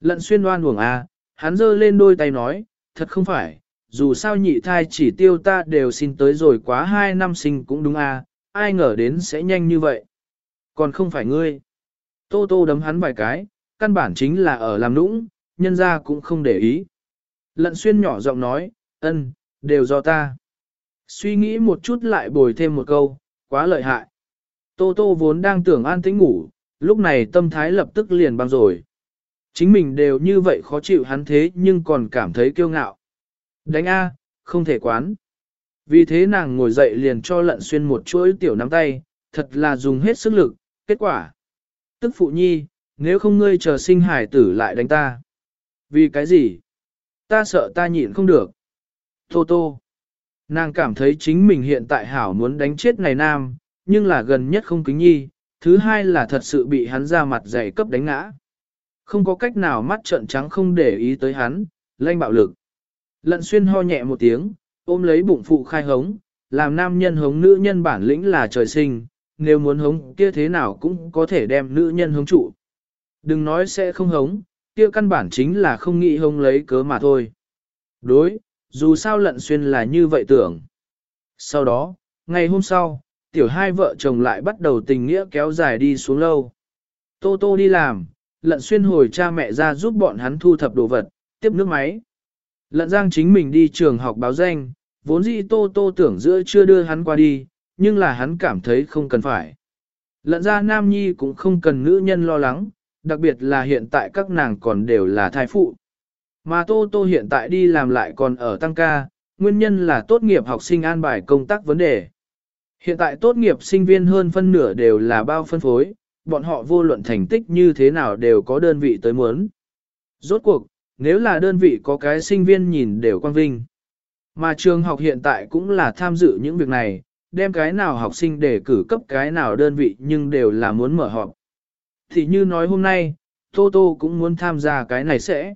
Lận xuyên đoan uổng à, hắn giơ lên đôi tay nói, thật không phải, dù sao nhị thai chỉ tiêu ta đều xin tới rồi quá hai năm sinh cũng đúng à, ai ngờ đến sẽ nhanh như vậy. Còn không phải ngươi. Tô tô đấm hắn vài cái, căn bản chính là ở làm nũng, nhân ra cũng không để ý. Lận xuyên nhỏ giọng nói, ân, đều do ta. Suy nghĩ một chút lại bồi thêm một câu, quá lợi hại. Tô tô vốn đang tưởng an tĩnh ngủ, lúc này tâm thái lập tức liền băng rồi. Chính mình đều như vậy khó chịu hắn thế nhưng còn cảm thấy kiêu ngạo. Đánh A, không thể quán. Vì thế nàng ngồi dậy liền cho lận xuyên một chuỗi tiểu nắm tay, thật là dùng hết sức lực, kết quả. Tức phụ nhi, nếu không ngươi chờ sinh hải tử lại đánh ta. Vì cái gì? Ta sợ ta nhịn không được. Tô tô. Nàng cảm thấy chính mình hiện tại hảo muốn đánh chết này nam, nhưng là gần nhất không kính nhi, thứ hai là thật sự bị hắn ra mặt dày cấp đánh ngã. Không có cách nào mắt trợn trắng không để ý tới hắn, lanh bạo lực. Lận xuyên ho nhẹ một tiếng, ôm lấy bụng phụ khai hống, làm nam nhân hống nữ nhân bản lĩnh là trời sinh, nếu muốn hống kia thế nào cũng có thể đem nữ nhân hống trụ. Đừng nói sẽ không hống, kia căn bản chính là không nghĩ hống lấy cớ mà thôi. Đối, dù sao lận xuyên là như vậy tưởng. Sau đó, ngày hôm sau, tiểu hai vợ chồng lại bắt đầu tình nghĩa kéo dài đi xuống lâu. Tô tô đi làm, lận xuyên hồi cha mẹ ra giúp bọn hắn thu thập đồ vật, tiếp nước máy. Lận giang chính mình đi trường học báo danh, vốn dĩ tô tô tưởng giữa chưa đưa hắn qua đi, nhưng là hắn cảm thấy không cần phải. Lận ra nam nhi cũng không cần nữ nhân lo lắng, đặc biệt là hiện tại các nàng còn đều là thai phụ. Mà tô tô hiện tại đi làm lại còn ở tăng ca, nguyên nhân là tốt nghiệp học sinh an bài công tác vấn đề. Hiện tại tốt nghiệp sinh viên hơn phân nửa đều là bao phân phối, bọn họ vô luận thành tích như thế nào đều có đơn vị tới muốn. Rốt cuộc, nếu là đơn vị có cái sinh viên nhìn đều quan vinh. Mà trường học hiện tại cũng là tham dự những việc này, đem cái nào học sinh để cử cấp cái nào đơn vị nhưng đều là muốn mở họp. Thì như nói hôm nay, Tô Tô cũng muốn tham gia cái này sẽ.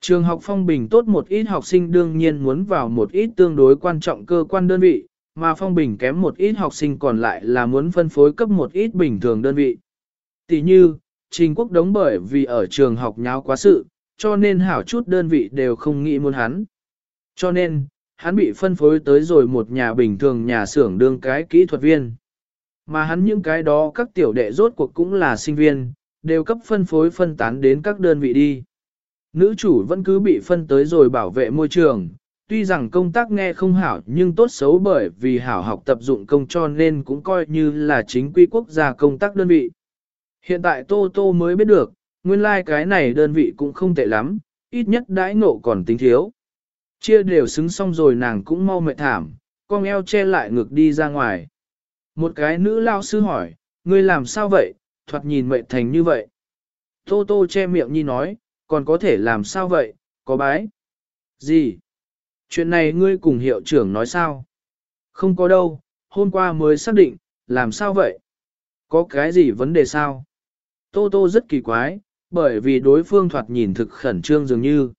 Trường học phong bình tốt một ít học sinh đương nhiên muốn vào một ít tương đối quan trọng cơ quan đơn vị, mà phong bình kém một ít học sinh còn lại là muốn phân phối cấp một ít bình thường đơn vị. Tỷ như, Trình Quốc đống bởi vì ở trường học nháo quá sự, cho nên hảo chút đơn vị đều không nghĩ muốn hắn. Cho nên, hắn bị phân phối tới rồi một nhà bình thường nhà xưởng đương cái kỹ thuật viên. Mà hắn những cái đó các tiểu đệ rốt cuộc cũng là sinh viên, đều cấp phân phối phân tán đến các đơn vị đi. Nữ chủ vẫn cứ bị phân tới rồi bảo vệ môi trường, tuy rằng công tác nghe không hảo nhưng tốt xấu bởi vì hảo học tập dụng công cho nên cũng coi như là chính quy quốc gia công tác đơn vị. Hiện tại Tô Tô mới biết được, nguyên lai like cái này đơn vị cũng không tệ lắm, ít nhất đãi ngộ còn tính thiếu. Chia đều xứng xong rồi nàng cũng mau mệt thảm, con eo che lại ngực đi ra ngoài. Một cái nữ lao sư hỏi, ngươi làm sao vậy, thoạt nhìn mệt thành như vậy. Tô tô che miệng nhi nói, còn có thể làm sao vậy, có bái. Gì? Chuyện này ngươi cùng hiệu trưởng nói sao? Không có đâu, hôm qua mới xác định, làm sao vậy? Có cái gì vấn đề sao? Tô tô rất kỳ quái, bởi vì đối phương thoạt nhìn thực khẩn trương dường như.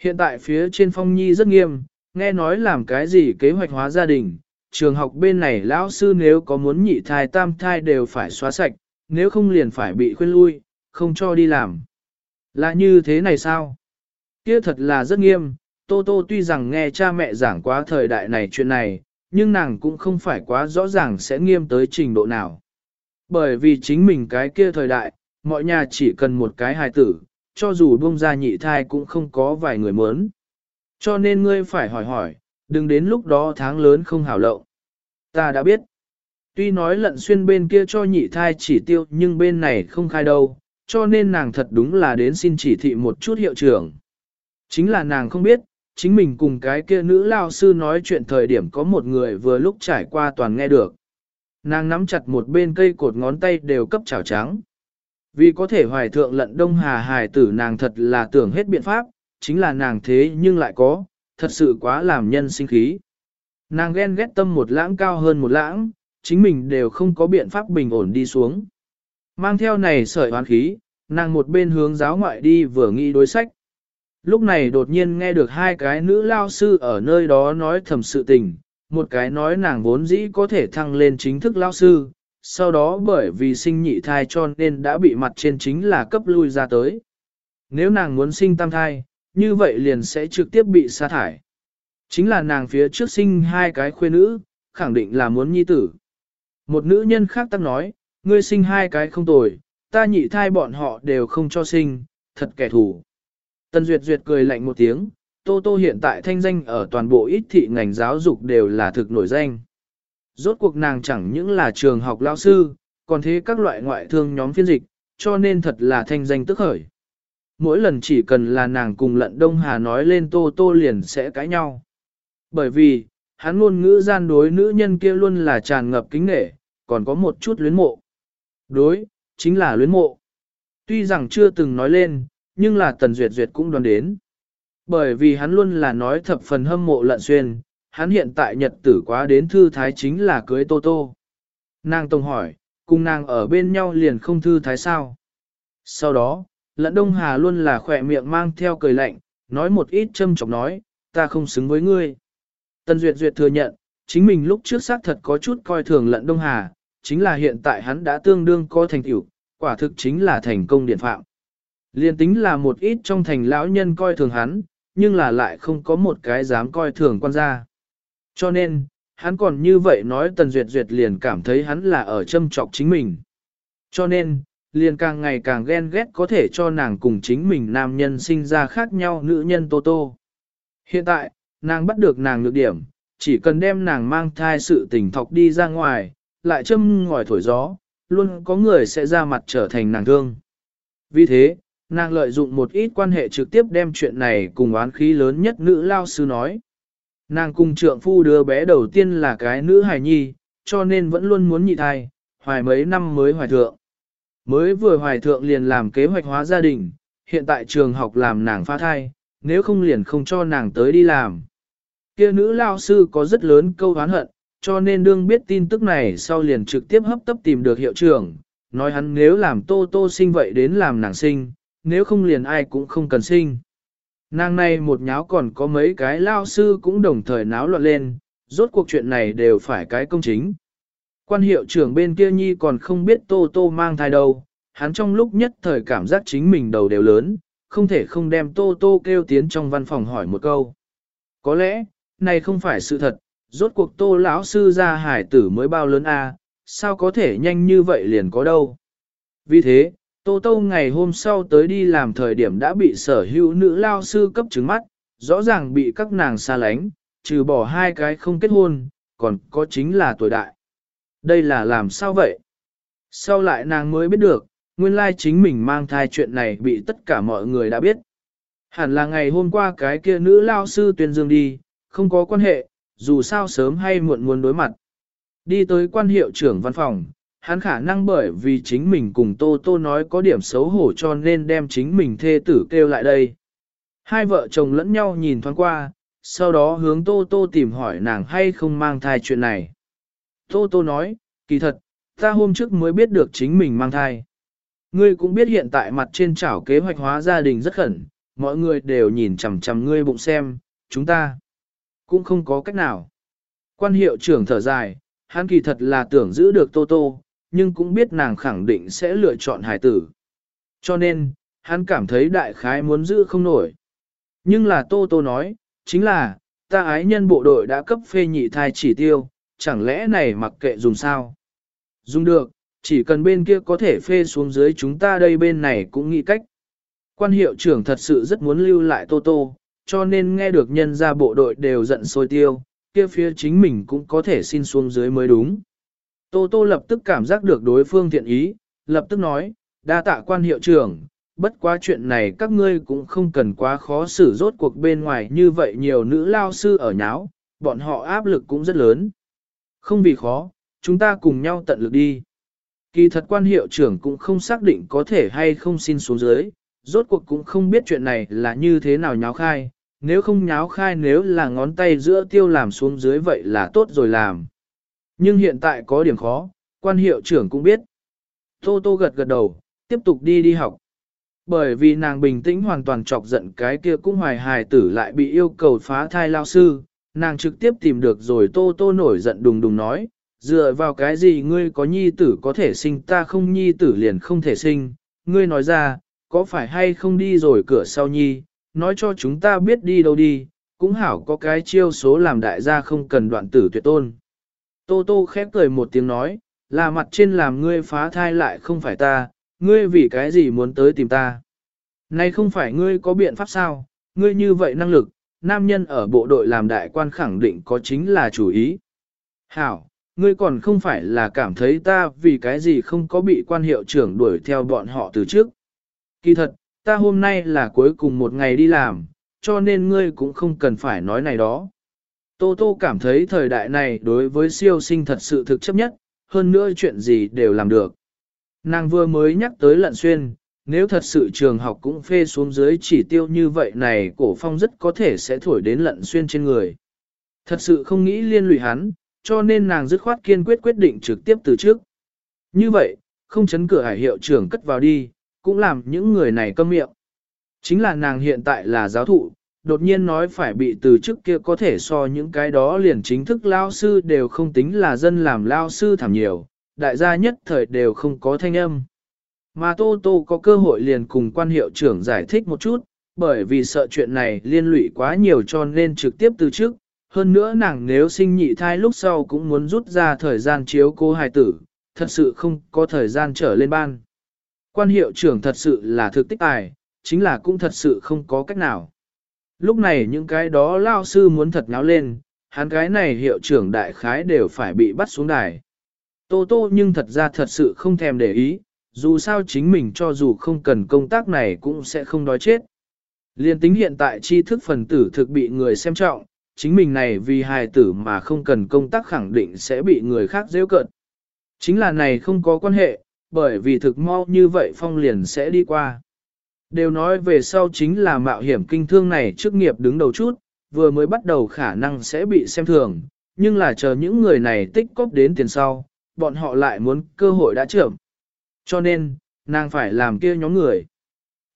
Hiện tại phía trên phong nhi rất nghiêm, nghe nói làm cái gì kế hoạch hóa gia đình, trường học bên này lão sư nếu có muốn nhị thai tam thai đều phải xóa sạch, nếu không liền phải bị khuyên lui, không cho đi làm. Là như thế này sao? Kia thật là rất nghiêm, Tô Tô tuy rằng nghe cha mẹ giảng quá thời đại này chuyện này, nhưng nàng cũng không phải quá rõ ràng sẽ nghiêm tới trình độ nào. Bởi vì chính mình cái kia thời đại, mọi nhà chỉ cần một cái hài tử, cho dù bông ra nhị thai cũng không có vài người muốn. Cho nên ngươi phải hỏi hỏi, đừng đến lúc đó tháng lớn không hảo lậu. Ta đã biết. Tuy nói lận xuyên bên kia cho nhị thai chỉ tiêu nhưng bên này không khai đâu, cho nên nàng thật đúng là đến xin chỉ thị một chút hiệu trưởng. Chính là nàng không biết, chính mình cùng cái kia nữ lao sư nói chuyện thời điểm có một người vừa lúc trải qua toàn nghe được. Nàng nắm chặt một bên cây cột ngón tay đều cấp chảo trắng. Vì có thể hoài thượng lận đông hà hài tử nàng thật là tưởng hết biện pháp, chính là nàng thế nhưng lại có, thật sự quá làm nhân sinh khí. Nàng ghen ghét tâm một lãng cao hơn một lãng, chính mình đều không có biện pháp bình ổn đi xuống. Mang theo này sợi hoán khí, nàng một bên hướng giáo ngoại đi vừa nghĩ đối sách. Lúc này đột nhiên nghe được hai cái nữ lao sư ở nơi đó nói thầm sự tình, một cái nói nàng vốn dĩ có thể thăng lên chính thức lao sư, sau đó bởi vì sinh nhị thai cho nên đã bị mặt trên chính là cấp lui ra tới. Nếu nàng muốn sinh tam thai, như vậy liền sẽ trực tiếp bị sa thải. Chính là nàng phía trước sinh hai cái khuê nữ, khẳng định là muốn nhi tử. Một nữ nhân khác tắc nói, ngươi sinh hai cái không tồi, ta nhị thai bọn họ đều không cho sinh, thật kẻ thù. Tân Duyệt Duyệt cười lạnh một tiếng, Tô Tô hiện tại thanh danh ở toàn bộ ít thị ngành giáo dục đều là thực nổi danh. Rốt cuộc nàng chẳng những là trường học lao sư, còn thế các loại ngoại thương nhóm phiên dịch, cho nên thật là thanh danh tức khởi. Mỗi lần chỉ cần là nàng cùng lận Đông Hà nói lên Tô Tô liền sẽ cãi nhau. Bởi vì, hắn luôn ngữ gian đối nữ nhân kia luôn là tràn ngập kính nể, còn có một chút luyến mộ. Đối, chính là luyến mộ. Tuy rằng chưa từng nói lên, nhưng là Tần Duyệt Duyệt cũng đoán đến. Bởi vì hắn luôn là nói thập phần hâm mộ lận xuyên, hắn hiện tại nhật tử quá đến thư thái chính là cưới Tô Tô. Nàng Tông hỏi, cùng nàng ở bên nhau liền không thư thái sao. Sau đó, lận Đông Hà luôn là khỏe miệng mang theo cười lạnh, nói một ít châm chọc nói, ta không xứng với ngươi. tân Duyệt Duyệt thừa nhận, chính mình lúc trước xác thật có chút coi thường lận Đông Hà, chính là hiện tại hắn đã tương đương có thành tựu, quả thực chính là thành công điện phạm. Liên tính là một ít trong thành lão nhân coi thường hắn, nhưng là lại không có một cái dám coi thường quan gia. Cho nên, hắn còn như vậy nói Tần Duyệt Duyệt liền cảm thấy hắn là ở châm trọc chính mình. Cho nên, liền càng ngày càng ghen ghét có thể cho nàng cùng chính mình nam nhân sinh ra khác nhau nữ nhân Tô Tô. Hiện tại, nàng bắt được nàng nhược điểm, chỉ cần đem nàng mang thai sự tình thọc đi ra ngoài, lại châm ngòi thổi gió, luôn có người sẽ ra mặt trở thành nàng thương. Vì thế, nàng lợi dụng một ít quan hệ trực tiếp đem chuyện này cùng oán khí lớn nhất nữ lao sư nói. Nàng cùng trượng phu đứa bé đầu tiên là cái nữ hài nhi, cho nên vẫn luôn muốn nhị thai, hoài mấy năm mới hoài thượng. Mới vừa hoài thượng liền làm kế hoạch hóa gia đình, hiện tại trường học làm nàng phá thai, nếu không liền không cho nàng tới đi làm. Kia nữ lao sư có rất lớn câu hán hận, cho nên đương biết tin tức này sau liền trực tiếp hấp tấp tìm được hiệu trưởng, nói hắn nếu làm tô tô sinh vậy đến làm nàng sinh, nếu không liền ai cũng không cần sinh. Nàng này một nháo còn có mấy cái lao sư cũng đồng thời náo loạn lên, rốt cuộc chuyện này đều phải cái công chính. Quan hiệu trưởng bên kia nhi còn không biết tô tô mang thai đâu, hắn trong lúc nhất thời cảm giác chính mình đầu đều lớn, không thể không đem tô tô kêu tiến trong văn phòng hỏi một câu. Có lẽ, này không phải sự thật, rốt cuộc tô lão sư ra hải tử mới bao lớn a, à, sao có thể nhanh như vậy liền có đâu. Vì thế, Tô Tô ngày hôm sau tới đi làm thời điểm đã bị sở hữu nữ lao sư cấp trứng mắt, rõ ràng bị các nàng xa lánh, trừ bỏ hai cái không kết hôn, còn có chính là tuổi đại. Đây là làm sao vậy? Sau lại nàng mới biết được, nguyên lai chính mình mang thai chuyện này bị tất cả mọi người đã biết. Hẳn là ngày hôm qua cái kia nữ lao sư tuyên dương đi, không có quan hệ, dù sao sớm hay muộn muốn đối mặt. Đi tới quan hiệu trưởng văn phòng, hắn khả năng bởi vì chính mình cùng Tô Tô nói có điểm xấu hổ cho nên đem chính mình thê tử kêu lại đây. Hai vợ chồng lẫn nhau nhìn thoáng qua, sau đó hướng Tô Tô tìm hỏi nàng hay không mang thai chuyện này. Tô Tô nói, kỳ thật, ta hôm trước mới biết được chính mình mang thai. Ngươi cũng biết hiện tại mặt trên chảo kế hoạch hóa gia đình rất khẩn, mọi người đều nhìn chằm chằm ngươi bụng xem, chúng ta cũng không có cách nào. Quan hiệu trưởng thở dài, hắn kỳ thật là tưởng giữ được Tô Tô, nhưng cũng biết nàng khẳng định sẽ lựa chọn hài tử. Cho nên, hắn cảm thấy đại khái muốn giữ không nổi. Nhưng là Tô Tô nói, chính là, ta ái nhân bộ đội đã cấp phê nhị thai chỉ tiêu, chẳng lẽ này mặc kệ dùng sao? Dùng được, chỉ cần bên kia có thể phê xuống dưới chúng ta đây bên này cũng nghĩ cách. Quan hiệu trưởng thật sự rất muốn lưu lại Tô Tô, cho nên nghe được nhân ra bộ đội đều giận sôi tiêu, kia phía chính mình cũng có thể xin xuống dưới mới đúng. Tô Tô lập tức cảm giác được đối phương thiện ý, lập tức nói, đa tạ quan hiệu trưởng, bất quá chuyện này các ngươi cũng không cần quá khó xử rốt cuộc bên ngoài như vậy nhiều nữ lao sư ở nháo, bọn họ áp lực cũng rất lớn. Không vì khó, chúng ta cùng nhau tận lực đi. Kỳ thật quan hiệu trưởng cũng không xác định có thể hay không xin xuống dưới, rốt cuộc cũng không biết chuyện này là như thế nào nháo khai, nếu không nháo khai nếu là ngón tay giữa tiêu làm xuống dưới vậy là tốt rồi làm. Nhưng hiện tại có điểm khó, quan hiệu trưởng cũng biết. Tô Tô gật gật đầu, tiếp tục đi đi học. Bởi vì nàng bình tĩnh hoàn toàn chọc giận cái kia cũng hoài hài tử lại bị yêu cầu phá thai lao sư, nàng trực tiếp tìm được rồi Tô Tô nổi giận đùng đùng nói, dựa vào cái gì ngươi có nhi tử có thể sinh ta không nhi tử liền không thể sinh, ngươi nói ra, có phải hay không đi rồi cửa sau nhi, nói cho chúng ta biết đi đâu đi, cũng hảo có cái chiêu số làm đại gia không cần đoạn tử tuyệt tôn. Tô Tô khép cười một tiếng nói, là mặt trên làm ngươi phá thai lại không phải ta, ngươi vì cái gì muốn tới tìm ta. Này không phải ngươi có biện pháp sao, ngươi như vậy năng lực, nam nhân ở bộ đội làm đại quan khẳng định có chính là chủ ý. Hảo, ngươi còn không phải là cảm thấy ta vì cái gì không có bị quan hiệu trưởng đuổi theo bọn họ từ trước. Kỳ thật, ta hôm nay là cuối cùng một ngày đi làm, cho nên ngươi cũng không cần phải nói này đó. Tô Tô cảm thấy thời đại này đối với siêu sinh thật sự thực chấp nhất, hơn nữa chuyện gì đều làm được. Nàng vừa mới nhắc tới lận xuyên, nếu thật sự trường học cũng phê xuống dưới chỉ tiêu như vậy này cổ phong rất có thể sẽ thổi đến lận xuyên trên người. Thật sự không nghĩ liên lụy hắn, cho nên nàng dứt khoát kiên quyết quyết định trực tiếp từ trước. Như vậy, không chấn cửa hải hiệu trưởng cất vào đi, cũng làm những người này câm miệng. Chính là nàng hiện tại là giáo thụ, đột nhiên nói phải bị từ chức kia có thể so những cái đó liền chính thức lao sư đều không tính là dân làm lao sư thảm nhiều, đại gia nhất thời đều không có thanh âm. Mà Tô Tô có cơ hội liền cùng quan hiệu trưởng giải thích một chút, bởi vì sợ chuyện này liên lụy quá nhiều cho nên trực tiếp từ chức. Hơn nữa nàng nếu sinh nhị thai lúc sau cũng muốn rút ra thời gian chiếu cô hài tử, thật sự không có thời gian trở lên ban. Quan hiệu trưởng thật sự là thực tích tài, chính là cũng thật sự không có cách nào. Lúc này những cái đó lao sư muốn thật nháo lên, hắn cái này hiệu trưởng đại khái đều phải bị bắt xuống đài. Tô tô nhưng thật ra thật sự không thèm để ý, dù sao chính mình cho dù không cần công tác này cũng sẽ không đói chết. Liên tính hiện tại tri thức phần tử thực bị người xem trọng, chính mình này vì hài tử mà không cần công tác khẳng định sẽ bị người khác dễ cận. Chính là này không có quan hệ, bởi vì thực mau như vậy phong liền sẽ đi qua. Đều nói về sau chính là mạo hiểm kinh thương này trước nghiệp đứng đầu chút, vừa mới bắt đầu khả năng sẽ bị xem thường, nhưng là chờ những người này tích cóp đến tiền sau, bọn họ lại muốn cơ hội đã trưởng. Cho nên, nàng phải làm kia nhóm người.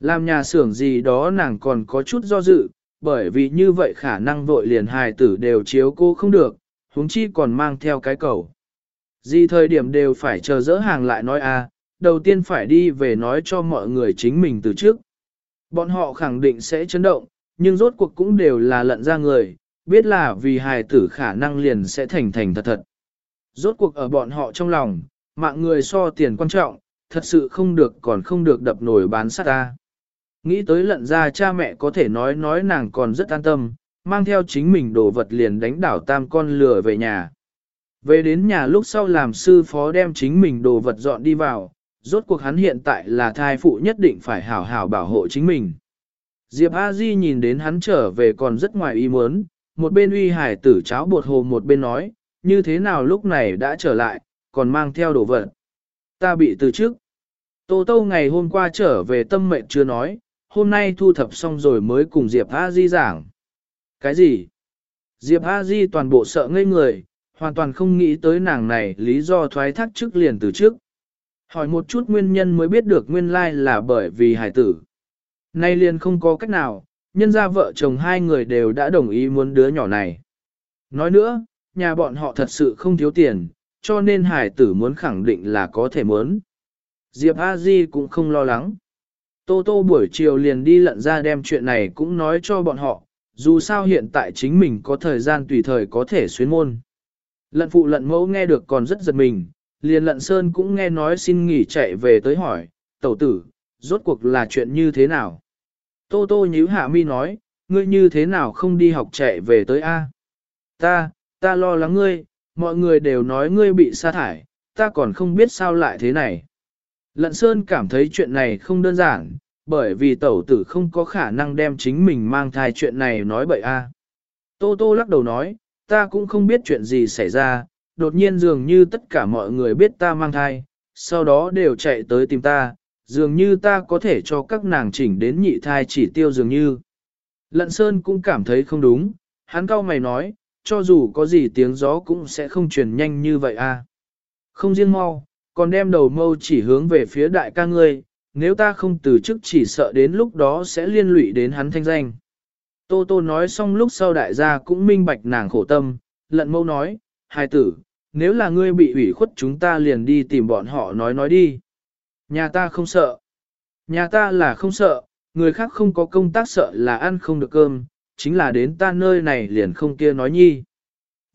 Làm nhà xưởng gì đó nàng còn có chút do dự, bởi vì như vậy khả năng vội liền hài tử đều chiếu cô không được, huống chi còn mang theo cái cầu. Gì thời điểm đều phải chờ dỡ hàng lại nói a, à, đầu tiên phải đi về nói cho mọi người chính mình từ trước. Bọn họ khẳng định sẽ chấn động, nhưng rốt cuộc cũng đều là lận ra người, biết là vì hài tử khả năng liền sẽ thành thành thật thật. Rốt cuộc ở bọn họ trong lòng, mạng người so tiền quan trọng, thật sự không được còn không được đập nổi bán sát ta. Nghĩ tới lận ra cha mẹ có thể nói nói nàng còn rất an tâm, mang theo chính mình đồ vật liền đánh đảo tam con lừa về nhà. Về đến nhà lúc sau làm sư phó đem chính mình đồ vật dọn đi vào, rốt cuộc hắn hiện tại là thai phụ nhất định phải hảo hảo bảo hộ chính mình. Diệp A Di nhìn đến hắn trở về còn rất ngoài ý muốn, một bên uy hải tử cháo bột hồ một bên nói, như thế nào lúc này đã trở lại, còn mang theo đồ vật. Ta bị từ trước. Tô Tô ngày hôm qua trở về tâm mệnh chưa nói, hôm nay thu thập xong rồi mới cùng Diệp A Di giảng. Cái gì? Diệp A Di toàn bộ sợ ngây người, hoàn toàn không nghĩ tới nàng này lý do thoái thác trước liền từ trước. Hỏi một chút nguyên nhân mới biết được nguyên lai là bởi vì hải tử. Nay liền không có cách nào, nhân ra vợ chồng hai người đều đã đồng ý muốn đứa nhỏ này. Nói nữa, nhà bọn họ thật sự không thiếu tiền, cho nên hải tử muốn khẳng định là có thể muốn. Diệp A Di cũng không lo lắng. Tô Tô buổi chiều liền đi lận ra đem chuyện này cũng nói cho bọn họ, dù sao hiện tại chính mình có thời gian tùy thời có thể xuyến môn. Lận phụ lận mẫu nghe được còn rất giật mình, liền lận sơn cũng nghe nói xin nghỉ chạy về tới hỏi, tẩu tử, rốt cuộc là chuyện như thế nào? Tô tô nhíu hạ mi nói, ngươi như thế nào không đi học chạy về tới A? Ta, ta lo lắng ngươi, mọi người đều nói ngươi bị sa thải, ta còn không biết sao lại thế này. Lận Sơn cảm thấy chuyện này không đơn giản, bởi vì tẩu tử không có khả năng đem chính mình mang thai chuyện này nói bậy a. Tô Tô lắc đầu nói, ta cũng không biết chuyện gì xảy ra, đột nhiên dường như tất cả mọi người biết ta mang thai, sau đó đều chạy tới tìm ta, dường như ta có thể cho các nàng chỉnh đến nhị thai chỉ tiêu dường như. Lận Sơn cũng cảm thấy không đúng, hắn cao mày nói, cho dù có gì tiếng gió cũng sẽ không truyền nhanh như vậy a. Không riêng mau, còn đem đầu mâu chỉ hướng về phía đại ca ngươi, nếu ta không từ chức chỉ sợ đến lúc đó sẽ liên lụy đến hắn thanh danh. Tô Tô nói xong lúc sau đại gia cũng minh bạch nàng khổ tâm, lận mâu nói, hai tử, nếu là ngươi bị ủy khuất chúng ta liền đi tìm bọn họ nói nói đi. Nhà ta không sợ. Nhà ta là không sợ, người khác không có công tác sợ là ăn không được cơm, chính là đến ta nơi này liền không kia nói nhi.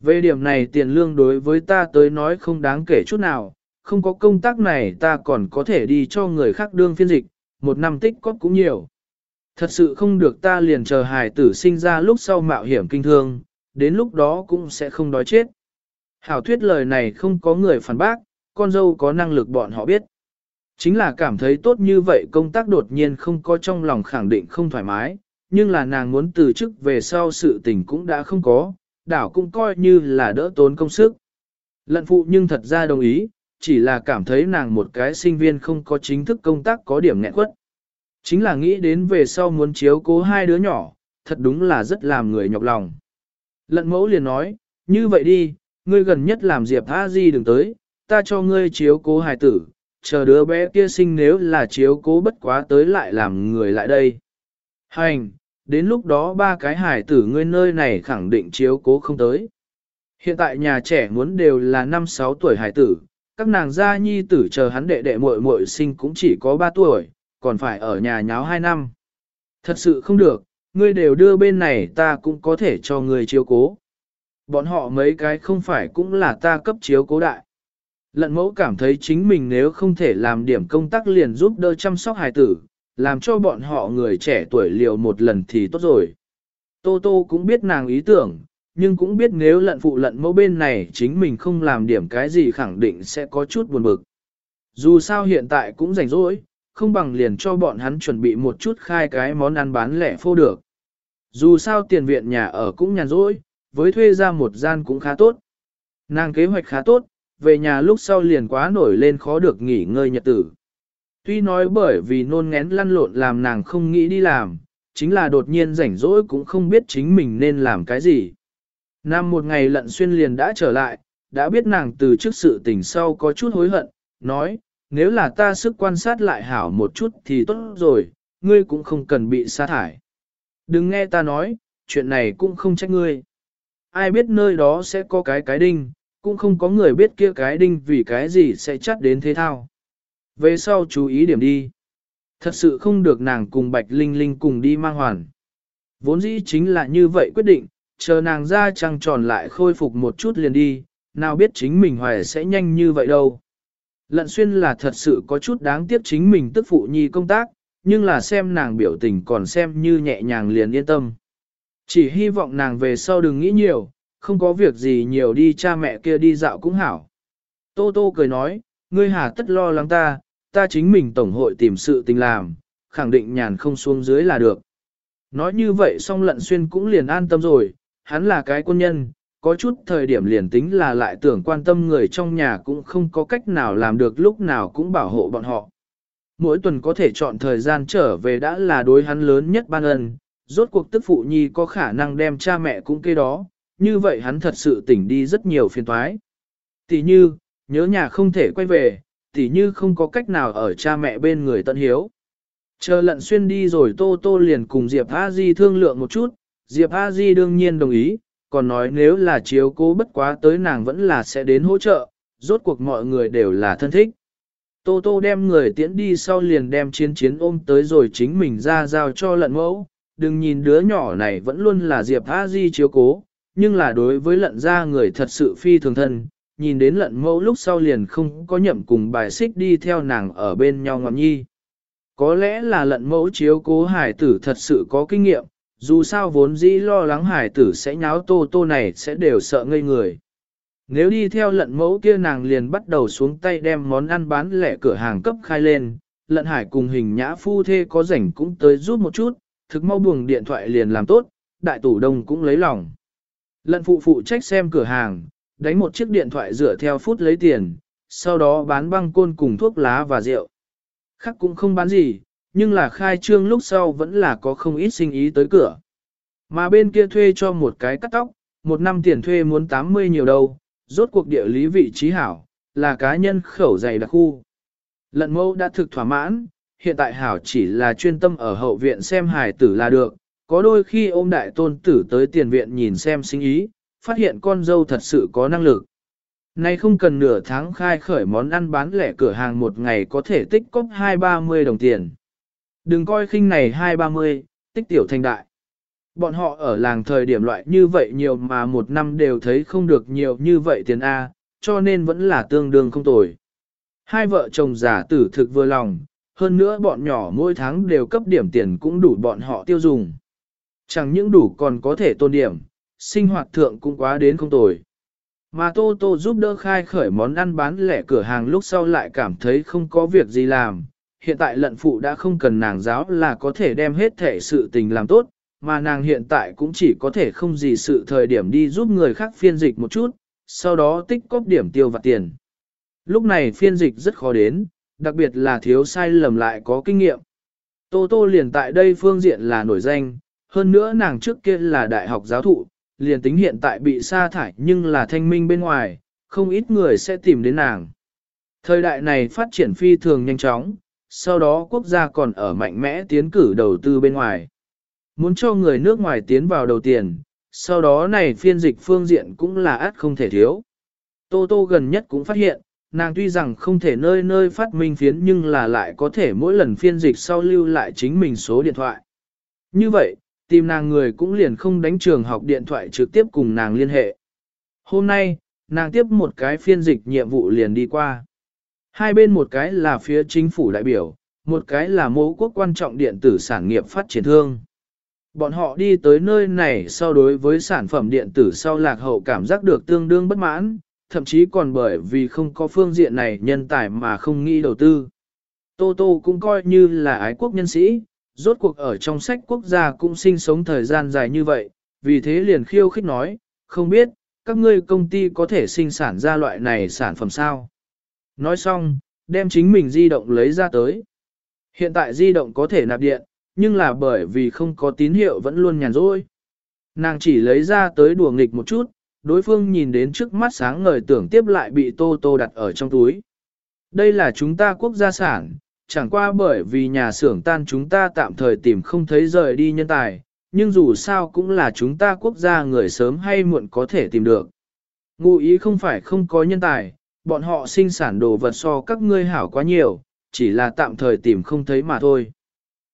Về điểm này tiền lương đối với ta tới nói không đáng kể chút nào, không có công tác này ta còn có thể đi cho người khác đương phiên dịch, một năm tích có cũng nhiều. Thật sự không được ta liền chờ hài tử sinh ra lúc sau mạo hiểm kinh thương, đến lúc đó cũng sẽ không đói chết. Hảo thuyết lời này không có người phản bác, con dâu có năng lực bọn họ biết. Chính là cảm thấy tốt như vậy công tác đột nhiên không có trong lòng khẳng định không thoải mái, nhưng là nàng muốn từ chức về sau sự tình cũng đã không có, đảo cũng coi như là đỡ tốn công sức. Lận phụ nhưng thật ra đồng ý, chỉ là cảm thấy nàng một cái sinh viên không có chính thức công tác có điểm nghẹn quất. Chính là nghĩ đến về sau muốn chiếu cố hai đứa nhỏ, thật đúng là rất làm người nhọc lòng. Lận mẫu liền nói, như vậy đi, ngươi gần nhất làm Diệp A Di đừng tới, ta cho ngươi chiếu cố hài tử, chờ đứa bé kia sinh nếu là chiếu cố bất quá tới lại làm người lại đây. Hành, đến lúc đó ba cái hài tử ngươi nơi này khẳng định chiếu cố không tới. Hiện tại nhà trẻ muốn đều là 5-6 tuổi hài tử, các nàng gia nhi tử chờ hắn đệ đệ muội muội sinh cũng chỉ có 3 tuổi, còn phải ở nhà nháo 2 năm. Thật sự không được, ngươi đều đưa bên này ta cũng có thể cho ngươi chiếu cố. Bọn họ mấy cái không phải cũng là ta cấp chiếu cố đại. Lận mẫu cảm thấy chính mình nếu không thể làm điểm công tác liền giúp đỡ chăm sóc hài tử, làm cho bọn họ người trẻ tuổi liều một lần thì tốt rồi. Tô Tô cũng biết nàng ý tưởng, nhưng cũng biết nếu lận phụ lận mẫu bên này chính mình không làm điểm cái gì khẳng định sẽ có chút buồn bực. Dù sao hiện tại cũng rảnh rỗi, không bằng liền cho bọn hắn chuẩn bị một chút khai cái món ăn bán lẻ phô được. Dù sao tiền viện nhà ở cũng nhàn rỗi, với thuê ra một gian cũng khá tốt. Nàng kế hoạch khá tốt, về nhà lúc sau liền quá nổi lên khó được nghỉ ngơi nhật tử. Tuy nói bởi vì nôn ngén lăn lộn làm nàng không nghĩ đi làm, chính là đột nhiên rảnh rỗi cũng không biết chính mình nên làm cái gì. nam một ngày lận xuyên liền đã trở lại, đã biết nàng từ trước sự tình sau có chút hối hận, nói, nếu là ta sức quan sát lại hảo một chút thì tốt rồi, ngươi cũng không cần bị sa thải. Đừng nghe ta nói, chuyện này cũng không trách ngươi. Ai biết nơi đó sẽ có cái cái đinh, cũng không có người biết kia cái đinh vì cái gì sẽ chắt đến thế thao. Về sau chú ý điểm đi. Thật sự không được nàng cùng Bạch Linh Linh cùng đi mang hoàn. Vốn dĩ chính là như vậy quyết định, chờ nàng ra trăng tròn lại khôi phục một chút liền đi, nào biết chính mình hoài sẽ nhanh như vậy đâu. Lận xuyên là thật sự có chút đáng tiếc chính mình tức phụ nhi công tác, nhưng là xem nàng biểu tình còn xem như nhẹ nhàng liền yên tâm. Chỉ hy vọng nàng về sau đừng nghĩ nhiều, không có việc gì nhiều đi cha mẹ kia đi dạo cũng hảo. Tô Tô cười nói, ngươi hà tất lo lắng ta, ta chính mình tổng hội tìm sự tình làm, khẳng định nhàn không xuống dưới là được. Nói như vậy xong lận xuyên cũng liền an tâm rồi, hắn là cái quân nhân, có chút thời điểm liền tính là lại tưởng quan tâm người trong nhà cũng không có cách nào làm được lúc nào cũng bảo hộ bọn họ. Mỗi tuần có thể chọn thời gian trở về đã là đối hắn lớn nhất ban ân, rốt cuộc tức phụ nhi có khả năng đem cha mẹ cũng kê đó, như vậy hắn thật sự tỉnh đi rất nhiều phiền toái. Tỷ như, nhớ nhà không thể quay về, tỷ như không có cách nào ở cha mẹ bên người tận hiếu. Chờ lận xuyên đi rồi Tô Tô liền cùng Diệp A Di thương lượng một chút, Diệp A Di đương nhiên đồng ý, còn nói nếu là chiếu cố bất quá tới nàng vẫn là sẽ đến hỗ trợ, rốt cuộc mọi người đều là thân thích. Tô Tô đem người tiễn đi sau liền đem chiến chiến ôm tới rồi chính mình ra giao cho lận mẫu, đừng nhìn đứa nhỏ này vẫn luôn là Diệp A Di chiếu cố, nhưng là đối với lận ra người thật sự phi thường thân, nhìn đến lận mẫu lúc sau liền không có nhậm cùng bài xích đi theo nàng ở bên nhau ngọn nhi. Có lẽ là lận mẫu chiếu cố hải tử thật sự có kinh nghiệm, dù sao vốn dĩ lo lắng hải tử sẽ nháo tô tô này sẽ đều sợ ngây người. Nếu đi theo lận mẫu kia nàng liền bắt đầu xuống tay đem món ăn bán lẻ cửa hàng cấp khai lên, lận hải cùng hình nhã phu thê có rảnh cũng tới giúp một chút, thực mau buồng điện thoại liền làm tốt, đại tủ đông cũng lấy lòng. Lận phụ phụ trách xem cửa hàng, đánh một chiếc điện thoại dựa theo phút lấy tiền, sau đó bán băng côn cùng thuốc lá và rượu. Khác cũng không bán gì, nhưng là khai trương lúc sau vẫn là có không ít sinh ý tới cửa. Mà bên kia thuê cho một cái cắt tóc, một năm tiền thuê muốn 80 nhiều đâu, rốt cuộc địa lý vị trí hảo, là cá nhân khẩu dày đặc khu. Lận mâu đã thực thỏa mãn, hiện tại hảo chỉ là chuyên tâm ở hậu viện xem hài tử là được, có đôi khi ôm đại tôn tử tới tiền viện nhìn xem sinh ý, phát hiện con dâu thật sự có năng lực. Nay không cần nửa tháng khai khởi món ăn bán lẻ cửa hàng một ngày có thể tích cóp 2-30 đồng tiền. Đừng coi khinh này hai ba mươi, tích tiểu thành đại. Bọn họ ở làng thời điểm loại như vậy nhiều mà một năm đều thấy không được nhiều như vậy tiền A, cho nên vẫn là tương đương không tồi. Hai vợ chồng giả tử thực vừa lòng, hơn nữa bọn nhỏ mỗi tháng đều cấp điểm tiền cũng đủ bọn họ tiêu dùng. Chẳng những đủ còn có thể tôn điểm, sinh hoạt thượng cũng quá đến không tồi. Mà Tô Tô giúp đỡ khai khởi món ăn bán lẻ cửa hàng lúc sau lại cảm thấy không có việc gì làm. Hiện tại lận phụ đã không cần nàng giáo là có thể đem hết thể sự tình làm tốt, mà nàng hiện tại cũng chỉ có thể không gì sự thời điểm đi giúp người khác phiên dịch một chút, sau đó tích cóp điểm tiêu và tiền. Lúc này phiên dịch rất khó đến, đặc biệt là thiếu sai lầm lại có kinh nghiệm. Tô Tô liền tại đây phương diện là nổi danh, hơn nữa nàng trước kia là đại học giáo thụ, liền tính hiện tại bị sa thải nhưng là thanh minh bên ngoài, không ít người sẽ tìm đến nàng. Thời đại này phát triển phi thường nhanh chóng, sau đó quốc gia còn ở mạnh mẽ tiến cử đầu tư bên ngoài. Muốn cho người nước ngoài tiến vào đầu tiền, sau đó này phiên dịch phương diện cũng là át không thể thiếu. Tô Tô gần nhất cũng phát hiện, nàng tuy rằng không thể nơi nơi phát minh phiến nhưng là lại có thể mỗi lần phiên dịch sau lưu lại chính mình số điện thoại. Như vậy, tìm nàng người cũng liền không đánh trường học điện thoại trực tiếp cùng nàng liên hệ. Hôm nay, nàng tiếp một cái phiên dịch nhiệm vụ liền đi qua. Hai bên một cái là phía chính phủ đại biểu, một cái là mẫu quốc quan trọng điện tử sản nghiệp phát triển thương. Bọn họ đi tới nơi này so đối với sản phẩm điện tử sau lạc hậu cảm giác được tương đương bất mãn, thậm chí còn bởi vì không có phương diện này nhân tài mà không nghĩ đầu tư. Tô Tô cũng coi như là ái quốc nhân sĩ, rốt cuộc ở trong sách quốc gia cũng sinh sống thời gian dài như vậy, vì thế liền khiêu khích nói, không biết, các ngươi công ty có thể sinh sản ra loại này sản phẩm sao. Nói xong, đem chính mình di động lấy ra tới. Hiện tại di động có thể nạp điện, nhưng là bởi vì không có tín hiệu vẫn luôn nhàn rỗi. Nàng chỉ lấy ra tới đùa nghịch một chút, đối phương nhìn đến trước mắt sáng ngời tưởng tiếp lại bị tô tô đặt ở trong túi. Đây là chúng ta quốc gia sản, chẳng qua bởi vì nhà xưởng tan chúng ta tạm thời tìm không thấy rời đi nhân tài, nhưng dù sao cũng là chúng ta quốc gia người sớm hay muộn có thể tìm được. Ngụ ý không phải không có nhân tài, bọn họ sinh sản đồ vật so các ngươi hảo quá nhiều, chỉ là tạm thời tìm không thấy mà thôi.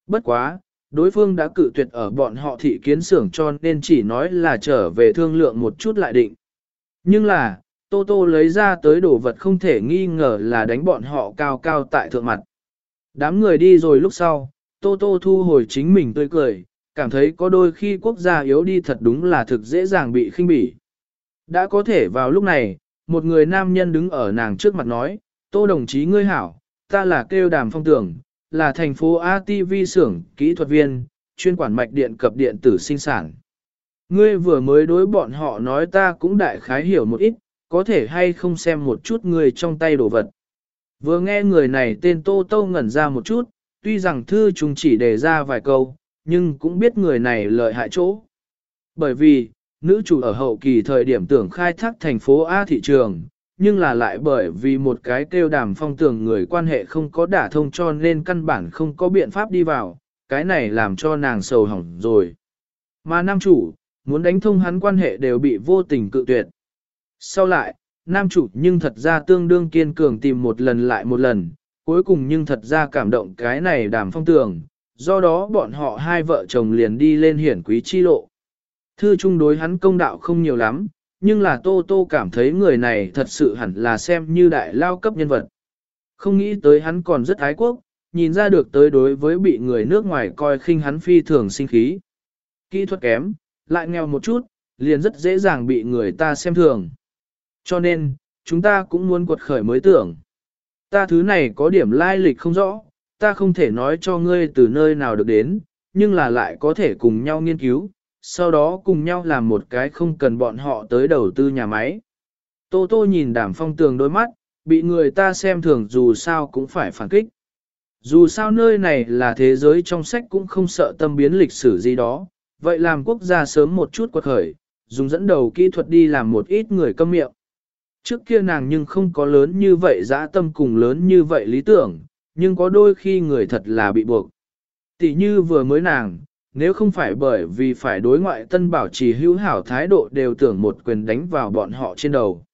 Bất quá, đối phương đã cự tuyệt ở bọn họ thị kiến xưởng cho nên chỉ nói là trở về thương lượng một chút lại định. Nhưng là, Tô Tô lấy ra tới đồ vật không thể nghi ngờ là đánh bọn họ cao cao tại thượng mặt. Đám người đi rồi lúc sau, Tô Tô thu hồi chính mình tươi cười, cảm thấy có đôi khi quốc gia yếu đi thật đúng là thực dễ dàng bị khinh bỉ. Đã có thể vào lúc này, một người nam nhân đứng ở nàng trước mặt nói, Tô đồng chí ngươi hảo, ta là kêu đàm phong tưởng, là thành phố ATV xưởng kỹ thuật viên, chuyên quản mạch điện cập điện tử sinh sản. Ngươi vừa mới đối bọn họ nói ta cũng đại khái hiểu một ít, có thể hay không xem một chút người trong tay đồ vật. Vừa nghe người này tên Tô Tô ngẩn ra một chút, tuy rằng thư chúng chỉ đề ra vài câu, nhưng cũng biết người này lợi hại chỗ. Bởi vì, nữ chủ ở hậu kỳ thời điểm tưởng khai thác thành phố A thị trường, nhưng là lại bởi vì một cái kêu đàm phong tưởng người quan hệ không có đả thông cho nên căn bản không có biện pháp đi vào, cái này làm cho nàng sầu hỏng rồi. Mà nam chủ, muốn đánh thông hắn quan hệ đều bị vô tình cự tuyệt. Sau lại, nam chủ nhưng thật ra tương đương kiên cường tìm một lần lại một lần, cuối cùng nhưng thật ra cảm động cái này đàm phong tường, do đó bọn họ hai vợ chồng liền đi lên hiển quý chi lộ. Thư chung đối hắn công đạo không nhiều lắm, nhưng là Tô Tô cảm thấy người này thật sự hẳn là xem như đại lao cấp nhân vật. Không nghĩ tới hắn còn rất ái quốc, nhìn ra được tới đối với bị người nước ngoài coi khinh hắn phi thường sinh khí. Kỹ thuật kém, lại nghèo một chút, liền rất dễ dàng bị người ta xem thường. Cho nên, chúng ta cũng muốn quật khởi mới tưởng. Ta thứ này có điểm lai lịch không rõ, ta không thể nói cho ngươi từ nơi nào được đến, nhưng là lại có thể cùng nhau nghiên cứu, sau đó cùng nhau làm một cái không cần bọn họ tới đầu tư nhà máy. Tô Tô nhìn đàm phong tường đôi mắt, bị người ta xem thường dù sao cũng phải phản kích. Dù sao nơi này là thế giới trong sách cũng không sợ tâm biến lịch sử gì đó, vậy làm quốc gia sớm một chút quật khởi, dùng dẫn đầu kỹ thuật đi làm một ít người câm miệng. Trước kia nàng nhưng không có lớn như vậy dã tâm cùng lớn như vậy lý tưởng, nhưng có đôi khi người thật là bị buộc. Tỷ như vừa mới nàng, nếu không phải bởi vì phải đối ngoại tân bảo trì hữu hảo thái độ đều tưởng một quyền đánh vào bọn họ trên đầu.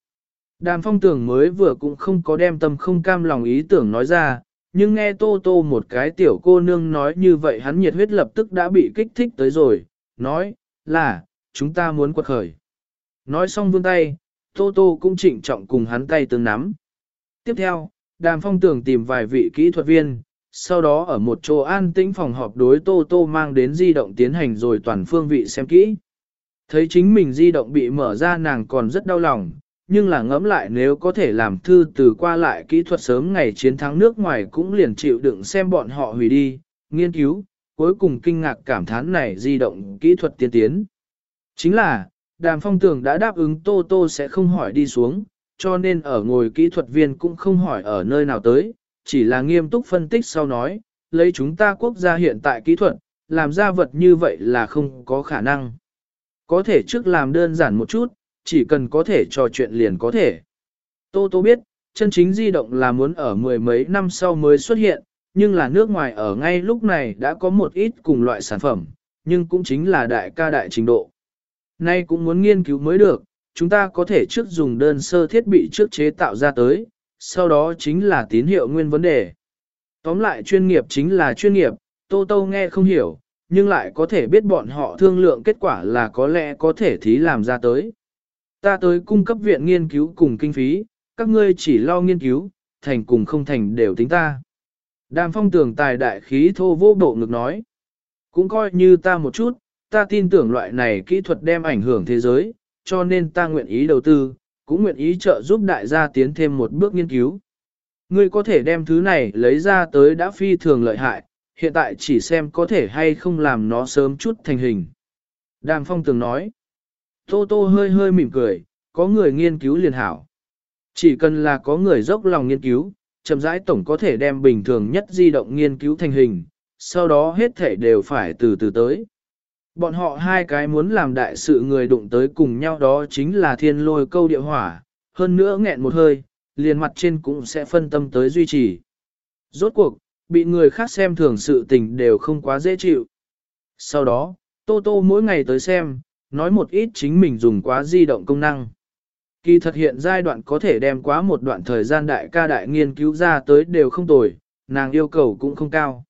Đàm phong tưởng mới vừa cũng không có đem tâm không cam lòng ý tưởng nói ra, nhưng nghe Tô Tô một cái tiểu cô nương nói như vậy hắn nhiệt huyết lập tức đã bị kích thích tới rồi, nói, là, chúng ta muốn quật khởi. Nói xong vươn tay, Tô Tô cũng trịnh trọng cùng hắn tay tương nắm. Tiếp theo, đàm phong tưởng tìm vài vị kỹ thuật viên, sau đó ở một chỗ an tĩnh phòng họp đối Tô Tô mang đến di động tiến hành rồi toàn phương vị xem kỹ. Thấy chính mình di động bị mở ra nàng còn rất đau lòng, nhưng là ngẫm lại nếu có thể làm thư từ qua lại kỹ thuật sớm ngày chiến thắng nước ngoài cũng liền chịu đựng xem bọn họ hủy đi, nghiên cứu, cuối cùng kinh ngạc cảm thán này di động kỹ thuật tiên tiến. Chính là, đàm phong tường đã đáp ứng Tô Tô sẽ không hỏi đi xuống, cho nên ở ngồi kỹ thuật viên cũng không hỏi ở nơi nào tới, chỉ là nghiêm túc phân tích sau nói, lấy chúng ta quốc gia hiện tại kỹ thuật, làm ra vật như vậy là không có khả năng. Có thể trước làm đơn giản một chút, chỉ cần có thể trò chuyện liền có thể. Tô Tô biết, chân chính di động là muốn ở mười mấy năm sau mới xuất hiện, nhưng là nước ngoài ở ngay lúc này đã có một ít cùng loại sản phẩm, nhưng cũng chính là đại ca đại trình độ. Nay cũng muốn nghiên cứu mới được, chúng ta có thể trước dùng đơn sơ thiết bị trước chế tạo ra tới, sau đó chính là tín hiệu nguyên vấn đề. Tóm lại chuyên nghiệp chính là chuyên nghiệp, Tô Tô nghe không hiểu, nhưng lại có thể biết bọn họ thương lượng kết quả là có lẽ có thể thí làm ra tới. Ta tới cung cấp viện nghiên cứu cùng kinh phí, các ngươi chỉ lo nghiên cứu, thành cùng không thành đều tính ta. Đàm phong tưởng tài đại khí thô vô bộ ngực nói. Cũng coi như ta một chút, ta tin tưởng loại này kỹ thuật đem ảnh hưởng thế giới, cho nên ta nguyện ý đầu tư, cũng nguyện ý trợ giúp đại gia tiến thêm một bước nghiên cứu. Ngươi có thể đem thứ này lấy ra tới đã phi thường lợi hại, hiện tại chỉ xem có thể hay không làm nó sớm chút thành hình. Đàm phong tường nói. Tô tô hơi hơi mỉm cười, có người nghiên cứu liền hảo. Chỉ cần là có người dốc lòng nghiên cứu, chậm rãi tổng có thể đem bình thường nhất di động nghiên cứu thành hình, sau đó hết thể đều phải từ từ tới. Bọn họ hai cái muốn làm đại sự người đụng tới cùng nhau đó chính là thiên lôi câu địa hỏa, hơn nữa nghẹn một hơi, liền mặt trên cũng sẽ phân tâm tới duy trì. Rốt cuộc, bị người khác xem thường sự tình đều không quá dễ chịu. Sau đó, Tô Tô mỗi ngày tới xem, nói một ít chính mình dùng quá di động công năng. Kỳ thật hiện giai đoạn có thể đem quá một đoạn thời gian đại ca đại nghiên cứu ra tới đều không tồi, nàng yêu cầu cũng không cao.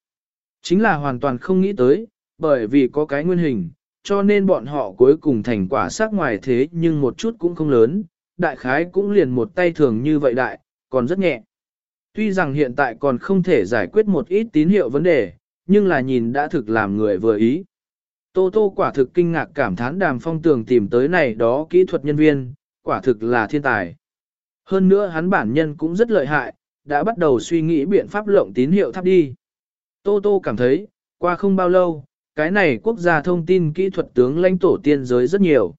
Chính là hoàn toàn không nghĩ tới, bởi vì có cái nguyên hình, cho nên bọn họ cuối cùng thành quả sắc ngoài thế nhưng một chút cũng không lớn, đại khái cũng liền một tay thường như vậy đại, còn rất nhẹ. Tuy rằng hiện tại còn không thể giải quyết một ít tín hiệu vấn đề, nhưng là nhìn đã thực làm người vừa ý. Tô Tô quả thực kinh ngạc cảm thán đàm phong tường tìm tới này đó kỹ thuật nhân viên, quả thực là thiên tài. Hơn nữa hắn bản nhân cũng rất lợi hại, đã bắt đầu suy nghĩ biện pháp lộng tín hiệu thắp đi. Tô Tô cảm thấy, qua không bao lâu, cái này quốc gia thông tin kỹ thuật tướng lãnh tổ tiên giới rất nhiều.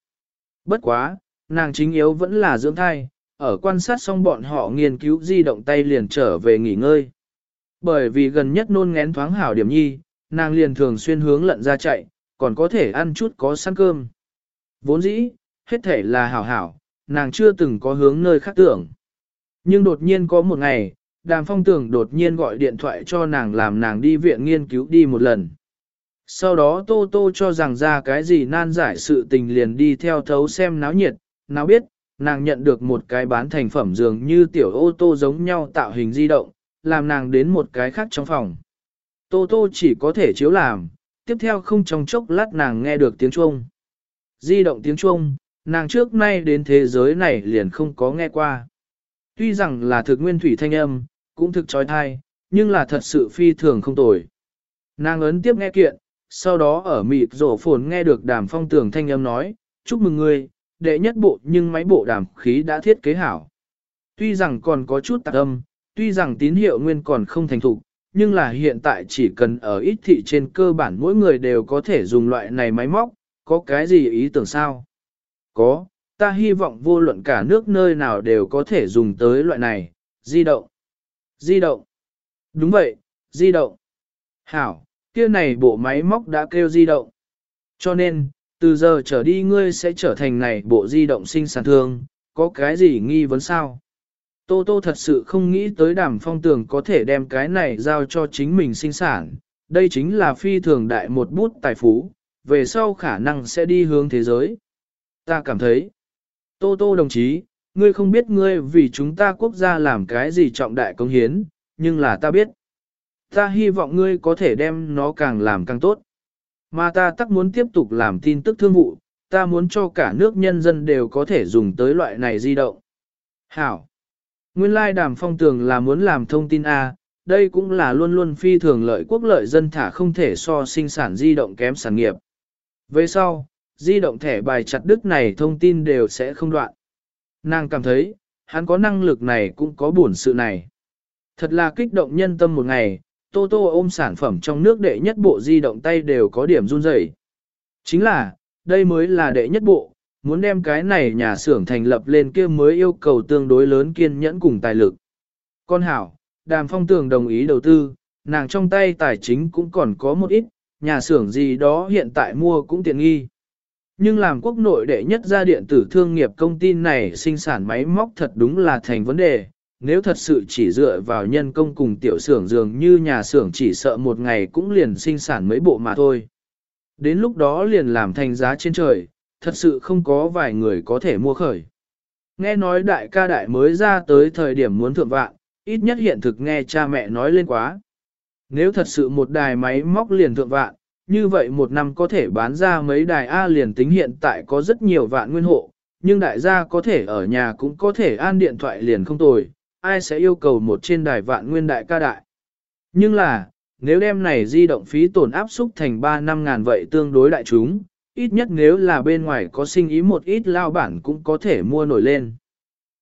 Bất quá, nàng chính yếu vẫn là dưỡng thai, ở quan sát xong bọn họ nghiên cứu di động tay liền trở về nghỉ ngơi. Bởi vì gần nhất nôn ngén thoáng hảo điểm nhi, nàng liền thường xuyên hướng lận ra chạy, còn có thể ăn chút có săn cơm. Vốn dĩ, hết thể là hảo hảo, nàng chưa từng có hướng nơi khác tưởng. Nhưng đột nhiên có một ngày, đàm phong tưởng đột nhiên gọi điện thoại cho nàng làm nàng đi viện nghiên cứu đi một lần. Sau đó Tô Tô cho rằng ra cái gì nan giải sự tình liền đi theo thấu xem náo nhiệt, nào biết, nàng nhận được một cái bán thành phẩm dường như tiểu ô tô giống nhau tạo hình di động, làm nàng đến một cái khác trong phòng. Tô Tô chỉ có thể chiếu làm, tiếp theo không trong chốc lát nàng nghe được tiếng chuông. Di động tiếng chuông, nàng trước nay đến thế giới này liền không có nghe qua. Tuy rằng là thực nguyên thủy thanh âm, cũng thực trói thai, nhưng là thật sự phi thường không tồi. Nàng ấn tiếp nghe kiện, sau đó ở mịt rổ phồn nghe được đàm phong tường thanh âm nói, chúc mừng ngươi, đệ nhất bộ nhưng máy bộ đàm khí đã thiết kế hảo. Tuy rằng còn có chút tạc âm, tuy rằng tín hiệu nguyên còn không thành thục, nhưng là hiện tại chỉ cần ở ít thị trên cơ bản mỗi người đều có thể dùng loại này máy móc, có cái gì ý tưởng sao? Có, ta hy vọng vô luận cả nước nơi nào đều có thể dùng tới loại này, di động. Di động. Đúng vậy, di động. Hảo, kia này bộ máy móc đã kêu di động. Cho nên, từ giờ trở đi ngươi sẽ trở thành này bộ di động sinh sản thương, có cái gì nghi vấn sao? Tô Tô thật sự không nghĩ tới đàm phong tường có thể đem cái này giao cho chính mình sinh sản, đây chính là phi thường đại một bút tài phú, về sau khả năng sẽ đi hướng thế giới. Ta cảm thấy, Tô Tô đồng chí, ngươi không biết ngươi vì chúng ta quốc gia làm cái gì trọng đại công hiến, nhưng là ta biết. Ta hy vọng ngươi có thể đem nó càng làm càng tốt. Mà ta tắc muốn tiếp tục làm tin tức thương vụ, ta muốn cho cả nước nhân dân đều có thể dùng tới loại này di động. Hảo! Nguyên lai đàm phong tường là muốn làm thông tin A, đây cũng là luôn luôn phi thường lợi quốc lợi dân thả không thể so sinh sản di động kém sản nghiệp. Về sau, di động thẻ bài chặt đứt này thông tin đều sẽ không đoạn. Nàng cảm thấy, hắn có năng lực này cũng có buồn sự này. Thật là kích động nhân tâm một ngày, Tô Tô ôm sản phẩm trong nước đệ nhất bộ di động tay đều có điểm run rẩy. Chính là, đây mới là đệ nhất bộ, muốn đem cái này nhà xưởng thành lập lên kia mới yêu cầu tương đối lớn kiên nhẫn cùng tài lực. Con hảo, đàm phong tường đồng ý đầu tư, nàng trong tay tài chính cũng còn có một ít, nhà xưởng gì đó hiện tại mua cũng tiện nghi. Nhưng làm quốc nội đệ nhất gia điện tử thương nghiệp công ty này sinh sản máy móc thật đúng là thành vấn đề, nếu thật sự chỉ dựa vào nhân công cùng tiểu xưởng dường như nhà xưởng chỉ sợ một ngày cũng liền sinh sản mấy bộ mà thôi. Đến lúc đó liền làm thành giá trên trời, thật sự không có vài người có thể mua khởi. Nghe nói đại ca đại mới ra tới thời điểm muốn thượng vạn, ít nhất hiện thực nghe cha mẹ nói lên quá. Nếu thật sự một đài máy móc liền thượng vạn, như vậy một năm có thể bán ra mấy đài A liền tính hiện tại có rất nhiều vạn nguyên hộ, nhưng đại gia có thể ở nhà cũng có thể an điện thoại liền không tồi, ai sẽ yêu cầu một trên đài vạn nguyên đại ca đại. Nhưng là, nếu đem này di động phí tổn áp xúc thành 3 năm ngàn vậy tương đối đại chúng, ít nhất nếu là bên ngoài có sinh ý một ít lao bản cũng có thể mua nổi lên.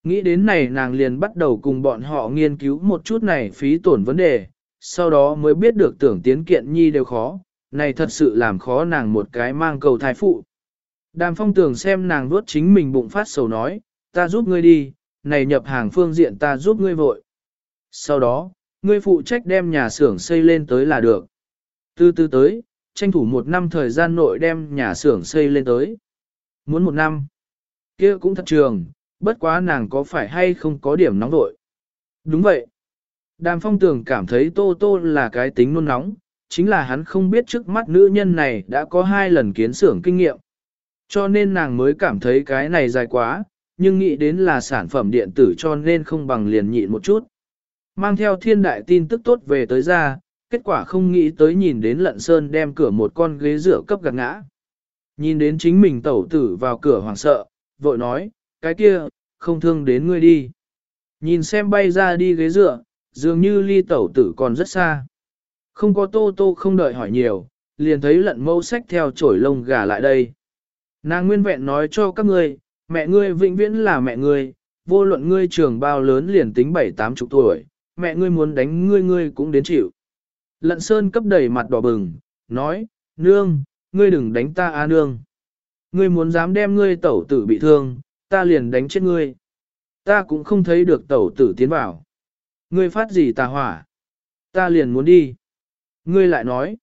Nghĩ đến này nàng liền bắt đầu cùng bọn họ nghiên cứu một chút này phí tổn vấn đề, sau đó mới biết được tưởng tiến kiện nhi đều khó, này thật sự làm khó nàng một cái mang cầu thai phụ. Đàm phong tưởng xem nàng vuốt chính mình bụng phát sầu nói, ta giúp ngươi đi, này nhập hàng phương diện ta giúp ngươi vội. Sau đó, ngươi phụ trách đem nhà xưởng xây lên tới là được. Từ từ tới, tranh thủ một năm thời gian nội đem nhà xưởng xây lên tới. Muốn một năm, kia cũng thật trường, bất quá nàng có phải hay không có điểm nóng vội. Đúng vậy. Đàm phong tường cảm thấy tô tô là cái tính nôn nóng, chính là hắn không biết trước mắt nữ nhân này đã có hai lần kiến xưởng kinh nghiệm. Cho nên nàng mới cảm thấy cái này dài quá, nhưng nghĩ đến là sản phẩm điện tử cho nên không bằng liền nhịn một chút. Mang theo thiên đại tin tức tốt về tới ra, kết quả không nghĩ tới nhìn đến lận sơn đem cửa một con ghế rửa cấp gạt ngã. Nhìn đến chính mình tẩu tử vào cửa hoảng sợ, vội nói, cái kia, không thương đến ngươi đi. Nhìn xem bay ra đi ghế dựa, dường như ly tẩu tử còn rất xa. Không có tô tô không đợi hỏi nhiều, liền thấy lận mâu sách theo chổi lông gà lại đây. Nàng nguyên vẹn nói cho các ngươi, mẹ ngươi vĩnh viễn là mẹ ngươi, vô luận ngươi trường bao lớn liền tính bảy tám chục tuổi, mẹ ngươi muốn đánh ngươi ngươi cũng đến chịu. Lận sơn cấp đầy mặt đỏ bừng, nói, nương, ngươi đừng đánh ta a nương. Ngươi muốn dám đem ngươi tẩu tử bị thương, ta liền đánh chết ngươi. Ta cũng không thấy được tẩu tử tiến vào. Ngươi phát gì tà hỏa? Ta liền muốn đi. Ngươi lại nói.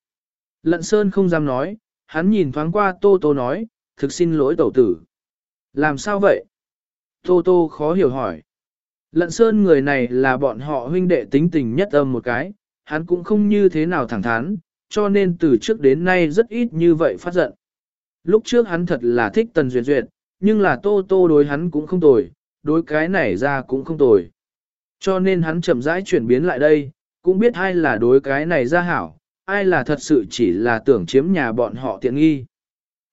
Lận Sơn không dám nói, hắn nhìn thoáng qua Tô Tô nói, thực xin lỗi tẩu tử. Làm sao vậy? Tô Tô khó hiểu hỏi. Lận Sơn người này là bọn họ huynh đệ tính tình nhất âm một cái, hắn cũng không như thế nào thẳng thắn, cho nên từ trước đến nay rất ít như vậy phát giận. Lúc trước hắn thật là thích Tần Duyệt Duyệt, nhưng là Tô Tô đối hắn cũng không tồi, đối cái này ra cũng không tồi. Cho nên hắn chậm rãi chuyển biến lại đây, cũng biết ai là đối cái này ra hảo, ai là thật sự chỉ là tưởng chiếm nhà bọn họ tiện nghi.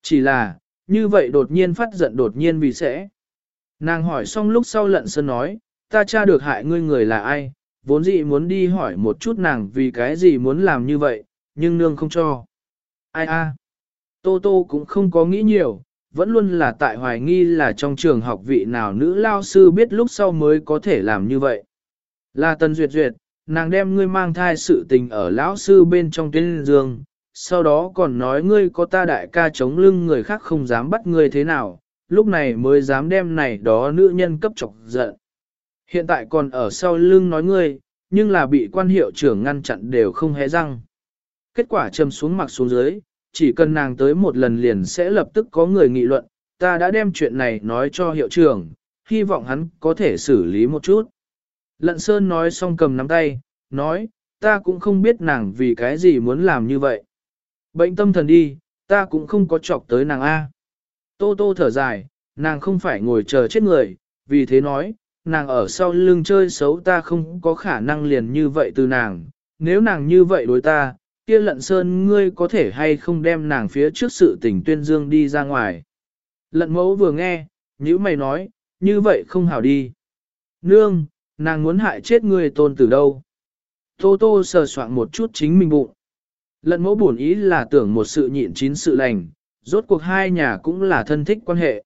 Chỉ là, như vậy đột nhiên phát giận đột nhiên vì sẽ. Nàng hỏi xong lúc sau lận sơn nói, ta tra được hại ngươi người là ai, vốn dĩ muốn đi hỏi một chút nàng vì cái gì muốn làm như vậy, nhưng nương không cho. Ai a? Tô Tô cũng không có nghĩ nhiều, vẫn luôn là tại hoài nghi là trong trường học vị nào nữ lao sư biết lúc sau mới có thể làm như vậy. Là Tần Duyệt Duyệt, nàng đem ngươi mang thai sự tình ở lão sư bên trong tuyên dương, sau đó còn nói ngươi có ta đại ca chống lưng người khác không dám bắt ngươi thế nào, lúc này mới dám đem này đó nữ nhân cấp chọc giận. Hiện tại còn ở sau lưng nói ngươi, nhưng là bị quan hiệu trưởng ngăn chặn đều không hé răng. Kết quả châm xuống mặt xuống dưới, chỉ cần nàng tới một lần liền sẽ lập tức có người nghị luận, ta đã đem chuyện này nói cho hiệu trưởng, hy vọng hắn có thể xử lý một chút. Lận Sơn nói xong cầm nắm tay, nói, ta cũng không biết nàng vì cái gì muốn làm như vậy. Bệnh tâm thần đi, ta cũng không có chọc tới nàng A. Tô tô thở dài, nàng không phải ngồi chờ chết người, vì thế nói, nàng ở sau lưng chơi xấu ta không có khả năng liền như vậy từ nàng, nếu nàng như vậy đối ta, kia lận sơn ngươi có thể hay không đem nàng phía trước sự tình tuyên dương đi ra ngoài. Lận mẫu vừa nghe, nhữ mày nói, như vậy không hảo đi. Nương, nàng muốn hại chết ngươi tôn từ đâu. Tô tô sờ soạn một chút chính mình bụng. Lận mẫu buồn ý là tưởng một sự nhịn chín sự lành, rốt cuộc hai nhà cũng là thân thích quan hệ.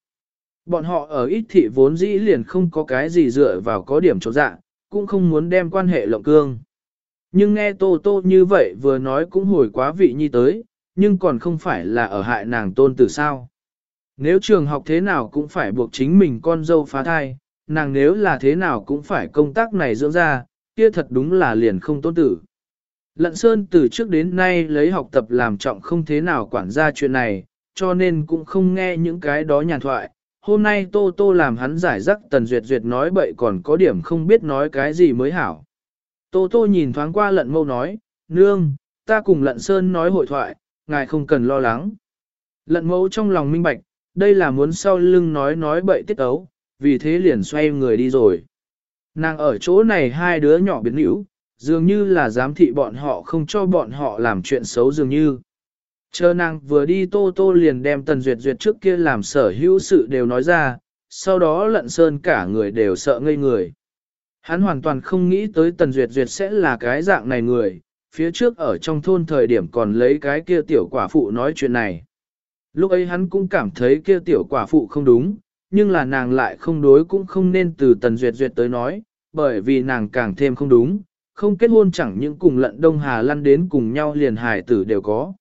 Bọn họ ở ít thị vốn dĩ liền không có cái gì dựa vào có điểm chỗ dạ, cũng không muốn đem quan hệ lộng cương. Nhưng nghe Tô Tô như vậy vừa nói cũng hồi quá vị nhi tới, nhưng còn không phải là ở hại nàng tôn tử sao. Nếu trường học thế nào cũng phải buộc chính mình con dâu phá thai, nàng nếu là thế nào cũng phải công tác này dưỡng ra, kia thật đúng là liền không tôn tử. Lận Sơn từ trước đến nay lấy học tập làm trọng không thế nào quản ra chuyện này, cho nên cũng không nghe những cái đó nhàn thoại. Hôm nay Tô Tô làm hắn giải rắc Tần Duyệt Duyệt nói bậy còn có điểm không biết nói cái gì mới hảo. Tô Tô nhìn thoáng qua lận mâu nói, Nương, ta cùng lận Sơn nói hội thoại, ngài không cần lo lắng. Lận mâu trong lòng minh bạch, đây là muốn sau lưng nói nói bậy tiết ấu, vì thế liền xoay người đi rồi. Nàng ở chỗ này hai đứa nhỏ biến hữu, dường như là giám thị bọn họ không cho bọn họ làm chuyện xấu dường như. Chờ nàng vừa đi tô tô liền đem tần duyệt duyệt trước kia làm sở hữu sự đều nói ra, sau đó lận sơn cả người đều sợ ngây người. Hắn hoàn toàn không nghĩ tới tần duyệt duyệt sẽ là cái dạng này người, phía trước ở trong thôn thời điểm còn lấy cái kia tiểu quả phụ nói chuyện này. Lúc ấy hắn cũng cảm thấy kia tiểu quả phụ không đúng, nhưng là nàng lại không đối cũng không nên từ tần duyệt duyệt tới nói, bởi vì nàng càng thêm không đúng, không kết hôn chẳng những cùng lận Đông Hà lăn đến cùng nhau liền hài tử đều có.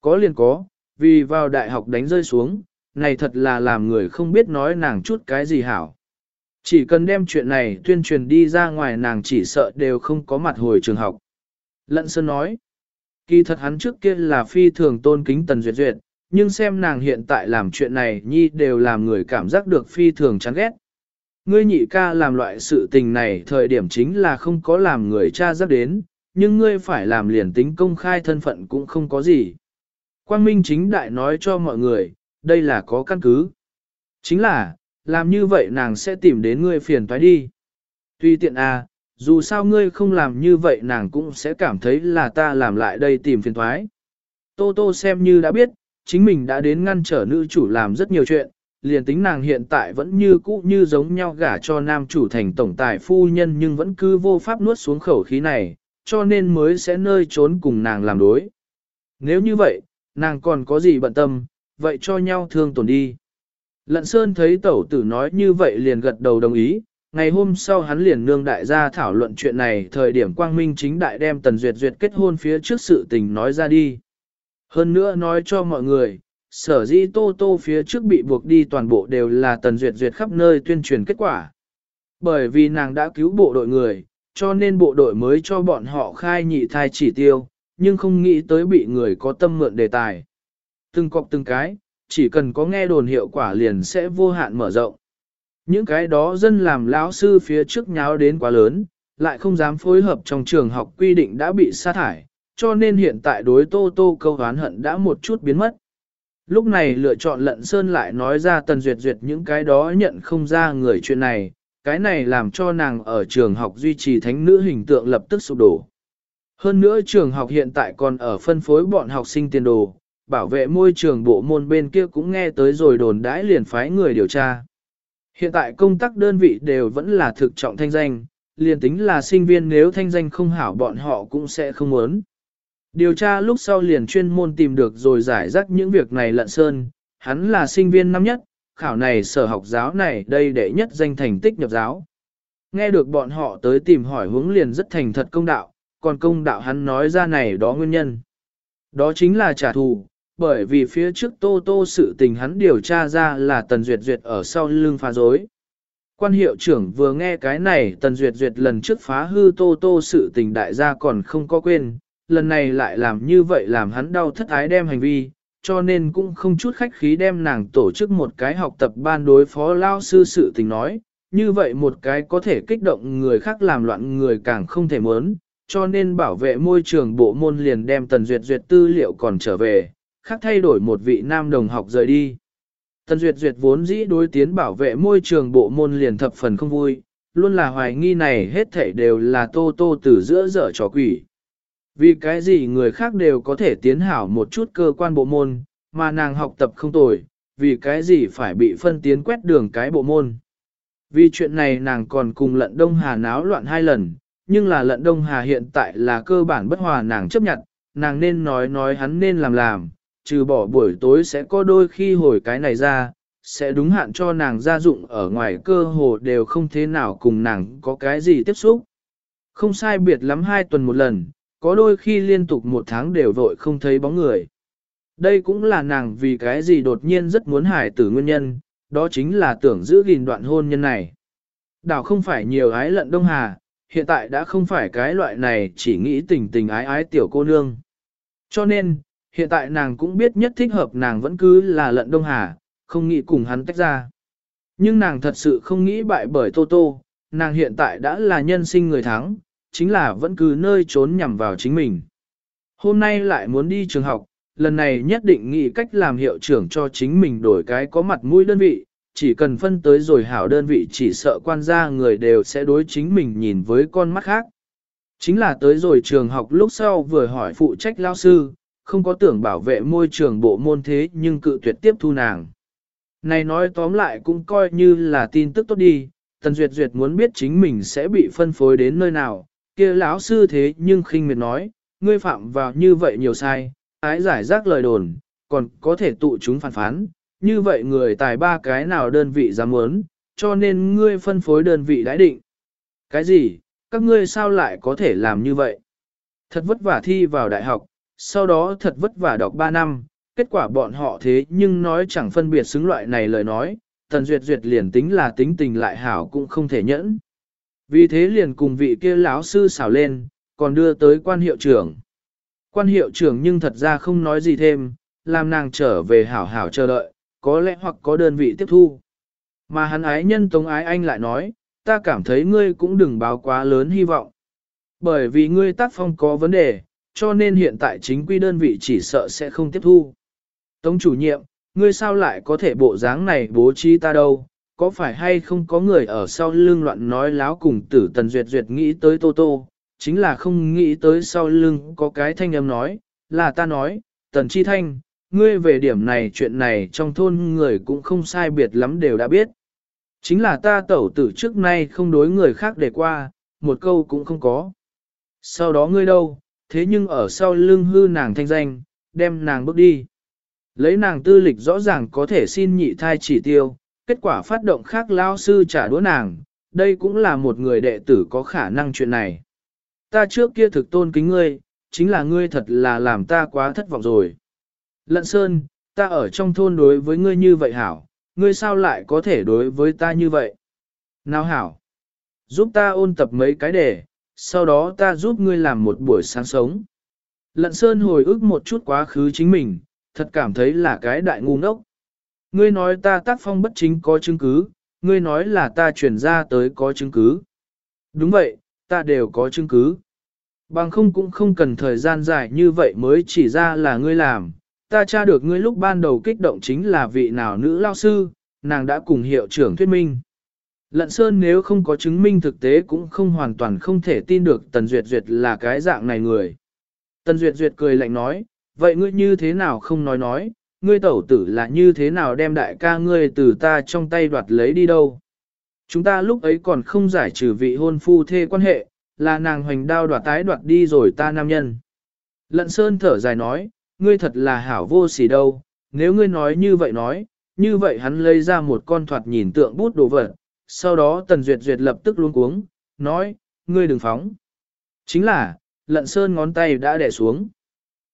Có liền có, vì vào đại học đánh rơi xuống, này thật là làm người không biết nói nàng chút cái gì hảo. Chỉ cần đem chuyện này tuyên truyền đi ra ngoài nàng chỉ sợ đều không có mặt hồi trường học. Lận Sơn nói, kỳ thật hắn trước kia là phi thường tôn kính Tần Duyệt Duyệt, nhưng xem nàng hiện tại làm chuyện này nhi đều làm người cảm giác được phi thường chán ghét. Ngươi nhị ca làm loại sự tình này thời điểm chính là không có làm người cha dắt đến, nhưng ngươi phải làm liền tính công khai thân phận cũng không có gì. Quang Minh chính đại nói cho mọi người, đây là có căn cứ. Chính là, làm như vậy nàng sẽ tìm đến ngươi phiền toái đi. Tuy tiện à, dù sao ngươi không làm như vậy nàng cũng sẽ cảm thấy là ta làm lại đây tìm phiền toái. Tô Tô xem như đã biết, chính mình đã đến ngăn trở nữ chủ làm rất nhiều chuyện, liền tính nàng hiện tại vẫn như cũ như giống nhau gả cho nam chủ thành tổng tài phu nhân nhưng vẫn cứ vô pháp nuốt xuống khẩu khí này, cho nên mới sẽ nơi trốn cùng nàng làm đối. Nếu như vậy, nàng còn có gì bận tâm, vậy cho nhau thương tổn đi. Lận Sơn thấy tẩu tử nói như vậy liền gật đầu đồng ý, ngày hôm sau hắn liền nương đại gia thảo luận chuyện này thời điểm quang minh chính đại đem tần duyệt duyệt kết hôn phía trước sự tình nói ra đi. Hơn nữa nói cho mọi người, sở dĩ tô tô phía trước bị buộc đi toàn bộ đều là tần duyệt duyệt khắp nơi tuyên truyền kết quả. Bởi vì nàng đã cứu bộ đội người, cho nên bộ đội mới cho bọn họ khai nhị thai chỉ tiêu, nhưng không nghĩ tới bị người có tâm mượn đề tài. Từng cọc từng cái, chỉ cần có nghe đồn hiệu quả liền sẽ vô hạn mở rộng. Những cái đó dân làm lão sư phía trước nháo đến quá lớn, lại không dám phối hợp trong trường học quy định đã bị sa thải, cho nên hiện tại đối tô tô câu hán hận đã một chút biến mất. Lúc này lựa chọn lận sơn lại nói ra tần duyệt duyệt những cái đó nhận không ra người chuyện này, cái này làm cho nàng ở trường học duy trì thánh nữ hình tượng lập tức sụp đổ. Hơn nữa trường học hiện tại còn ở phân phối bọn học sinh tiền đồ, bảo vệ môi trường bộ môn bên kia cũng nghe tới rồi đồn đãi liền phái người điều tra. Hiện tại công tác đơn vị đều vẫn là thực trọng thanh danh, liền tính là sinh viên nếu thanh danh không hảo bọn họ cũng sẽ không muốn. Điều tra lúc sau liền chuyên môn tìm được rồi giải rắc những việc này lận sơn, hắn là sinh viên năm nhất, khảo này sở học giáo này đây đệ nhất danh thành tích nhập giáo. Nghe được bọn họ tới tìm hỏi hướng liền rất thành thật công đạo, còn công đạo hắn nói ra này đó nguyên nhân. Đó chính là trả thù, bởi vì phía trước Tô Tô sự tình hắn điều tra ra là Tần Duyệt Duyệt ở sau lưng phá dối. Quan hiệu trưởng vừa nghe cái này Tần Duyệt Duyệt lần trước phá hư Tô Tô sự tình đại gia còn không có quên, lần này lại làm như vậy làm hắn đau thất ái đem hành vi, cho nên cũng không chút khách khí đem nàng tổ chức một cái học tập ban đối phó lao sư sự tình nói, như vậy một cái có thể kích động người khác làm loạn người càng không thể muốn, cho nên bảo vệ môi trường bộ môn liền đem Tần Duyệt Duyệt tư liệu còn trở về, khác thay đổi một vị nam đồng học rời đi. Tần Duyệt Duyệt vốn dĩ đối tiến bảo vệ môi trường bộ môn liền thập phần không vui, luôn là hoài nghi này hết thảy đều là tô tô từ giữa dở trò quỷ. Vì cái gì người khác đều có thể tiến hảo một chút cơ quan bộ môn, mà nàng học tập không tồi, vì cái gì phải bị phân tiến quét đường cái bộ môn. Vì chuyện này nàng còn cùng lận Đông Hà náo loạn hai lần, nhưng là lận Đông Hà hiện tại là cơ bản bất hòa nàng chấp nhận, nàng nên nói nói hắn nên làm làm, trừ bỏ buổi tối sẽ có đôi khi hồi cái này ra, sẽ đúng hạn cho nàng gia dụng ở ngoài cơ hồ đều không thế nào cùng nàng có cái gì tiếp xúc. Không sai biệt lắm hai tuần một lần, có đôi khi liên tục một tháng đều vội không thấy bóng người. Đây cũng là nàng vì cái gì đột nhiên rất muốn hải tử nguyên nhân, đó chính là tưởng giữ gìn đoạn hôn nhân này. Đảo không phải nhiều ái lận Đông Hà, hiện tại đã không phải cái loại này chỉ nghĩ tình tình ái ái tiểu cô nương. Cho nên, hiện tại nàng cũng biết nhất thích hợp nàng vẫn cứ là lận Đông Hà, không nghĩ cùng hắn tách ra. Nhưng nàng thật sự không nghĩ bại bởi Tô Tô, nàng hiện tại đã là nhân sinh người thắng, chính là vẫn cứ nơi trốn nhằm vào chính mình. Hôm nay lại muốn đi trường học, lần này nhất định nghĩ cách làm hiệu trưởng cho chính mình đổi cái có mặt mũi đơn vị, chỉ cần phân tới rồi hảo đơn vị chỉ sợ quan gia người đều sẽ đối chính mình nhìn với con mắt khác. Chính là tới rồi trường học lúc sau vừa hỏi phụ trách lao sư, không có tưởng bảo vệ môi trường bộ môn thế nhưng cự tuyệt tiếp thu nàng. Này nói tóm lại cũng coi như là tin tức tốt đi, Tần Duyệt Duyệt muốn biết chính mình sẽ bị phân phối đến nơi nào, kia lão sư thế nhưng khinh miệt nói, ngươi phạm vào như vậy nhiều sai, ái giải rác lời đồn, còn có thể tụ chúng phản phán, như vậy người tài ba cái nào đơn vị dám muốn, cho nên ngươi phân phối đơn vị đãi định. Cái gì, các ngươi sao lại có thể làm như vậy? Thật vất vả thi vào đại học, sau đó thật vất vả đọc 3 năm, kết quả bọn họ thế nhưng nói chẳng phân biệt xứng loại này lời nói, tần duyệt duyệt liền tính là tính tình lại hảo cũng không thể nhẫn. Vì thế liền cùng vị kia lão sư xảo lên, còn đưa tới quan hiệu trưởng. Quan hiệu trưởng nhưng thật ra không nói gì thêm, làm nàng trở về hảo hảo chờ đợi, có lẽ hoặc có đơn vị tiếp thu. Mà hắn ái nhân Tống Ái Anh lại nói, ta cảm thấy ngươi cũng đừng báo quá lớn hy vọng. Bởi vì ngươi tác phong có vấn đề, cho nên hiện tại chính quy đơn vị chỉ sợ sẽ không tiếp thu. Tống chủ nhiệm, ngươi sao lại có thể bộ dáng này bố trí ta đâu, có phải hay không có người ở sau lưng loạn nói láo cùng tử tần duyệt duyệt nghĩ tới tô tô, chính là không nghĩ tới sau lưng có cái thanh âm nói, là ta nói, tần chi thanh, ngươi về điểm này chuyện này trong thôn người cũng không sai biệt lắm đều đã biết. Chính là ta tẩu tử trước nay không đối người khác để qua, một câu cũng không có. Sau đó ngươi đâu, thế nhưng ở sau lưng hư nàng thanh danh, đem nàng bước đi. Lấy nàng tư lịch rõ ràng có thể xin nhị thai chỉ tiêu, kết quả phát động khác lao sư trả đũa nàng, đây cũng là một người đệ tử có khả năng chuyện này. Ta trước kia thực tôn kính ngươi, chính là ngươi thật là làm ta quá thất vọng rồi. Lận Sơn, ta ở trong thôn đối với ngươi như vậy hảo, ngươi sao lại có thể đối với ta như vậy? Nào hảo, giúp ta ôn tập mấy cái đề, sau đó ta giúp ngươi làm một buổi sáng sống. Lận Sơn hồi ức một chút quá khứ chính mình, thật cảm thấy là cái đại ngu ngốc. Ngươi nói ta tác phong bất chính có chứng cứ, ngươi nói là ta chuyển ra tới có chứng cứ. Đúng vậy, ta đều có chứng cứ. Bằng không cũng không cần thời gian dài như vậy mới chỉ ra là ngươi làm. Ta tra được ngươi lúc ban đầu kích động chính là vị nào nữ lao sư, nàng đã cùng hiệu trưởng thuyết minh. Lận Sơn nếu không có chứng minh thực tế cũng không hoàn toàn không thể tin được Tần Duyệt Duyệt là cái dạng này người. Tần Duyệt Duyệt cười lạnh nói, vậy ngươi như thế nào không nói nói, ngươi tẩu tử là như thế nào đem đại ca ngươi từ ta trong tay đoạt lấy đi đâu. Chúng ta lúc ấy còn không giải trừ vị hôn phu thê quan hệ, là nàng hoành đao đoạt tái đoạt đi rồi ta nam nhân. Lận Sơn thở dài nói, ngươi thật là hảo vô sỉ đâu, nếu ngươi nói như vậy nói, như vậy hắn lấy ra một con thoạt nhìn tượng bút đồ vật, sau đó Tần Duyệt Duyệt lập tức luôn cuống, nói, ngươi đừng phóng. Chính là, Lận Sơn ngón tay đã đè xuống.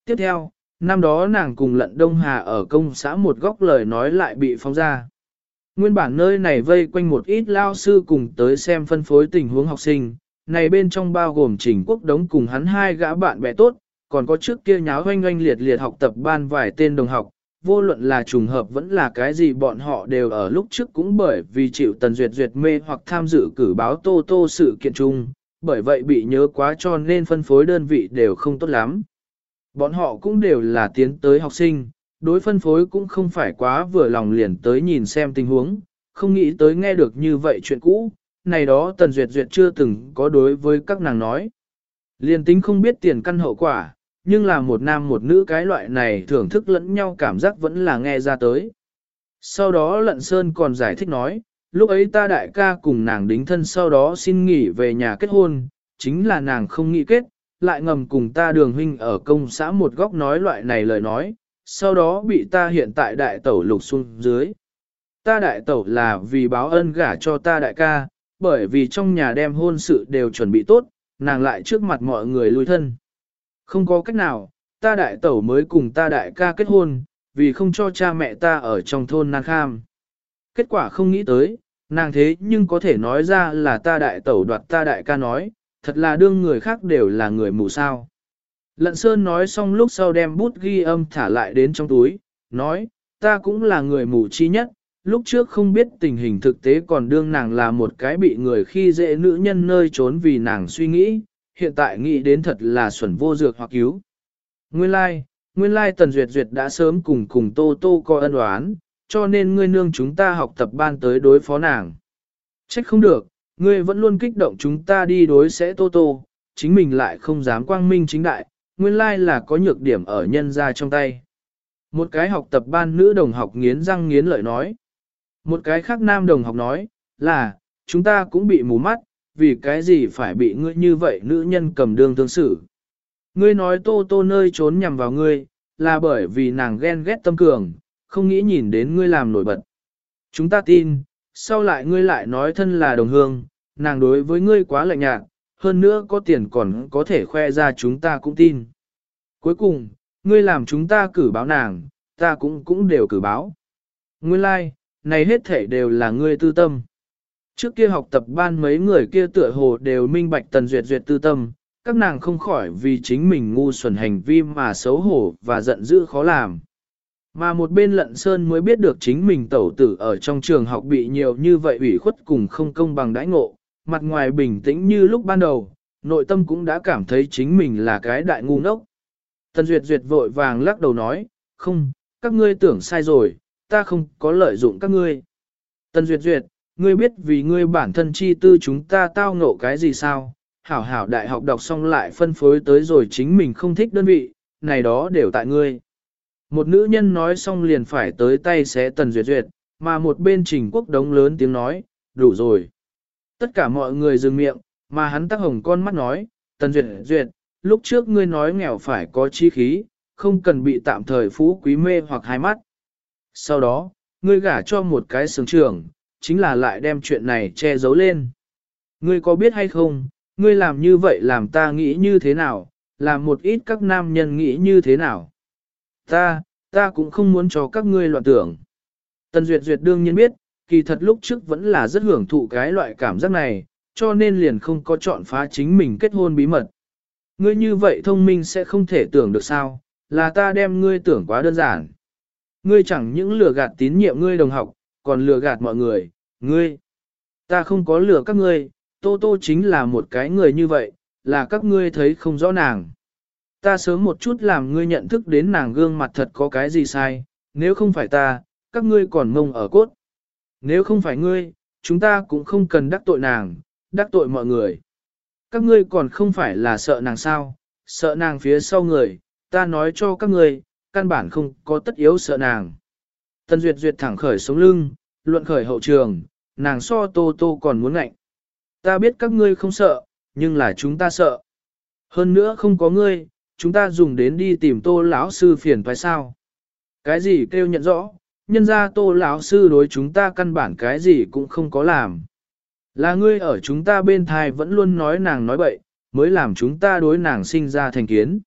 Tiếp theo, năm đó nàng cùng Lận Đông Hà ở công xã một góc lời nói lại bị phóng ra. Nguyên bản nơi này vây quanh một ít lao sư cùng tới xem phân phối tình huống học sinh, này bên trong bao gồm trình quốc đống cùng hắn hai gã bạn bè tốt, còn có trước kia nháo hoanh hoanh liệt liệt học tập ban vài tên đồng học, vô luận là trùng hợp vẫn là cái gì bọn họ đều ở lúc trước cũng bởi vì chịu tần duyệt duyệt mê hoặc tham dự cử báo tô tô sự kiện chung, bởi vậy bị nhớ quá cho nên phân phối đơn vị đều không tốt lắm. Bọn họ cũng đều là tiến tới học sinh, đối phân phối cũng không phải quá vừa lòng liền tới nhìn xem tình huống, không nghĩ tới nghe được như vậy chuyện cũ, này đó Tần Duyệt Duyệt chưa từng có đối với các nàng nói. liền tính không biết tiền căn hậu quả, nhưng là một nam một nữ cái loại này thưởng thức lẫn nhau cảm giác vẫn là nghe ra tới. Sau đó lận sơn còn giải thích nói, lúc ấy ta đại ca cùng nàng đính thân sau đó xin nghỉ về nhà kết hôn, chính là nàng không nghĩ kết, lại ngầm cùng ta đường huynh ở công xã một góc nói loại này lời nói, sau đó bị ta hiện tại đại tẩu lục xuống dưới. Ta đại tẩu là vì báo ân gả cho ta đại ca, bởi vì trong nhà đem hôn sự đều chuẩn bị tốt, nàng lại trước mặt mọi người lui thân. Không có cách nào, ta đại tẩu mới cùng ta đại ca kết hôn, vì không cho cha mẹ ta ở trong thôn nàng kham. Kết quả không nghĩ tới, nàng thế nhưng có thể nói ra là ta đại tẩu đoạt ta đại ca nói, thật là đương người khác đều là người mù sao. Lận Sơn nói xong lúc sau đem bút ghi âm thả lại đến trong túi, nói, ta cũng là người mù chi nhất, lúc trước không biết tình hình thực tế còn đương nàng là một cái bị người khi dễ nữ nhân nơi trốn vì nàng suy nghĩ, hiện tại nghĩ đến thật là xuẩn vô dược hoặc cứu. Nguyên lai, like, nguyên lai like Tần Duyệt Duyệt đã sớm cùng cùng Tô Tô coi ân oán, cho nên ngươi nương chúng ta học tập ban tới đối phó nàng. Trách không được, ngươi vẫn luôn kích động chúng ta đi đối sẽ Tô Tô, chính mình lại không dám quang minh chính đại, nguyên lai là có nhược điểm ở nhân ra trong tay. Một cái học tập ban nữ đồng học nghiến răng nghiến lợi nói. Một cái khác nam đồng học nói, là, chúng ta cũng bị mù mắt, vì cái gì phải bị ngươi như vậy nữ nhân cầm đương tương xử. Ngươi nói tô tô nơi trốn nhằm vào ngươi, là bởi vì nàng ghen ghét tâm cường, không nghĩ nhìn đến ngươi làm nổi bật. Chúng ta tin, sau lại ngươi lại nói thân là đồng hương, nàng đối với ngươi quá lạnh nhạt, hơn nữa có tiền còn có thể khoe ra chúng ta cũng tin. Cuối cùng, ngươi làm chúng ta cử báo nàng, ta cũng cũng đều cử báo. Nguyên lai, like, này hết thể đều là ngươi tư tâm. Trước kia học tập ban mấy người kia tựa hồ đều minh bạch tần duyệt duyệt tư tâm, các nàng không khỏi vì chính mình ngu xuẩn hành vi mà xấu hổ và giận dữ khó làm. Mà một bên lận sơn mới biết được chính mình tẩu tử ở trong trường học bị nhiều như vậy ủy khuất cùng không công bằng đãi ngộ, mặt ngoài bình tĩnh như lúc ban đầu, nội tâm cũng đã cảm thấy chính mình là cái đại ngu ngốc. Tần Duyệt Duyệt vội vàng lắc đầu nói, không, các ngươi tưởng sai rồi, ta không có lợi dụng các ngươi. Tần Duyệt Duyệt, ngươi biết vì ngươi bản thân chi tư chúng ta tao ngộ cái gì sao? Hảo hảo đại học đọc xong lại phân phối tới rồi chính mình không thích đơn vị, này đó đều tại ngươi. Một nữ nhân nói xong liền phải tới tay xé Tần Duyệt Duyệt, mà một bên trình quốc đống lớn tiếng nói, đủ rồi. Tất cả mọi người dừng miệng, mà hắn tắc hồng con mắt nói, Tần Duyệt Duyệt, lúc trước ngươi nói nghèo phải có chi khí, không cần bị tạm thời phú quý mê hoặc hai mắt. Sau đó, ngươi gả cho một cái sướng trưởng, chính là lại đem chuyện này che giấu lên. Ngươi có biết hay không, ngươi làm như vậy làm ta nghĩ như thế nào, làm một ít các nam nhân nghĩ như thế nào. Ta, ta cũng không muốn cho các ngươi loạn tưởng. Tần Duyệt Duyệt đương nhiên biết, kỳ thật lúc trước vẫn là rất hưởng thụ cái loại cảm giác này, cho nên liền không có chọn phá chính mình kết hôn bí mật. Ngươi như vậy thông minh sẽ không thể tưởng được sao, là ta đem ngươi tưởng quá đơn giản. Ngươi chẳng những lừa gạt tín nhiệm ngươi đồng học, còn lừa gạt mọi người, ngươi. Ta không có lừa các ngươi, Tô Tô chính là một cái người như vậy, là các ngươi thấy không rõ nàng. Ta sớm một chút làm ngươi nhận thức đến nàng gương mặt thật có cái gì sai, nếu không phải ta, các ngươi còn mông ở cốt. Nếu không phải ngươi, chúng ta cũng không cần đắc tội nàng, đắc tội mọi người. Các ngươi còn không phải là sợ nàng sao, sợ nàng phía sau người, ta nói cho các ngươi, căn bản không có tất yếu sợ nàng. Tần Duyệt Duyệt thẳng khởi sống lưng, luận khởi hậu trường, nàng so tô tô còn muốn ngạnh. Ta biết các ngươi không sợ, nhưng là chúng ta sợ. Hơn nữa không có ngươi, chúng ta dùng đến đi tìm tô lão sư phiền phải sao. Cái gì kêu nhận rõ, nhân ra tô lão sư đối chúng ta căn bản cái gì cũng không có làm. Là ngươi ở chúng ta bên thai vẫn luôn nói nàng nói bậy, mới làm chúng ta đối nàng sinh ra thành kiến.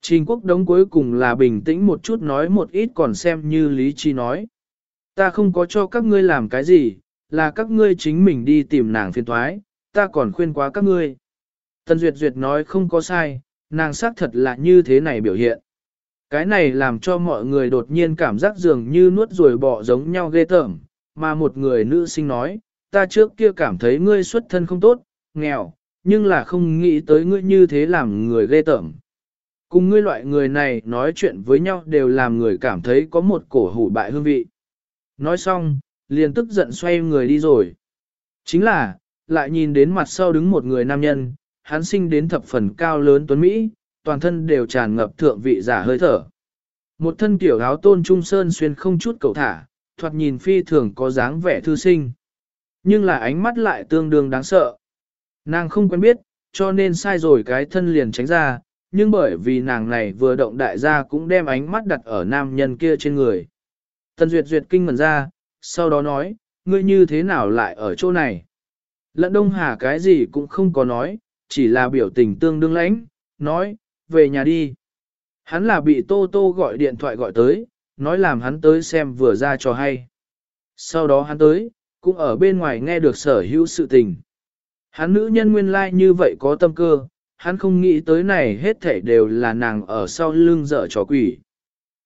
Trình quốc đống cuối cùng là bình tĩnh một chút nói một ít còn xem như lý trí nói. Ta không có cho các ngươi làm cái gì, là các ngươi chính mình đi tìm nàng phiền thoái, ta còn khuyên quá các ngươi. Tần Duyệt Duyệt nói không có sai, nàng xác thật là như thế này biểu hiện. Cái này làm cho mọi người đột nhiên cảm giác dường như nuốt ruồi bỏ giống nhau ghê tởm, mà một người nữ sinh nói, ta trước kia cảm thấy ngươi xuất thân không tốt, nghèo, nhưng là không nghĩ tới ngươi như thế làm người ghê tởm. Cùng ngươi loại người này nói chuyện với nhau đều làm người cảm thấy có một cổ hủ bại hương vị. Nói xong, liền tức giận xoay người đi rồi. Chính là, lại nhìn đến mặt sau đứng một người nam nhân, hắn sinh đến thập phần cao lớn tuấn Mỹ, toàn thân đều tràn ngập thượng vị giả hơi thở. Một thân kiểu áo tôn trung sơn xuyên không chút cầu thả, thoạt nhìn phi thường có dáng vẻ thư sinh. Nhưng là ánh mắt lại tương đương đáng sợ. Nàng không quen biết, cho nên sai rồi cái thân liền tránh ra, nhưng bởi vì nàng này vừa động đại gia cũng đem ánh mắt đặt ở nam nhân kia trên người. Tần Duyệt Duyệt kinh ngẩn ra, sau đó nói, ngươi như thế nào lại ở chỗ này? Lận Đông Hà cái gì cũng không có nói, chỉ là biểu tình tương đương lãnh, nói, về nhà đi. Hắn là bị Tô Tô gọi điện thoại gọi tới, nói làm hắn tới xem vừa ra cho hay. Sau đó hắn tới, cũng ở bên ngoài nghe được sở hữu sự tình. Hắn nữ nhân nguyên lai like như vậy có tâm cơ, hắn không nghĩ tới này hết thảy đều là nàng ở sau lưng dở trò quỷ.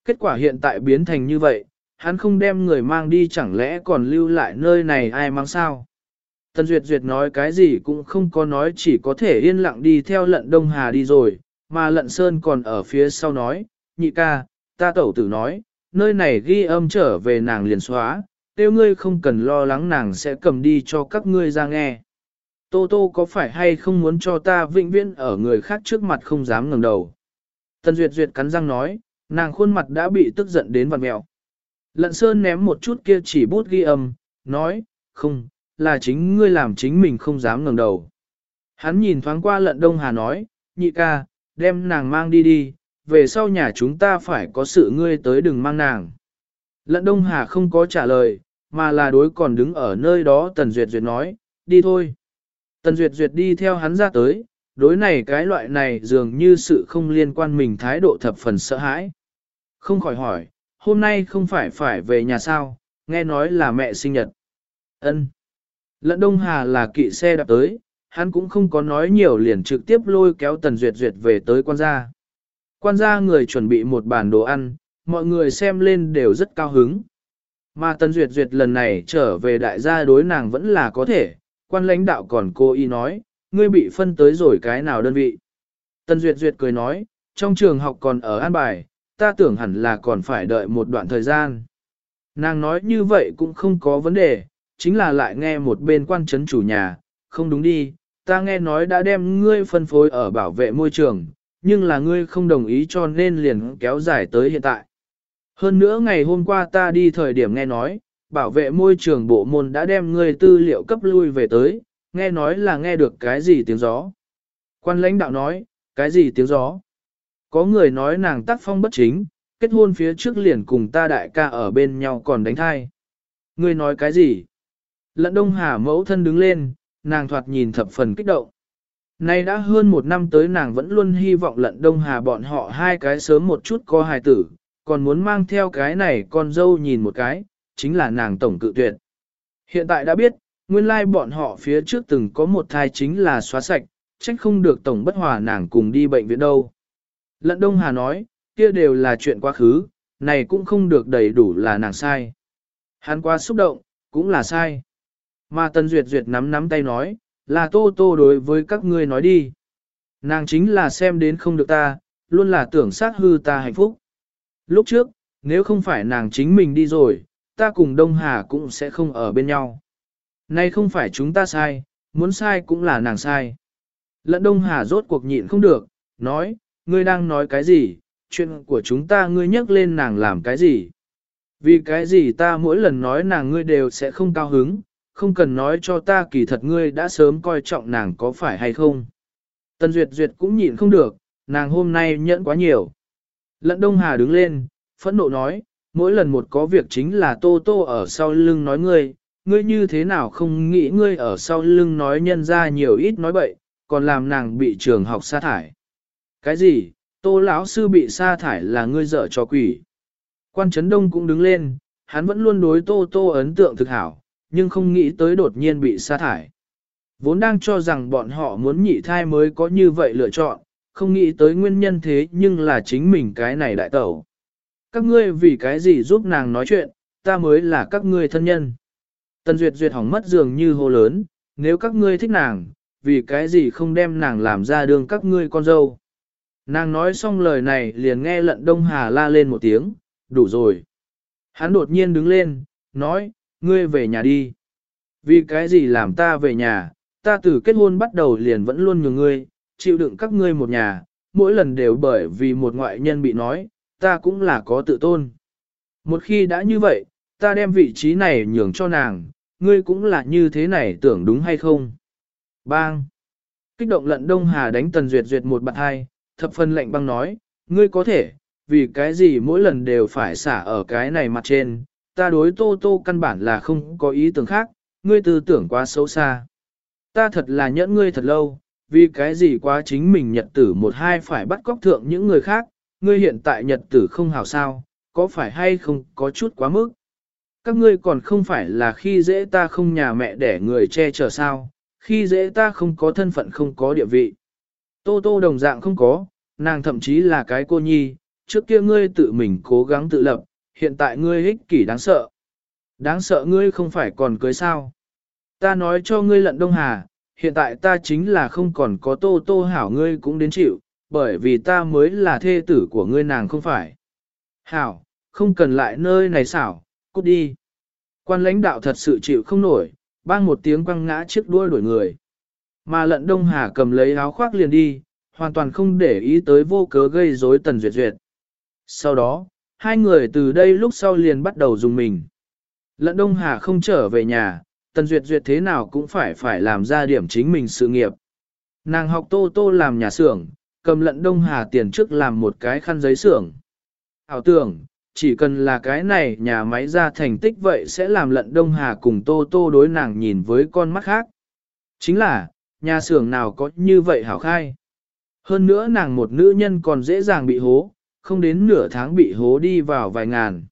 Kết quả hiện tại biến thành như vậy, hắn không đem người mang đi chẳng lẽ còn lưu lại nơi này ai mang sao. Tần Duyệt Duyệt nói cái gì cũng không có nói chỉ có thể yên lặng đi theo lận Đông Hà đi rồi, mà lận Sơn còn ở phía sau nói, nhị ca, ta tẩu tử nói, nơi này ghi âm trở về nàng liền xóa, tiêu ngươi không cần lo lắng nàng sẽ cầm đi cho các ngươi ra nghe. Tô Tô có phải hay không muốn cho ta vĩnh viễn ở người khác trước mặt không dám ngẩng đầu. Tần Duyệt Duyệt cắn răng nói, nàng khuôn mặt đã bị tức giận đến vặn mẹo. Lận Sơn ném một chút kia chỉ bút ghi âm, nói, không, là chính ngươi làm chính mình không dám ngẩng đầu. Hắn nhìn thoáng qua lận Đông Hà nói, nhị ca, đem nàng mang đi đi, về sau nhà chúng ta phải có sự ngươi tới đừng mang nàng. Lận Đông Hà không có trả lời, mà là đối còn đứng ở nơi đó Tần Duyệt Duyệt nói, đi thôi. Tần Duyệt Duyệt đi theo hắn ra tới, đối này cái loại này dường như sự không liên quan mình thái độ thập phần sợ hãi. Không khỏi hỏi, hôm nay không phải phải về nhà sao, nghe nói là mẹ sinh nhật. Ân. Lận Đông Hà là kỵ xe đạp tới, hắn cũng không có nói nhiều liền trực tiếp lôi kéo Tần Duyệt Duyệt về tới quan gia. Quan gia người chuẩn bị một bàn đồ ăn, mọi người xem lên đều rất cao hứng. Mà Tần Duyệt Duyệt lần này trở về đại gia đối nàng vẫn là có thể, quan lãnh đạo còn cô y nói, ngươi bị phân tới rồi cái nào đơn vị. Tần Duyệt Duyệt cười nói, trong trường học còn ở an bài, ta tưởng hẳn là còn phải đợi một đoạn thời gian. Nàng nói như vậy cũng không có vấn đề, chính là lại nghe một bên quan chấn chủ nhà, không đúng đi, ta nghe nói đã đem ngươi phân phối ở bảo vệ môi trường, nhưng là ngươi không đồng ý cho nên liền kéo dài tới hiện tại. Hơn nữa ngày hôm qua ta đi thời điểm nghe nói, bảo vệ môi trường bộ môn đã đem ngươi tư liệu cấp lui về tới, nghe nói là nghe được cái gì tiếng gió. Quan lãnh đạo nói, cái gì tiếng gió? Có người nói nàng tác phong bất chính, kết hôn phía trước liền cùng ta đại ca ở bên nhau còn đánh thai. Ngươi nói cái gì? Lận Đông Hà mẫu thân đứng lên, nàng thoạt nhìn thập phần kích động. Nay đã hơn một năm tới nàng vẫn luôn hy vọng lận Đông Hà bọn họ hai cái sớm một chút có hài tử, còn muốn mang theo cái này con dâu nhìn một cái, chính là nàng tổng cự tuyệt. Hiện tại đã biết, nguyên lai bọn họ phía trước từng có một thai chính là xóa sạch, trách không được tổng bất hòa nàng cùng đi bệnh viện đâu. Lận Đông Hà nói, kia đều là chuyện quá khứ, này cũng không được đầy đủ là nàng sai. Hắn quá xúc động, cũng là sai. Mà Tần Duyệt Duyệt nắm nắm tay nói, là tô tô đối với các ngươi nói đi. Nàng chính là xem đến không được ta, luôn là tưởng sát hư ta hạnh phúc. Lúc trước, nếu không phải nàng chính mình đi rồi, ta cùng Đông Hà cũng sẽ không ở bên nhau. Nay không phải chúng ta sai, muốn sai cũng là nàng sai. Lận Đông Hà rốt cuộc nhịn không được, nói, ngươi đang nói cái gì, chuyện của chúng ta ngươi nhắc lên nàng làm cái gì. Vì cái gì ta mỗi lần nói nàng ngươi đều sẽ không cao hứng, không cần nói cho ta kỳ thật ngươi đã sớm coi trọng nàng có phải hay không. Tần Duyệt Duyệt cũng nhịn không được, nàng hôm nay nhẫn quá nhiều. Lận Đông Hà đứng lên, phẫn nộ nói, mỗi lần một có việc chính là Tô Tô ở sau lưng nói ngươi, ngươi như thế nào không nghĩ ngươi ở sau lưng nói nhân ra nhiều ít nói bậy, còn làm nàng bị trường học sa thải. Cái gì, Tô lão sư bị sa thải là ngươi dở cho quỷ. Quan Trấn Đông cũng đứng lên, hắn vẫn luôn đối Tô Tô ấn tượng thực hảo, nhưng không nghĩ tới đột nhiên bị sa thải. Vốn đang cho rằng bọn họ muốn nhị thai mới có như vậy lựa chọn, không nghĩ tới nguyên nhân thế nhưng là chính mình cái này đại tẩu. Các ngươi vì cái gì giúp nàng nói chuyện, ta mới là các ngươi thân nhân. Tần Duyệt Duyệt hỏng mất dường như hô lớn, nếu các ngươi thích nàng, vì cái gì không đem nàng làm ra đường các ngươi con dâu. Nàng nói xong lời này liền nghe lận Đông Hà la lên một tiếng, đủ rồi. Hắn đột nhiên đứng lên, nói, ngươi về nhà đi. Vì cái gì làm ta về nhà, ta từ kết hôn bắt đầu liền vẫn luôn nhường ngươi, chịu đựng các ngươi một nhà, mỗi lần đều bởi vì một ngoại nhân bị nói, ta cũng là có tự tôn. Một khi đã như vậy, ta đem vị trí này nhường cho nàng, ngươi cũng là như thế này tưởng đúng hay không? Bang! Kích động lận Đông Hà đánh Tần Duyệt Duyệt một bạn hai, thập phân lệnh băng nói, ngươi có thể, vì cái gì mỗi lần đều phải xả ở cái này mặt trên, ta đối tô tô căn bản là không có ý tưởng khác, ngươi tư tưởng quá xấu xa. Ta thật là nhẫn ngươi thật lâu, vì cái gì quá chính mình nhật tử một hai phải bắt cóc thượng những người khác, ngươi hiện tại nhật tử không hào sao, có phải hay không có chút quá mức. Các ngươi còn không phải là khi dễ ta không nhà mẹ để người che chở sao, khi dễ ta không có thân phận không có địa vị. Tô tô đồng dạng không có, nàng thậm chí là cái cô nhi, trước kia ngươi tự mình cố gắng tự lập, hiện tại ngươi ích kỷ đáng sợ. Đáng sợ ngươi không phải còn cưới sao. Ta nói cho ngươi lận Đông Hà, hiện tại ta chính là không còn có tô tô hảo ngươi cũng đến chịu, bởi vì ta mới là thê tử của ngươi nàng không phải. Hảo, không cần lại nơi này xảo, cút đi. Quan lãnh đạo thật sự chịu không nổi, bang một tiếng quăng ngã chiếc đuôi đuổi người. Mà lận Đông Hà cầm lấy áo khoác liền đi, hoàn toàn không để ý tới vô cớ gây rối Tần Duyệt Duyệt. Sau đó, hai người từ đây lúc sau liền bắt đầu dùng mình. Lận Đông Hà không trở về nhà, Tần Duyệt Duyệt thế nào cũng phải phải làm ra điểm chính mình sự nghiệp. Nàng học tô tô làm nhà xưởng, cầm lận Đông Hà tiền trước làm một cái khăn giấy xưởng. Ảo tưởng, chỉ cần là cái này nhà máy ra thành tích vậy sẽ làm lận Đông Hà cùng tô tô đối nàng nhìn với con mắt khác. Chính là, nhà xưởng nào có như vậy hảo khai. Hơn nữa nàng một nữ nhân còn dễ dàng bị hố, không đến nửa tháng bị hố đi vào vài ngàn.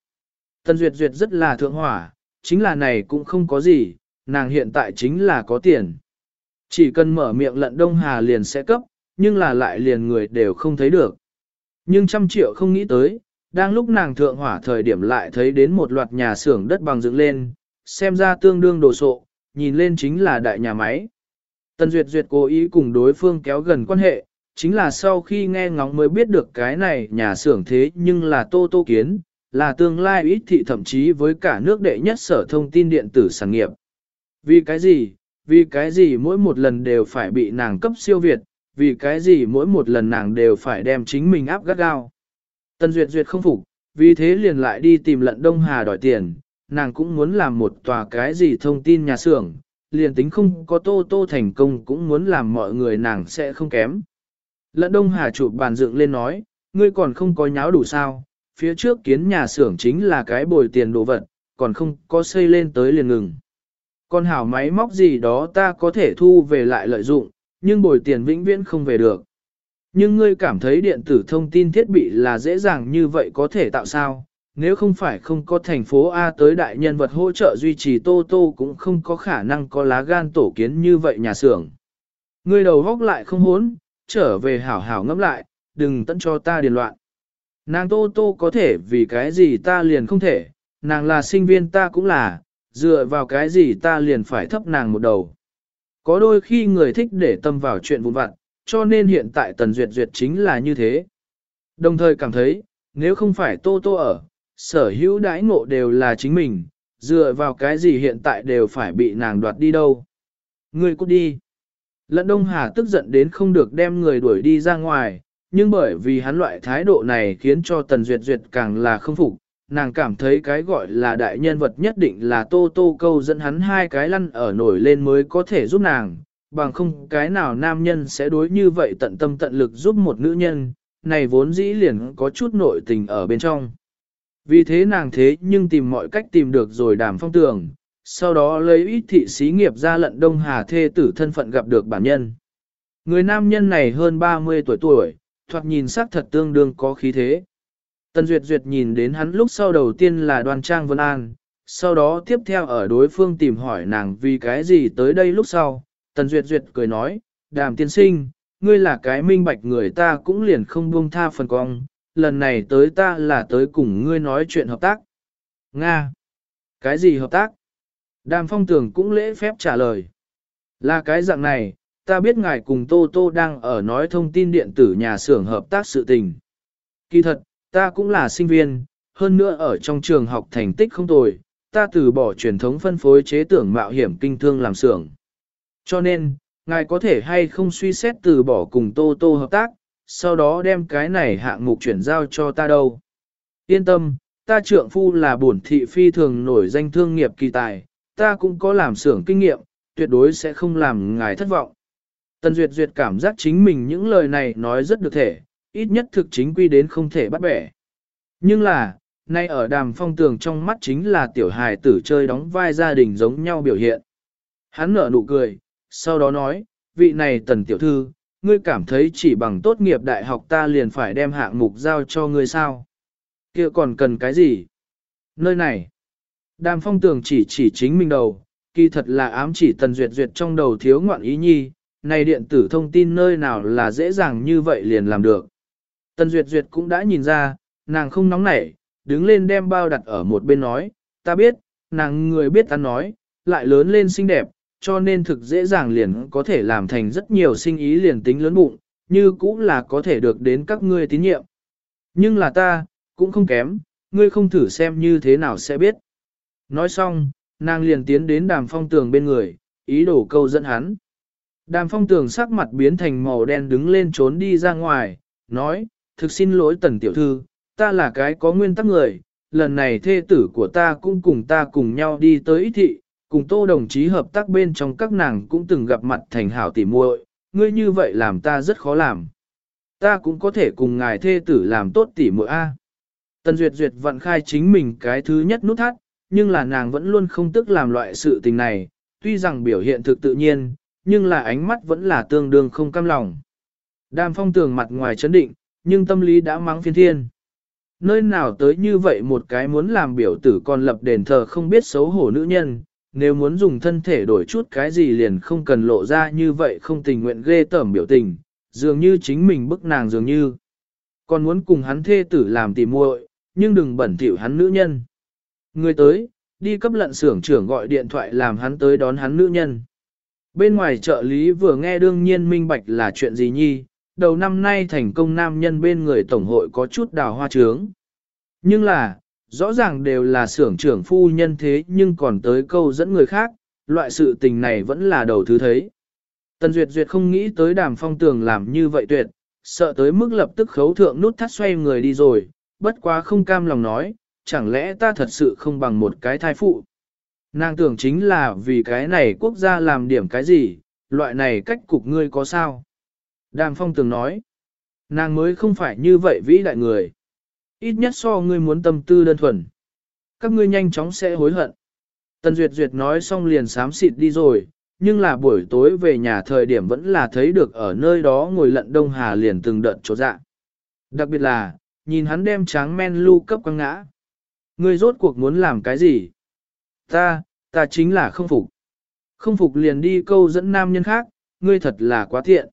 Tần Duyệt Duyệt rất là thượng hỏa, chính là này cũng không có gì, nàng hiện tại chính là có tiền. Chỉ cần mở miệng lận Đông Hà liền sẽ cấp, nhưng là lại liền người đều không thấy được. Nhưng trăm triệu không nghĩ tới, đang lúc nàng thượng hỏa thời điểm lại thấy đến một loạt nhà xưởng đất bằng dựng lên, xem ra tương đương đồ sộ, nhìn lên chính là đại nhà máy. Tần Duyệt Duyệt cố ý cùng đối phương kéo gần quan hệ, chính là sau khi nghe ngóng mới biết được cái này nhà xưởng thế nhưng là Tô Tô Kiến, là tương lai ít thị thậm chí với cả nước đệ nhất sở thông tin điện tử sản nghiệp. Vì cái gì? Vì cái gì mỗi một lần đều phải bị nàng cấp siêu việt, vì cái gì mỗi một lần nàng đều phải đem chính mình áp gắt gao. Tân Duyệt Duyệt không phục, vì thế liền lại đi tìm lận Đông Hà đòi tiền, nàng cũng muốn làm một tòa cái gì thông tin nhà xưởng, liền tính không có tô tô thành công cũng muốn làm mọi người nàng sẽ không kém. Lận Đông Hà chụp bàn dựng lên nói, ngươi còn không có nháo đủ sao, phía trước kiến nhà xưởng chính là cái bồi tiền đồ vật, còn không có xây lên tới liền ngừng. Còn hảo máy móc gì đó ta có thể thu về lại lợi dụng, nhưng bồi tiền vĩnh viễn không về được. Nhưng ngươi cảm thấy điện tử thông tin thiết bị là dễ dàng như vậy có thể tạo sao? Nếu không phải không có thành phố A tới đại nhân vật hỗ trợ duy trì Tô Tô cũng không có khả năng có lá gan tổ kiến như vậy nhà xưởng. Ngươi đầu góc lại không hốn, trở về hảo hảo ngẫm lại, đừng tận cho ta điền loạn. Nàng Tô Tô có thể vì cái gì ta liền không thể, nàng là sinh viên ta cũng là, dựa vào cái gì ta liền phải thấp nàng một đầu. Có đôi khi người thích để tâm vào chuyện vụn vặt, cho nên hiện tại Tần Duyệt Duyệt chính là như thế. Đồng thời cảm thấy, nếu không phải Tô Tô ở, sở hữu đãi ngộ đều là chính mình, dựa vào cái gì hiện tại đều phải bị nàng đoạt đi đâu. Người cút đi. Lận Đông Hà tức giận đến không được đem người đuổi đi ra ngoài, nhưng bởi vì hắn loại thái độ này khiến cho Tần Duyệt Duyệt càng là không phục, nàng cảm thấy cái gọi là đại nhân vật nhất định là Tô Tô câu dẫn hắn hai cái lăn ở nổi lên mới có thể giúp nàng, bằng không cái nào nam nhân sẽ đối như vậy tận tâm tận lực giúp một nữ nhân, này vốn dĩ liền có chút nội tình ở bên trong. Vì thế nàng thế nhưng tìm mọi cách tìm được rồi đàm phong tường, sau đó lấy ít thị xí nghiệp ra lận Đông Hà thê tử thân phận gặp được bản nhân. Người nam nhân này hơn 30 tuổi tuổi, thoạt nhìn sắc thật tương đương có khí thế. Tần Duyệt Duyệt nhìn đến hắn lúc sau đầu tiên là đoan trang vân an, sau đó tiếp theo ở đối phương tìm hỏi nàng vì cái gì tới đây lúc sau. Tần Duyệt Duyệt cười nói, đàm tiên sinh, ngươi là cái minh bạch người ta cũng liền không buông tha phần cong, lần này tới ta là tới cùng ngươi nói chuyện hợp tác. Nga! Cái gì hợp tác? Đàm phong tường cũng lễ phép trả lời. Là cái dạng này, ta biết ngài cùng Tô Tô đang ở nói thông tin điện tử nhà xưởng hợp tác sự tình. Kỳ thật, ta cũng là sinh viên, hơn nữa ở trong trường học thành tích không tồi, ta từ bỏ truyền thống phân phối chế tưởng mạo hiểm kinh thương làm xưởng. Cho nên, ngài có thể hay không suy xét từ bỏ cùng Tô Tô hợp tác, sau đó đem cái này hạng mục chuyển giao cho ta đâu. Yên tâm, ta trượng phu là bổn thị phi thường nổi danh thương nghiệp kỳ tài, ta cũng có làm xưởng kinh nghiệm, tuyệt đối sẽ không làm ngài thất vọng. Tần Duyệt Duyệt cảm giác chính mình những lời này nói rất được thể, ít nhất thực chính quy đến không thể bắt bẻ. Nhưng là, nay ở đàm phong tường trong mắt chính là tiểu hài tử chơi đóng vai gia đình giống nhau biểu hiện. Hắn nở nụ cười, sau đó nói, vị này tần tiểu thư, ngươi cảm thấy chỉ bằng tốt nghiệp đại học ta liền phải đem hạng mục giao cho ngươi sao? kia còn cần cái gì? Nơi này, đàm phong tường chỉ chỉ chính mình đầu, kỳ thật là ám chỉ tần duyệt duyệt trong đầu thiếu ngoạn ý nhi, này điện tử thông tin nơi nào là dễ dàng như vậy liền làm được. Tần duyệt duyệt cũng đã nhìn ra, nàng không nóng nảy, đứng lên đem bao đặt ở một bên nói, ta biết, nàng người biết ta nói, lại lớn lên xinh đẹp, cho nên thực dễ dàng liền có thể làm thành rất nhiều sinh ý liền tính lớn bụng, như cũng là có thể được đến các ngươi tín nhiệm. Nhưng là ta, cũng không kém, ngươi không thử xem như thế nào sẽ biết. Nói xong, nàng liền tiến đến đàm phong tường bên người, ý đồ câu dẫn hắn. Đàm phong tường sắc mặt biến thành màu đen đứng lên trốn đi ra ngoài, nói, thực xin lỗi tần tiểu thư, ta là cái có nguyên tắc người, lần này thê tử của ta cũng cùng ta cùng nhau đi tới ý thị, cùng tô đồng chí hợp tác bên trong các nàng cũng từng gặp mặt thành hảo tỉ muội, ngươi như vậy làm ta rất khó làm. Ta cũng có thể cùng ngài thê tử làm tốt tỉ muội A. Tần Duyệt Duyệt vận khai chính mình cái thứ nhất nút thắt, nhưng là nàng vẫn luôn không tức làm loại sự tình này, tuy rằng biểu hiện thực tự nhiên, nhưng là ánh mắt vẫn là tương đương không cam lòng. Đàm phong tường mặt ngoài chấn định, nhưng tâm lý đã mắng phiên thiên. Nơi nào tới như vậy một cái muốn làm biểu tử còn lập đền thờ không biết xấu hổ nữ nhân, nếu muốn dùng thân thể đổi chút cái gì liền không cần lộ ra như vậy không tình nguyện ghê tởm biểu tình, dường như chính mình bức nàng dường như. Còn muốn cùng hắn thê tử làm tỉ muội, nhưng đừng bẩn thỉu hắn nữ nhân. Người tới, đi cấp lận xưởng trưởng gọi điện thoại làm hắn tới đón hắn nữ nhân. Bên ngoài trợ lý vừa nghe đương nhiên minh bạch là chuyện gì nhi, đầu năm nay thành công nam nhân bên người tổng hội có chút đào hoa trướng. Nhưng là, rõ ràng đều là xưởng trưởng phu nhân thế nhưng còn tới câu dẫn người khác, loại sự tình này vẫn là đầu thứ thấy. Tần Duyệt Duyệt không nghĩ tới đàm phong tường làm như vậy tuyệt, sợ tới mức lập tức khấu thượng nút thắt xoay người đi rồi, bất quá không cam lòng nói, chẳng lẽ ta thật sự không bằng một cái thai phụ. Nàng tưởng chính là vì cái này quốc gia làm điểm cái gì, loại này cách cục ngươi có sao? Đàm phong từng nói, nàng mới không phải như vậy vĩ đại người. Ít nhất so ngươi muốn tâm tư đơn thuần. Các ngươi nhanh chóng sẽ hối hận. Tần Duyệt Duyệt nói xong liền sám xịt đi rồi, nhưng là buổi tối về nhà thời điểm vẫn là thấy được ở nơi đó ngồi lận Đông Hà liền từng đợt chỗ dạ. Đặc biệt là, nhìn hắn đem tráng men lưu cấp quăng ngã. Ngươi rốt cuộc muốn làm cái gì? Ta, ta chính là không phục. Không phục liền đi câu dẫn nam nhân khác, ngươi thật là quá thiện.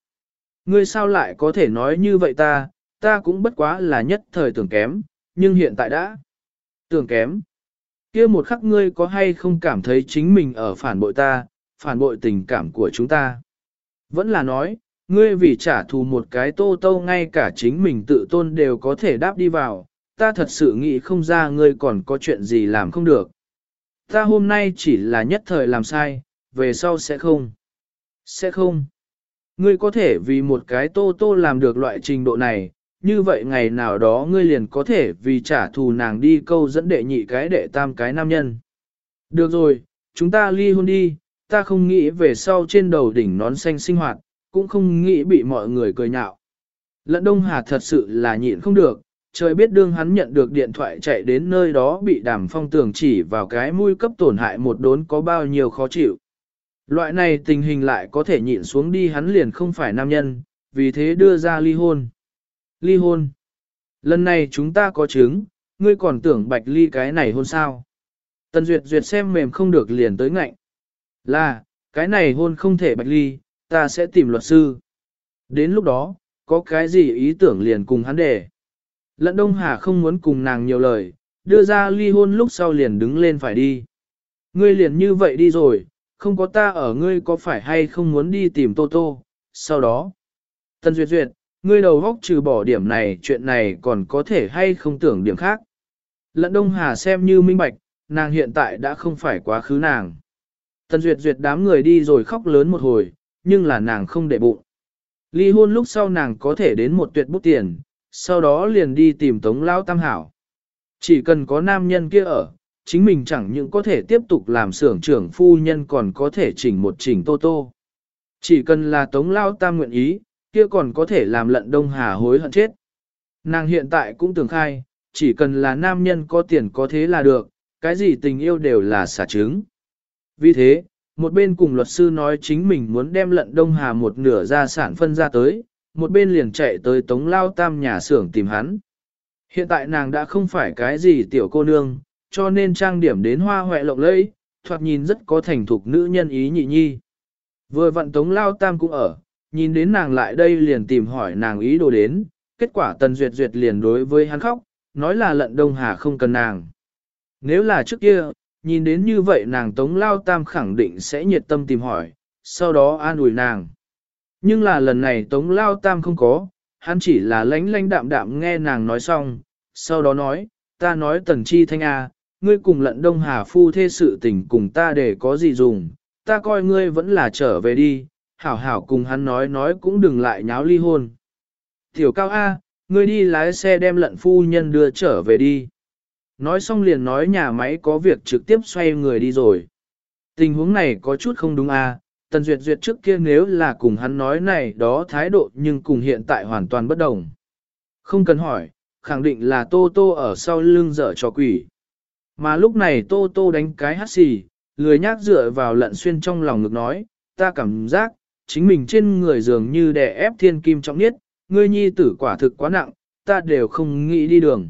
Ngươi sao lại có thể nói như vậy ta, ta cũng bất quá là nhất thời tưởng kém, nhưng hiện tại đã tưởng kém. kia một khắc ngươi có hay không cảm thấy chính mình ở phản bội ta, phản bội tình cảm của chúng ta. Vẫn là nói, ngươi vì trả thù một cái tô tô ngay cả chính mình tự tôn đều có thể đáp đi vào, ta thật sự nghĩ không ra ngươi còn có chuyện gì làm không được. Ta hôm nay chỉ là nhất thời làm sai, về sau sẽ không. Sẽ không. Ngươi có thể vì một cái tô tô làm được loại trình độ này, như vậy ngày nào đó ngươi liền có thể vì trả thù nàng đi câu dẫn đệ nhị cái đệ tam cái nam nhân. Được rồi, chúng ta ly hôn đi, ta không nghĩ về sau trên đầu đỉnh nón xanh sinh hoạt, cũng không nghĩ bị mọi người cười nhạo. Lận Đông Hà thật sự là nhịn không được, trời biết đương hắn nhận được điện thoại chạy đến nơi đó bị đàm phong tường chỉ vào cái mũi cấp tổn hại một đốn có bao nhiêu khó chịu. Loại này tình hình lại có thể nhịn xuống đi hắn liền không phải nam nhân, vì thế đưa ra ly hôn. Ly hôn. Lần này chúng ta có chứng, ngươi còn tưởng bạch ly cái này hôn sao. Tần Duyệt Duyệt xem mềm không được liền tới ngạnh. Là, cái này hôn không thể bạch ly, ta sẽ tìm luật sư. Đến lúc đó, có cái gì ý tưởng liền cùng hắn để. Lận Đông Hà không muốn cùng nàng nhiều lời, đưa ra ly hôn lúc sau liền đứng lên phải đi. Ngươi liền như vậy đi rồi, không có ta ở ngươi có phải hay không muốn đi tìm Tô Tô, sau đó. Tân Duyệt Duyệt, ngươi đầu góc trừ bỏ điểm này chuyện này còn có thể hay không tưởng điểm khác. Lận Đông Hà xem như minh bạch, nàng hiện tại đã không phải quá khứ nàng. Tân Duyệt Duyệt đám người đi rồi khóc lớn một hồi, nhưng là nàng không để bụng. Ly hôn lúc sau nàng có thể đến một tuyệt bút tiền, sau đó liền đi tìm Tống Lao Tam Hảo. Chỉ cần có nam nhân kia ở, chính mình chẳng những có thể tiếp tục làm xưởng trưởng phu nhân còn có thể chỉnh một chỉnh tô tô. Chỉ cần là Tống Lao Tam nguyện ý, kia còn có thể làm lận Đông Hà hối hận chết. Nàng hiện tại cũng tưởng khai, chỉ cần là nam nhân có tiền có thế là được, cái gì tình yêu đều là xả trứng. Vì thế, một bên cùng luật sư nói chính mình muốn đem lận Đông Hà một nửa gia sản phân ra tới, một bên liền chạy tới Tống Lao Tam nhà xưởng tìm hắn. Hiện tại nàng đã không phải cái gì tiểu cô nương, cho nên trang điểm đến hoa hoẹ lộng lẫy, thoạt nhìn rất có thành thục nữ nhân ý nhị nhi. Vừa vận Tống Lao Tam cũng ở, nhìn đến nàng lại đây liền tìm hỏi nàng ý đồ đến, kết quả Tần Duyệt Duyệt liền đối với hắn khóc, nói là lận Đông Hà không cần nàng. Nếu là trước kia, nhìn đến như vậy nàng Tống Lao Tam khẳng định sẽ nhiệt tâm tìm hỏi, sau đó an ủi nàng. Nhưng là lần này Tống Lao Tam không có, hắn chỉ là lánh lánh đạm đạm nghe nàng nói xong, sau đó nói, ta nói Tần Chi Thanh A, ngươi cùng lận Đông Hà phu thê sự tình cùng ta để có gì dùng, ta coi ngươi vẫn là trở về đi, hảo hảo cùng hắn nói nói cũng đừng lại nháo ly hôn. Tiểu cao A, ngươi đi lái xe đem lận phu nhân đưa trở về đi. Nói xong liền nói nhà máy có việc trực tiếp xoay người đi rồi. Tình huống này có chút không đúng A, Tần Duyệt Duyệt trước kia nếu là cùng hắn nói này đó thái độ nhưng cùng hiện tại hoàn toàn bất đồng. Không cần hỏi, khẳng định là Tô Tô ở sau lưng dở cho quỷ. Mà lúc này Tô Tô đánh cái hát xì, lười nhác dựa vào lận xuyên trong lòng ngực nói, ta cảm giác, chính mình trên người dường như đè ép thiên kim trọng nhất, ngươi nhi tử quả thực quá nặng, ta đều không nghĩ đi đường.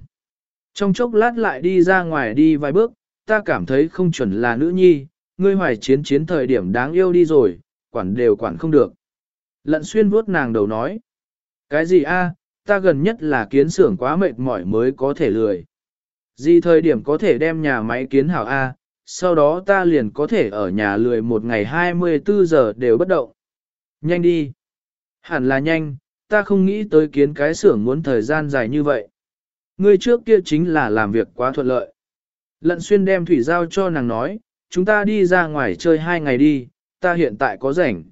Trong chốc lát lại đi ra ngoài đi vài bước, ta cảm thấy không chuẩn là nữ nhi, ngươi hoài chiến chiến thời điểm đáng yêu đi rồi, quản đều quản không được. Lận xuyên vuốt nàng đầu nói, cái gì a? ta gần nhất là kiến xưởng quá mệt mỏi mới có thể lười. Gì thời điểm có thể đem nhà máy kiến hảo a, sau đó ta liền có thể ở nhà lười một ngày 24 giờ đều bất động. Nhanh đi. Hẳn là nhanh, ta không nghĩ tới kiến cái xưởng muốn thời gian dài như vậy. Ngươi trước kia chính là làm việc quá thuận lợi. Lận xuyên đem thủy giao cho nàng nói, chúng ta đi ra ngoài chơi hai ngày đi, ta hiện tại có rảnh.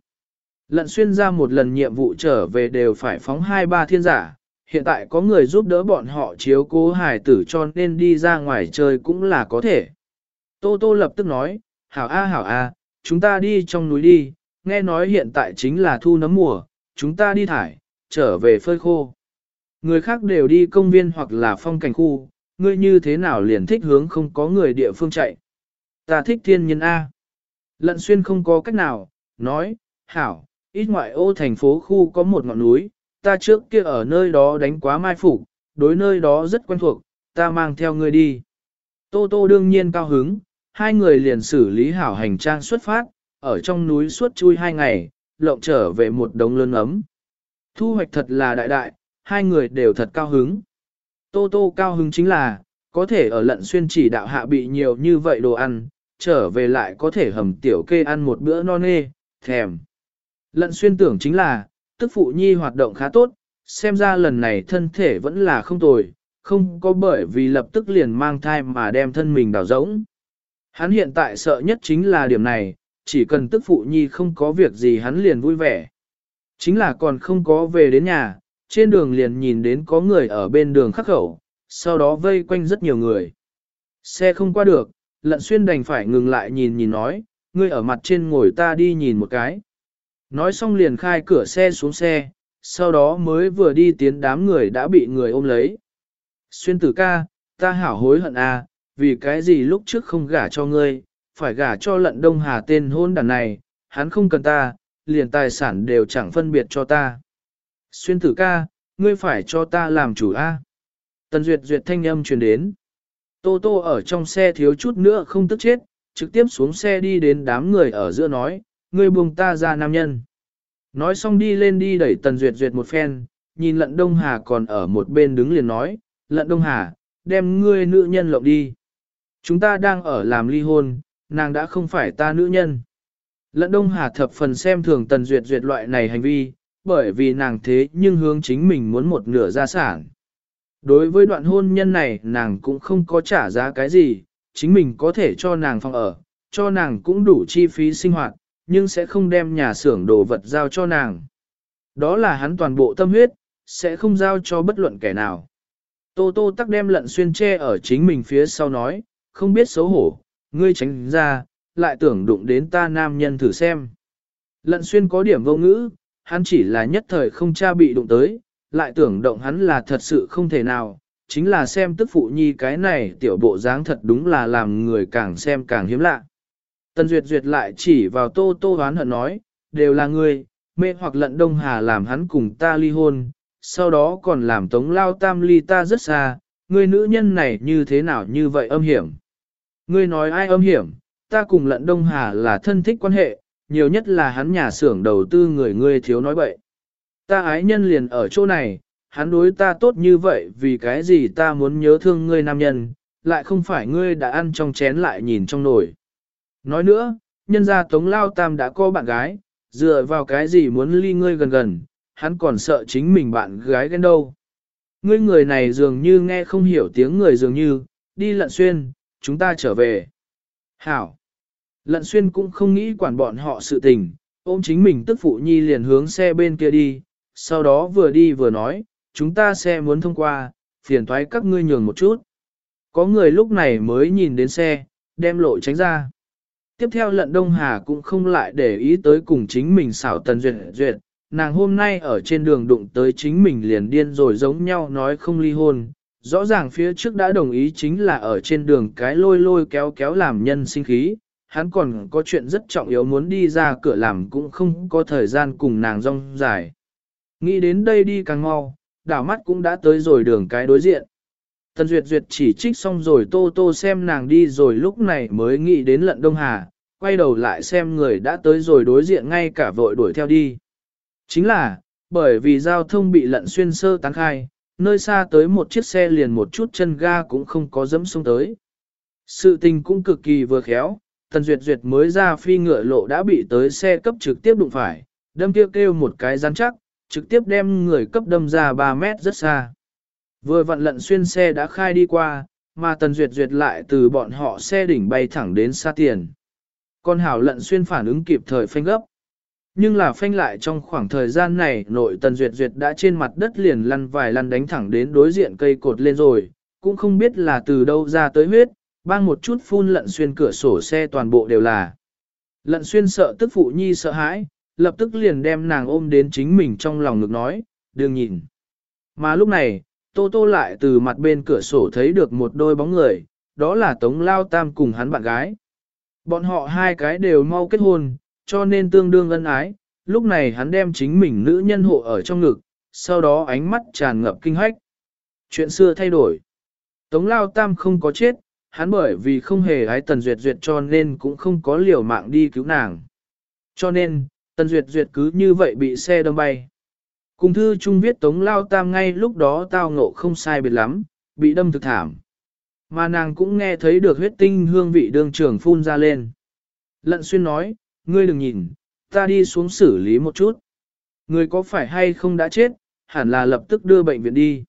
Lận xuyên ra một lần nhiệm vụ trở về đều phải phóng hai ba thiên giả, hiện tại có người giúp đỡ bọn họ chiếu cố hài tử cho nên đi ra ngoài chơi cũng là có thể. Tô Tô lập tức nói, hảo a hảo a, chúng ta đi trong núi đi, nghe nói hiện tại chính là thu nấm mùa, chúng ta đi thải, trở về phơi khô. Người khác đều đi công viên hoặc là phong cảnh khu, ngươi như thế nào liền thích hướng không có người địa phương chạy. Ta thích thiên nhân A. Lận xuyên không có cách nào, nói, hảo, ít ngoại ô thành phố khu có một ngọn núi, ta trước kia ở nơi đó đánh quá mai phục, đối nơi đó rất quen thuộc, ta mang theo ngươi đi. Tô Tô đương nhiên cao hứng, hai người liền xử lý hảo hành trang xuất phát, ở trong núi suốt chui hai ngày, lộng trở về một đống lớn ấm. Thu hoạch thật là đại đại, hai người đều thật cao hứng. Tô Tô cao hứng chính là, có thể ở lận xuyên chỉ đạo hạ bị nhiều như vậy đồ ăn, trở về lại có thể hầm tiểu kê ăn một bữa no nê, thèm. Lận xuyên tưởng chính là, tức phụ nhi hoạt động khá tốt, xem ra lần này thân thể vẫn là không tồi, không có bởi vì lập tức liền mang thai mà đem thân mình đào rỗng. Hắn hiện tại sợ nhất chính là điểm này, chỉ cần tức phụ nhi không có việc gì hắn liền vui vẻ. Chính là còn không có về đến nhà, trên đường liền nhìn đến có người ở bên đường khắc khẩu, sau đó vây quanh rất nhiều người. Xe không qua được, lận xuyên đành phải ngừng lại nhìn nhìn nói, ngươi ở mặt trên ngồi ta đi nhìn một cái. Nói xong liền khai cửa xe xuống xe, sau đó mới vừa đi tiến đám người đã bị người ôm lấy. Xuyên tử ca, ta hảo hối hận à, vì cái gì lúc trước không gả cho ngươi, phải gả cho lận đông hà tên hôn đàn này, hắn không cần ta, liền tài sản đều chẳng phân biệt cho ta. Xuyên tử ca, ngươi phải cho ta làm chủ a. Tần Duyệt Duyệt thanh âm truyền đến. Tô Tô ở trong xe thiếu chút nữa không tức chết, trực tiếp xuống xe đi đến đám người ở giữa nói, ngươi buông ta ra nam nhân. Nói xong đi lên đi đẩy Tần Duyệt Duyệt một phen, nhìn lận Đông Hà còn ở một bên đứng liền nói, lận Đông Hà, đem ngươi nữ nhân lộng đi. Chúng ta đang ở làm ly hôn, nàng đã không phải ta nữ nhân. Lận Đông Hà thập phần xem thường Tần Duyệt Duyệt loại này hành vi, bởi vì nàng thế nhưng hướng chính mình muốn một nửa gia sản. Đối với đoạn hôn nhân này nàng cũng không có trả giá cái gì, chính mình có thể cho nàng phòng ở, cho nàng cũng đủ chi phí sinh hoạt, nhưng sẽ không đem nhà xưởng đồ vật giao cho nàng. Đó là hắn toàn bộ tâm huyết, sẽ không giao cho bất luận kẻ nào. Tô tô tắc đem lận xuyên che ở chính mình phía sau nói, không biết xấu hổ, ngươi tránh ra, lại tưởng đụng đến ta nam nhân thử xem. Lận xuyên có điểm vô ngữ, hắn chỉ là nhất thời không cha bị đụng tới, lại tưởng động hắn là thật sự không thể nào, chính là xem tức phụ nhi cái này tiểu bộ dáng thật đúng là làm người càng xem càng hiếm lạ. Tần Duyệt Duyệt lại chỉ vào tô tô hoán hận nói, đều là ngươi, mê hoặc lận Đông Hà làm hắn cùng ta ly hôn, sau đó còn làm tống lao tam ly ta rất xa, ngươi nữ nhân này như thế nào như vậy âm hiểm. Ngươi nói ai âm hiểm, ta cùng lận Đông Hà là thân thích quan hệ, nhiều nhất là hắn nhà xưởng đầu tư người ngươi thiếu nói bậy. Ta ái nhân liền ở chỗ này, hắn đối ta tốt như vậy vì cái gì ta muốn nhớ thương ngươi nam nhân, lại không phải ngươi đã ăn trong chén lại nhìn trong nồi. Nói nữa, nhân gia Tống Lao Tam đã có bạn gái, dựa vào cái gì muốn ly ngươi gần gần, hắn còn sợ chính mình bạn gái ghen đâu. Ngươi người này dường như nghe không hiểu tiếng người dường như, đi lận xuyên, chúng ta trở về. Hảo! Lận xuyên cũng không nghĩ quản bọn họ sự tình, ôm chính mình tức phụ nhi liền hướng xe bên kia đi, sau đó vừa đi vừa nói, chúng ta xe muốn thông qua, phiền thoái các ngươi nhường một chút. Có người lúc này mới nhìn đến xe, đem lộ tránh ra. Tiếp theo lận Đông Hà cũng không lại để ý tới cùng chính mình xảo tần duyệt duyệt, nàng hôm nay ở trên đường đụng tới chính mình liền điên rồi giống nhau nói không ly hôn. Rõ ràng phía trước đã đồng ý chính là ở trên đường cái lôi lôi kéo kéo làm nhân sinh khí, hắn còn có chuyện rất trọng yếu muốn đi ra cửa làm cũng không có thời gian cùng nàng rong dài. Nghĩ đến đây đi càng mau, đảo mắt cũng đã tới rồi đường cái đối diện. Tần Duyệt Duyệt chỉ trích xong rồi tô tô xem nàng đi rồi lúc này mới nghĩ đến lận Đông Hà, quay đầu lại xem người đã tới rồi đối diện ngay cả vội đuổi theo đi. Chính là, bởi vì giao thông bị lận xuyên sơ tán khai, nơi xa tới một chiếc xe liền một chút chân ga cũng không có dẫm xuống tới. Sự tình cũng cực kỳ vừa khéo, Tần Duyệt Duyệt mới ra phi ngựa lộ đã bị tới xe cấp trực tiếp đụng phải, đâm kêu kêu một cái rắn chắc, trực tiếp đem người cấp đâm ra 3 mét rất xa. Vừa vặn lận xuyên xe đã khai đi qua, mà Tần Duyệt Duyệt lại từ bọn họ xe đỉnh bay thẳng đến xa tiền. Con hảo lận xuyên phản ứng kịp thời phanh gấp. Nhưng là phanh lại trong khoảng thời gian này nội Tần Duyệt Duyệt đã trên mặt đất liền lăn vài lăn đánh thẳng đến đối diện cây cột lên rồi, cũng không biết là từ đâu ra tới huyết, bang một chút phun lận xuyên cửa sổ xe toàn bộ đều là. Lận xuyên sợ tức phụ nhi sợ hãi, lập tức liền đem nàng ôm đến chính mình trong lòng ngực nói, đừng nhìn. Mà lúc này, Tô Tô lại từ mặt bên cửa sổ thấy được một đôi bóng người, đó là Tống Lao Tam cùng hắn bạn gái. Bọn họ hai cái đều mau kết hôn, cho nên tương đương ân ái, lúc này hắn đem chính mình nữ nhân hộ ở trong ngực, sau đó ánh mắt tràn ngập kinh hách. Chuyện xưa thay đổi. Tống Lao Tam không có chết, hắn bởi vì không hề ái Tần Duyệt Duyệt cho nên cũng không có liều mạng đi cứu nàng. Cho nên, Tần Duyệt Duyệt cứ như vậy bị xe đâm bay. Cùng thư chung viết Tống Lao Tam ngay lúc đó tao ngộ không sai biệt lắm, bị đâm thực thảm. Mà nàng cũng nghe thấy được huyết tinh hương vị đương trưởng phun ra lên. Lận xuyên nói, ngươi đừng nhìn, ta đi xuống xử lý một chút. Người có phải hay không đã chết, hẳn là lập tức đưa bệnh viện đi.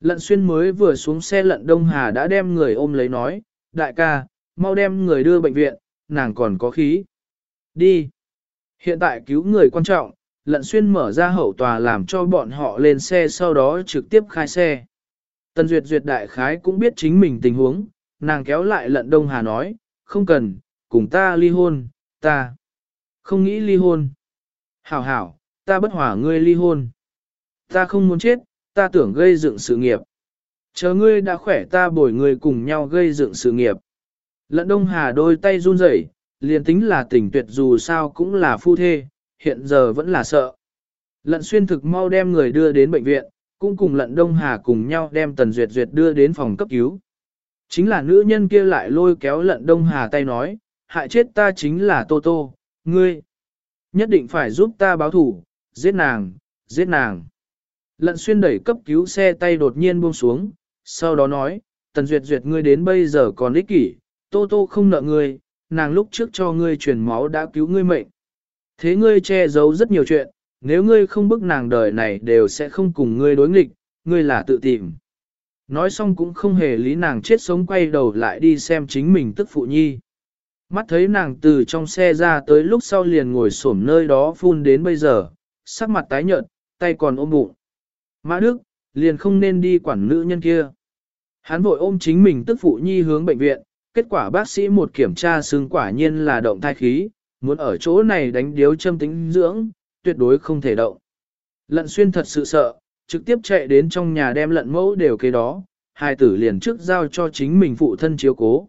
Lận xuyên mới vừa xuống xe lận Đông Hà đã đem người ôm lấy nói, đại ca, mau đem người đưa bệnh viện, nàng còn có khí. Đi. Hiện tại cứu người quan trọng, lận xuyên mở ra hậu tòa làm cho bọn họ lên xe sau đó trực tiếp khai xe. Tần Duyệt Duyệt đại khái cũng biết chính mình tình huống, nàng kéo lại lận Đông Hà nói, không cần, cùng ta ly hôn, ta không nghĩ ly hôn. Hảo hảo, ta bất hỏa ngươi ly hôn. Ta không muốn chết, ta tưởng gây dựng sự nghiệp. Chờ ngươi đã khỏe ta bồi ngươi cùng nhau gây dựng sự nghiệp. Lận Đông Hà đôi tay run rẩy, liền tính là tình tuyệt dù sao cũng là phu thê, hiện giờ vẫn là sợ. Lận xuyên thực mau đem người đưa đến bệnh viện, cũng cùng lận Đông Hà cùng nhau đem Tần Duyệt Duyệt đưa đến phòng cấp cứu. Chính là nữ nhân kia lại lôi kéo lận Đông Hà tay nói, hại chết ta chính là Tô Tô, ngươi. Nhất định phải giúp ta báo thủ, giết nàng, giết nàng. Lận xuyên đẩy cấp cứu xe tay đột nhiên buông xuống, sau đó nói, Tần Duyệt Duyệt ngươi đến bây giờ còn ích kỷ, Tô Tô không nợ ngươi, nàng lúc trước cho ngươi truyền máu đã cứu ngươi mệnh. Thế ngươi che giấu rất nhiều chuyện, nếu ngươi không bức nàng đời này đều sẽ không cùng ngươi đối nghịch, ngươi là tự tìm. Nói xong cũng không hề lý nàng chết sống quay đầu lại đi xem chính mình tức phụ nhi. Mắt thấy nàng từ trong xe ra tới lúc sau liền ngồi xổm nơi đó phun đến bây giờ, sắc mặt tái nhợt, tay còn ôm bụng. Mã Đức, liền không nên đi quản nữ nhân kia. Hắn vội ôm chính mình tức phụ nhi hướng bệnh viện, kết quả bác sĩ một kiểm tra xương quả nhiên là động thai khí, muốn ở chỗ này đánh điếu châm tính dưỡng, tuyệt đối không thể động. Lận xuyên thật sự sợ, trực tiếp chạy đến trong nhà đem lận mẫu đều kế đó, hai tử liền trước giao cho chính mình phụ thân chiếu cố.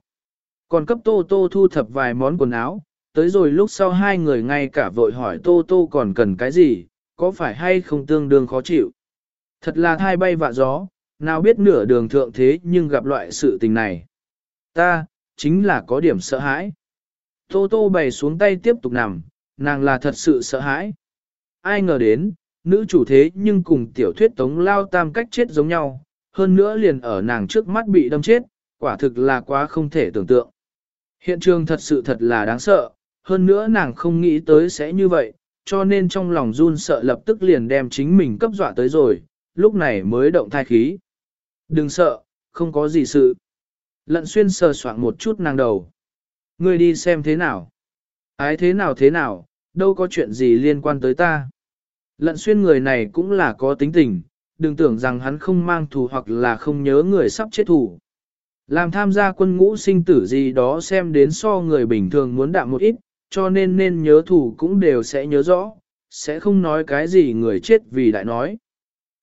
Còn cấp Tô Tô thu thập vài món quần áo, tới rồi lúc sau hai người ngay cả vội hỏi Tô Tô còn cần cái gì, có phải hay không tương đương khó chịu. Thật là thai bay vạ gió, nào biết nửa đường thượng thế nhưng gặp loại sự tình này. Ta, chính là có điểm sợ hãi. Tô Tô bày xuống tay tiếp tục nằm, nàng là thật sự sợ hãi. Ai ngờ đến, nữ chủ thế nhưng cùng tiểu thuyết tống lao tam cách chết giống nhau, hơn nữa liền ở nàng trước mắt bị đâm chết, quả thực là quá không thể tưởng tượng. Hiện trường thật sự thật là đáng sợ, hơn nữa nàng không nghĩ tới sẽ như vậy, cho nên trong lòng run sợ lập tức liền đem chính mình cấp dọa tới rồi, lúc này mới động thai khí. Đừng sợ, không có gì sự. Lận xuyên sờ soạn một chút nàng đầu. Ngươi đi xem thế nào. Ái thế nào thế nào, đâu có chuyện gì liên quan tới ta. Lận xuyên người này cũng là có tính tình, đừng tưởng rằng hắn không mang thù hoặc là không nhớ người sắp chết thù. Làm tham gia quân ngũ sinh tử gì đó xem đến so người bình thường muốn đạm một ít, cho nên nên nhớ thù cũng đều sẽ nhớ rõ, sẽ không nói cái gì người chết vì đại nói.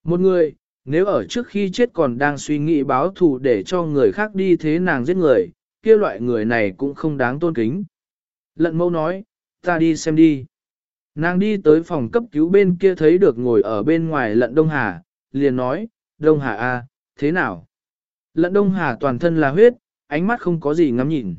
Một người, nếu ở trước khi chết còn đang suy nghĩ báo thù để cho người khác đi thế nàng giết người, kia loại người này cũng không đáng tôn kính. Lận mâu nói, ta đi xem đi. Nàng đi tới phòng cấp cứu bên kia thấy được ngồi ở bên ngoài lận Đông Hà, liền nói, Đông Hà a, à, thế nào? Lận Đông Hà toàn thân là huyết, ánh mắt không có gì ngắm nhìn.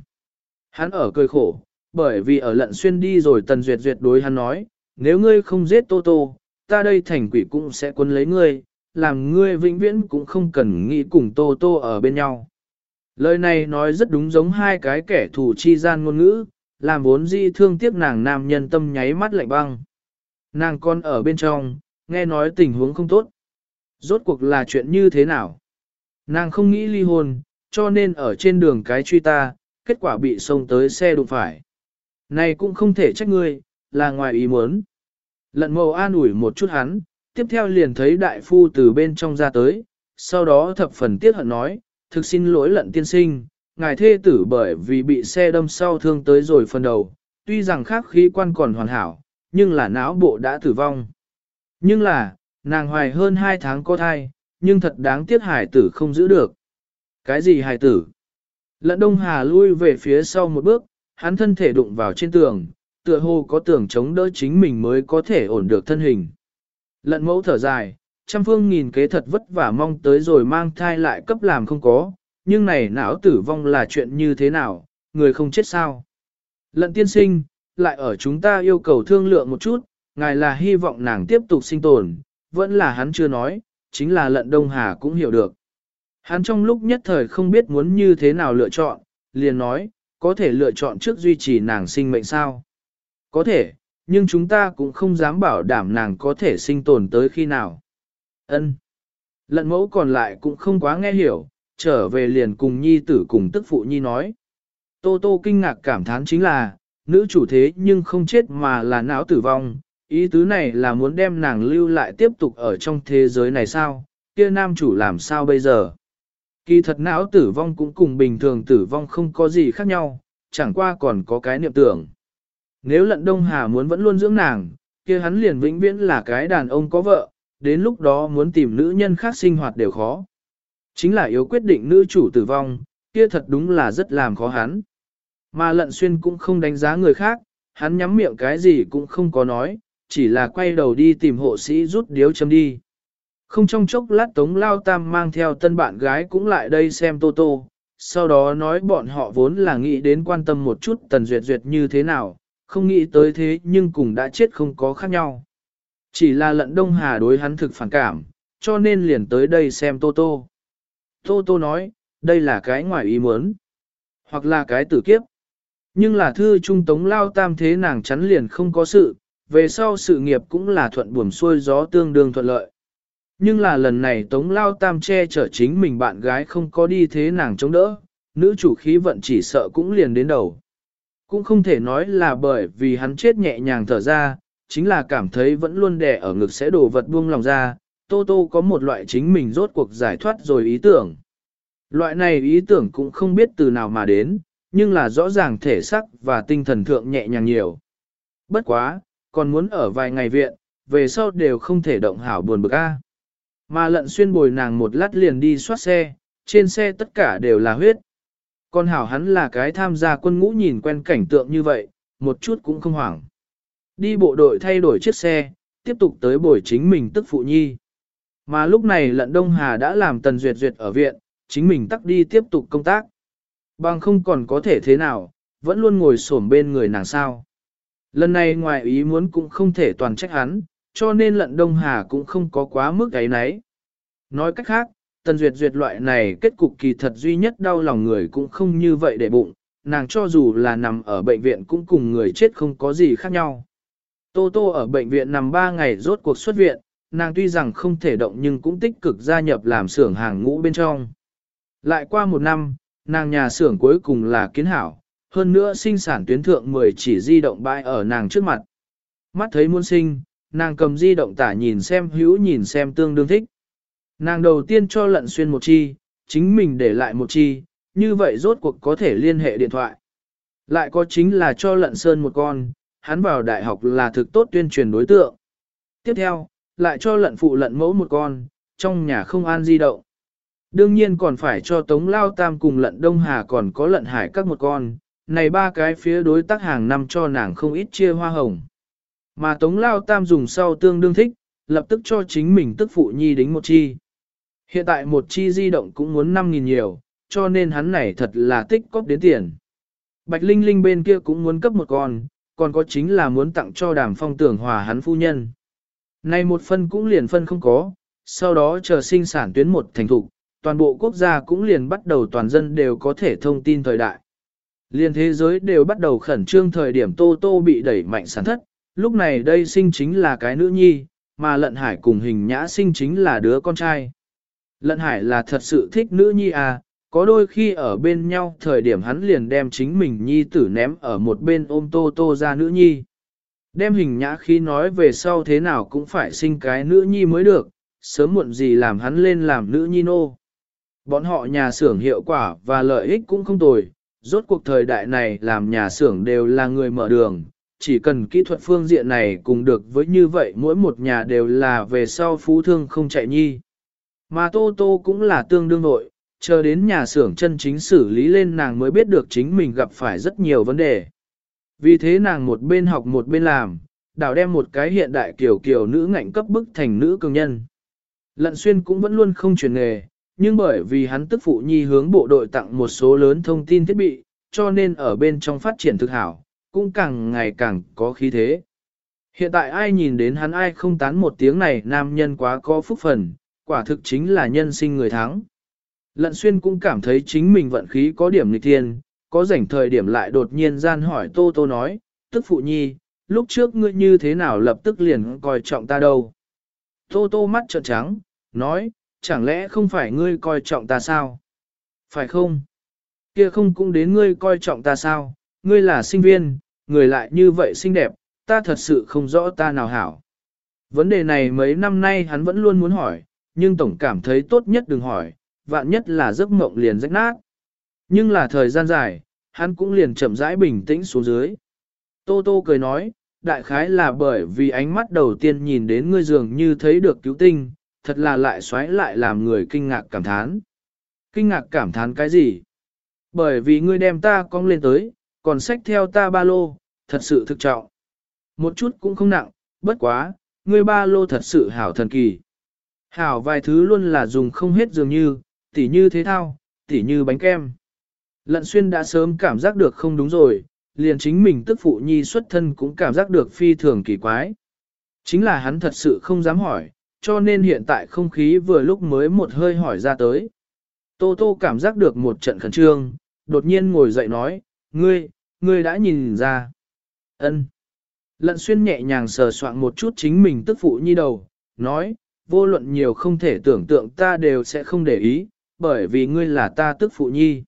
Hắn ở cười khổ, bởi vì ở lận xuyên đi rồi tần duyệt duyệt đối hắn nói, nếu ngươi không giết Tô Tô, ta đây thành quỷ cũng sẽ quân lấy ngươi, làm ngươi vĩnh viễn cũng không cần nghĩ cùng Tô Tô ở bên nhau. Lời này nói rất đúng giống hai cái kẻ thù chi gian ngôn ngữ, làm vốn di thương tiếc nàng nam nhân tâm nháy mắt lạnh băng. Nàng con ở bên trong, nghe nói tình huống không tốt. Rốt cuộc là chuyện như thế nào? Nàng không nghĩ ly hôn, cho nên ở trên đường cái truy ta, kết quả bị xông tới xe đụng phải. Này cũng không thể trách ngươi, là ngoài ý muốn. Lận màu an ủi một chút hắn, tiếp theo liền thấy đại phu từ bên trong ra tới, sau đó thập phần tiếc hận nói, thực xin lỗi lận tiên sinh, ngài thê tử bởi vì bị xe đâm sau thương tới rồi phần đầu, tuy rằng khác khí quan còn hoàn hảo, nhưng là não bộ đã tử vong. Nhưng là, nàng hoài hơn 2 tháng có thai, nhưng thật đáng tiếc hải tử không giữ được. Cái gì hải tử? Lận Đông Hà lui về phía sau một bước, hắn thân thể đụng vào trên tường, tựa hồ có tưởng chống đỡ chính mình mới có thể ổn được thân hình. Lận mẫu thở dài, trăm phương nghìn kế thật vất vả mong tới rồi mang thai lại cấp làm không có, nhưng này não tử vong là chuyện như thế nào, người không chết sao. Lận tiên sinh, lại ở chúng ta yêu cầu thương lượng một chút, ngài là hy vọng nàng tiếp tục sinh tồn, vẫn là hắn chưa nói, chính là lận Đông Hà cũng hiểu được. Hắn trong lúc nhất thời không biết muốn như thế nào lựa chọn, liền nói, có thể lựa chọn trước duy trì nàng sinh mệnh sao. Có thể, nhưng chúng ta cũng không dám bảo đảm nàng có thể sinh tồn tới khi nào. Ân. Lận mẫu còn lại cũng không quá nghe hiểu, trở về liền cùng nhi tử cùng tức phụ nhi nói. Tô tô kinh ngạc cảm thán chính là, nữ chủ thế nhưng không chết mà là não tử vong, ý tứ này là muốn đem nàng lưu lại tiếp tục ở trong thế giới này sao, kia nam chủ làm sao bây giờ. Kỳ thật não tử vong cũng cùng bình thường tử vong không có gì khác nhau, chẳng qua còn có cái niệm tưởng. Nếu lận Đông Hà muốn vẫn luôn dưỡng nàng, kia hắn liền vĩnh viễn là cái đàn ông có vợ, đến lúc đó muốn tìm nữ nhân khác sinh hoạt đều khó. Chính là yếu quyết định nữ chủ tử vong, kia thật đúng là rất làm khó hắn. Mà lận xuyên cũng không đánh giá người khác, hắn nhắm miệng cái gì cũng không có nói, chỉ là quay đầu đi tìm hộ sĩ rút điếu châm đi. Không trong chốc lát Tống Lao Tam mang theo tân bạn gái cũng lại đây xem Tô Tô, sau đó nói bọn họ vốn là nghĩ đến quan tâm một chút Tần Duyệt Duyệt như thế nào, không nghĩ tới thế nhưng cùng đã chết không có khác nhau. Chỉ là lận Đông Hà đối hắn thực phản cảm, cho nên liền tới đây xem Tô Tô. Tô Tô nói, đây là cái ngoài ý muốn, hoặc là cái tử kiếp. Nhưng là thư trung tống lao tam thế nàng chắn liền không có sự, về sau sự nghiệp cũng là thuận buồm xuôi gió tương đương thuận lợi. Nhưng là lần này tống lao tam che chở chính mình bạn gái không có đi thế nàng chống đỡ, nữ chủ khí vận chỉ sợ cũng liền đến đầu. Cũng không thể nói là bởi vì hắn chết nhẹ nhàng thở ra, chính là cảm thấy vẫn luôn đè ở ngực sẽ đổ vật buông lòng ra, Tô Tô có một loại chính mình rốt cuộc giải thoát rồi ý tưởng. Loại này ý tưởng cũng không biết từ nào mà đến, nhưng là rõ ràng thể sắc và tinh thần thượng nhẹ nhàng nhiều. Bất quá, còn muốn ở vài ngày viện, về sau đều không thể động hảo buồn bực a. Mà lận xuyên bồi nàng một lát liền đi soát xe, trên xe tất cả đều là huyết con hảo hắn là cái tham gia quân ngũ nhìn quen cảnh tượng như vậy, một chút cũng không hoảng. Đi bộ đội thay đổi chiếc xe, tiếp tục tới buổi chính mình tức phụ nhi. Mà lúc này lận Đông Hà đã làm tần duyệt duyệt ở viện, chính mình tắt đi tiếp tục công tác. Bằng không còn có thể thế nào, vẫn luôn ngồi xổm bên người nàng sao. Lần này ngoài ý muốn cũng không thể toàn trách hắn, cho nên lận Đông Hà cũng không có quá mức ấy nấy. Nói cách khác, tần duyệt duyệt loại này kết cục kỳ thật duy nhất đau lòng người cũng không như vậy để bụng, nàng cho dù là nằm ở bệnh viện cũng cùng người chết không có gì khác nhau. Tô Tô ở bệnh viện nằm 3 ngày rốt cuộc xuất viện, nàng tuy rằng không thể động nhưng cũng tích cực gia nhập làm xưởng hàng ngũ bên trong. Lại qua một năm, nàng nhà xưởng cuối cùng là kiến hảo, hơn nữa sinh sản tuyến thượng 10 chỉ di động bãi ở nàng trước mặt. Mắt thấy muôn sinh, nàng cầm di động tả nhìn xem hữu nhìn xem tương đương thích. Nàng đầu tiên cho lận xuyên một chi, chính mình để lại một chi, như vậy rốt cuộc có thể liên hệ điện thoại. Lại có chính là cho lận sơn một con, hắn vào đại học là thực tốt tuyên truyền đối tượng. Tiếp theo, lại cho lận phụ lận mẫu một con, trong nhà không an di động. Đương nhiên còn phải cho Tống Lao Tam cùng lận Đông Hà còn có lận hải các một con, này ba cái phía đối tác hàng năm cho nàng không ít chia hoa hồng. Mà Tống Lao Tam dùng sau tương đương thích, lập tức cho chính mình tức phụ nhi đính một chi. Hiện tại một chi di động cũng muốn 5.000 nhiều, cho nên hắn này thật là tích cóp đến tiền. Bạch Linh Linh bên kia cũng muốn cấp một con, còn có chính là muốn tặng cho đàm phong tưởng hòa hắn phu nhân. Này một phân cũng liền phân không có, sau đó chờ sinh sản tuyến một thành thục, toàn bộ quốc gia cũng liền bắt đầu toàn dân đều có thể thông tin thời đại. Liên thế giới đều bắt đầu khẩn trương thời điểm Tô Tô bị đẩy mạnh sản thất, lúc này đây sinh chính là cái nữ nhi, mà lận hải cùng hình nhã sinh chính là đứa con trai. Lận hải là thật sự thích nữ nhi à, có đôi khi ở bên nhau thời điểm hắn liền đem chính mình nhi tử ném ở một bên ôm Tô Tô ra nữ nhi. Đem hình nhã khi nói về sau thế nào cũng phải sinh cái nữ nhi mới được, sớm muộn gì làm hắn lên làm nữ nhi nô. Bọn họ nhà xưởng hiệu quả và lợi ích cũng không tồi, rốt cuộc thời đại này làm nhà xưởng đều là người mở đường, chỉ cần kỹ thuật phương diện này cùng được với như vậy mỗi một nhà đều là về sau phú thương không chạy nhi. Mà Tô Tô cũng là tương đương nội, chờ đến nhà xưởng chân chính xử lý lên nàng mới biết được chính mình gặp phải rất nhiều vấn đề. Vì thế nàng một bên học một bên làm, đảo đem một cái hiện đại kiểu kiểu nữ ngạnh cấp bức thành nữ cường nhân. Lận xuyên cũng vẫn luôn không chuyển nghề, nhưng bởi vì hắn tức phụ nhi hướng bộ đội tặng một số lớn thông tin thiết bị, cho nên ở bên trong phát triển thực hảo, cũng càng ngày càng có khí thế. Hiện tại ai nhìn đến hắn ai không tán một tiếng này nam nhân quá có phúc phần, quả thực chính là nhân sinh người thắng. Lận xuyên cũng cảm thấy chính mình vận khí có điểm nghịch thiên, có rảnh thời điểm lại đột nhiên gian hỏi Tô Tô nói, tức phụ nhi, lúc trước ngươi như thế nào lập tức liền coi trọng ta đâu. Tô Tô mắt trợn trắng, nói, chẳng lẽ không phải ngươi coi trọng ta sao? Phải không? Kia không cũng đến ngươi coi trọng ta sao? Ngươi là sinh viên, người lại như vậy xinh đẹp, ta thật sự không rõ ta nào hảo. Vấn đề này mấy năm nay hắn vẫn luôn muốn hỏi, nhưng tổng cảm thấy tốt nhất đừng hỏi, vạn nhất là giấc mộng liền rách nát. Nhưng là thời gian dài, hắn cũng liền chậm rãi bình tĩnh xuống dưới. Tô Tô cười nói, đại khái là bởi vì ánh mắt đầu tiên nhìn đến ngươi dường như thấy được cứu tinh, thật là lại xoáy lại làm người kinh ngạc cảm thán. Kinh ngạc cảm thán cái gì? Bởi vì ngươi đem ta cong lên tới, còn xách theo ta ba lô, thật sự thực trọng. Một chút cũng không nặng, bất quá, ngươi ba lô thật sự hảo thần kỳ. Hảo vài thứ luôn là dùng không hết dường như, tỉ như thế thao, tỉ như bánh kem. Lận xuyên đã sớm cảm giác được không đúng rồi, liền chính mình tức phụ nhi xuất thân cũng cảm giác được phi thường kỳ quái. Chính là hắn thật sự không dám hỏi, cho nên hiện tại không khí vừa lúc mới một hơi hỏi ra tới. Tô Tô cảm giác được một trận khẩn trương, đột nhiên ngồi dậy nói, ngươi, ngươi đã nhìn ra. ân Lận xuyên nhẹ nhàng sờ soạn một chút chính mình tức phụ nhi đầu, nói, vô luận nhiều không thể tưởng tượng ta đều sẽ không để ý, bởi vì ngươi là ta tức phụ nhi.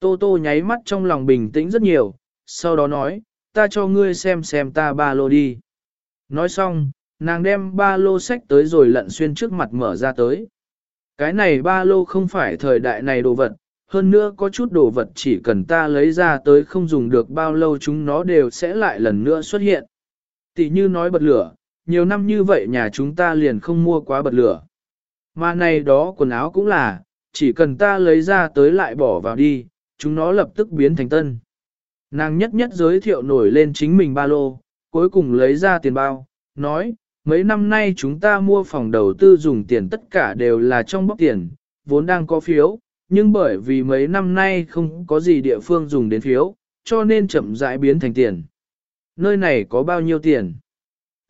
Tô Tô nháy mắt trong lòng bình tĩnh rất nhiều, sau đó nói, ta cho ngươi xem xem ta ba lô đi. Nói xong, nàng đem ba lô sách tới rồi lận xuyên trước mặt mở ra tới. Cái này ba lô không phải thời đại này đồ vật, hơn nữa có chút đồ vật chỉ cần ta lấy ra tới không dùng được bao lâu chúng nó đều sẽ lại lần nữa xuất hiện. Tỷ như nói bật lửa, nhiều năm như vậy nhà chúng ta liền không mua quá bật lửa. Mà này đó quần áo cũng là, chỉ cần ta lấy ra tới lại bỏ vào đi, chúng nó lập tức biến thành tân. Nàng nhất nhất giới thiệu nổi lên chính mình ba lô, cuối cùng lấy ra tiền bao, nói, mấy năm nay chúng ta mua phòng đầu tư dùng tiền tất cả đều là trong bóc tiền, vốn đang có phiếu, nhưng bởi vì mấy năm nay không có gì địa phương dùng đến phiếu, cho nên chậm rãi biến thành tiền. Nơi này có bao nhiêu tiền?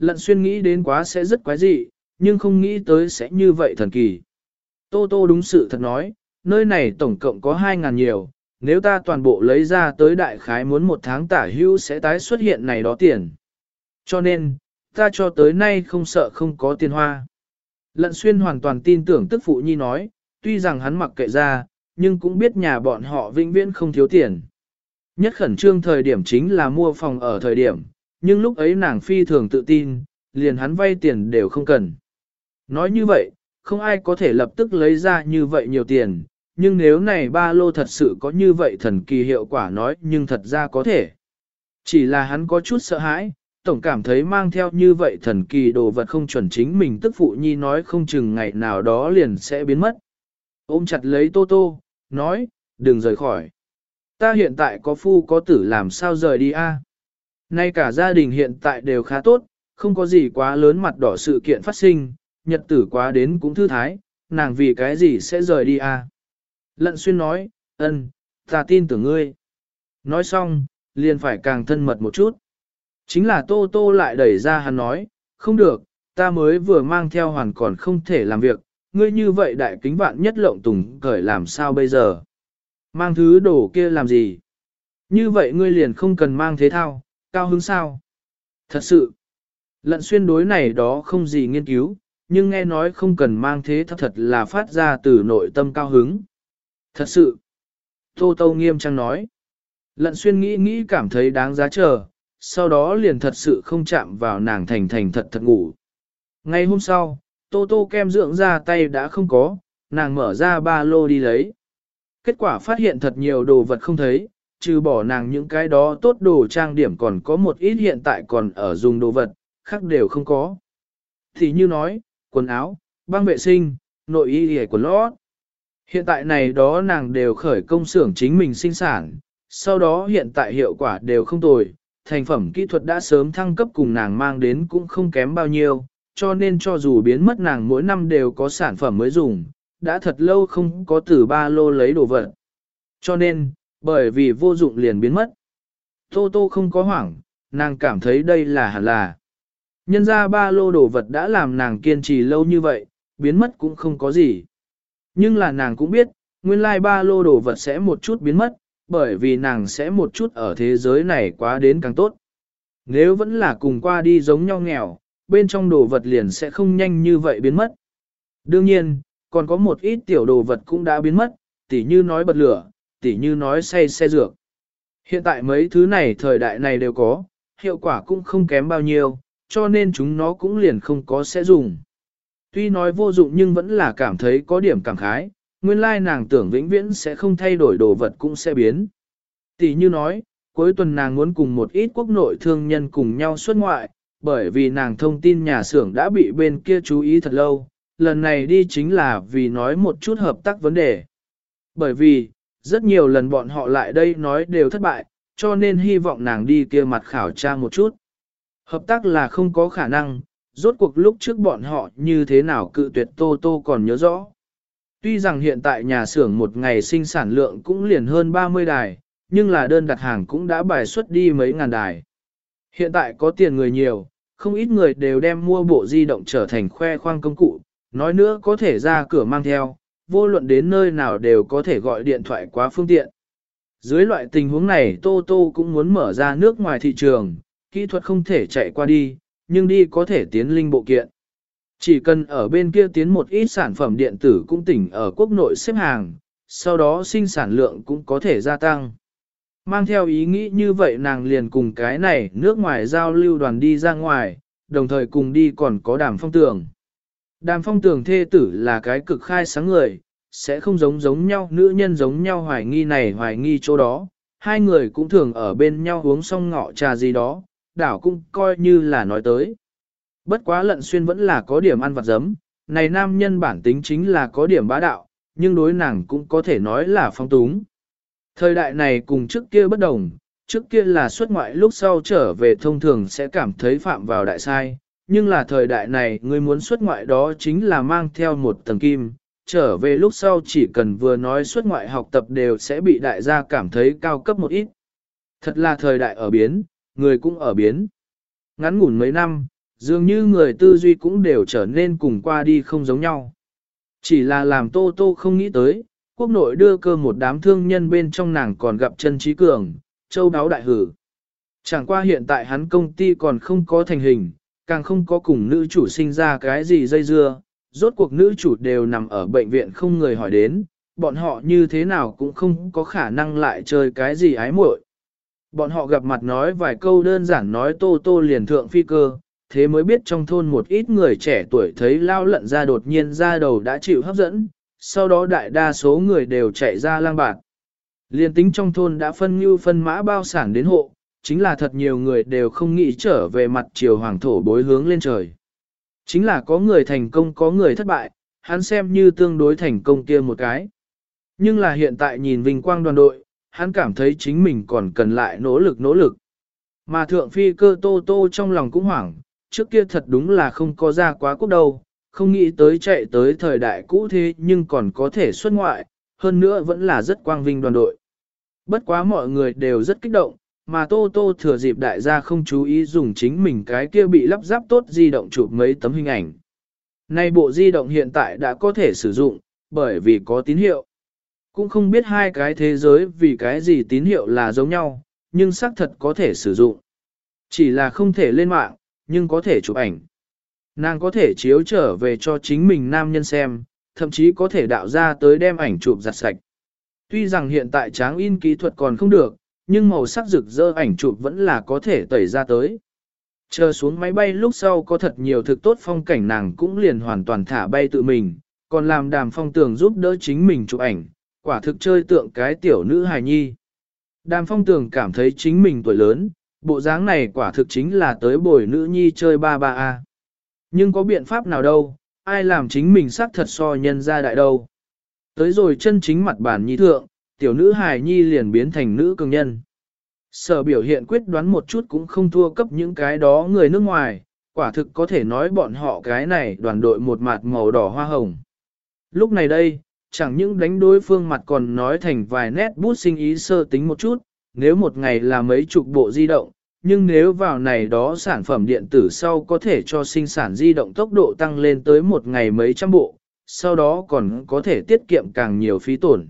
Lận xuyên nghĩ đến quá sẽ rất quái dị, nhưng không nghĩ tới sẽ như vậy thần kỳ. Tô Tô đúng sự thật nói, nơi này tổng cộng có 2.000 nhiều, nếu ta toàn bộ lấy ra tới đại khái muốn một tháng tả hưu sẽ tái xuất hiện này đó tiền. Cho nên, ta cho tới nay không sợ không có tiền hoa. Lận xuyên hoàn toàn tin tưởng tức phụ nhi nói, tuy rằng hắn mặc kệ ra, nhưng cũng biết nhà bọn họ vĩnh viễn không thiếu tiền. Nhất khẩn trương thời điểm chính là mua phòng ở thời điểm, nhưng lúc ấy nàng phi thường tự tin, liền hắn vay tiền đều không cần. Nói như vậy, không ai có thể lập tức lấy ra như vậy nhiều tiền, nhưng nếu này ba lô thật sự có như vậy thần kỳ hiệu quả nói nhưng thật ra có thể. Chỉ là hắn có chút sợ hãi, tổng cảm thấy mang theo như vậy thần kỳ đồ vật không chuẩn chính mình tức phụ nhi nói không chừng ngày nào đó liền sẽ biến mất. Ôm chặt lấy Tô Tô, nói, đừng rời khỏi. Ta hiện tại có phu có tử làm sao rời đi a? Nay cả gia đình hiện tại đều khá tốt, không có gì quá lớn mặt đỏ sự kiện phát sinh, nhật tử quá đến cũng thư thái, nàng vì cái gì sẽ rời đi à? Lận xuyên nói, ân, ta tin tưởng ngươi. Nói xong, liền phải càng thân mật một chút. Chính là Tô Tô lại đẩy ra hắn nói, không được, ta mới vừa mang theo hoàn còn không thể làm việc, ngươi như vậy đại kính vạn nhất lộng tùng cởi làm sao bây giờ? Mang thứ đồ kia làm gì? Như vậy ngươi liền không cần mang thế thao, cao hứng sao? Thật sự, lận xuyên đối này đó không gì nghiên cứu, nhưng nghe nói không cần mang thế thật thật là phát ra từ nội tâm cao hứng. Thật sự, Tô Tô nghiêm trang nói. Lận xuyên nghĩ nghĩ cảm thấy đáng giá chờ, sau đó liền thật sự không chạm vào nàng thành thành thật thật ngủ. Ngay hôm sau, Tô Tô kem dưỡng ra tay đã không có, nàng mở ra ba lô đi lấy. Kết quả phát hiện thật nhiều đồ vật không thấy, trừ bỏ nàng những cái đó tốt đồ trang điểm còn có một ít hiện tại còn ở dùng đồ vật, khác đều không có. Thì như nói, quần áo, băng vệ sinh, nội y hề quần lót. Hiện tại này đó nàng đều khởi công xưởng chính mình sinh sản, sau đó hiện tại hiệu quả đều không tồi, thành phẩm kỹ thuật đã sớm thăng cấp cùng nàng mang đến cũng không kém bao nhiêu, cho nên cho dù biến mất nàng mỗi năm đều có sản phẩm mới dùng, đã thật lâu không có từ ba lô lấy đồ vật. Cho nên, bởi vì vô dụng liền biến mất. Tô Tô không có hoảng, nàng cảm thấy đây là hẳn là. Nhân ra ba lô đồ vật đã làm nàng kiên trì lâu như vậy, biến mất cũng không có gì. Nhưng là nàng cũng biết, nguyên lai ba lô đồ vật sẽ một chút biến mất, bởi vì nàng sẽ một chút ở thế giới này quá đến càng tốt. Nếu vẫn là cùng qua đi giống nhau nghèo, bên trong đồ vật liền sẽ không nhanh như vậy biến mất. Đương nhiên, còn có một ít tiểu đồ vật cũng đã biến mất, tỉ như nói bật lửa, tỉ như nói say xe dược. Hiện tại mấy thứ này thời đại này đều có, hiệu quả cũng không kém bao nhiêu, cho nên chúng nó cũng liền không có sẽ dùng. Tuy nói vô dụng nhưng vẫn là cảm thấy có điểm cảm khái, nguyên lai nàng tưởng vĩnh viễn sẽ không thay đổi đồ vật cũng sẽ biến. Tỷ như nói, cuối tuần nàng muốn cùng một ít quốc nội thương nhân cùng nhau xuất ngoại, bởi vì nàng thông tin nhà xưởng đã bị bên kia chú ý thật lâu, lần này đi chính là vì nói một chút hợp tác vấn đề. Bởi vì, rất nhiều lần bọn họ lại đây nói đều thất bại, cho nên hy vọng nàng đi kia mặt khảo tra một chút. Hợp tác là không có khả năng, rốt cuộc lúc trước bọn họ như thế nào cự tuyệt Tô Tô còn nhớ rõ. Tuy rằng hiện tại nhà xưởng một ngày sinh sản lượng cũng liền hơn 30 đài, nhưng là đơn đặt hàng cũng đã bài xuất đi mấy ngàn đài. Hiện tại có tiền người nhiều, không ít người đều đem mua bộ di động trở thành khoe khoang công cụ, nói nữa có thể ra cửa mang theo, vô luận đến nơi nào đều có thể gọi điện thoại qua phương tiện. Dưới loại tình huống này Tô Tô cũng muốn mở ra nước ngoài thị trường, kỹ thuật không thể chạy qua đi, nhưng đi có thể tiến linh bộ kiện. Chỉ cần ở bên kia tiến một ít sản phẩm điện tử cũng tỉnh ở quốc nội xếp hàng, sau đó sinh sản lượng cũng có thể gia tăng. Mang theo ý nghĩ như vậy nàng liền cùng cái này nước ngoài giao lưu đoàn đi ra ngoài, đồng thời cùng đi còn có đàm phong tường. Đàm phong tường thê tử là cái cực khai sáng người, sẽ không giống giống nhau nữ nhân giống nhau hoài nghi này hoài nghi chỗ đó. Hai người cũng thường ở bên nhau uống xong ngọ trà gì đó, đảo cũng coi như là nói tới. Bất quá lận xuyên vẫn là có điểm ăn vặt giấm, này nam nhân bản tính chính là có điểm bá đạo, nhưng đối nàng cũng có thể nói là phong túng. Thời đại này cùng trước kia bất đồng, trước kia là xuất ngoại lúc sau trở về thông thường sẽ cảm thấy phạm vào đại sai, nhưng là thời đại này người muốn xuất ngoại đó chính là mang theo một tầng kim, trở về lúc sau chỉ cần vừa nói xuất ngoại học tập đều sẽ bị đại gia cảm thấy cao cấp một ít. Thật là thời đại ở biến, người cũng ở biến. Ngắn ngủn mấy năm, dường như người tư duy cũng đều trở nên cùng qua đi không giống nhau. Chỉ là làm tô tô không nghĩ tới, quốc nội đưa cơ một đám thương nhân bên trong nàng còn gặp chân trí cường, châu đáo đại hử. Chẳng qua hiện tại hắn công ty còn không có thành hình, càng không có cùng nữ chủ sinh ra cái gì dây dưa, rốt cuộc nữ chủ đều nằm ở bệnh viện không người hỏi đến, bọn họ như thế nào cũng không có khả năng lại chơi cái gì ái muội. Bọn họ gặp mặt nói vài câu đơn giản nói tô tô liền thượng phi cơ, thế mới biết trong thôn một ít người trẻ tuổi thấy lao lận ra đột nhiên ra đầu đã chịu hấp dẫn, sau đó đại đa số người đều chạy ra lang bạc. Liên tính trong thôn đã phân như phân mã bao sản đến hộ, chính là thật nhiều người đều không nghĩ trở về mặt chiều hoàng thổ bối hướng lên trời. Chính là có người thành công có người thất bại, hắn xem như tương đối thành công kia một cái. Nhưng là hiện tại nhìn vinh quang đoàn đội, hắn cảm thấy chính mình còn cần lại nỗ lực nỗ lực. Mà thượng phi cơ tô tô trong lòng cũng hoảng, trước kia thật đúng là không có ra quá quốc đâu, không nghĩ tới chạy tới thời đại cũ thế nhưng còn có thể xuất ngoại, hơn nữa vẫn là rất quang vinh đoàn đội. Bất quá mọi người đều rất kích động, mà Tô Tô thừa dịp đại gia không chú ý dùng chính mình cái kia bị lắp ráp tốt di động chụp mấy tấm hình ảnh. Nay bộ di động hiện tại đã có thể sử dụng, bởi vì có tín hiệu. Cũng không biết hai cái thế giới vì cái gì tín hiệu là giống nhau, nhưng xác thật có thể sử dụng. Chỉ là không thể lên mạng, nhưng có thể chụp ảnh. Nàng có thể chiếu trở về cho chính mình nam nhân xem, thậm chí có thể đạo ra tới đem ảnh chụp giặt sạch. Tuy rằng hiện tại tráng in kỹ thuật còn không được, nhưng màu sắc rực rỡ ảnh chụp vẫn là có thể tẩy ra tới. Chờ xuống máy bay lúc sau có thật nhiều thực tốt phong cảnh nàng cũng liền hoàn toàn thả bay tự mình, còn làm đàm phong tường giúp đỡ chính mình chụp ảnh, quả thực chơi tượng cái tiểu nữ hài nhi. Đàm phong tường cảm thấy chính mình tuổi lớn, bộ dáng này quả thực chính là tới bồi nữ nhi chơi ba ba a. Nhưng có biện pháp nào đâu, ai làm chính mình sắc thật so nhân ra đại đâu. Tới rồi chân chính mặt bản nhi thượng, tiểu nữ hài nhi liền biến thành nữ cường nhân. Sở biểu hiện quyết đoán một chút cũng không thua cấp những cái đó người nước ngoài, quả thực có thể nói bọn họ cái này đoàn đội một mặt màu đỏ hoa hồng. Lúc này đây, chẳng những đánh đối phương mặt còn nói thành vài nét bút sinh ý sơ tính một chút, nếu một ngày là mấy chục bộ di động, nhưng nếu vào này đó sản phẩm điện tử sau có thể cho sinh sản di động tốc độ tăng lên tới một ngày mấy trăm bộ, sau đó còn có thể tiết kiệm càng nhiều phí tổn.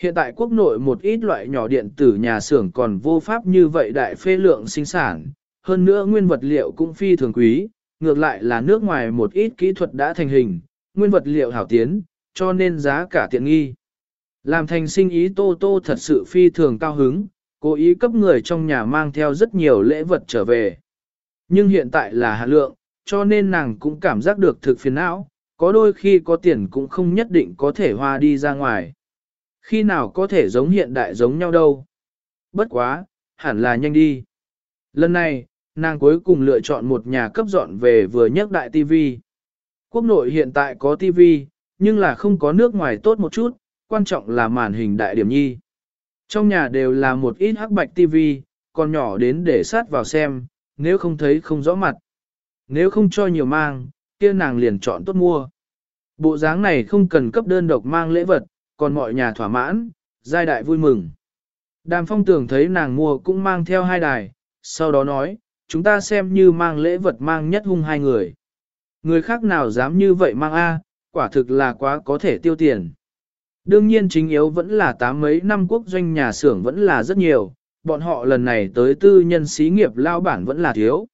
Hiện tại quốc nội một ít loại nhỏ điện tử nhà xưởng còn vô pháp như vậy đại phê lượng sinh sản, hơn nữa nguyên vật liệu cũng phi thường quý, ngược lại là nước ngoài một ít kỹ thuật đã thành hình, nguyên vật liệu hảo tiến, cho nên giá cả tiện nghi. Làm thành sinh ý tô tô thật sự phi thường cao hứng, cố ý cấp người trong nhà mang theo rất nhiều lễ vật trở về. Nhưng hiện tại là hạ lượng, cho nên nàng cũng cảm giác được thực phiền não, có đôi khi có tiền cũng không nhất định có thể hoa đi ra ngoài. Khi nào có thể giống hiện đại giống nhau đâu. Bất quá, hẳn là nhanh đi. Lần này, nàng cuối cùng lựa chọn một nhà cấp dọn về vừa nhắc đại TV. Quốc nội hiện tại có TV, nhưng là không có nước ngoài tốt một chút, quan trọng là màn hình đại điểm nhi. Trong nhà đều là một ít hắc bạch TV, còn nhỏ đến để sát vào xem, nếu không thấy không rõ mặt. Nếu không cho nhiều mang, kia nàng liền chọn tốt mua. Bộ dáng này không cần cấp đơn độc mang lễ vật, còn mọi nhà thỏa mãn, giai đại vui mừng. Đàm phong tưởng thấy nàng mua cũng mang theo hai đài, sau đó nói, chúng ta xem như mang lễ vật mang nhất hung hai người. Người khác nào dám như vậy mang A, quả thực là quá có thể tiêu tiền. Đương nhiên chính yếu vẫn là tám mấy năm quốc doanh nhà xưởng vẫn là rất nhiều, bọn họ lần này tới tư nhân xí nghiệp lao bản vẫn là thiếu.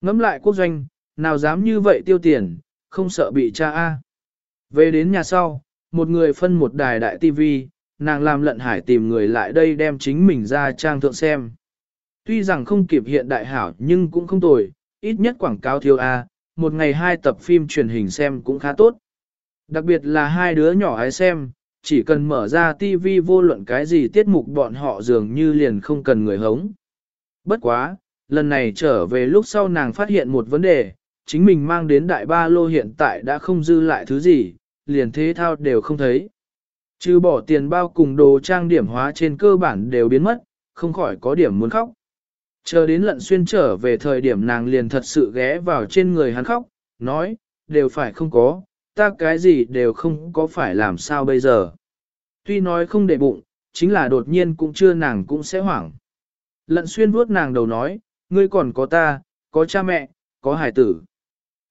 Ngắm lại quốc doanh, nào dám như vậy tiêu tiền, không sợ bị cha A. Về đến nhà sau, một người phân một đài đại tivi, nàng làm lận hải tìm người lại đây đem chính mình ra trang thượng xem. Tuy rằng không kịp hiện đại hảo nhưng cũng không tồi, ít nhất quảng cáo thiếu A, một ngày hai tập phim truyền hình xem cũng khá tốt. Đặc biệt là hai đứa nhỏ ấy xem, chỉ cần mở ra TV vô luận cái gì tiết mục bọn họ dường như liền không cần người hống. Bất quá, lần này trở về lúc sau nàng phát hiện một vấn đề, chính mình mang đến đại ba lô hiện tại đã không dư lại thứ gì, liền thế thao đều không thấy. Trừ bỏ tiền bao cùng đồ trang điểm hóa trên cơ bản đều biến mất, không khỏi có điểm muốn khóc. Chờ đến lận xuyên trở về thời điểm nàng liền thật sự ghé vào trên người hắn khóc, nói, đều phải không có, ta cái gì đều không có phải làm sao bây giờ. Tuy nói không để bụng, chính là đột nhiên cũng chưa nàng cũng sẽ hoảng. Lận xuyên vuốt nàng đầu nói, ngươi còn có ta, có cha mẹ, có hải tử.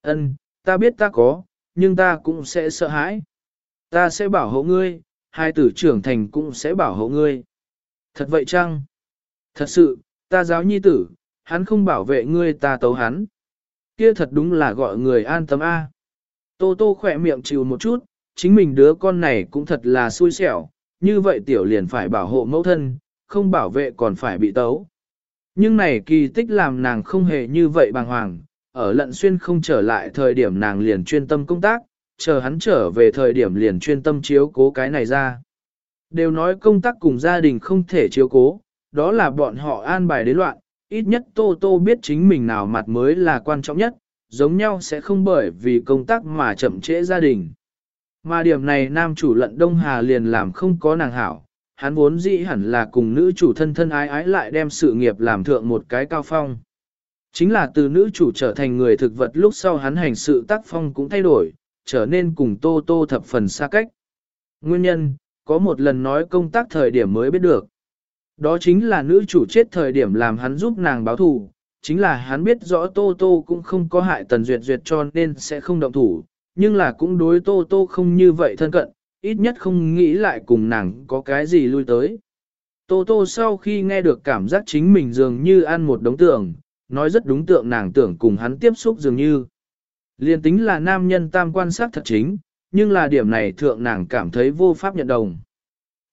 Ân, ta biết ta có, nhưng ta cũng sẽ sợ hãi. Ta sẽ bảo hộ ngươi, hai tử trưởng thành cũng sẽ bảo hộ ngươi. Thật vậy chăng? Thật sự, ta giáo nhi tử, hắn không bảo vệ ngươi ta tấu hắn. Kia thật đúng là gọi người an tâm A. Tô tô khỏe miệng chịu một chút, chính mình đứa con này cũng thật là xui xẻo, như vậy tiểu liền phải bảo hộ mẫu thân, không bảo vệ còn phải bị tấu. Nhưng này kỳ tích làm nàng không hề như vậy bàng hoàng, ở lận xuyên không trở lại thời điểm nàng liền chuyên tâm công tác, chờ hắn trở về thời điểm liền chuyên tâm chiếu cố cái này ra. Đều nói công tác cùng gia đình không thể chiếu cố, đó là bọn họ an bài đến loạn, ít nhất Tô Tô biết chính mình nào mặt mới là quan trọng nhất, giống nhau sẽ không bởi vì công tác mà chậm trễ gia đình. Mà điểm này nam chủ lận Đông Hà liền làm không có nàng hảo, hắn vốn dĩ hẳn là cùng nữ chủ thân thân ái ái lại đem sự nghiệp làm thượng một cái cao phong. Chính là từ nữ chủ trở thành người thực vật lúc sau hắn hành sự tác phong cũng thay đổi, trở nên cùng Tô Tô thập phần xa cách. Nguyên nhân, có một lần nói công tác thời điểm mới biết được. Đó chính là nữ chủ chết thời điểm làm hắn giúp nàng báo thù, chính là hắn biết rõ Tô Tô cũng không có hại Tần Duyệt Duyệt cho nên sẽ không động thủ, nhưng là cũng đối Tô Tô không như vậy thân cận, ít nhất không nghĩ lại cùng nàng có cái gì lui tới. Tô Tô sau khi nghe được cảm giác chính mình dường như ăn một đống tưởng, nói rất đúng tượng nàng tưởng cùng hắn tiếp xúc dường như. Liên tính là nam nhân tam quan sát thật chính, nhưng là điểm này thượng nàng cảm thấy vô pháp nhận đồng.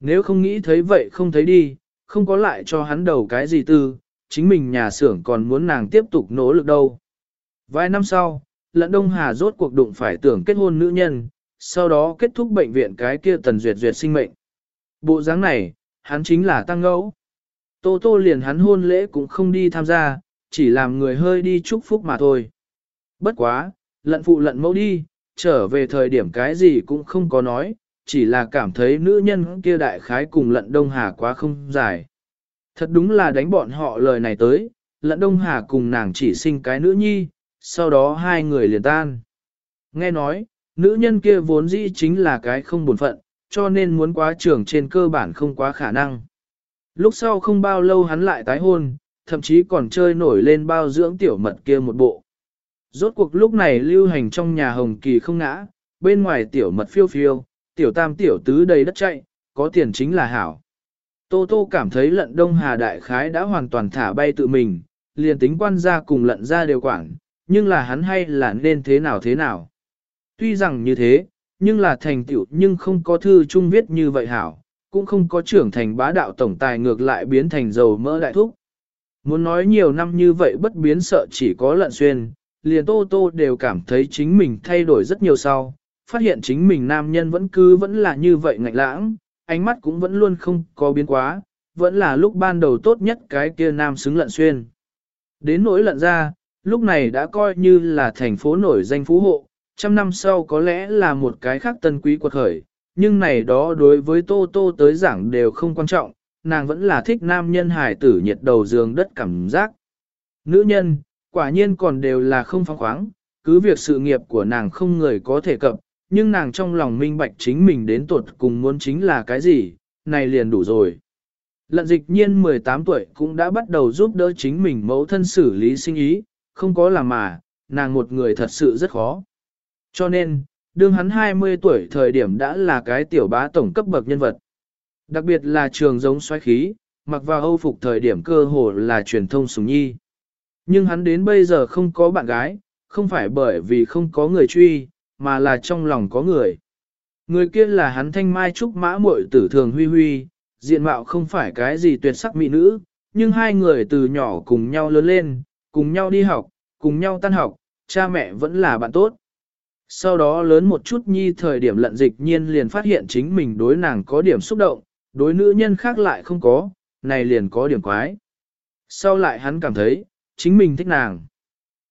Nếu không nghĩ thấy vậy không thấy đi, không có lại cho hắn đầu cái gì tư, chính mình nhà xưởng còn muốn nàng tiếp tục nỗ lực đâu. Vài năm sau, lận Đông Hà rốt cuộc đụng phải tưởng kết hôn nữ nhân, sau đó kết thúc bệnh viện cái kia tần duyệt duyệt sinh mệnh. Bộ dáng này, hắn chính là tăng ngẫu. Tô tô liền hắn hôn lễ cũng không đi tham gia, chỉ làm người hơi đi chúc phúc mà thôi. Bất quá, lận phụ lận mẫu đi, trở về thời điểm cái gì cũng không có nói, chỉ là cảm thấy nữ nhân kia đại khái cùng lận Đông Hà quá không dài. Thật đúng là đánh bọn họ lời này tới, lận Đông Hà cùng nàng chỉ sinh cái nữ nhi, sau đó hai người liền tan. Nghe nói, nữ nhân kia vốn dĩ chính là cái không buồn phận, cho nên muốn quá trưởng trên cơ bản không quá khả năng. Lúc sau không bao lâu hắn lại tái hôn, thậm chí còn chơi nổi lên bao dưỡng tiểu mật kia một bộ. Rốt cuộc lúc này lưu hành trong nhà hồng kỳ không ngã, bên ngoài tiểu mật phiêu phiêu, tiểu tam tiểu tứ đầy đất chạy, có tiền chính là hảo. Tô Tô cảm thấy lận Đông Hà Đại Khái đã hoàn toàn thả bay tự mình, liền tính quan gia cùng lận ra đều quản, nhưng là hắn hay là nên thế nào thế nào. Tuy rằng như thế, nhưng là thành tựu nhưng không có thư trung viết như vậy hảo, cũng không có trưởng thành bá đạo tổng tài ngược lại biến thành dầu mỡ đại thúc. Muốn nói nhiều năm như vậy bất biến sợ chỉ có lận xuyên, liền tô tô đều cảm thấy chính mình thay đổi rất nhiều sau, phát hiện chính mình nam nhân vẫn cứ vẫn là như vậy ngạnh lãng, ánh mắt cũng vẫn luôn không có biến quá, vẫn là lúc ban đầu tốt nhất cái kia nam xứng lận xuyên. Đến nỗi lận ra, lúc này đã coi như là thành phố nổi danh phú hộ, trăm năm sau có lẽ là một cái khác tân quý quật khởi, nhưng này đó đối với Tô Tô tới giảng đều không quan trọng, nàng vẫn là thích nam nhân hải tử nhiệt đầu giường đất cảm giác. Nữ nhân, quả nhiên còn đều là không phóng khoáng, cứ việc sự nghiệp của nàng không người có thể cập, nhưng nàng trong lòng minh bạch chính mình đến tuột cùng muốn chính là cái gì, này liền đủ rồi. Lận dịch nhiên 18 tuổi cũng đã bắt đầu giúp đỡ chính mình mẫu thân xử lý sinh ý, không có làm mà, nàng một người thật sự rất khó. Cho nên, đương hắn 20 tuổi thời điểm đã là cái tiểu bá tổng cấp bậc nhân vật. Đặc biệt là trường giống xoáy khí, mặc vào âu phục thời điểm cơ hồ là truyền thông sùng nhi. Nhưng hắn đến bây giờ không có bạn gái, không phải bởi vì không có người truy, mà là trong lòng có người. Người kia là hắn thanh mai trúc mã muội tử thường huy huy, diện mạo không phải cái gì tuyệt sắc mỹ nữ, nhưng hai người từ nhỏ cùng nhau lớn lên, cùng nhau đi học, cùng nhau tan học, cha mẹ vẫn là bạn tốt. Sau đó lớn một chút nhi thời điểm lận dịch nhiên liền phát hiện chính mình đối nàng có điểm xúc động, đối nữ nhân khác lại không có, này liền có điểm quái. Sau lại hắn cảm thấy, chính mình thích nàng.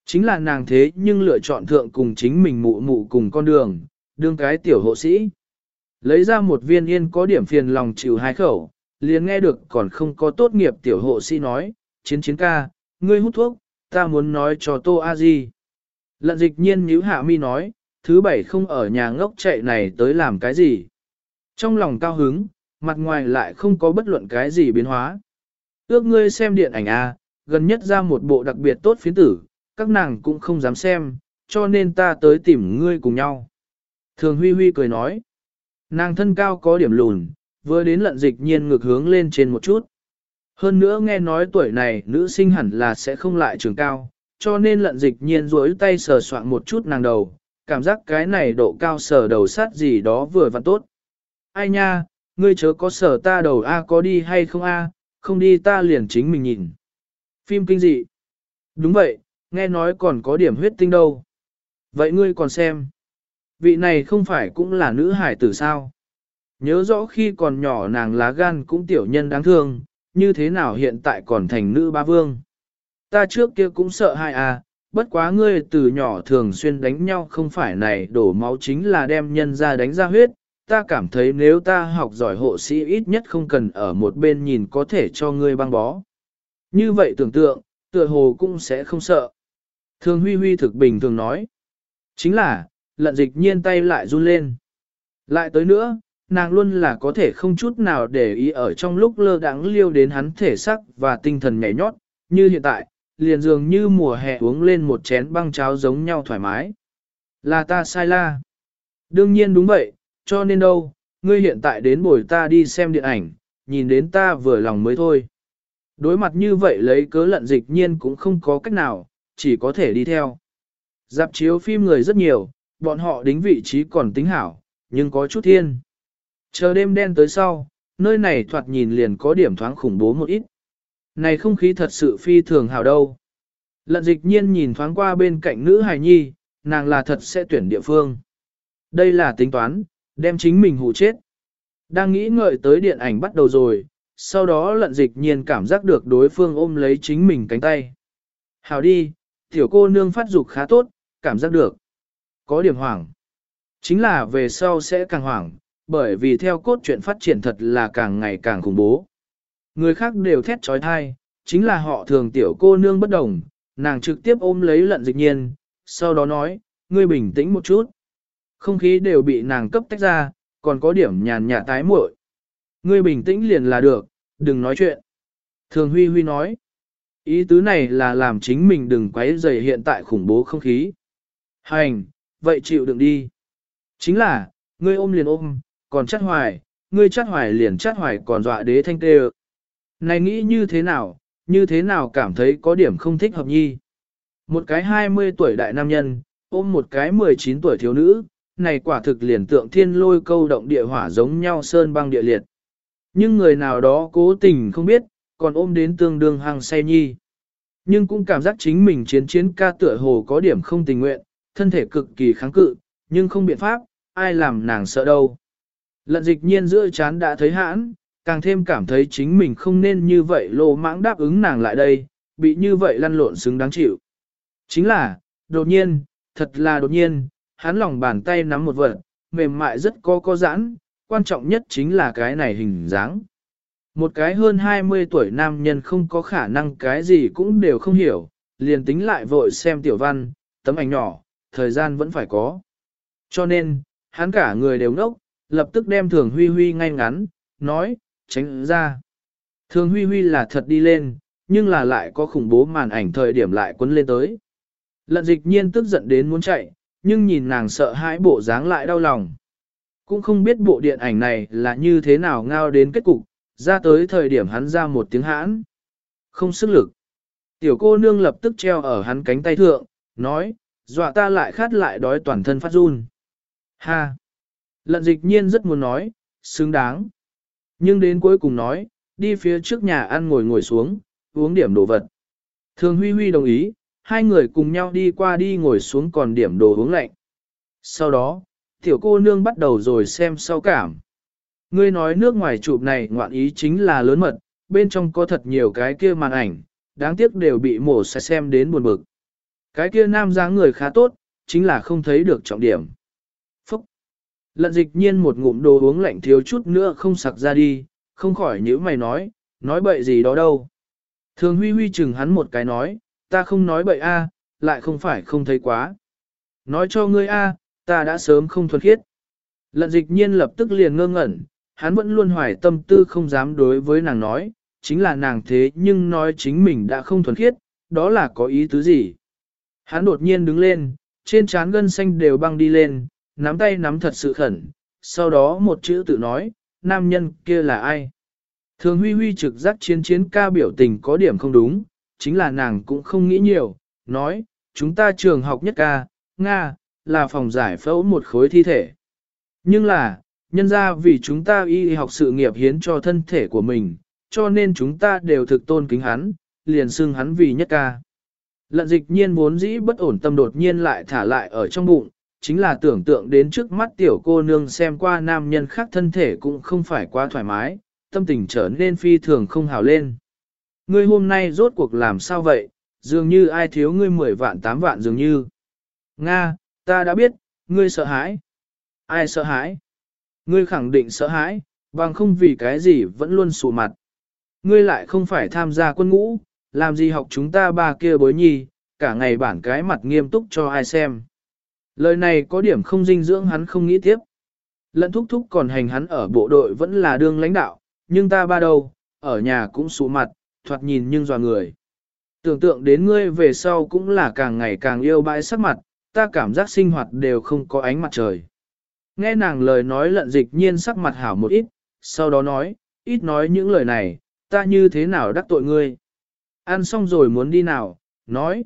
Chính là nàng thế nhưng lựa chọn thượng cùng chính mình mụ mụ cùng con đường, đương cái tiểu hộ sĩ. Lấy ra một viên yên có điểm phiền lòng chịu hai khẩu, liền nghe được còn không có tốt nghiệp tiểu hộ sĩ nói, chiến chiến ca, ngươi hút thuốc, ta muốn nói cho Tô A Di. Lận dịch nhiên nhíu hạ mi nói, thứ bảy không ở nhà ngốc chạy này tới làm cái gì. Trong lòng cao hứng, mặt ngoài lại không có bất luận cái gì biến hóa. Ước ngươi xem điện ảnh A, gần nhất ra một bộ đặc biệt tốt phiến tử, các nàng cũng không dám xem, cho nên ta tới tìm ngươi cùng nhau. Thường Huy Huy cười nói, nàng thân cao có điểm lùn, vừa đến lận dịch nhiên ngược hướng lên trên một chút. Hơn nữa nghe nói tuổi này nữ sinh hẳn là sẽ không lại trường cao, cho nên lận dịch nhiên duỗi tay sờ soạn một chút nàng đầu, cảm giác cái này độ cao sờ đầu sát gì đó vừa vặn tốt. Ai nha, ngươi chớ có sở ta đầu A có đi hay không A, không đi ta liền chính mình nhìn. Phim kinh dị. Đúng vậy, nghe nói còn có điểm huyết tinh đâu. Vậy ngươi còn xem. Vị này không phải cũng là nữ hải tử sao? Nhớ rõ khi còn nhỏ nàng lá gan cũng tiểu nhân đáng thương, như thế nào hiện tại còn thành nữ ba vương. Ta trước kia cũng sợ hai à, bất quá ngươi từ nhỏ thường xuyên đánh nhau không phải này đổ máu chính là đem nhân ra đánh ra huyết. Ta cảm thấy nếu ta học giỏi hộ sĩ ít nhất không cần ở một bên nhìn có thể cho ngươi băng bó. Như vậy tưởng tượng, tựa hồ cũng sẽ không sợ. Thường huy huy thực bình thường nói. Chính là, lận dịch nhiên tay lại run lên. Lại tới nữa, nàng luôn là có thể không chút nào để ý ở trong lúc lơ đãng liêu đến hắn thể sắc và tinh thần nhảy nhót, như hiện tại, liền dường như mùa hè uống lên một chén băng cháo giống nhau thoải mái. Là ta sai la. Đương nhiên đúng vậy, cho nên đâu, ngươi hiện tại đến buổi ta đi xem điện ảnh, nhìn đến ta vừa lòng mới thôi. Đối mặt như vậy lấy cớ lận dịch nhiên cũng không có cách nào, chỉ có thể đi theo. Dạp chiếu phim người rất nhiều, bọn họ đính vị trí còn tính hảo, nhưng có chút thiên. Chờ đêm đen tới sau, nơi này thoạt nhìn liền có điểm thoáng khủng bố một ít. Này không khí thật sự phi thường hảo đâu. Lận dịch nhiên nhìn thoáng qua bên cạnh nữ hài nhi, nàng là thật sẽ tuyển địa phương. Đây là tính toán, đem chính mình hù chết. Đang nghĩ ngợi tới điện ảnh bắt đầu rồi, sau đó lận dịch nhiên cảm giác được đối phương ôm lấy chính mình cánh tay. Hảo đi, tiểu cô nương phát dục khá tốt, cảm giác được. Có điểm hoảng. Chính là về sau sẽ càng hoảng, bởi vì theo cốt truyện phát triển thật là càng ngày càng khủng bố. Người khác đều thét trói thai, chính là họ thường tiểu cô nương bất đồng, nàng trực tiếp ôm lấy lận dịch nhiên, sau đó nói, ngươi bình tĩnh một chút. Không khí đều bị nàng cấp tách ra, còn có điểm nhàn nhạt tái muội. Ngươi bình tĩnh liền là được, đừng nói chuyện. Thường Huy Huy nói, ý tứ này là làm chính mình đừng quấy rầy hiện tại khủng bố không khí. Hành, vậy chịu đựng đi. Chính là, ngươi ôm liền ôm, còn chắc hoài, ngươi chắc hoài liền chắc hoài còn dọa đế thanh tê Này nghĩ như thế nào, như thế nào cảm thấy có điểm không thích hợp nhi. Một cái 20 tuổi đại nam nhân, ôm một cái 19 tuổi thiếu nữ, này quả thực liền tượng thiên lôi câu động địa hỏa giống nhau sơn băng địa liệt. Nhưng người nào đó cố tình không biết, còn ôm đến tương đương hàng say nhi. Nhưng cũng cảm giác chính mình chiến chiến ca tựa hồ có điểm không tình nguyện, thân thể cực kỳ kháng cự, nhưng không biện pháp, ai làm nàng sợ đâu. Lận dịch nhiên giữa chán đã thấy hãn, càng thêm cảm thấy chính mình không nên như vậy lô mãng đáp ứng nàng lại đây, bị như vậy lăn lộn xứng đáng chịu. Chính là, đột nhiên, thật là đột nhiên, hắn lòng bàn tay nắm một vật, mềm mại rất có có giãn, quan trọng nhất chính là cái này hình dáng. Một cái hơn 20 tuổi nam nhân không có khả năng cái gì cũng đều không hiểu, liền tính lại vội xem tiểu văn, tấm ảnh nhỏ, thời gian vẫn phải có. Cho nên, hắn cả người đều ngốc, lập tức đem thường huy huy ngay ngắn, nói, tránh ra. Thường huy huy là thật đi lên, nhưng là lại có khủng bố màn ảnh thời điểm lại quấn lên tới. Lận dịch nhiên tức giận đến muốn chạy, nhưng nhìn nàng sợ hãi bộ dáng lại đau lòng. Cũng không biết bộ điện ảnh này là như thế nào ngao đến kết cục, ra tới thời điểm hắn ra một tiếng hãn. Không sức lực. Tiểu cô nương lập tức treo ở hắn cánh tay thượng, nói, dọa ta lại khát lại đói toàn thân phát run. Ha! Lận dịch nhiên rất muốn nói, xứng đáng. Nhưng đến cuối cùng nói, đi phía trước nhà ăn ngồi ngồi xuống, uống điểm đồ vật. Thường Huy Huy đồng ý, hai người cùng nhau đi qua đi ngồi xuống còn điểm đồ uống lạnh. Sau đó, tiểu cô nương bắt đầu rồi xem sau cảm. Ngươi nói nước ngoài chụp này ngoạn ý chính là lớn mật, bên trong có thật nhiều cái kia màn ảnh, đáng tiếc đều bị mổ sẽ xem đến buồn bực. Cái kia nam dáng người khá tốt, chính là không thấy được trọng điểm. Phúc! Lận dịch nhiên một ngụm đồ uống lạnh thiếu chút nữa không sặc ra đi, không khỏi nhữ mày nói, nói bậy gì đó đâu. Thường huy huy chừng hắn một cái nói, ta không nói bậy a, lại không phải không thấy quá. Nói cho ngươi a, ta đã sớm không thuần khiết. Lận dịch nhiên lập tức liền ngơ ngẩn, hắn vẫn luôn hoài tâm tư không dám đối với nàng nói, chính là nàng thế nhưng nói chính mình đã không thuần khiết, đó là có ý tứ gì. Hắn đột nhiên đứng lên, trên trán gân xanh đều băng đi lên, nắm tay nắm thật sự khẩn, sau đó một chữ tự nói, nam nhân kia là ai. Thường huy huy trực giác chiến chiến ca biểu tình có điểm không đúng, chính là nàng cũng không nghĩ nhiều, nói, chúng ta trường học nhất ca, Nga, là phòng giải phẫu một khối thi thể. Nhưng là, nhân ra vì chúng ta y học sự nghiệp hiến cho thân thể của mình, cho nên chúng ta đều thực tôn kính hắn, liền xưng hắn vì nhất ca. Lận dịch nhiên vốn dĩ bất ổn tâm đột nhiên lại thả lại ở trong bụng, chính là tưởng tượng đến trước mắt tiểu cô nương xem qua nam nhân khác thân thể cũng không phải quá thoải mái, tâm tình trở nên phi thường không hào lên. Ngươi hôm nay rốt cuộc làm sao vậy, dường như ai thiếu ngươi 10 vạn 8 vạn dường như. Nga, ta đã biết, ngươi sợ hãi. Ai sợ hãi? Ngươi khẳng định sợ hãi, bằng không vì cái gì vẫn luôn sụ mặt. Ngươi lại không phải tham gia quân ngũ, làm gì học chúng ta ba kia bối nhi, cả ngày bản cái mặt nghiêm túc cho ai xem. Lời này có điểm không dinh dưỡng hắn không nghĩ tiếp. Lận thúc thúc còn hành hắn ở bộ đội vẫn là đương lãnh đạo, nhưng ta ba đâu, ở nhà cũng sụ mặt, thoạt nhìn nhưng dò người. Tưởng tượng đến ngươi về sau cũng là càng ngày càng yêu bãi sắc mặt, ta cảm giác sinh hoạt đều không có ánh mặt trời. Nghe nàng lời nói lận dịch nhiên sắc mặt hảo một ít, sau đó nói, ít nói những lời này, ta như thế nào đắc tội ngươi. Ăn xong rồi muốn đi nào, nói,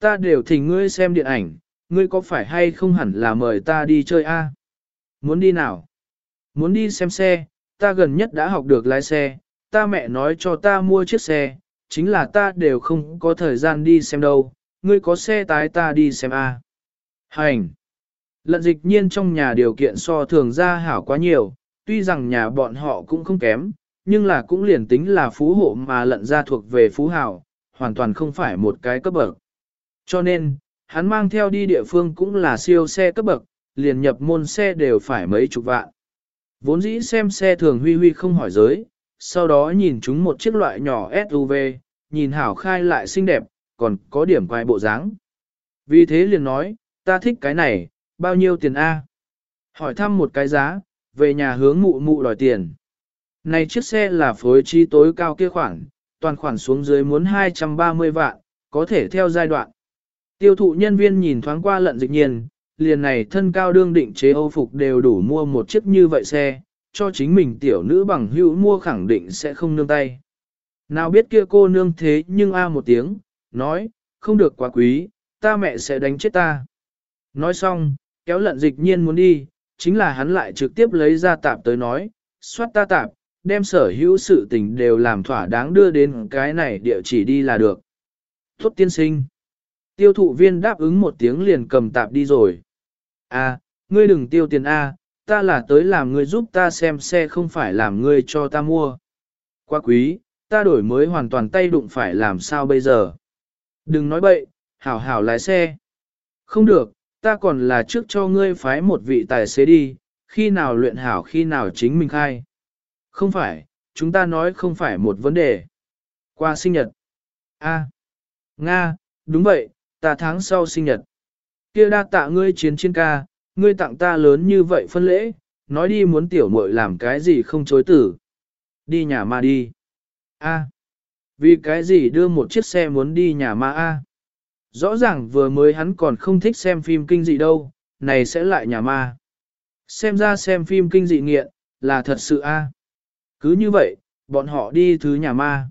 ta đều thỉnh ngươi xem điện ảnh, ngươi có phải hay không hẳn là mời ta đi chơi a? Muốn đi nào? Muốn đi xem xe, ta gần nhất đã học được lái xe, ta mẹ nói cho ta mua chiếc xe, chính là ta đều không có thời gian đi xem đâu, ngươi có xe tái ta đi xem a. Hành! Lận dịch nhiên trong nhà điều kiện so thường ra hảo quá nhiều, tuy rằng nhà bọn họ cũng không kém, nhưng là cũng liền tính là phú hộ mà lận ra thuộc về phú hảo, hoàn toàn không phải một cái cấp bậc. Cho nên, hắn mang theo đi địa phương cũng là siêu xe cấp bậc, liền nhập môn xe đều phải mấy chục vạn. Vốn dĩ xem xe thường huy huy không hỏi giới, sau đó nhìn chúng một chiếc loại nhỏ SUV, nhìn hảo khai lại xinh đẹp, còn có điểm quay bộ dáng. Vì thế liền nói, ta thích cái này, bao nhiêu tiền A? Hỏi thăm một cái giá, về nhà hướng mụ mụ đòi tiền. Này chiếc xe là phối trí tối cao kia khoản, toàn khoản xuống dưới muốn 230 vạn, có thể theo giai đoạn. Tiêu thụ nhân viên nhìn thoáng qua lận dịch nhiên, liền này thân cao đương định chế Âu phục đều đủ mua một chiếc như vậy xe, cho chính mình tiểu nữ bằng hữu mua khẳng định sẽ không nương tay. Nào biết kia cô nương thế nhưng a một tiếng, nói, không được quá quý, ta mẹ sẽ đánh chết ta. Nói xong, kéo lận dịch nhiên muốn đi, chính là hắn lại trực tiếp lấy ra tạp tới nói, soát ta tạp, đem sở hữu sự tình đều làm thỏa đáng đưa đến cái này địa chỉ đi là được. Thốt tiên sinh. Tiêu thụ viên đáp ứng một tiếng liền cầm tạp đi rồi. À, ngươi đừng tiêu tiền A, ta là tới làm ngươi giúp ta xem xe không phải làm ngươi cho ta mua. Quá quý, ta đổi mới hoàn toàn tay đụng phải làm sao bây giờ. Đừng nói bậy, hảo hảo lái xe. Không được, ta còn là trước cho ngươi phái một vị tài xế đi, khi nào luyện hảo khi nào chính mình khai. Không phải, chúng ta nói không phải một vấn đề. Qua sinh nhật. A. Nga, đúng vậy, ta tháng sau sinh nhật. Kia đa tạ ngươi chiến chiến ca, ngươi tặng ta lớn như vậy phân lễ, nói đi muốn tiểu muội làm cái gì không chối tử. Đi nhà ma đi. A. Vì cái gì đưa một chiếc xe muốn đi nhà ma A? Rõ ràng vừa mới hắn còn không thích xem phim kinh dị đâu, này sẽ lại nhà ma. Xem ra xem phim kinh dị nghiện, là thật sự A. Cứ như vậy, bọn họ đi thứ nhà ma.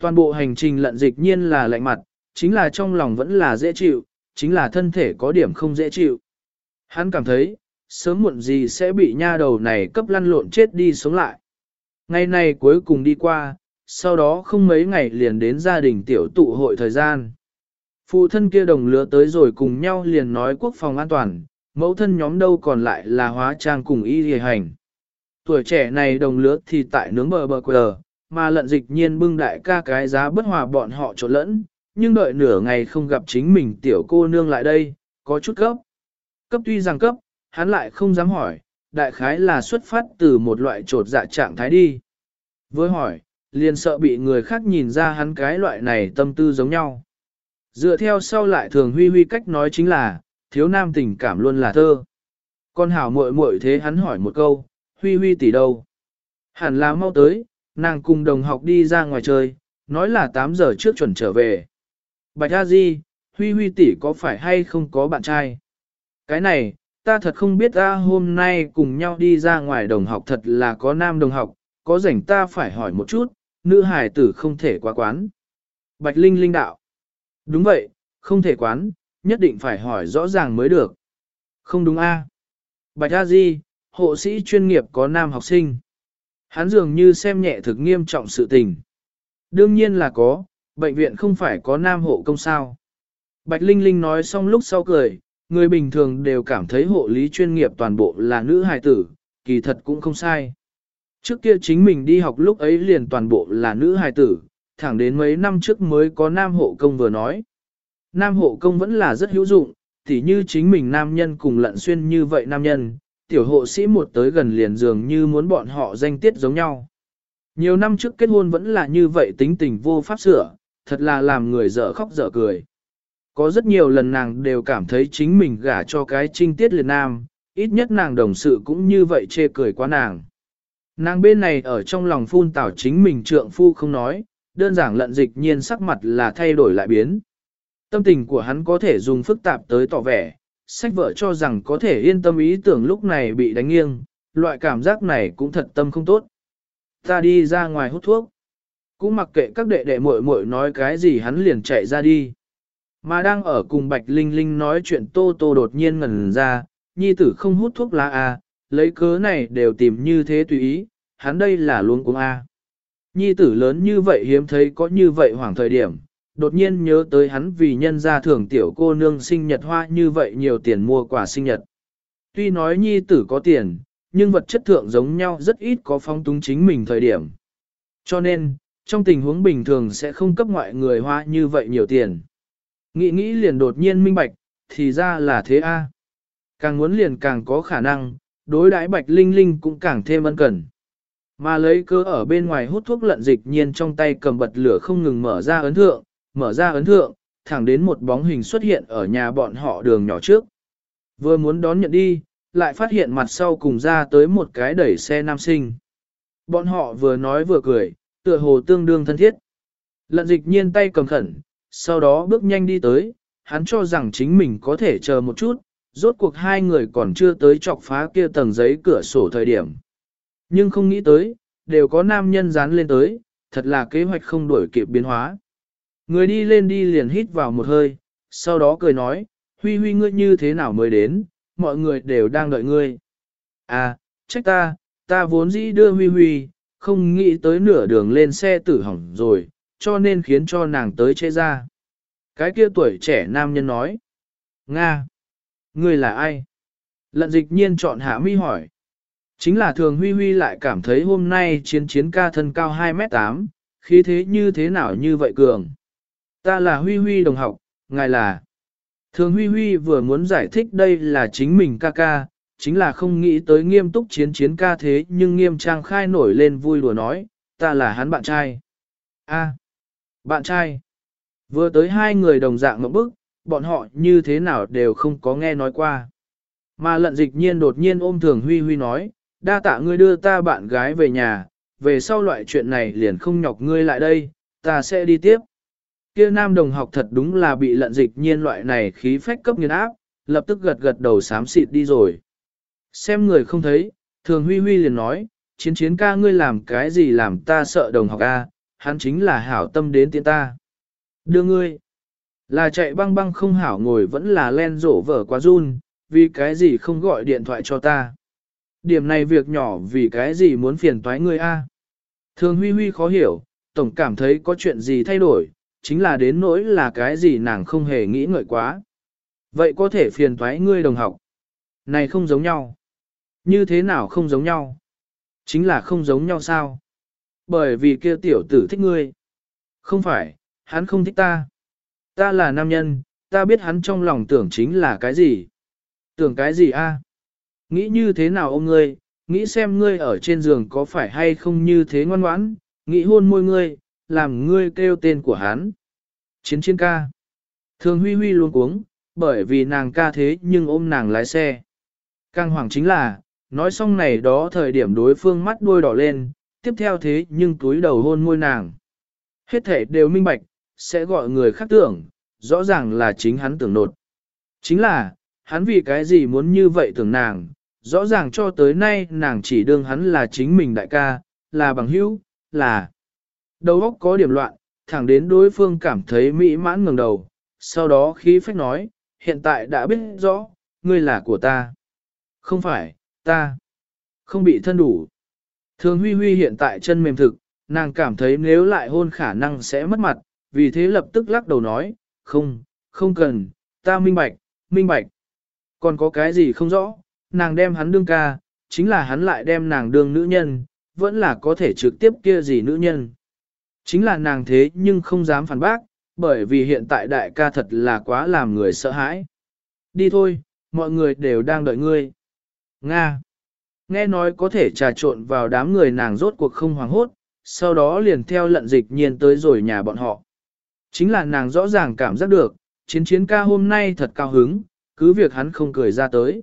Toàn bộ hành trình lận dịch nhiên là lạnh mặt, chính là trong lòng vẫn là dễ chịu, chính là thân thể có điểm không dễ chịu. Hắn cảm thấy, sớm muộn gì sẽ bị nha đầu này cấp lăn lộn chết đi sống lại. Ngày này cuối cùng đi qua, sau đó không mấy ngày liền đến gia đình tiểu tụ hội thời gian. Phụ thân kia đồng lứa tới rồi cùng nhau liền nói quốc phòng an toàn, mẫu thân nhóm đâu còn lại là hóa trang cùng y hề hành. Tuổi trẻ này đồng lứa thì tại nướng bờ bờ quờ, mà lận dịch nhiên bưng đại ca cái giá bất hòa bọn họ trộn lẫn, nhưng đợi nửa ngày không gặp chính mình tiểu cô nương lại đây, có chút gấp Cấp tuy rằng cấp, hắn lại không dám hỏi, đại khái là xuất phát từ một loại trột dạ trạng thái đi. Với hỏi, liền sợ bị người khác nhìn ra hắn cái loại này tâm tư giống nhau. Dựa theo sau lại thường huy huy cách nói chính là, thiếu nam tình cảm luôn là thơ. Con hảo muội muội thế hắn hỏi một câu, huy huy tỷ đâu? Hẳn là mau tới, nàng cùng đồng học đi ra ngoài chơi, nói là 8 giờ trước chuẩn trở về. Bạch A Di, huy huy tỷ có phải hay không có bạn trai? Cái này, ta thật không biết ta hôm nay cùng nhau đi ra ngoài đồng học thật là có nam đồng học, có rảnh ta phải hỏi một chút, nữ hài tử không thể quá quán. Bạch Linh Linh đạo. Đúng vậy, không thể quán, nhất định phải hỏi rõ ràng mới được. Không đúng a? Bạch A Di, hộ sĩ chuyên nghiệp có nam học sinh. Hắn dường như xem nhẹ thực nghiêm trọng sự tình. Đương nhiên là có, bệnh viện không phải có nam hộ công sao. Bạch Linh Linh nói xong lúc sau cười, người bình thường đều cảm thấy hộ lý chuyên nghiệp toàn bộ là nữ hài tử, kỳ thật cũng không sai. Trước kia chính mình đi học lúc ấy liền toàn bộ là nữ hài tử, thẳng đến mấy năm trước mới có nam hộ công vừa nói. Nam hộ công vẫn là rất hữu dụng, tỉ như chính mình nam nhân cùng lận xuyên như vậy nam nhân, tiểu hộ sĩ một tới gần liền dường như muốn bọn họ danh tiết giống nhau. Nhiều năm trước kết hôn vẫn là như vậy tính tình vô pháp sửa, thật là làm người dở khóc dở cười. Có rất nhiều lần nàng đều cảm thấy chính mình gả cho cái trinh tiết liệt nam, ít nhất nàng đồng sự cũng như vậy chê cười quá nàng. Nàng bên này ở trong lòng phun tảo chính mình trượng phu không nói, đơn giản lận dịch nhiên sắc mặt là thay đổi lại biến. Tâm tình của hắn có thể dùng phức tạp tới tỏ vẻ, sách vợ cho rằng có thể yên tâm ý tưởng lúc này bị đánh nghiêng, loại cảm giác này cũng thật tâm không tốt. Ta đi ra ngoài hút thuốc. Cũng mặc kệ các đệ đệ muội muội nói cái gì hắn liền chạy ra đi. Mà đang ở cùng Bạch Linh Linh nói chuyện Tô Tô đột nhiên ngẩn ra, nhi tử không hút thuốc lá à, lấy cớ này đều tìm như thế tùy ý, hắn đây là luôn cuống A. Nhi tử lớn như vậy hiếm thấy có như vậy hoảng thời điểm, đột nhiên nhớ tới hắn vì nhân gia thưởng tiểu cô nương sinh nhật hoa như vậy nhiều tiền mua quà sinh nhật. Tuy nói nhi tử có tiền, nhưng vật chất thượng giống nhau rất ít có phong túng chính mình thời điểm. Cho nên, trong tình huống bình thường sẽ không cấp ngoại người hoa như vậy nhiều tiền. Nghĩ nghĩ liền đột nhiên minh bạch, thì ra là thế a. Càng muốn liền càng có khả năng, đối đãi bạch linh linh cũng càng thêm ân cần. Mà lấy cơ ở bên ngoài hút thuốc lận dịch nhiên trong tay cầm bật lửa không ngừng mở ra ấn thượng, mở ra ấn thượng, thẳng đến một bóng hình xuất hiện ở nhà bọn họ đường nhỏ trước. Vừa muốn đón nhận đi, lại phát hiện mặt sau cùng ra tới một cái đẩy xe nam sinh. Bọn họ vừa nói vừa cười, tựa hồ tương đương thân thiết. Lận dịch nhiên tay cầm khẩn, sau đó bước nhanh đi tới, hắn cho rằng chính mình có thể chờ một chút, rốt cuộc hai người còn chưa tới chọc phá kia tầng giấy cửa sổ thời điểm. Nhưng không nghĩ tới, đều có nam nhân dán lên tới, thật là kế hoạch không đổi kịp biến hóa. Người đi lên đi liền hít vào một hơi, sau đó cười nói, huy huy ngươi như thế nào mới đến, mọi người đều đang đợi ngươi. À, trách ta, ta vốn dĩ đưa huy huy, không nghĩ tới nửa đường lên xe tử hỏng rồi, cho nên khiến cho nàng tới chế ra. Cái kia tuổi trẻ nam nhân nói, Nga, ngươi là ai? Lận dịch nhiên chọn hạ mi hỏi. Chính là thường huy huy lại cảm thấy hôm nay chiến chiến ca thân cao 2m8, khí thế như thế nào như vậy cường. Ta là huy huy đồng học, ngài là. Thường huy huy vừa muốn giải thích đây là chính mình ca ca, chính là không nghĩ tới nghiêm túc chiến chiến ca thế nhưng nghiêm trang khai nổi lên vui đùa nói, ta là hắn bạn trai. A, bạn trai. Vừa tới hai người đồng dạng ngậm bức, bọn họ như thế nào đều không có nghe nói qua. Mà lận dịch nhiên đột nhiên ôm thường huy huy nói, đa tạ ngươi đưa ta bạn gái về nhà, về sau loại chuyện này liền không nhọc ngươi lại đây, ta sẽ đi tiếp. Kia nam đồng học thật đúng là bị lận dịch nhiên loại này khí phách cấp nghiền áp, lập tức gật gật đầu sám xịt đi rồi. Xem người không thấy, thường huy huy liền nói, chiến chiến ca ngươi làm cái gì làm ta sợ đồng học a, hắn chính là hảo tâm đến tiện ta. Đưa ngươi, là chạy băng băng không hảo ngồi vẫn là len rổ vở quá run, vì cái gì không gọi điện thoại cho ta. Điểm này việc nhỏ vì cái gì muốn phiền toái ngươi a? Thường huy huy khó hiểu, tổng cảm thấy có chuyện gì thay đổi, chính là đến nỗi là cái gì nàng không hề nghĩ ngợi quá. Vậy có thể phiền toái ngươi đồng học. Này không giống nhau. Như thế nào không giống nhau? Chính là không giống nhau sao? Bởi vì kia tiểu tử thích ngươi. Không phải, hắn không thích ta. Ta là nam nhân, ta biết hắn trong lòng tưởng chính là cái gì. Tưởng cái gì a? Nghĩ như thế nào ông ngươi, nghĩ xem ngươi ở trên giường có phải hay không như thế ngoan ngoãn, nghĩ hôn môi ngươi, làm ngươi kêu tên của hắn. Chiến chiến ca. Thường huy huy luôn cuống, bởi vì nàng ca thế nhưng ôm nàng lái xe. Càng hoảng chính là, nói xong này đó thời điểm đối phương mắt đuôi đỏ lên, tiếp theo thế nhưng túi đầu hôn môi nàng. Hết thể đều minh bạch, sẽ gọi người khác tưởng, rõ ràng là chính hắn tưởng nột. Chính là, hắn vì cái gì muốn như vậy tưởng nàng, rõ ràng cho tới nay nàng chỉ đương hắn là chính mình đại ca, là bằng hữu, là đầu óc có điểm loạn, thẳng đến đối phương cảm thấy mỹ mãn ngẩng đầu, sau đó khí phách nói, hiện tại đã biết rõ, ngươi là của ta. Không phải, ta không bị thân đủ. Thường huy huy hiện tại chân mềm thực, nàng cảm thấy nếu lại hôn khả năng sẽ mất mặt, vì thế lập tức lắc đầu nói, không, không cần, ta minh bạch, minh bạch. Còn có cái gì không rõ, nàng đem hắn đương ca, chính là hắn lại đem nàng đương nữ nhân, vẫn là có thể trực tiếp kia gì nữ nhân. Chính là nàng thế nhưng không dám phản bác, bởi vì hiện tại đại ca thật là quá làm người sợ hãi. Đi thôi, mọi người đều đang đợi ngươi. Nga. Nghe nói có thể trà trộn vào đám người nàng rốt cuộc không hoảng hốt, sau đó liền theo lận dịch nhiên tới rồi nhà bọn họ. Chính là nàng rõ ràng cảm giác được, chiến chiến ca hôm nay thật cao hứng, cứ việc hắn không cười ra tới.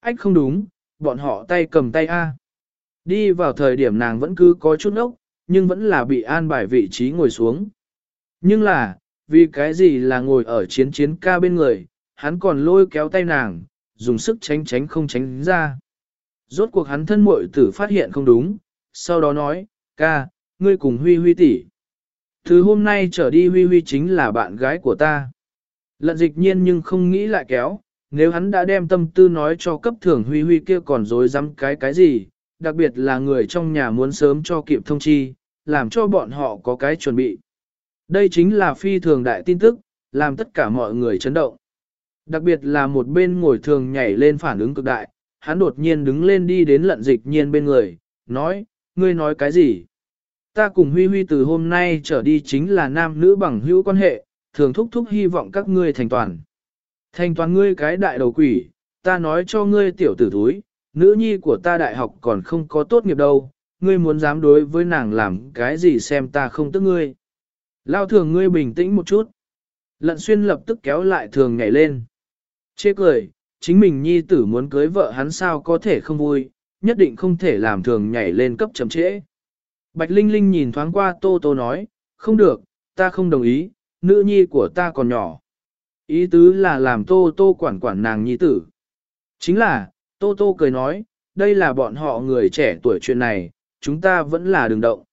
Ách không đúng, bọn họ tay cầm tay A. Đi vào thời điểm nàng vẫn cứ có chút ốc, nhưng vẫn là bị an bài vị trí ngồi xuống. Nhưng là, vì cái gì là ngồi ở chiến chiến ca bên người, hắn còn lôi kéo tay nàng, dùng sức tránh tránh không tránh ra. Rốt cuộc hắn thân muội tử phát hiện không đúng, sau đó nói, ca, ngươi cùng Huy Huy tỷ. thứ hôm nay trở đi Huy Huy chính là bạn gái của ta. Lận dịch nhiên nhưng không nghĩ lại kéo, nếu hắn đã đem tâm tư nói cho cấp thưởng Huy Huy kia còn dối dám cái cái gì, đặc biệt là người trong nhà muốn sớm cho kịp thông chi, làm cho bọn họ có cái chuẩn bị. Đây chính là phi thường đại tin tức, làm tất cả mọi người chấn động. Đặc biệt là một bên ngồi thường nhảy lên phản ứng cực đại, hắn đột nhiên đứng lên đi đến lận dịch nhiên bên người, nói, ngươi nói cái gì? Ta cùng Huy Huy từ hôm nay trở đi chính là nam nữ bằng hữu quan hệ, thường thúc thúc hy vọng các ngươi thành toàn. Thành toàn ngươi cái đại đầu quỷ, ta nói cho ngươi tiểu tử thúi, nữ nhi của ta đại học còn không có tốt nghiệp đâu, ngươi muốn dám đối với nàng làm cái gì xem ta không tức ngươi. Lao thường ngươi bình tĩnh một chút. Lận xuyên lập tức kéo lại thường nhảy lên. Chê cười, chính mình nhi tử muốn cưới vợ hắn sao có thể không vui, nhất định không thể làm thường nhảy lên cấp chậm trễ. Bạch Linh Linh nhìn thoáng qua Tô Tô nói, không được, ta không đồng ý, nữ nhi của ta còn nhỏ. Ý tứ là làm Tô Tô quản quản nàng nhi tử. Chính là, Tô Tô cười nói, đây là bọn họ người trẻ tuổi chuyện này, chúng ta vẫn là đường động.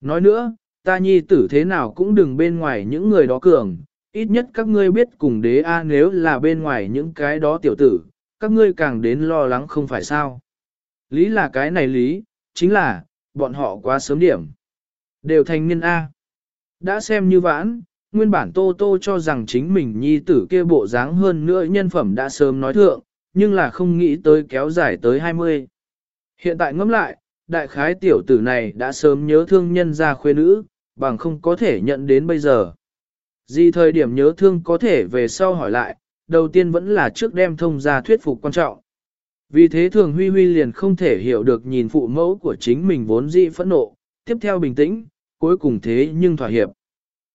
Nói nữa, ta nhi tử thế nào cũng đừng bên ngoài những người đó cường, ít nhất các ngươi biết cùng đế A nếu là bên ngoài những cái đó tiểu tử, các ngươi càng đến lo lắng không phải sao. Lý là cái này lý, chính là, bọn họ quá sớm điểm. Đều thành niên A. Đã xem như vãn, nguyên bản Tô Tô cho rằng chính mình nhi tử kia bộ dáng hơn nữa nhân phẩm đã sớm nói thượng, nhưng là không nghĩ tới kéo dài tới 20. Hiện tại ngẫm lại, đại khái tiểu tử này đã sớm nhớ thương nhân gia khuê nữ, bằng không có thể nhận đến bây giờ. Gì thời điểm nhớ thương có thể về sau hỏi lại, đầu tiên vẫn là trước đem thông ra thuyết phục quan trọng. Vì thế thường Huy Huy liền không thể hiểu được nhìn phụ mẫu của chính mình vốn dị phẫn nộ, tiếp theo bình tĩnh, cuối cùng thế nhưng thỏa hiệp.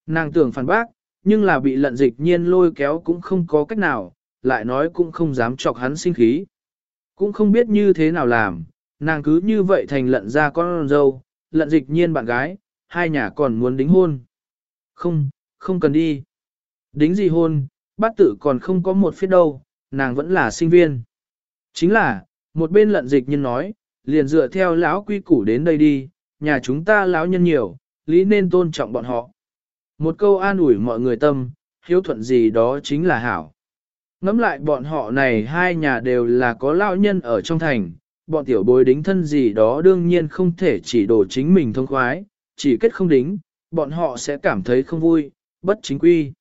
Nàng tưởng phản bác, nhưng là bị lận dịch nhiên lôi kéo cũng không có cách nào, lại nói cũng không dám chọc hắn sinh khí. Cũng không biết như thế nào làm, nàng cứ như vậy thành lận ra con dâu, lận dịch nhiên bạn gái, hai nhà còn muốn đính hôn. Không, không cần đi. Đính gì hôn, bát tử còn không có một phía đâu, nàng vẫn là sinh viên. Chính là, một bên lận dịch nhân nói, liền dựa theo lão quy củ đến đây đi, nhà chúng ta lão nhân nhiều, lý nên tôn trọng bọn họ. Một câu an ủi mọi người tâm, hiếu thuận gì đó chính là hảo. Ngắm lại bọn họ này hai nhà đều là có lão nhân ở trong thành, bọn tiểu bối đính thân gì đó đương nhiên không thể chỉ đổ chính mình thông khoái, chỉ kết không đính, bọn họ sẽ cảm thấy không vui, bất chính quy.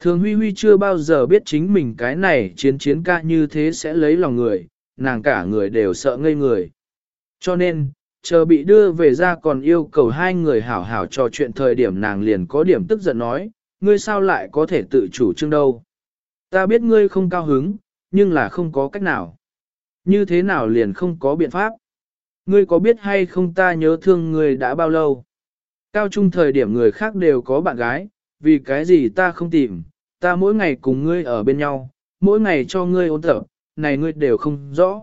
Thường Huy Huy chưa bao giờ biết chính mình cái này chiến chiến ca như thế sẽ lấy lòng người, nàng cả người đều sợ ngây người. Cho nên, chờ bị đưa về ra còn yêu cầu hai người hảo hảo trò chuyện thời điểm nàng liền có điểm tức giận nói, ngươi sao lại có thể tự chủ trương đâu. Ta biết ngươi không cao hứng, nhưng là không có cách nào. Như thế nào liền không có biện pháp. Ngươi có biết hay không ta nhớ thương ngươi đã bao lâu? Cao trung thời điểm người khác đều có bạn gái, vì cái gì ta không tìm, ta mỗi ngày cùng ngươi ở bên nhau, mỗi ngày cho ngươi ôn tập, này ngươi đều không rõ.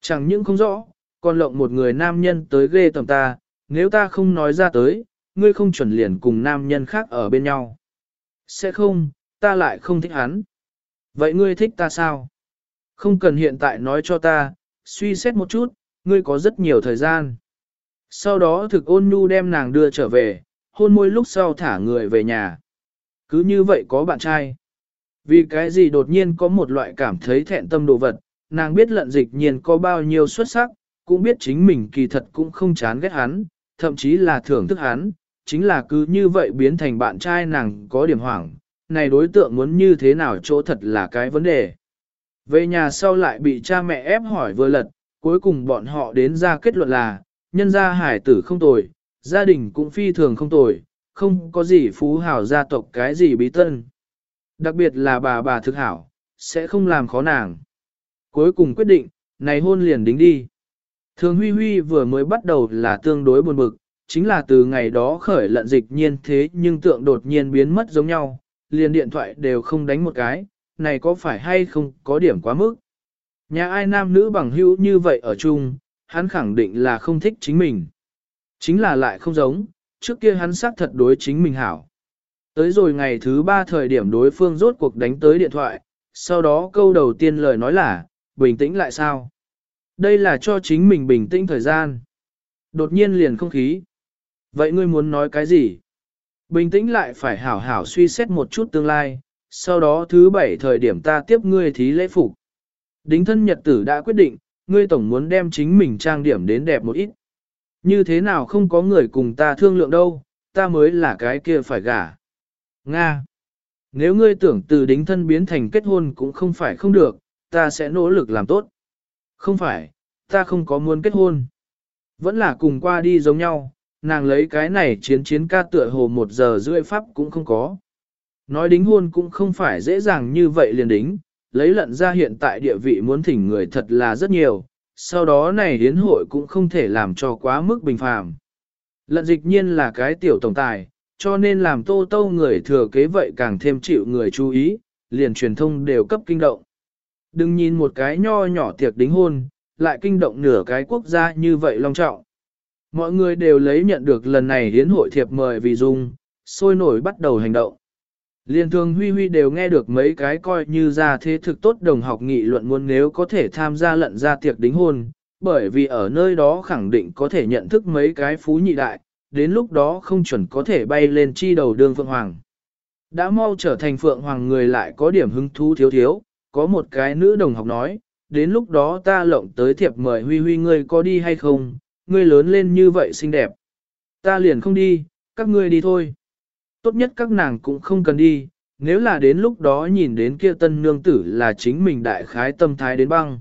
Chẳng những không rõ, còn lộng một người nam nhân tới ghê tầm ta, nếu ta không nói ra tới, ngươi không chuẩn liền cùng nam nhân khác ở bên nhau. Sẽ không, ta lại không thích hắn. Vậy ngươi thích ta sao? Không cần hiện tại nói cho ta, suy xét một chút, ngươi có rất nhiều thời gian. Sau đó thực ôn nhu đem nàng đưa trở về, hôn môi lúc sau thả người về nhà. Cứ như vậy có bạn trai. Vì cái gì đột nhiên có một loại cảm thấy thẹn tâm đồ vật, nàng biết lận dịch nhiên có bao nhiêu xuất sắc, cũng biết chính mình kỳ thật cũng không chán ghét hắn, thậm chí là thưởng thức hắn, chính là cứ như vậy biến thành bạn trai nàng có điểm hoảng, này đối tượng muốn như thế nào chỗ thật là cái vấn đề. Về nhà sau lại bị cha mẹ ép hỏi vừa lật, cuối cùng bọn họ đến ra kết luận là, nhân gia hải tử không tồi, gia đình cũng phi thường không tồi, không có gì phú hào gia tộc cái gì bí tân. Đặc biệt là bà bà thực hảo, sẽ không làm khó nàng. Cuối cùng quyết định, này hôn liền đính đi. Thường Huy Huy vừa mới bắt đầu là tương đối buồn bực, chính là từ ngày đó khởi lận dịch nhiên thế nhưng tượng đột nhiên biến mất giống nhau, liền điện thoại đều không đánh một cái, này có phải hay không có điểm quá mức. Nhà ai nam nữ bằng hữu như vậy ở chung, hắn khẳng định là không thích chính mình. Chính là lại không giống, trước kia hắn xác thật đối chính mình hảo. Tới rồi ngày thứ ba thời điểm đối phương rốt cuộc đánh tới điện thoại, sau đó câu đầu tiên lời nói là, bình tĩnh lại sao? Đây là cho chính mình bình tĩnh thời gian. Đột nhiên liền không khí. Vậy ngươi muốn nói cái gì? Bình tĩnh lại phải hảo hảo suy xét một chút tương lai, sau đó thứ bảy thời điểm ta tiếp ngươi thí lễ phục. Đính thân nhật tử đã quyết định, ngươi tổng muốn đem chính mình trang điểm đến đẹp một ít. Như thế nào không có người cùng ta thương lượng đâu, ta mới là cái kia phải gả. Nga. Nếu ngươi tưởng từ đính thân biến thành kết hôn cũng không phải không được, ta sẽ nỗ lực làm tốt. Không phải, ta không có muốn kết hôn. Vẫn là cùng qua đi giống nhau, nàng lấy cái này chiến chiến ca tựa hồ một giờ rưỡi pháp cũng không có. Nói đính hôn cũng không phải dễ dàng như vậy liền đính, lấy lận ra hiện tại địa vị muốn thỉnh người thật là rất nhiều, sau đó này hiến hội cũng không thể làm cho quá mức bình phàm. Lận dịch nhiên là cái tiểu tổng tài, cho nên làm tô tô người thừa kế vậy càng thêm chịu người chú ý, liền truyền thông đều cấp kinh động. Đừng nhìn một cái nho nhỏ tiệc đính hôn, lại kinh động nửa cái quốc gia như vậy long trọng. Mọi người đều lấy nhận được lần này hiến hội thiệp mời vì dung, sôi nổi bắt đầu hành động. Liên thường Huy Huy đều nghe được mấy cái coi như ra thế thực tốt đồng học nghị luận muốn nếu có thể tham gia lận ra tiệc đính hôn, bởi vì ở nơi đó khẳng định có thể nhận thức mấy cái phú nhị đại, đến lúc đó không chuẩn có thể bay lên chi đầu đường Phượng Hoàng. Đã mau trở thành Phượng Hoàng người lại có điểm hứng thú thiếu thiếu, có một cái nữ đồng học nói, đến lúc đó ta lộng tới thiệp mời Huy Huy ngươi có đi hay không, ngươi lớn lên như vậy xinh đẹp. Ta liền không đi, các ngươi đi thôi. Tốt nhất các nàng cũng không cần đi, nếu là đến lúc đó nhìn đến kia tân nương tử là chính mình đại khái tâm thái đến băng.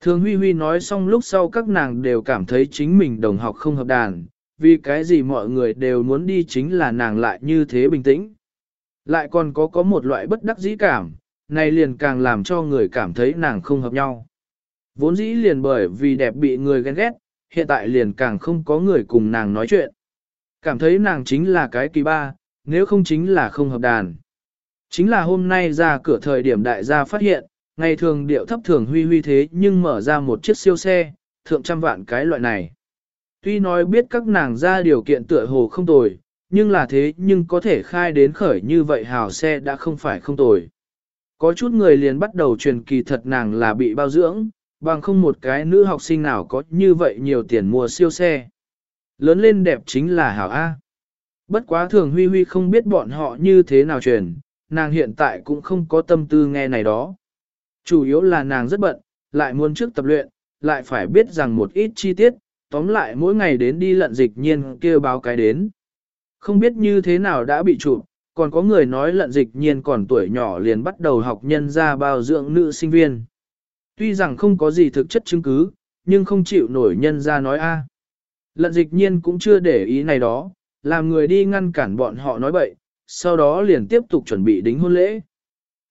Thường Huy Huy nói xong lúc sau các nàng đều cảm thấy chính mình đồng học không hợp đàn, vì cái gì mọi người đều muốn đi chính là nàng lại như thế bình tĩnh. Lại còn có có một loại bất đắc dĩ cảm, này liền càng làm cho người cảm thấy nàng không hợp nhau. Vốn dĩ liền bởi vì đẹp bị người ghen ghét, hiện tại liền càng không có người cùng nàng nói chuyện. Cảm thấy nàng chính là cái kỳ ba, nếu không chính là không hợp đàn. Chính là hôm nay ra cửa thời điểm đại gia phát hiện, ngày thường điệu thấp thường huy huy thế nhưng mở ra một chiếc siêu xe, thượng trăm vạn cái loại này. Tuy nói biết các nàng ra điều kiện tựa hồ không tồi, nhưng là thế nhưng có thể khai đến khởi như vậy hào xe đã không phải không tồi. Có chút người liền bắt đầu truyền kỳ thật nàng là bị bao dưỡng, bằng không một cái nữ học sinh nào có như vậy nhiều tiền mua siêu xe. Lớn lên đẹp chính là hảo A. Bất quá thường huy huy không biết bọn họ như thế nào truyền, nàng hiện tại cũng không có tâm tư nghe này đó. Chủ yếu là nàng rất bận, lại muốn trước tập luyện, lại phải biết rằng một ít chi tiết, tóm lại mỗi ngày đến đi lận dịch nhiên kêu báo cái đến. Không biết như thế nào đã bị chụp, còn có người nói lận dịch nhiên còn tuổi nhỏ liền bắt đầu học nhân ra bao dưỡng nữ sinh viên. Tuy rằng không có gì thực chất chứng cứ, nhưng không chịu nổi nhân ra nói a. Lận dịch nhiên cũng chưa để ý này đó, làm người đi ngăn cản bọn họ nói bậy, sau đó liền tiếp tục chuẩn bị đính hôn lễ.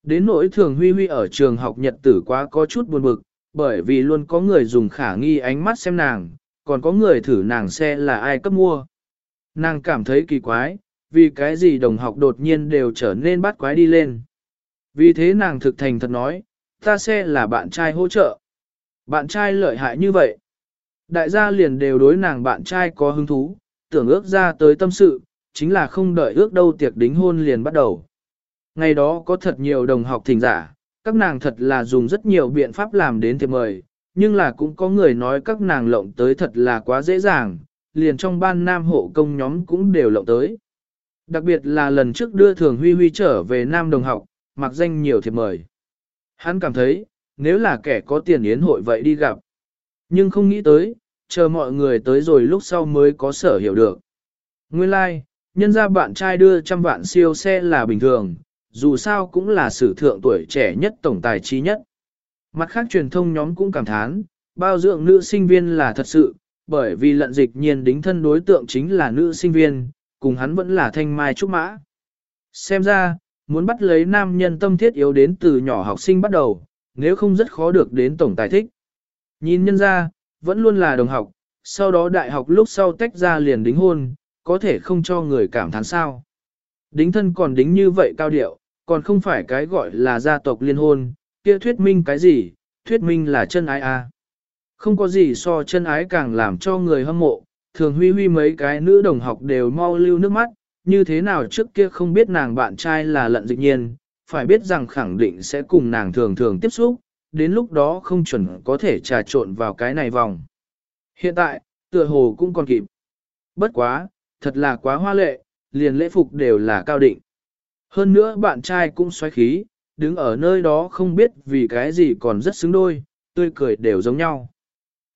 Đến nỗi thường huy huy ở trường học nhật tử quá có chút buồn bực, bởi vì luôn có người dùng khả nghi ánh mắt xem nàng, còn có người thử nàng xe là ai cấp mua. Nàng cảm thấy kỳ quái, vì cái gì đồng học đột nhiên đều trở nên bắt quái đi lên. Vì thế nàng thực thành thật nói, ta xe là bạn trai hỗ trợ. Bạn trai lợi hại như vậy. Đại gia liền đều đối nàng bạn trai có hứng thú, tưởng ước ra tới tâm sự, chính là không đợi ước đâu tiệc đính hôn liền bắt đầu. Ngày đó có thật nhiều đồng học thỉnh giả, các nàng thật là dùng rất nhiều biện pháp làm đến thiệp mời, nhưng là cũng có người nói các nàng lộng tới thật là quá dễ dàng, liền trong ban nam hộ công nhóm cũng đều lộng tới. Đặc biệt là lần trước đưa Thường Huy Huy trở về nam đồng học, mặc danh nhiều thiệp mời. Hắn cảm thấy, nếu là kẻ có tiền yến hội vậy đi gặp. Nhưng không nghĩ tới, chờ mọi người tới rồi lúc sau mới có sở hiểu được. Nguyên lai, like, nhân ra bạn trai đưa trăm vạn siêu xe là bình thường, dù sao cũng là sử thượng tuổi trẻ nhất tổng tài trí nhất. Mặt khác truyền thông nhóm cũng cảm thán, bao dưỡng nữ sinh viên là thật sự, bởi vì lận dịch nhiên đính thân đối tượng chính là nữ sinh viên, cùng hắn vẫn là thanh mai trúc mã. Xem ra, muốn bắt lấy nam nhân tâm thiết yếu đến từ nhỏ học sinh bắt đầu, nếu không rất khó được đến tổng tài thích. Nhìn nhân ra, vẫn luôn là đồng học, sau đó đại học lúc sau tách ra liền đính hôn, có thể không cho người cảm thán sao. Đính thân còn đính như vậy cao điệu, còn không phải cái gọi là gia tộc liên hôn, kia thuyết minh cái gì, thuyết minh là chân ái. À. Không có gì so chân ái càng làm cho người hâm mộ, thường huy huy mấy cái nữ đồng học đều mau lưu nước mắt, như thế nào trước kia không biết nàng bạn trai là lận dịch nhiên, phải biết rằng khẳng định sẽ cùng nàng thường thường tiếp xúc, đến lúc đó không chuẩn có thể trà trộn vào cái này vòng. Hiện tại, tựa hồ cũng còn kịp. Bất quá, thật là quá hoa lệ, liền lễ phục đều là cao định. Hơn nữa bạn trai cũng xoáy khí, đứng ở nơi đó không biết vì cái gì còn rất xứng đôi, tươi cười đều giống nhau.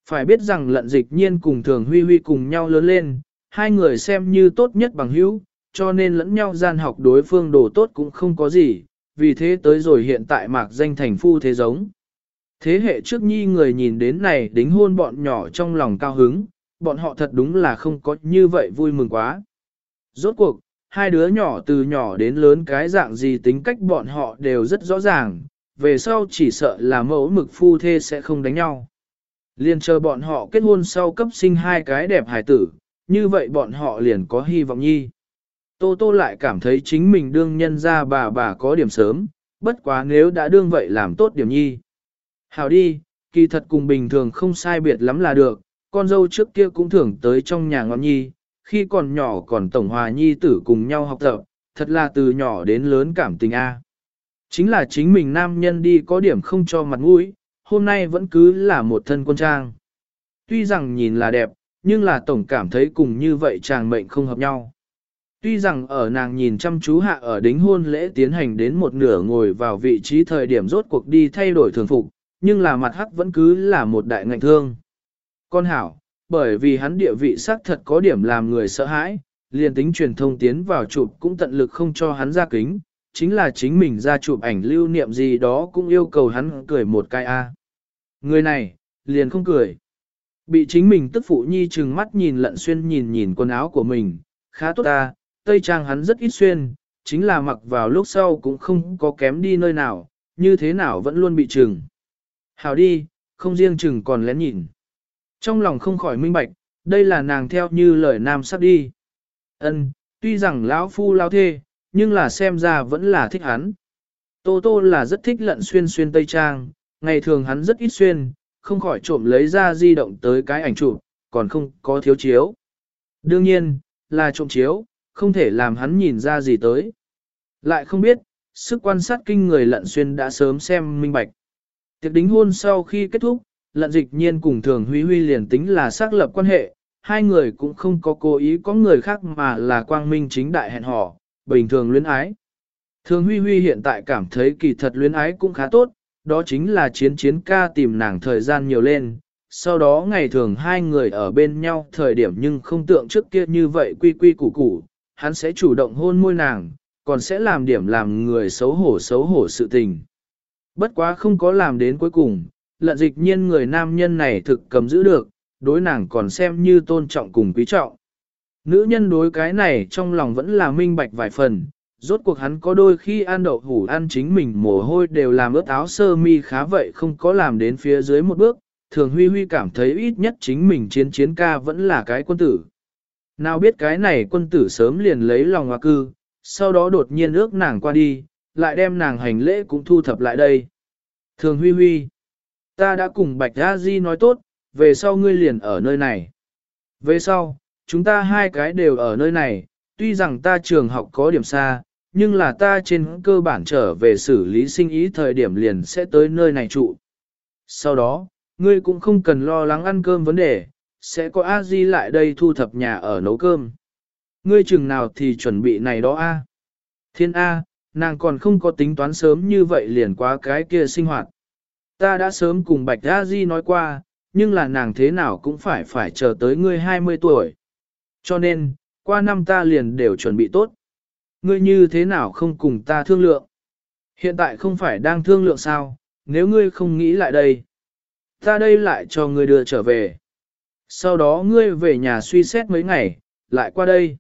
Phải biết rằng lận dịch nhiên cùng thường huy huy cùng nhau lớn lên, hai người xem như tốt nhất bằng hữu, cho nên lẫn nhau gian học đối phương đồ tốt cũng không có gì, vì thế tới rồi hiện tại mạc danh thành phu thế giống. Thế hệ trước nhi người nhìn đến này đính hôn bọn nhỏ trong lòng cao hứng, bọn họ thật đúng là không có như vậy vui mừng quá. Rốt cuộc, hai đứa nhỏ từ nhỏ đến lớn cái dạng gì tính cách bọn họ đều rất rõ ràng, về sau chỉ sợ là mẫu mực phu thê sẽ không đánh nhau. Liên chờ bọn họ kết hôn sau cấp sinh hai cái đẹp hài tử, như vậy bọn họ liền có hy vọng nhi. Tô Tô lại cảm thấy chính mình đương nhân ra bà bà có điểm sớm, bất quá nếu đã đương vậy làm tốt điểm nhi. Hảo đi, kỳ thật cùng bình thường không sai biệt lắm là được, con dâu trước kia cũng thường tới trong nhà ngọn nhi, khi còn nhỏ còn tổng hòa nhi tử cùng nhau học tập, thật là từ nhỏ đến lớn cảm tình A. Chính là chính mình nam nhân đi có điểm không cho mặt mũi, hôm nay vẫn cứ là một thân quân trang. Tuy rằng nhìn là đẹp, nhưng là tổng cảm thấy cùng như vậy chàng mệnh không hợp nhau. Tuy rằng ở nàng nhìn chăm chú hạ ở đính hôn lễ tiến hành đến một nửa ngồi vào vị trí thời điểm rốt cuộc đi thay đổi thường phục, nhưng là mặt hắc vẫn cứ là một đại ngạnh thương. Con hảo, bởi vì hắn địa vị xác thật có điểm làm người sợ hãi, liền tính truyền thông tiến vào chụp cũng tận lực không cho hắn ra kính, chính là chính mình ra chụp ảnh lưu niệm gì đó cũng yêu cầu hắn cười một cái a. Người này, liền không cười. Bị chính mình tức phụ nhi chừng mắt nhìn lận xuyên nhìn nhìn quần áo của mình, khá tốt ta, tây trang hắn rất ít xuyên, chính là mặc vào lúc sau cũng không có kém đi nơi nào, như thế nào vẫn luôn bị chừng. Hào đi, không riêng chừng còn lén nhìn. Trong lòng không khỏi minh bạch, đây là nàng theo như lời nam sắp đi. Ân, tuy rằng lão phu lao thê, nhưng là xem ra vẫn là thích hắn. Tô Tô là rất thích lận xuyên xuyên tây trang, ngày thường hắn rất ít xuyên, không khỏi trộm lấy ra di động tới cái ảnh chụp, còn không có thiếu chiếu. Đương nhiên, là trộm chiếu, không thể làm hắn nhìn ra gì tới. Lại không biết, sức quan sát kinh người lận xuyên đã sớm xem minh bạch. Tiệc đính hôn sau khi kết thúc, lận dịch nhiên cùng thường huy huy liền tính là xác lập quan hệ, hai người cũng không có cố ý có người khác mà là quang minh chính đại hẹn hò, bình thường luyến ái. Thường Huy Huy hiện tại cảm thấy kỳ thật luyến ái cũng khá tốt, đó chính là chiến chiến ca tìm nàng thời gian nhiều lên. Sau đó ngày thường hai người ở bên nhau thời điểm nhưng không tượng trước kia như vậy quy quy củ củ, hắn sẽ chủ động hôn môi nàng, còn sẽ làm điểm làm người xấu hổ xấu hổ sự tình. Bất quá không có làm đến cuối cùng, lận dịch nhiên người nam nhân này thực cầm giữ được, đối nàng còn xem như tôn trọng cùng quý trọng. Nữ nhân đối cái này trong lòng vẫn là minh bạch vài phần, rốt cuộc hắn có đôi khi ăn đậu hủ ăn chính mình mồ hôi đều làm ướt áo sơ mi khá vậy không có làm đến phía dưới một bước, thường huy huy cảm thấy ít nhất chính mình chiến chiến ca vẫn là cái quân tử. Nào biết cái này quân tử sớm liền lấy lòng hoa cư, sau đó đột nhiên ước nàng qua đi, lại đem nàng hành lễ cũng thu thập lại đây. Thường huy huy, ta đã cùng Bạch A Di nói tốt, về sau ngươi liền ở nơi này. Về sau, chúng ta hai cái đều ở nơi này, tuy rằng ta trường học có điểm xa, nhưng là ta trên cơ bản trở về xử lý sinh ý thời điểm liền sẽ tới nơi này trụ. Sau đó, ngươi cũng không cần lo lắng ăn cơm vấn đề, sẽ có A Di lại đây thu thập nhà ở nấu cơm. Ngươi chừng nào thì chuẩn bị này đó A. Thiên A, nàng còn không có tính toán sớm như vậy liền quá cái kia sinh hoạt. Ta đã sớm cùng Bạch A Di nói qua, nhưng là nàng thế nào cũng phải phải chờ tới ngươi 20 tuổi. Cho nên, qua năm ta liền đều chuẩn bị tốt. Ngươi như thế nào không cùng ta thương lượng? Hiện tại không phải đang thương lượng sao, nếu ngươi không nghĩ lại đây. Ta đây lại cho ngươi đưa trở về. Sau đó ngươi về nhà suy xét mấy ngày, lại qua đây.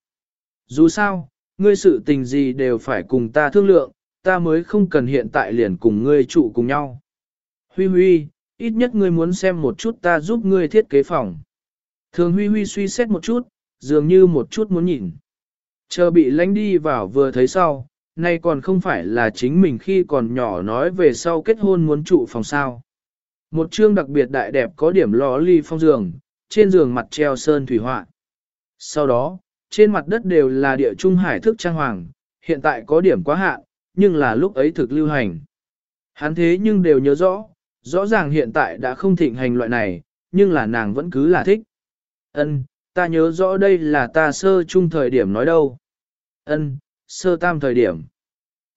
Dù sao, ngươi sự tình gì đều phải cùng ta thương lượng, ta mới không cần hiện tại liền cùng ngươi trụ cùng nhau. Huy Huy, ít nhất ngươi muốn xem một chút ta giúp ngươi thiết kế phòng. Thường Huy Huy suy xét một chút, dường như một chút muốn nhìn. Chờ bị lánh đi vào vừa thấy sau, nay còn không phải là chính mình khi còn nhỏ nói về sau kết hôn muốn trụ phòng sao. Một chương đặc biệt đại đẹp có điểm lò ly phong giường, trên giường mặt treo sơn thủy họa. Sau đó, trên mặt đất đều là địa trung hải thức trang hoàng, hiện tại có điểm quá hạn, nhưng là lúc ấy thực lưu hành. Hắn thế nhưng đều nhớ rõ, rõ ràng hiện tại đã không thịnh hành loại này, nhưng là nàng vẫn cứ là thích. Ân, ta nhớ rõ đây là ta sơ chung thời điểm nói đâu. Ân, sơ tam thời điểm.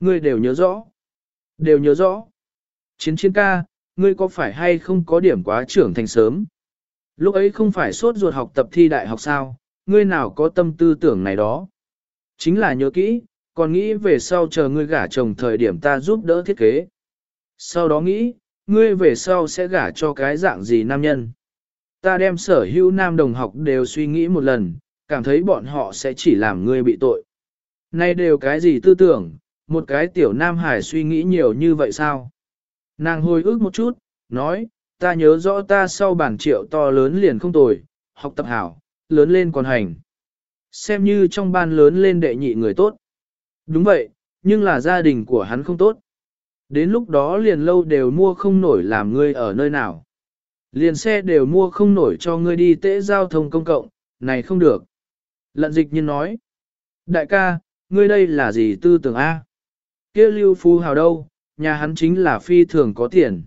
Ngươi đều nhớ rõ. Đều nhớ rõ. Chiến chiến ca, ngươi có phải hay không có điểm quá trưởng thành sớm? Lúc ấy không phải sốt ruột học tập thi đại học sao, ngươi nào có tâm tư tưởng này đó? Chính là nhớ kỹ, còn nghĩ về sau chờ ngươi gả chồng thời điểm ta giúp đỡ thiết kế. Sau đó nghĩ, ngươi về sau sẽ gả cho cái dạng gì nam nhân. Ta đem sở hữu nam đồng học đều suy nghĩ một lần, cảm thấy bọn họ sẽ chỉ làm ngươi bị tội. Nay đều cái gì tư tưởng, một cái tiểu nam hải suy nghĩ nhiều như vậy sao? Nàng hồi ức một chút, nói, ta nhớ rõ ta sau bản triệu to lớn liền không tồi, học tập hảo, lớn lên còn hành. Xem như trong ban lớn lên đệ nhị người tốt. Đúng vậy, nhưng là gia đình của hắn không tốt. Đến lúc đó liền lâu đều mua không nổi làm ngươi ở nơi nào. Liền xe đều mua không nổi cho ngươi đi tễ giao thông công cộng, này không được. Lận dịch nhiên nói. Đại ca, ngươi đây là gì tư tưởng A? kia lưu phú hào đâu, nhà hắn chính là phi thường có tiền.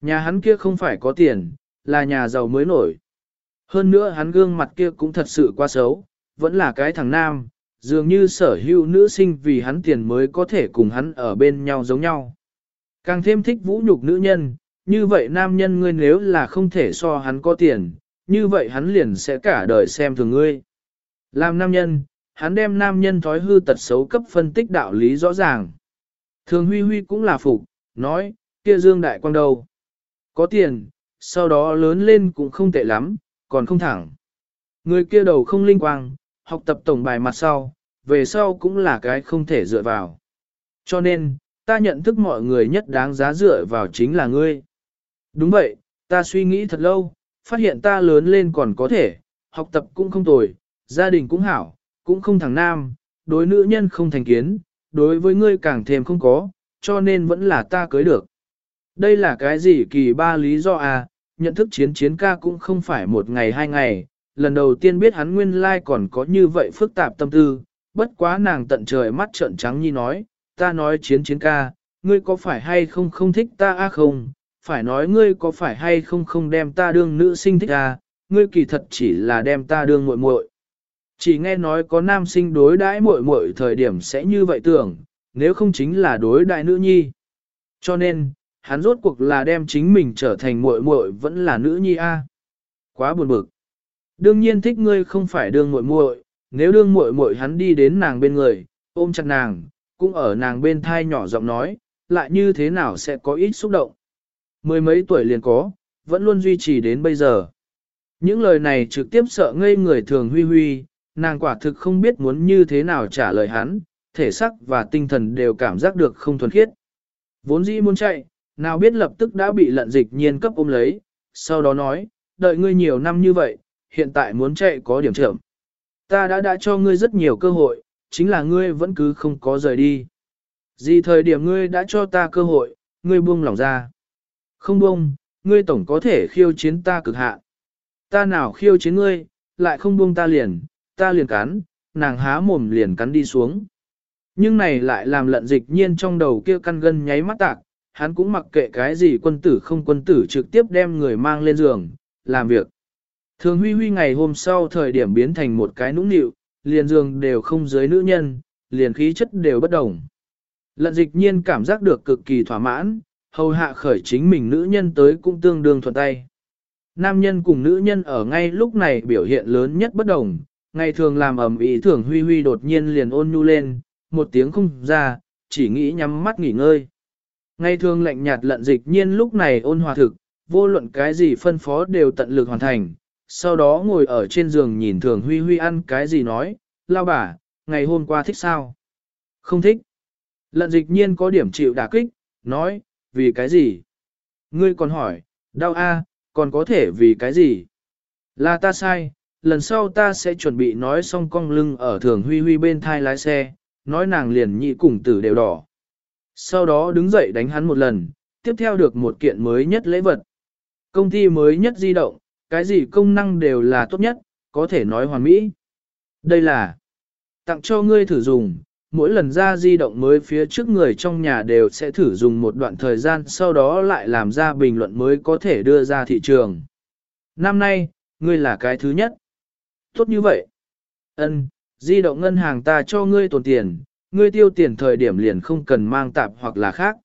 Nhà hắn kia không phải có tiền, là nhà giàu mới nổi. Hơn nữa hắn gương mặt kia cũng thật sự quá xấu, vẫn là cái thằng nam, dường như sở hữu nữ sinh vì hắn tiền mới có thể cùng hắn ở bên nhau giống nhau. Càng thêm thích vũ nhục nữ nhân, như vậy nam nhân ngươi nếu là không thể so hắn có tiền, như vậy hắn liền sẽ cả đời xem thường ngươi. Làm nam nhân, hắn đem nam nhân thói hư tật xấu cấp phân tích đạo lý rõ ràng. Thường Huy Huy cũng là phục, nói, kia Dương Đại Quang đâu? Có tiền, sau đó lớn lên cũng không tệ lắm, còn không thẳng. Người kia đầu không linh quang, học tập tổng bài mặt sau, về sau cũng là cái không thể dựa vào. Cho nên, ta nhận thức mọi người nhất đáng giá dựa vào chính là ngươi. Đúng vậy, ta suy nghĩ thật lâu, phát hiện ta lớn lên còn có thể, học tập cũng không tồi, gia đình cũng hảo, cũng không thằng nam, đối nữ nhân không thành kiến, đối với ngươi càng thêm không có, cho nên vẫn là ta cưới được. Đây là cái gì kỳ ba lý do à, nhận thức chiến chiến ca cũng không phải một ngày hai ngày, lần đầu tiên biết hắn nguyên lai like còn có như vậy phức tạp tâm tư, bất quá nàng tận trời mắt trợn trắng như nói, ta nói chiến chiến ca, ngươi có phải hay không không thích ta à không, phải nói ngươi có phải hay không không đem ta đương nữ sinh thích ta, ngươi kỳ thật chỉ là đem ta đương muội muội. Chỉ nghe nói có nam sinh đối đãi muội muội thời điểm sẽ như vậy tưởng, nếu không chính là đối đại nữ nhi. Cho nên, hắn rốt cuộc là đem chính mình trở thành muội muội vẫn là nữ nhi a. Quá buồn bực. Đương nhiên thích ngươi không phải đương muội muội, nếu đương muội muội hắn đi đến nàng bên người, ôm chặt nàng, cũng ở nàng bên thai nhỏ giọng nói, lại như thế nào sẽ có ít xúc động. Mười mấy tuổi liền có, vẫn luôn duy trì đến bây giờ. Những lời này trực tiếp sợ ngây người thường huy huy, nàng quả thực không biết muốn như thế nào trả lời hắn, thể sắc và tinh thần đều cảm giác được không thuần khiết. Vốn dĩ muốn chạy, nào biết lập tức đã bị lận dịch nhiên cấp ôm lấy, sau đó nói, đợi ngươi nhiều năm như vậy, hiện tại muốn chạy có điểm trưởng. Ta đã đã cho ngươi rất nhiều cơ hội, chính là ngươi vẫn cứ không có rời đi. Gì thời điểm ngươi đã cho ta cơ hội, ngươi buông lòng ra. Không buông, ngươi tổng có thể khiêu chiến ta cực hạn. Ta nào khiêu chiến ngươi, lại không buông ta liền, ta liền cắn, nàng há mồm liền cắn đi xuống. Nhưng này lại làm lận dịch nhiên trong đầu kia căn gân nháy mắt tạc, hắn cũng mặc kệ cái gì quân tử không quân tử trực tiếp đem người mang lên giường, làm việc. Thường huy huy ngày hôm sau thời điểm biến thành một cái nũng nịu, liền giường đều không dưới nữ nhân, liền khí chất đều bất đồng. Lận dịch nhiên cảm giác được cực kỳ thỏa mãn, hầu hạ khởi chính mình nữ nhân tới cũng tương đương thuận tay. Nam nhân cùng nữ nhân ở ngay lúc này biểu hiện lớn nhất bất đồng, ngày thường làm ẩm ý thường huy huy đột nhiên liền ôn nhu lên, một tiếng không ra, chỉ nghĩ nhắm mắt nghỉ ngơi. Ngày thường lạnh nhạt lận dịch nhiên lúc này ôn hòa thực, vô luận cái gì phân phó đều tận lực hoàn thành, sau đó ngồi ở trên giường nhìn thường huy huy ăn cái gì nói, lao bà, ngày hôm qua thích sao? Không thích. Lận dịch nhiên có điểm chịu đả kích, nói, vì cái gì? Ngươi còn hỏi, đau a, còn có thể vì cái gì? Là ta sai, lần sau ta sẽ chuẩn bị nói xong cong lưng ở thường huy huy bên thai lái xe, nói nàng liền nhị cùng tử đều đỏ. Sau đó đứng dậy đánh hắn một lần, tiếp theo được một kiện mới nhất lễ vật. Công ty mới nhất di động, cái gì công năng đều là tốt nhất, có thể nói hoàn mỹ. Đây là tặng cho ngươi thử dùng, mỗi lần ra di động mới phía trước người trong nhà đều sẽ thử dùng một đoạn thời gian sau đó lại làm ra bình luận mới có thể đưa ra thị trường. Năm nay, ngươi là cái thứ nhất. Tốt như vậy. Ân, di động ngân hàng ta cho ngươi tồn tiền, ngươi tiêu tiền thời điểm liền không cần mang tạp hoặc là khác.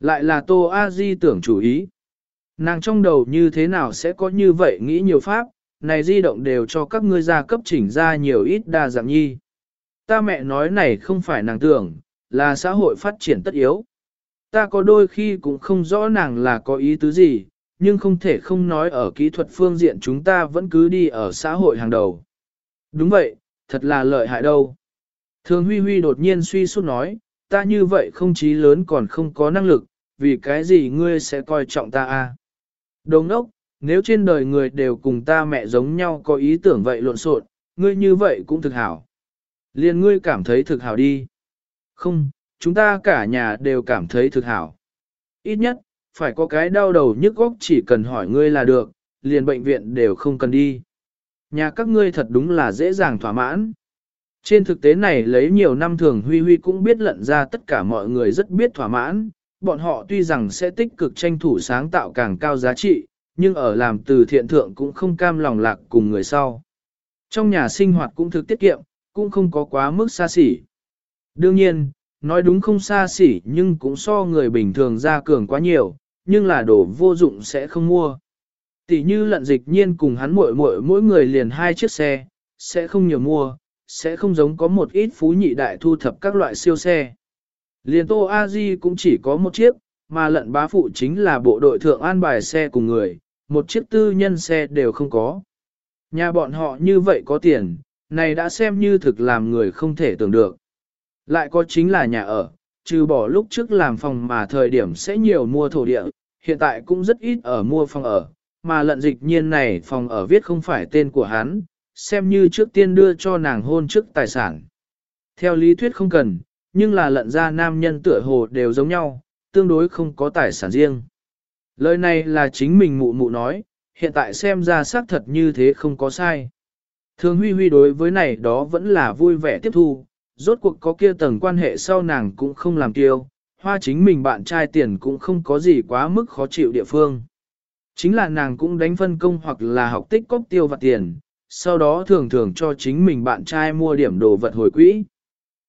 Lại là Tô A Di tưởng chủ ý. Nàng trong đầu như thế nào sẽ có như vậy nghĩ nhiều pháp, này di động đều cho các ngươi gia cấp chỉnh ra nhiều ít đa dạng nhi. Ta mẹ nói này không phải nàng tưởng, là xã hội phát triển tất yếu. Ta có đôi khi cũng không rõ nàng là có ý tứ gì, nhưng không thể không nói ở kỹ thuật phương diện chúng ta vẫn cứ đi ở xã hội hàng đầu. Đúng vậy, thật là lợi hại đâu. Thường Huy Huy đột nhiên suy sút nói, ta như vậy không chí lớn còn không có năng lực, vì cái gì ngươi sẽ coi trọng ta a? À? Đồng ốc, nếu trên đời người đều cùng ta mẹ giống nhau có ý tưởng vậy lộn xộn, ngươi như vậy cũng thực hảo. Liên ngươi cảm thấy thực hảo đi. Không, chúng ta cả nhà đều cảm thấy thực hảo. Ít nhất, phải có cái đau đầu nhức góc chỉ cần hỏi ngươi là được, liền bệnh viện đều không cần đi. Nhà các ngươi thật đúng là dễ dàng thỏa mãn. Trên thực tế này lấy nhiều năm thường Huy Huy cũng biết lận ra tất cả mọi người rất biết thỏa mãn, bọn họ tuy rằng sẽ tích cực tranh thủ sáng tạo càng cao giá trị, nhưng ở làm từ thiện thượng cũng không cam lòng lạc cùng người sau. Trong nhà sinh hoạt cũng thực tiết kiệm, cũng không có quá mức xa xỉ. Đương nhiên, nói đúng không xa xỉ nhưng cũng so người bình thường ra cường quá nhiều, nhưng là đồ vô dụng sẽ không mua. Tỷ như lận dịch nhiên cùng hắn muội muội mỗi người liền hai chiếc xe, sẽ không nhiều mua, sẽ không giống có một ít phú nhị đại thu thập các loại siêu xe. Liền Tô A Di cũng chỉ có một chiếc, mà lận bá phụ chính là bộ đội thượng an bài xe cùng người, một chiếc tư nhân xe đều không có. Nhà bọn họ như vậy có tiền, này đã xem như thực làm người không thể tưởng được. Lại có chính là nhà ở, trừ bỏ lúc trước làm phòng mà thời điểm sẽ nhiều mua thổ địa, hiện tại cũng rất ít ở mua phòng ở, mà lận dịch nhiên này phòng ở viết không phải tên của hắn, xem như trước tiên đưa cho nàng hôn trước tài sản. Theo lý thuyết không cần, nhưng là lận ra nam nhân tựa hồ đều giống nhau, tương đối không có tài sản riêng. Lời này là chính mình mụ mụ nói, hiện tại xem ra xác thật như thế không có sai. Thường huy huy đối với này đó vẫn là vui vẻ tiếp thu, rốt cuộc có kia tầng quan hệ sau nàng cũng không làm tiêu, hoa chính mình bạn trai tiền cũng không có gì quá mức khó chịu địa phương. Chính là nàng cũng đánh phân công hoặc là học tích cốc tiêu và tiền, sau đó thường thường cho chính mình bạn trai mua điểm đồ vật hồi quỹ.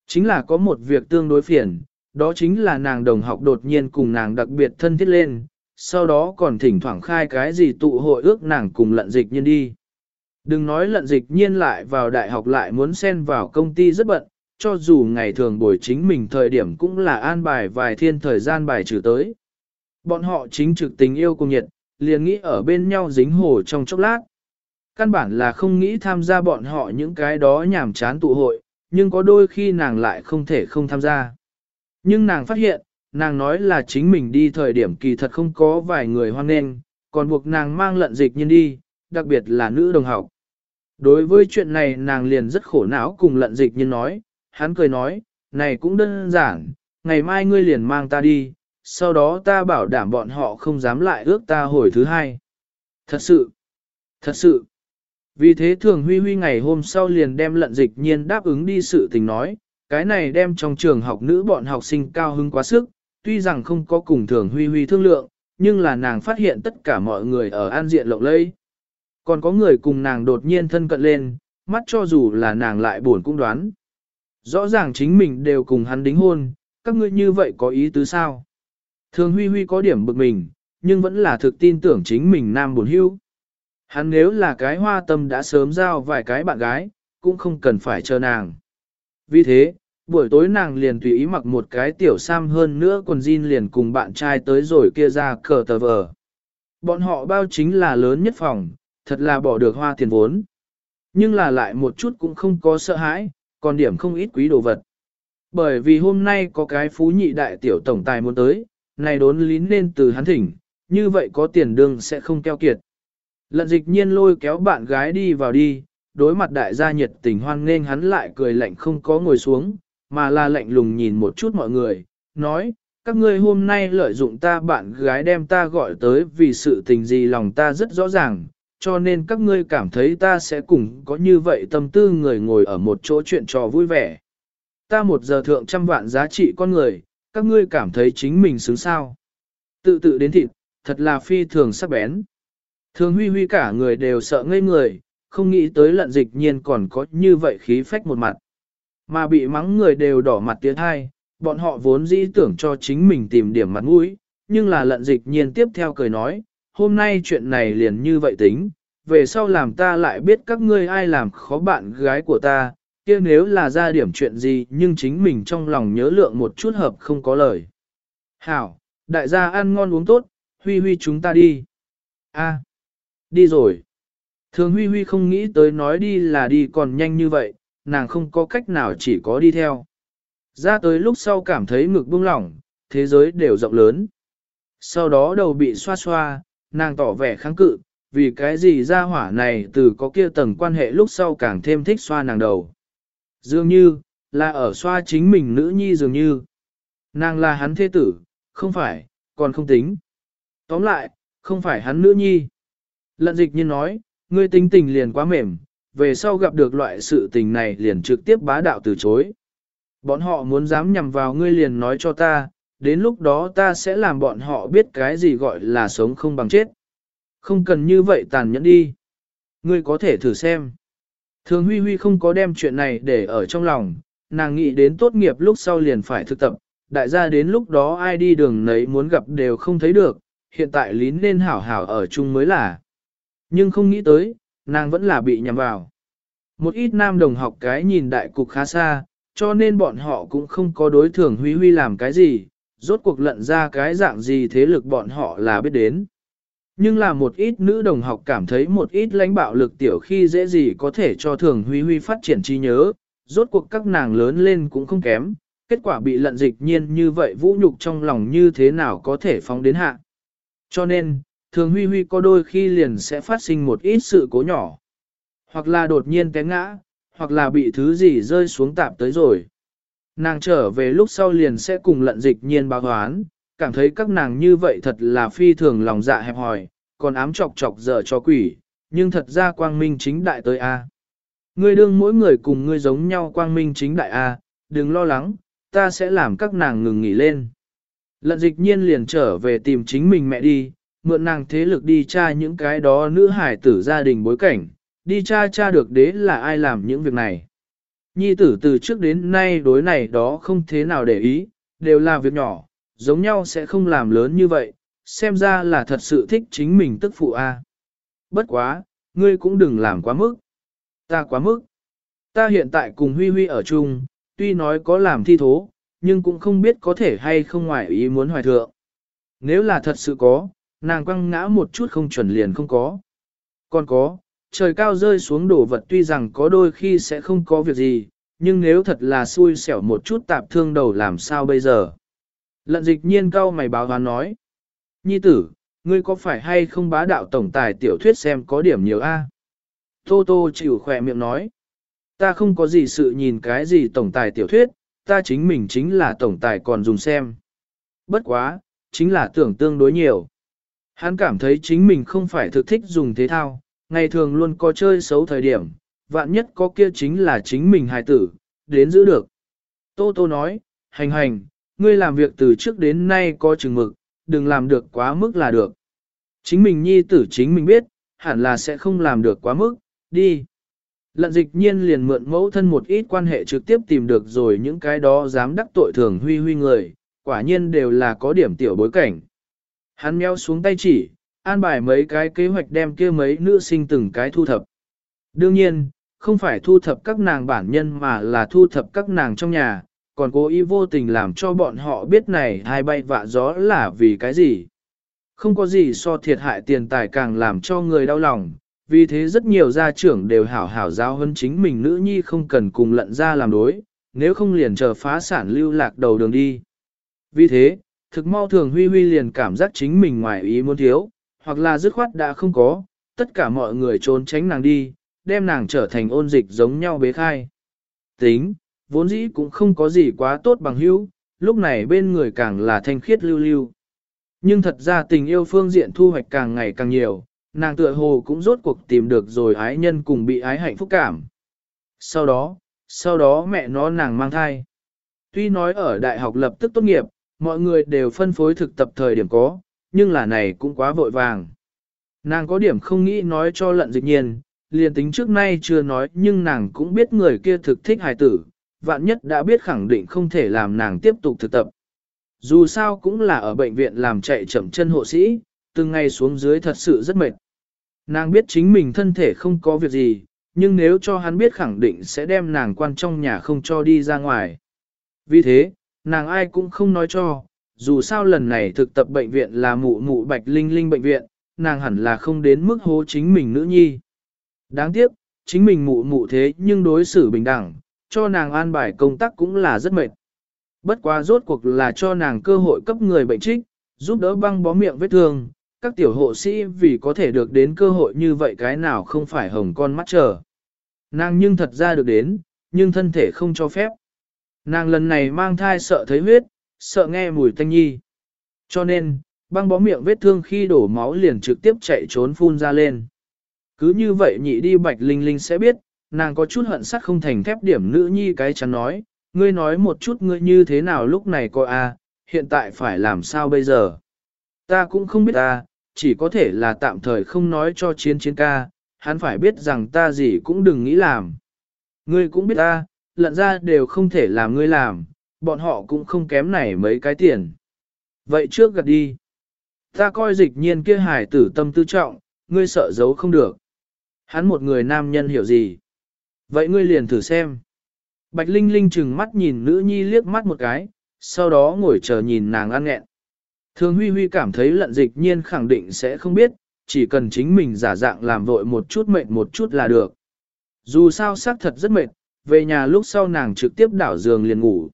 Chính là có một việc tương đối phiền, đó chính là nàng đồng học đột nhiên cùng nàng đặc biệt thân thiết lên, sau đó còn thỉnh thoảng khai cái gì tụ hội ước nàng cùng lận dịch nhiên đi. Đừng nói lận dịch nhiên lại vào đại học lại muốn xen vào công ty rất bận, cho dù ngày thường buổi chính mình thời điểm cũng là an bài vài thiên thời gian bài trừ tới. Bọn họ chính trực tình yêu cùng nhiệt, liền nghĩ ở bên nhau dính hồ trong chốc lát. Căn bản là không nghĩ tham gia bọn họ những cái đó nhảm chán tụ hội, nhưng có đôi khi nàng lại không thể không tham gia. Nhưng nàng phát hiện, nàng nói là chính mình đi thời điểm kỳ thật không có vài người hoan nghênh, còn buộc nàng mang lận dịch nhân đi, đặc biệt là nữ đồng học. Đối với chuyện này nàng liền rất khổ não cùng lận dịch nhân nói, hắn cười nói, này cũng đơn giản, ngày mai ngươi liền mang ta đi, sau đó ta bảo đảm bọn họ không dám lại ước ta hồi thứ hai. Thật sự, thật sự. Vì thế thường huy huy ngày hôm sau liền đem lận dịch nhiên đáp ứng đi sự tình nói, cái này đem trong trường học nữ bọn học sinh cao hứng quá sức, tuy rằng không có cùng thường huy huy thương lượng, nhưng là nàng phát hiện tất cả mọi người ở an diện lộng lây. Còn có người cùng nàng đột nhiên thân cận lên, mắt cho dù là nàng lại buồn cũng đoán. Rõ ràng chính mình đều cùng hắn đính hôn, các ngươi như vậy có ý tứ sao? Thường huy huy có điểm bực mình, nhưng vẫn là thực tin tưởng chính mình nam buồn hưu. Hắn nếu là cái hoa tâm đã sớm giao vài cái bạn gái, cũng không cần phải chờ nàng. Vì thế, buổi tối nàng liền tùy ý mặc một cái tiểu sam hơn nữa quần jean liền cùng bạn trai tới rồi kia ra cờ tờ vờ. Bọn họ bao chính là lớn nhất phòng, thật là bỏ được hoa tiền vốn. Nhưng là lại một chút cũng không có sợ hãi, còn điểm không ít quý đồ vật. Bởi vì hôm nay có cái phú nhị đại tiểu tổng tài muốn tới, này đốn lín nên từ hắn thỉnh, như vậy có tiền đương sẽ không keo kiệt. Lận dịch nhiên lôi kéo bạn gái đi vào đi, đối mặt đại gia nhiệt tình hoan nghênh hắn lại cười lạnh không có ngồi xuống, mà là lạnh lùng nhìn một chút mọi người, nói, các ngươi hôm nay lợi dụng ta bạn gái đem ta gọi tới vì sự tình gì lòng ta rất rõ ràng, cho nên các ngươi cảm thấy ta sẽ cùng có như vậy tâm tư người ngồi ở một chỗ chuyện trò vui vẻ. Ta một giờ thượng trăm vạn giá trị con người, các ngươi cảm thấy chính mình xứng sao. Tự tự đến thịt, thật là phi thường sắc bén. Thường huy huy cả người đều sợ ngây người, không nghĩ tới lận dịch nhiên còn có như vậy khí phách một mặt. Mà bị mắng người đều đỏ mặt tiếng hai, bọn họ vốn dĩ tưởng cho chính mình tìm điểm mặt mũi, nhưng là lận dịch nhiên tiếp theo cười nói, hôm nay chuyện này liền như vậy tính, về sau làm ta lại biết các ngươi ai làm khó bạn gái của ta, kia nếu là ra điểm chuyện gì nhưng chính mình trong lòng nhớ lượng một chút hợp không có lời. Hảo, đại gia ăn ngon uống tốt, huy huy chúng ta đi. A, đi rồi. Thường huy huy không nghĩ tới nói đi là đi còn nhanh như vậy, nàng không có cách nào chỉ có đi theo. Ra tới lúc sau cảm thấy ngực buông lỏng, thế giới đều rộng lớn. Sau đó đầu bị xoa xoa, nàng tỏ vẻ kháng cự, vì cái gì ra hỏa này từ có kia tầng quan hệ lúc sau càng thêm thích xoa nàng đầu. Dường như, là ở xoa chính mình nữ nhi dường như. Nàng là hắn thế tử, không phải, còn không tính. Tóm lại, không phải hắn nữ nhi. Lận dịch nhiên nói, ngươi tính tình liền quá mềm, về sau gặp được loại sự tình này liền trực tiếp bá đạo từ chối. Bọn họ muốn dám nhằm vào ngươi liền nói cho ta, đến lúc đó ta sẽ làm bọn họ biết cái gì gọi là sống không bằng chết. Không cần như vậy tàn nhẫn đi. Ngươi có thể thử xem. Thường Huy Huy không có đem chuyện này để ở trong lòng, nàng nghĩ đến tốt nghiệp lúc sau liền phải thực tập, đại gia đến lúc đó ai đi đường nấy muốn gặp đều không thấy được, hiện tại lín nên hảo hảo ở chung mới là. Nhưng không nghĩ tới, nàng vẫn là bị nhầm vào. Một ít nam đồng học cái nhìn đại cục khá xa, cho nên bọn họ cũng không có đối thường Huy Huy làm cái gì, rốt cuộc lận ra cái dạng gì thế lực bọn họ là biết đến. Nhưng là một ít nữ đồng học cảm thấy một ít lãnh bạo lực tiểu khi dễ gì có thể cho thường huy huy phát triển trí nhớ, rốt cuộc các nàng lớn lên cũng không kém, kết quả bị lận dịch nhiên như vậy vũ nhục trong lòng như thế nào có thể phóng đến hạ. Cho nên, thường huy huy có đôi khi liền sẽ phát sinh một ít sự cố nhỏ, hoặc là đột nhiên té ngã, hoặc là bị thứ gì rơi xuống tạp tới rồi. Nàng trở về lúc sau liền sẽ cùng lận dịch nhiên báo hoán, cảm thấy các nàng như vậy thật là phi thường lòng dạ hẹp hòi, còn ám chọc chọc dở cho quỷ, nhưng thật ra quang minh chính đại tới A. Ngươi đương mỗi người cùng ngươi giống nhau quang minh chính đại A, đừng lo lắng, ta sẽ làm các nàng ngừng nghỉ lên. Lận dịch nhiên liền trở về tìm chính mình mẹ đi, mượn nàng thế lực đi tra những cái đó nữ hải tử gia đình bối cảnh, đi tra tra được đế là ai làm những việc này. Nhi tử từ trước đến nay đối này đó không thế nào để ý, đều là việc nhỏ, giống nhau sẽ không làm lớn như vậy, xem ra là thật sự thích chính mình tức phụ a. Bất quá, ngươi cũng đừng làm quá mức. Ta quá mức. Ta hiện tại cùng Huy Huy ở chung, tuy nói có làm thi thố, nhưng cũng không biết có thể hay không ngoại ý muốn hoài thượng. Nếu là thật sự có, nàng quăng ngã một chút không chuẩn liền không có. Còn có, trời cao rơi xuống đổ vật tuy rằng có đôi khi sẽ không có việc gì, nhưng nếu thật là xui xẻo một chút tạp thương đầu làm sao bây giờ? Lận dịch nhiên cao mày báo hoán nói. Nhi tử, ngươi có phải hay không bá đạo tổng tài tiểu thuyết xem có điểm nhiều a? Tô Tô chịu khỏe miệng nói. Ta không có gì sự nhìn cái gì tổng tài tiểu thuyết, ta chính mình chính là tổng tài còn dùng xem. Bất quá, chính là tưởng tương đối nhiều. Hắn cảm thấy chính mình không phải thực thích dùng thế thao, ngày thường luôn có chơi xấu thời điểm, vạn nhất có kia chính là chính mình hài tử, đến giữ được. Tô Tô nói, hành hành, ngươi làm việc từ trước đến nay có chừng mực, đừng làm được quá mức là được. Chính mình nhi tử chính mình biết, hẳn là sẽ không làm được quá mức, đi. Lận dịch nhiên liền mượn mẫu thân một ít quan hệ trực tiếp tìm được rồi những cái đó dám đắc tội thường huy huy người, quả nhiên đều là có điểm tiểu bối cảnh. Hắn meo xuống tay chỉ, an bài mấy cái kế hoạch đem kia mấy nữ sinh từng cái thu thập. Đương nhiên, không phải thu thập các nàng bản nhân mà là thu thập các nàng trong nhà, còn cố ý vô tình làm cho bọn họ biết này hai bay vạ gió là vì cái gì. Không có gì so thiệt hại tiền tài càng làm cho người đau lòng, vì thế rất nhiều gia trưởng đều hảo hảo giao hơn chính mình nữ nhi không cần cùng lận ra làm đối, nếu không liền chờ phá sản lưu lạc đầu đường đi. Vì thế, thực mau thường huy huy liền cảm giác chính mình ngoài ý muốn thiếu, hoặc là dứt khoát đã không có, tất cả mọi người trốn tránh nàng đi, đem nàng trở thành ôn dịch giống nhau bế khai. Tính, vốn dĩ cũng không có gì quá tốt bằng hữu, lúc này bên người càng là thanh khiết lưu lưu. Nhưng thật ra tình yêu phương diện thu hoạch càng ngày càng nhiều, nàng tựa hồ cũng rốt cuộc tìm được rồi ái nhân cùng bị ái hạnh phúc cảm. Sau đó, sau đó mẹ nó nàng mang thai. Tuy nói ở đại học lập tức tốt nghiệp, mọi người đều phân phối thực tập thời điểm có, nhưng là này cũng quá vội vàng. Nàng có điểm không nghĩ nói cho lận dịch nhiên, liền tính trước nay chưa nói nhưng nàng cũng biết người kia thực thích hài tử, vạn nhất đã biết khẳng định không thể làm nàng tiếp tục thực tập. Dù sao cũng là ở bệnh viện làm chạy chậm chân hộ sĩ, từng ngày xuống dưới thật sự rất mệt. Nàng biết chính mình thân thể không có việc gì, nhưng nếu cho hắn biết khẳng định sẽ đem nàng quan trong nhà không cho đi ra ngoài. Vì thế, nàng ai cũng không nói cho, dù sao lần này thực tập bệnh viện là mụ mụ bạch linh linh bệnh viện, nàng hẳn là không đến mức hố chính mình nữ nhi. Đáng tiếc, chính mình mụ mụ thế nhưng đối xử bình đẳng, cho nàng an bài công tác cũng là rất mệt. Bất quá rốt cuộc là cho nàng cơ hội cấp người bệnh trích, giúp đỡ băng bó miệng vết thương, các tiểu hộ sĩ vì có thể được đến cơ hội như vậy cái nào không phải hồng con mắt chờ. Nàng nhưng thật ra được đến, nhưng thân thể không cho phép. Nàng lần này mang thai sợ thấy huyết, sợ nghe mùi tanh nhi. Cho nên, băng bó miệng vết thương khi đổ máu liền trực tiếp chạy trốn phun ra lên. Cứ như vậy nhị đi bạch linh linh sẽ biết, nàng có chút hận sắt không thành thép điểm nữ nhi cái chắn nói, ngươi nói một chút ngươi như thế nào lúc này coi a, à, hiện tại phải làm sao bây giờ. Ta cũng không biết ta, chỉ có thể là tạm thời không nói cho chiến chiến ca, hắn phải biết rằng ta gì cũng đừng nghĩ làm. Ngươi cũng biết ta, lận ra đều không thể làm ngươi làm, bọn họ cũng không kém này mấy cái tiền. Vậy trước gật đi. Ta coi dịch nhiên kia hải tử tâm tư trọng, ngươi sợ giấu không được. Hắn một người nam nhân hiểu gì? Vậy ngươi liền thử xem. Bạch Linh Linh chừng mắt nhìn nữ nhi liếc mắt một cái, sau đó ngồi chờ nhìn nàng ăn nghẹn. Thường Huy Huy cảm thấy lận dịch nhiên khẳng định sẽ không biết, chỉ cần chính mình giả dạng làm vội một chút mệt một chút là được. Dù sao xác thật rất mệt, về nhà lúc sau nàng trực tiếp đảo giường liền ngủ.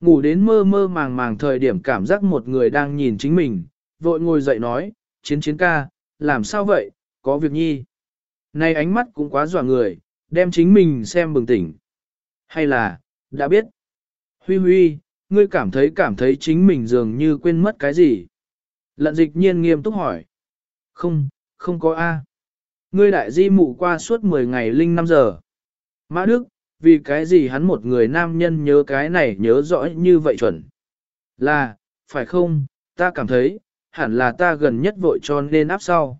Ngủ đến mơ mơ màng màng thời điểm cảm giác một người đang nhìn chính mình, vội ngồi dậy nói, chiến chiến ca, làm sao vậy, có việc nhi. Này ánh mắt cũng quá dọa người, đem chính mình xem bừng tỉnh. Hay là, đã biết. Huy Huy, ngươi cảm thấy cảm thấy chính mình dường như quên mất cái gì. Lận dịch nhiên nghiêm túc hỏi. Không, không có A. Ngươi đại di mụ qua suốt 10 ngày linh 5 giờ. Mã Đức, vì cái gì hắn một người nam nhân nhớ cái này nhớ rõ như vậy chuẩn. Là, phải không, ta cảm thấy, hẳn là ta gần nhất vội cho nên áp sau.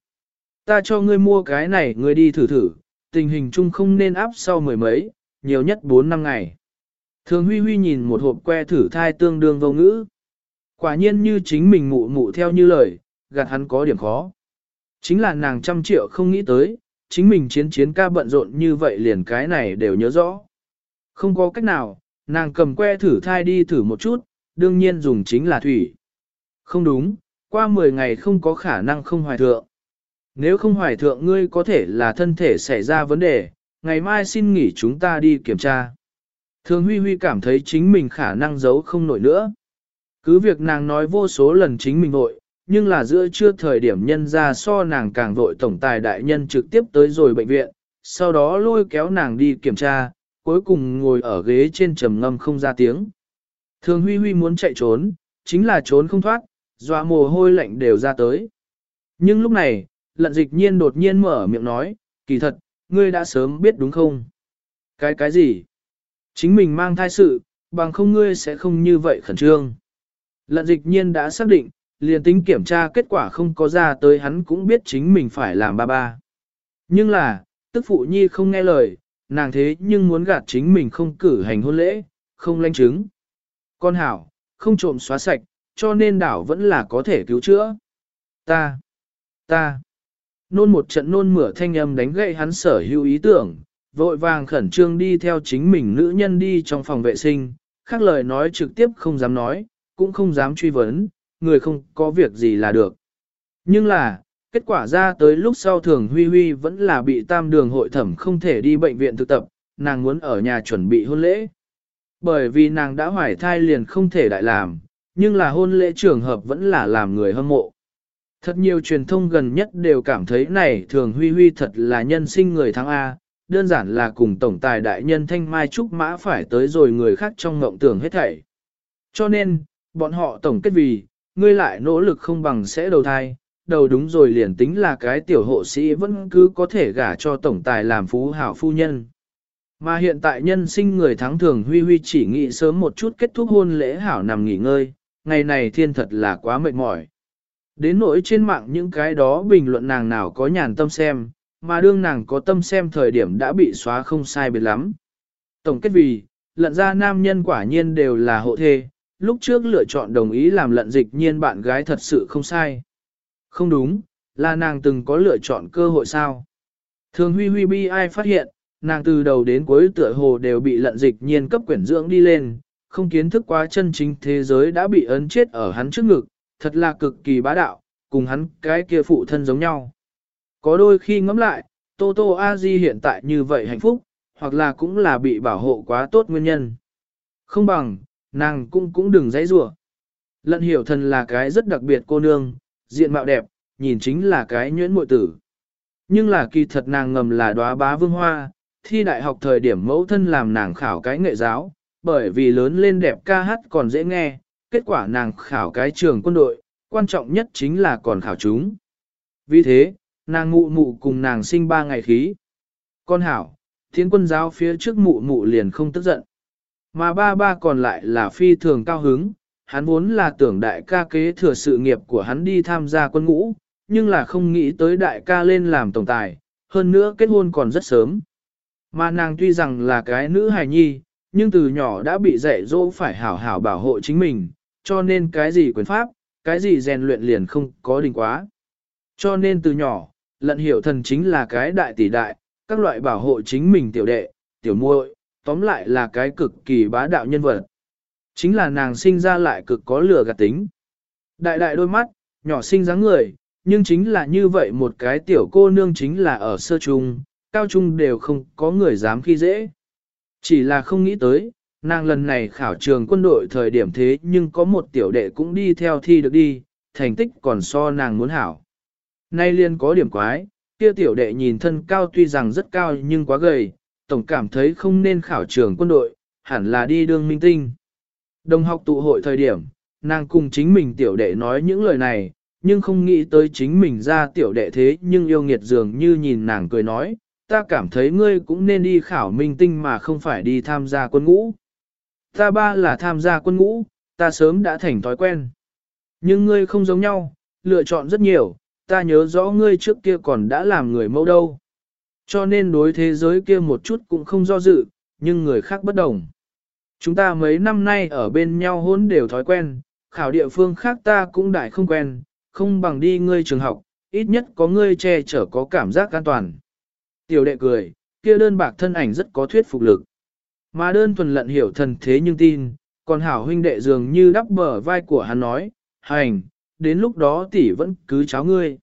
Ta cho ngươi mua cái này ngươi đi thử thử, tình hình chung không nên áp sau mười mấy, nhiều nhất 4 năm ngày. Thường Huy Huy nhìn một hộp que thử thai tương đương vô ngữ. Quả nhiên như chính mình mụ mụ theo như lời, gạt hắn có điểm khó. Chính là nàng trăm triệu không nghĩ tới, chính mình chiến chiến ca bận rộn như vậy liền cái này đều nhớ rõ. Không có cách nào, nàng cầm que thử thai đi thử một chút, đương nhiên dùng chính là thủy. Không đúng, qua 10 ngày không có khả năng không hoài thượng. Nếu không hoài thượng ngươi có thể là thân thể xảy ra vấn đề, ngày mai xin nghỉ chúng ta đi kiểm tra. Thường Huy Huy cảm thấy chính mình khả năng giấu không nổi nữa. Cứ việc nàng nói vô số lần chính mình vội, nhưng là giữa trưa thời điểm nhân ra so nàng càng vội tổng tài đại nhân trực tiếp tới rồi bệnh viện, sau đó lôi kéo nàng đi kiểm tra, cuối cùng ngồi ở ghế trên trầm ngâm không ra tiếng. Thường Huy Huy muốn chạy trốn, chính là trốn không thoát, dọa mồ hôi lạnh đều ra tới. Nhưng lúc này, lận dịch nhiên đột nhiên mở miệng nói, kỳ thật, ngươi đã sớm biết đúng không? Cái cái gì? Chính mình mang thai sự, bằng không ngươi sẽ không như vậy khẩn trương. Lận dịch nhiên đã xác định, liền tính kiểm tra kết quả không có ra tới hắn cũng biết chính mình phải làm ba ba. Nhưng là, tức phụ nhi không nghe lời, nàng thế nhưng muốn gạt chính mình không cử hành hôn lễ, không lanh chứng. Con hảo, không trộm xóa sạch, cho nên đảo vẫn là có thể cứu chữa. Ta, ta, nôn một trận nôn mửa thanh âm đánh gậy hắn sở hữu ý tưởng, vội vàng khẩn trương đi theo chính mình nữ nhân đi trong phòng vệ sinh, khác lời nói trực tiếp không dám nói, cũng không dám truy vấn, người không có việc gì là được. Nhưng là, kết quả ra tới lúc sau thường Huy Huy vẫn là bị tam đường hội thẩm không thể đi bệnh viện thực tập, nàng muốn ở nhà chuẩn bị hôn lễ. Bởi vì nàng đã hoài thai liền không thể đại làm, nhưng là hôn lễ trường hợp vẫn là làm người hâm mộ. Thật nhiều truyền thông gần nhất đều cảm thấy này thường Huy Huy thật là nhân sinh người thắng A, đơn giản là cùng tổng tài đại nhân Thanh Mai Trúc Mã phải tới rồi người khác trong ngộng tưởng hết thảy. Cho nên, bọn họ tổng kết vì, ngươi lại nỗ lực không bằng sẽ đầu thai, đầu đúng rồi liền tính là cái tiểu hộ sĩ vẫn cứ có thể gả cho tổng tài làm phú hảo phu nhân. Mà hiện tại nhân sinh người thắng thường Huy Huy chỉ nghĩ sớm một chút kết thúc hôn lễ hảo nằm nghỉ ngơi, ngày này thiên thật là quá mệt mỏi. Đến nỗi trên mạng những cái đó bình luận nàng nào có nhàn tâm xem, mà đương nàng có tâm xem thời điểm đã bị xóa không sai biệt lắm. Tổng kết vì, lận ra nam nhân quả nhiên đều là hộ thê, lúc trước lựa chọn đồng ý làm lận dịch nhiên bạn gái thật sự không sai. Không đúng, là nàng từng có lựa chọn cơ hội sao. Thường huy huy bi ai phát hiện, nàng từ đầu đến cuối tựa hồ đều bị lận dịch nhiên cấp quyển dưỡng đi lên, không kiến thức quá chân chính thế giới đã bị ấn chết ở hắn trước ngực, thật là cực kỳ bá đạo, cùng hắn cái kia phụ thân giống nhau. Có đôi khi ngẫm lại, Tô Tô A Di hiện tại như vậy hạnh phúc, hoặc là cũng là bị bảo hộ quá tốt nguyên nhân. Không bằng, nàng cũng cũng đừng dãy rủa. Lận hiểu thần là cái rất đặc biệt cô nương, diện mạo đẹp, nhìn chính là cái nhuyễn muội tử. Nhưng là kỳ thật nàng ngầm là đóa bá vương hoa, thi đại học thời điểm mẫu thân làm nàng khảo cái nghệ giáo, bởi vì lớn lên đẹp ca hát còn dễ nghe, kết quả nàng khảo cái trường quân đội, quan trọng nhất chính là còn khảo chúng. Vì thế, nàng mụ mụ cùng nàng sinh ba ngày khí. Con hảo, thiên quân giáo phía trước mụ mụ liền không tức giận. Mà ba ba còn lại là phi thường cao hứng, hắn vốn là tưởng đại ca kế thừa sự nghiệp của hắn đi tham gia quân ngũ, nhưng là không nghĩ tới đại ca lên làm tổng tài, hơn nữa kết hôn còn rất sớm. Mà nàng tuy rằng là cái nữ hài nhi, nhưng từ nhỏ đã bị dạy dỗ phải hảo hảo bảo hộ chính mình, cho nên cái gì quyền pháp, cái gì rèn luyện liền không có đình quá. Cho nên từ nhỏ, lận hiểu thần chính là cái đại tỷ đại, các loại bảo hộ chính mình tiểu đệ, tiểu muội, tóm lại là cái cực kỳ bá đạo nhân vật. Chính là nàng sinh ra lại cực có lửa gạt tính. Đại đại đôi mắt, nhỏ sinh dáng người, nhưng chính là như vậy một cái tiểu cô nương chính là ở sơ trung, cao trung đều không có người dám khi dễ. Chỉ là không nghĩ tới, nàng lần này khảo trường quân đội thời điểm thế nhưng có một tiểu đệ cũng đi theo thi được đi, thành tích còn so nàng muốn hảo. Nay liên có điểm quái, kia tiểu đệ nhìn thân cao tuy rằng rất cao nhưng quá gầy, tổng cảm thấy không nên khảo trường quân đội, hẳn là đi đương minh tinh. Đồng học tụ hội thời điểm, nàng cùng chính mình tiểu đệ nói những lời này, nhưng không nghĩ tới chính mình ra tiểu đệ thế nhưng yêu nghiệt dường như nhìn nàng cười nói, ta cảm thấy ngươi cũng nên đi khảo minh tinh mà không phải đi tham gia quân ngũ. Ta ba là tham gia quân ngũ, ta sớm đã thành thói quen. Nhưng ngươi không giống nhau, lựa chọn rất nhiều, ta nhớ rõ ngươi trước kia còn đã làm người mẫu đâu. Cho nên đối thế giới kia một chút cũng không do dự, nhưng người khác bất đồng. Chúng ta mấy năm nay ở bên nhau hôn đều thói quen, khảo địa phương khác ta cũng đại không quen, không bằng đi ngươi trường học, ít nhất có ngươi che chở có cảm giác an toàn. Tiểu đệ cười, kia đơn bạc thân ảnh rất có thuyết phục lực. Mà đơn thuần lận hiểu thần thế nhưng tin, còn hảo huynh đệ dường như đắp bờ vai của hắn nói, hành, đến lúc đó tỷ vẫn cứ cháu ngươi.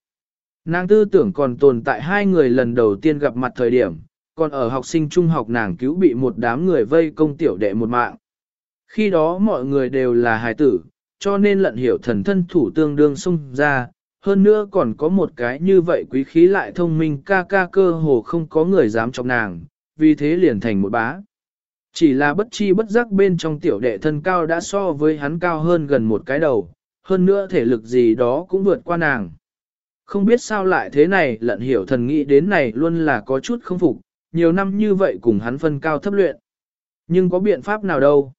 Nàng tư tưởng còn tồn tại hai người lần đầu tiên gặp mặt thời điểm, còn ở học sinh trung học nàng cứu bị một đám người vây công tiểu đệ một mạng. Khi đó mọi người đều là hài tử, cho nên lận hiểu thần thân thủ tương đương xung ra, hơn nữa còn có một cái như vậy quý khí lại thông minh ca ca cơ hồ không có người dám chọc nàng, vì thế liền thành một bá. Chỉ là bất chi bất giác bên trong tiểu đệ thân cao đã so với hắn cao hơn gần một cái đầu, hơn nữa thể lực gì đó cũng vượt qua nàng. Không biết sao lại thế này lận hiểu thần nghĩ đến này luôn là có chút không phục, nhiều năm như vậy cùng hắn phân cao thấp luyện. Nhưng có biện pháp nào đâu.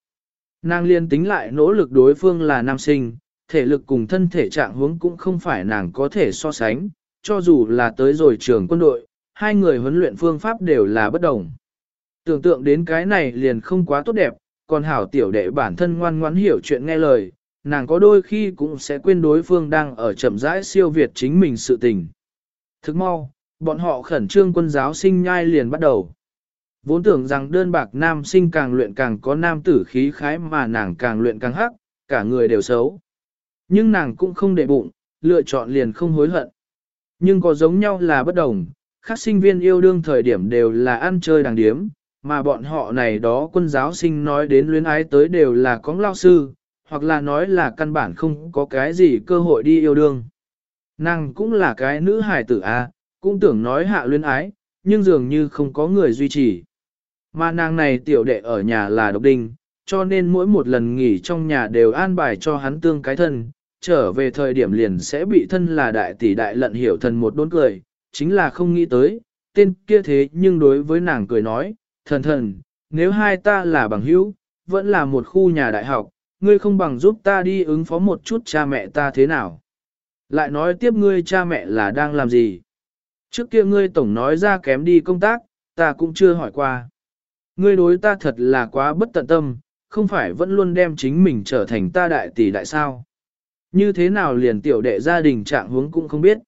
Nàng liên tính lại nỗ lực đối phương là nam sinh, thể lực cùng thân thể trạng huống cũng không phải nàng có thể so sánh, cho dù là tới rồi trường quân đội, hai người huấn luyện phương pháp đều là bất đồng. Tưởng tượng đến cái này liền không quá tốt đẹp, còn hảo tiểu đệ bản thân ngoan ngoãn hiểu chuyện nghe lời, nàng có đôi khi cũng sẽ quên đối phương đang ở chậm rãi siêu việt chính mình sự tình. Thức mau, bọn họ khẩn trương quân giáo sinh nhai liền bắt đầu. Vốn tưởng rằng đơn bạc nam sinh càng luyện càng có nam tử khí khái mà nàng càng luyện càng hắc, cả người đều xấu. Nhưng nàng cũng không để bụng, lựa chọn liền không hối hận. Nhưng có giống nhau là bất đồng, các sinh viên yêu đương thời điểm đều là ăn chơi đàng điếm, mà bọn họ này đó quân giáo sinh nói đến luyến ái tới đều là có lao sư, hoặc là nói là căn bản không có cái gì cơ hội đi yêu đương. Nàng cũng là cái nữ hài tử A, cũng tưởng nói hạ luyến ái, nhưng dường như không có người duy trì. Mà nàng này tiểu đệ ở nhà là độc đinh, cho nên mỗi một lần nghỉ trong nhà đều an bài cho hắn tương cái thân, trở về thời điểm liền sẽ bị thân là đại tỷ đại lận hiểu thần một đốn cười, chính là không nghĩ tới, tên kia thế nhưng đối với nàng cười nói, thần thần, nếu hai ta là bằng hữu, vẫn là một khu nhà đại học, ngươi không bằng giúp ta đi ứng phó một chút cha mẹ ta thế nào. Lại nói tiếp ngươi cha mẹ là đang làm gì. Trước kia ngươi tổng nói ra kém đi công tác, ta cũng chưa hỏi qua. Ngươi đối ta thật là quá bất tận tâm, không phải vẫn luôn đem chính mình trở thành ta đại tỷ đại sao. Như thế nào liền tiểu đệ gia đình trạng huống cũng không biết.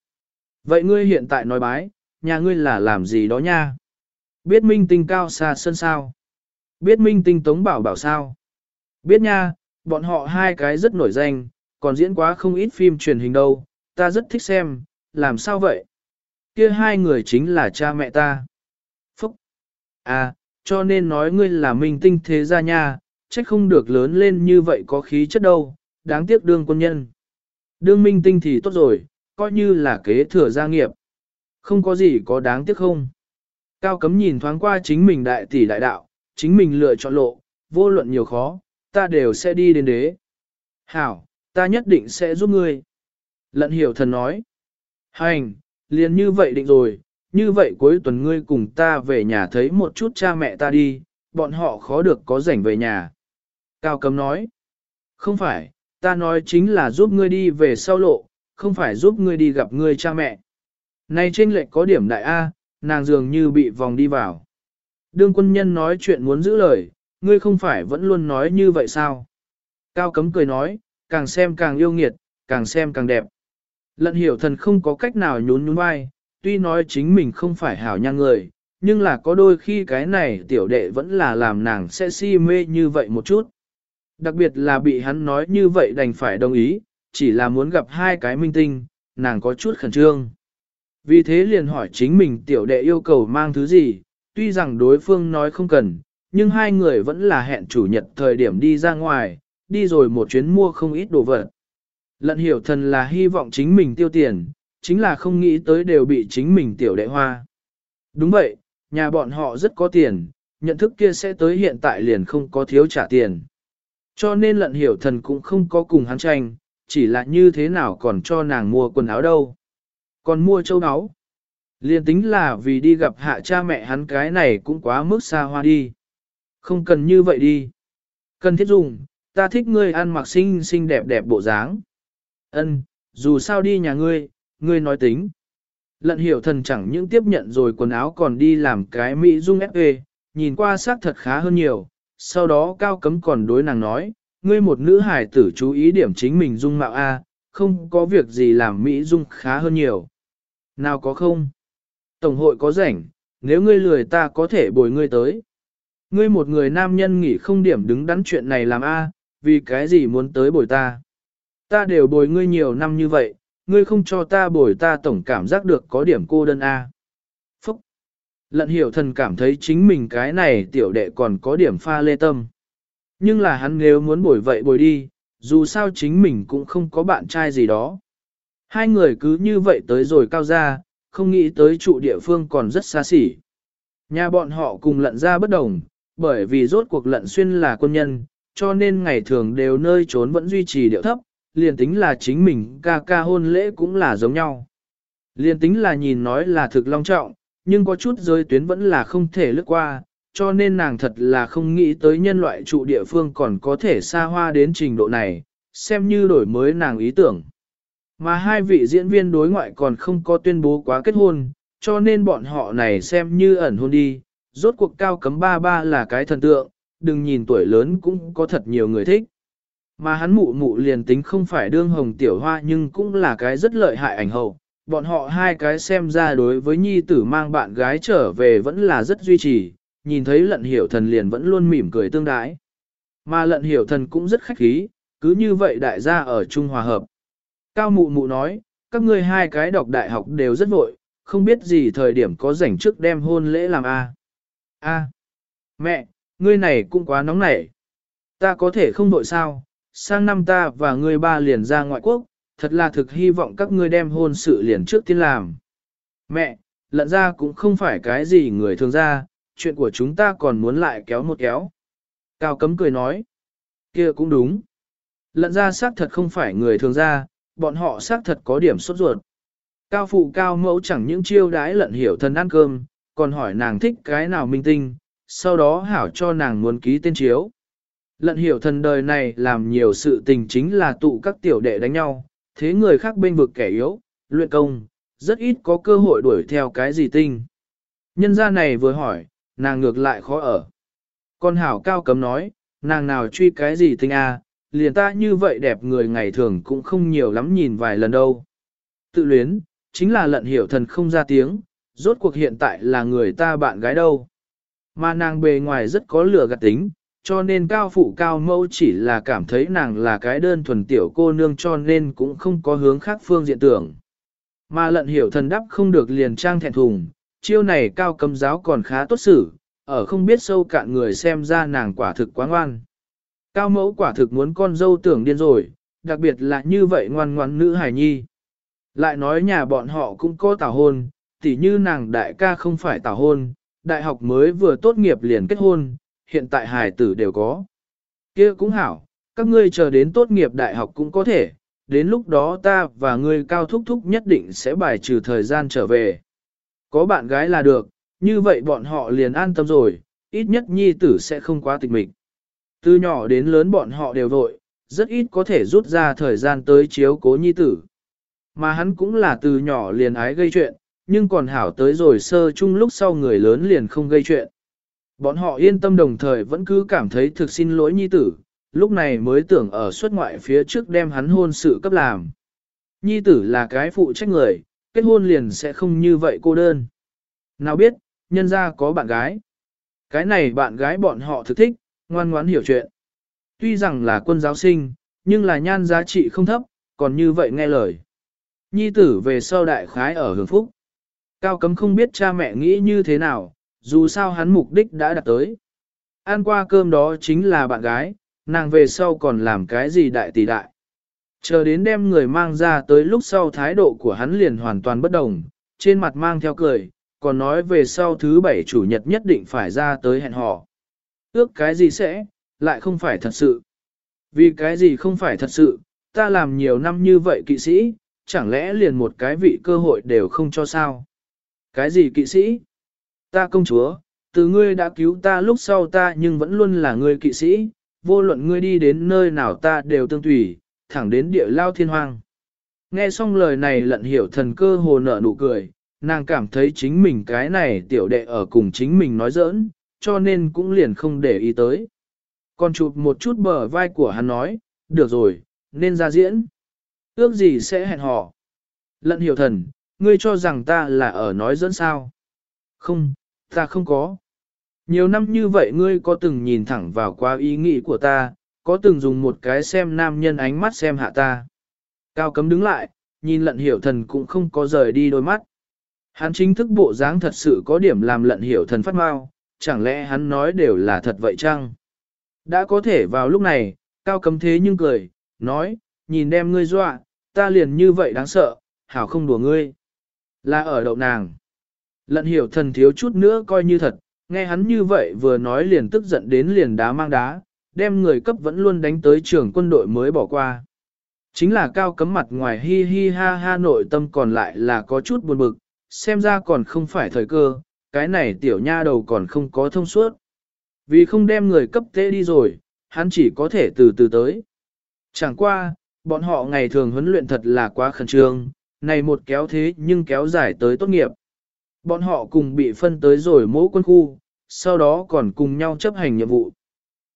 Vậy ngươi hiện tại nói bái, nhà ngươi là làm gì đó nha? Biết minh tinh cao xa sân sao? Biết minh tinh tống bảo bảo sao? Biết nha, bọn họ hai cái rất nổi danh, còn diễn quá không ít phim truyền hình đâu, ta rất thích xem, làm sao vậy? Kia hai người chính là cha mẹ ta. Phúc! À, cho nên nói ngươi là minh tinh thế gia nha, trách không được lớn lên như vậy có khí chất đâu, đáng tiếc đương quân nhân. Đương minh tinh thì tốt rồi, coi như là kế thừa gia nghiệp. Không có gì có đáng tiếc không. Cao cấm nhìn thoáng qua chính mình đại tỷ đại đạo, chính mình lựa chọn lộ, vô luận nhiều khó, ta đều sẽ đi đến đế. Hảo, ta nhất định sẽ giúp ngươi. Lận hiểu thần nói. Hành, liền như vậy định rồi, như vậy cuối tuần ngươi cùng ta về nhà thấy một chút cha mẹ ta đi, bọn họ khó được có rảnh về nhà. Cao cấm nói. Không phải, ta nói chính là giúp ngươi đi về sau lộ, không phải giúp ngươi đi gặp ngươi cha mẹ. Này trên lệnh có điểm đại A, nàng dường như bị vòng đi vào. Đương quân nhân nói chuyện muốn giữ lời, ngươi không phải vẫn luôn nói như vậy sao? Cao cấm cười nói, càng xem càng yêu nghiệt, càng xem càng đẹp. Lận hiểu thần không có cách nào nhún nhún vai, tuy nói chính mình không phải hảo nhan người, nhưng là có đôi khi cái này tiểu đệ vẫn là làm nàng sẽ si mê như vậy một chút. Đặc biệt là bị hắn nói như vậy đành phải đồng ý, chỉ là muốn gặp hai cái minh tinh, nàng có chút khẩn trương. Vì thế liền hỏi chính mình tiểu đệ yêu cầu mang thứ gì, tuy rằng đối phương nói không cần, nhưng hai người vẫn là hẹn chủ nhật thời điểm đi ra ngoài, đi rồi một chuyến mua không ít đồ vật. Lận hiểu thần là hy vọng chính mình tiêu tiền, chính là không nghĩ tới đều bị chính mình tiểu đệ hoa. Đúng vậy, nhà bọn họ rất có tiền, nhận thức kia sẽ tới hiện tại liền không có thiếu trả tiền. Cho nên lận hiểu thần cũng không có cùng hắn tranh, chỉ là như thế nào còn cho nàng mua quần áo đâu. Còn mua châu áo. Liên tính là vì đi gặp hạ cha mẹ hắn cái này cũng quá mức xa hoa đi. Không cần như vậy đi. Cần thiết dùng, ta thích ngươi ăn mặc xinh xinh đẹp đẹp bộ dáng. Ân, dù sao đi nhà ngươi, ngươi nói tính. Lận hiểu thần chẳng những tiếp nhận rồi quần áo còn đi làm cái mỹ dung FE, nhìn qua xác thật khá hơn nhiều, sau đó cao cấm còn đối nàng nói, ngươi một nữ hài tử chú ý điểm chính mình dung mạo A, không có việc gì làm Mỹ dung khá hơn nhiều. Nào có không? Tổng hội có rảnh, nếu ngươi lười ta có thể bồi ngươi tới. Ngươi một người nam nhân nghỉ không điểm đứng đắn chuyện này làm A, vì cái gì muốn tới bồi ta. Ta đều bồi ngươi nhiều năm như vậy, ngươi không cho ta bồi ta tổng cảm giác được có điểm cô đơn A. Phúc! Lận hiểu thần cảm thấy chính mình cái này tiểu đệ còn có điểm pha lê tâm. Nhưng là hắn nếu muốn bồi vậy bồi đi, dù sao chính mình cũng không có bạn trai gì đó. Hai người cứ như vậy tới rồi cao ra, không nghĩ tới trụ địa phương còn rất xa xỉ. Nhà bọn họ cùng lận ra bất đồng, bởi vì rốt cuộc lận xuyên là quân nhân, cho nên ngày thường đều nơi trốn vẫn duy trì điệu thấp, liền tính là chính mình ca ca hôn lễ cũng là giống nhau. Liền tính là nhìn nói là thực long trọng, nhưng có chút rơi tuyến vẫn là không thể lướt qua, cho nên nàng thật là không nghĩ tới nhân loại trụ địa phương còn có thể xa hoa đến trình độ này, xem như đổi mới nàng ý tưởng. Mà hai vị diễn viên đối ngoại còn không có tuyên bố quá kết hôn, cho nên bọn họ này xem như ẩn hôn đi, rốt cuộc cao cấm ba ba là cái thần tượng, đừng nhìn tuổi lớn cũng có thật nhiều người thích. Mà hắn mụ mụ liền tính không phải đương hồng tiểu hoa nhưng cũng là cái rất lợi hại ảnh hậu. Bọn họ hai cái xem ra đối với nhi tử mang bạn gái trở về vẫn là rất duy trì, nhìn thấy lận hiểu thần liền vẫn luôn mỉm cười tương đái. Mà lận hiểu thần cũng rất khách khí, cứ như vậy đại gia ở Trung Hòa Hợp. Cao mụ mụ nói, các ngươi hai cái đọc đại học đều rất vội, không biết gì thời điểm có rảnh trước đem hôn lễ làm a. A. Mẹ, ngươi này cũng quá nóng nảy. Ta có thể không vội sao, sang năm ta và ngươi ba liền ra ngoại quốc, thật là thực hy vọng các ngươi đem hôn sự liền trước tiên làm. Mẹ, lận ra cũng không phải cái gì người thường ra, chuyện của chúng ta còn muốn lại kéo một kéo. Cao cấm cười nói, kia cũng đúng. Lận ra xác thật không phải người thường ra, bọn họ xác thật có điểm sốt ruột. Cao phụ cao mẫu chẳng những chiêu đái lận hiểu thân ăn cơm, còn hỏi nàng thích cái nào minh tinh, sau đó hảo cho nàng muốn ký tên chiếu. Lận hiểu thần đời này làm nhiều sự tình chính là tụ các tiểu đệ đánh nhau, thế người khác bên vực kẻ yếu, luyện công, rất ít có cơ hội đuổi theo cái gì tinh. Nhân gia này vừa hỏi, nàng ngược lại khó ở. Con hảo cao cấm nói, nàng nào truy cái gì tinh a, à, liền ta như vậy đẹp người ngày thường cũng không nhiều lắm nhìn vài lần đâu. Tự luyến, chính là lận hiểu thần không ra tiếng, rốt cuộc hiện tại là người ta bạn gái đâu. Mà nàng bề ngoài rất có lửa gạt tính, cho nên cao phụ cao mẫu chỉ là cảm thấy nàng là cái đơn thuần tiểu cô nương cho nên cũng không có hướng khác phương diện tưởng. Mà lận hiểu thần đắp không được liền trang thẹn thùng, chiêu này cao cầm giáo còn khá tốt xử, ở không biết sâu cạn người xem ra nàng quả thực quá ngoan. Cao mẫu quả thực muốn con dâu tưởng điên rồi, đặc biệt là như vậy ngoan ngoan nữ hài nhi. Lại nói nhà bọn họ cũng có tảo hôn, tỉ như nàng đại ca không phải tảo hôn, đại học mới vừa tốt nghiệp liền kết hôn, hiện tại hài tử đều có. kia cũng hảo, các ngươi chờ đến tốt nghiệp đại học cũng có thể, đến lúc đó ta và ngươi cao thúc thúc nhất định sẽ bài trừ thời gian trở về. Có bạn gái là được, như vậy bọn họ liền an tâm rồi, ít nhất nhi tử sẽ không quá tịch mịch. Từ nhỏ đến lớn bọn họ đều vội, rất ít có thể rút ra thời gian tới chiếu cố nhi tử. Mà hắn cũng là từ nhỏ liền ái gây chuyện, nhưng còn hảo tới rồi sơ chung lúc sau người lớn liền không gây chuyện. Bọn họ yên tâm đồng thời vẫn cứ cảm thấy thực xin lỗi nhi tử, lúc này mới tưởng ở xuất ngoại phía trước đem hắn hôn sự cấp làm. Nhi tử là cái phụ trách người, kết hôn liền sẽ không như vậy cô đơn. Nào biết, nhân ra có bạn gái. Cái này bạn gái bọn họ thực thích, ngoan ngoãn hiểu chuyện. Tuy rằng là quân giáo sinh, nhưng là nhan giá trị không thấp, còn như vậy nghe lời. Nhi tử về sau đại khái ở hưởng phúc. Cao cấm không biết cha mẹ nghĩ như thế nào, dù sao hắn mục đích đã đạt tới. Ăn qua cơm đó chính là bạn gái, nàng về sau còn làm cái gì đại tỷ đại. Chờ đến đem người mang ra tới lúc sau thái độ của hắn liền hoàn toàn bất đồng, trên mặt mang theo cười, còn nói về sau thứ bảy chủ nhật nhất định phải ra tới hẹn hò. Ước cái gì sẽ, lại không phải thật sự. Vì cái gì không phải thật sự, ta làm nhiều năm như vậy kỵ sĩ, chẳng lẽ liền một cái vị cơ hội đều không cho sao? Cái gì kỵ sĩ? Ta công chúa, từ ngươi đã cứu ta lúc sau ta nhưng vẫn luôn là ngươi kỵ sĩ, vô luận ngươi đi đến nơi nào ta đều tương tùy, thẳng đến địa lao thiên hoang. Nghe xong lời này lận hiểu thần cơ hồ nở nụ cười, nàng cảm thấy chính mình cái này tiểu đệ ở cùng chính mình nói giỡn, cho nên cũng liền không để ý tới. Còn chụp một chút bờ vai của hắn nói, được rồi, nên ra diễn. Ước gì sẽ hẹn hò. Lận hiểu thần, ngươi cho rằng ta là ở nói dẫn sao. Không, ta không có. Nhiều năm như vậy ngươi có từng nhìn thẳng vào qua ý nghĩ của ta, có từng dùng một cái xem nam nhân ánh mắt xem hạ ta. Cao cấm đứng lại, nhìn lận hiểu thần cũng không có rời đi đôi mắt. Hắn chính thức bộ dáng thật sự có điểm làm lận hiểu thần phát mau, chẳng lẽ hắn nói đều là thật vậy chăng? Đã có thể vào lúc này, cao cấm thế nhưng cười, nói, nhìn đem ngươi dọa, ta liền như vậy đáng sợ, hảo không đùa ngươi. Là ở đậu nàng. Lận hiểu thần thiếu chút nữa coi như thật, nghe hắn như vậy vừa nói liền tức giận đến liền đá mang đá, đem người cấp vẫn luôn đánh tới trường quân đội mới bỏ qua. Chính là cao cấm mặt ngoài hi hi ha ha nội tâm còn lại là có chút buồn bực, xem ra còn không phải thời cơ, cái này tiểu nha đầu còn không có thông suốt. Vì không đem người cấp tế đi rồi, hắn chỉ có thể từ từ tới. Chẳng qua, bọn họ ngày thường huấn luyện thật là quá khẩn trương, này một kéo thế nhưng kéo dài tới tốt nghiệp. Bọn họ cùng bị phân tới rồi mỗi quân khu, sau đó còn cùng nhau chấp hành nhiệm vụ.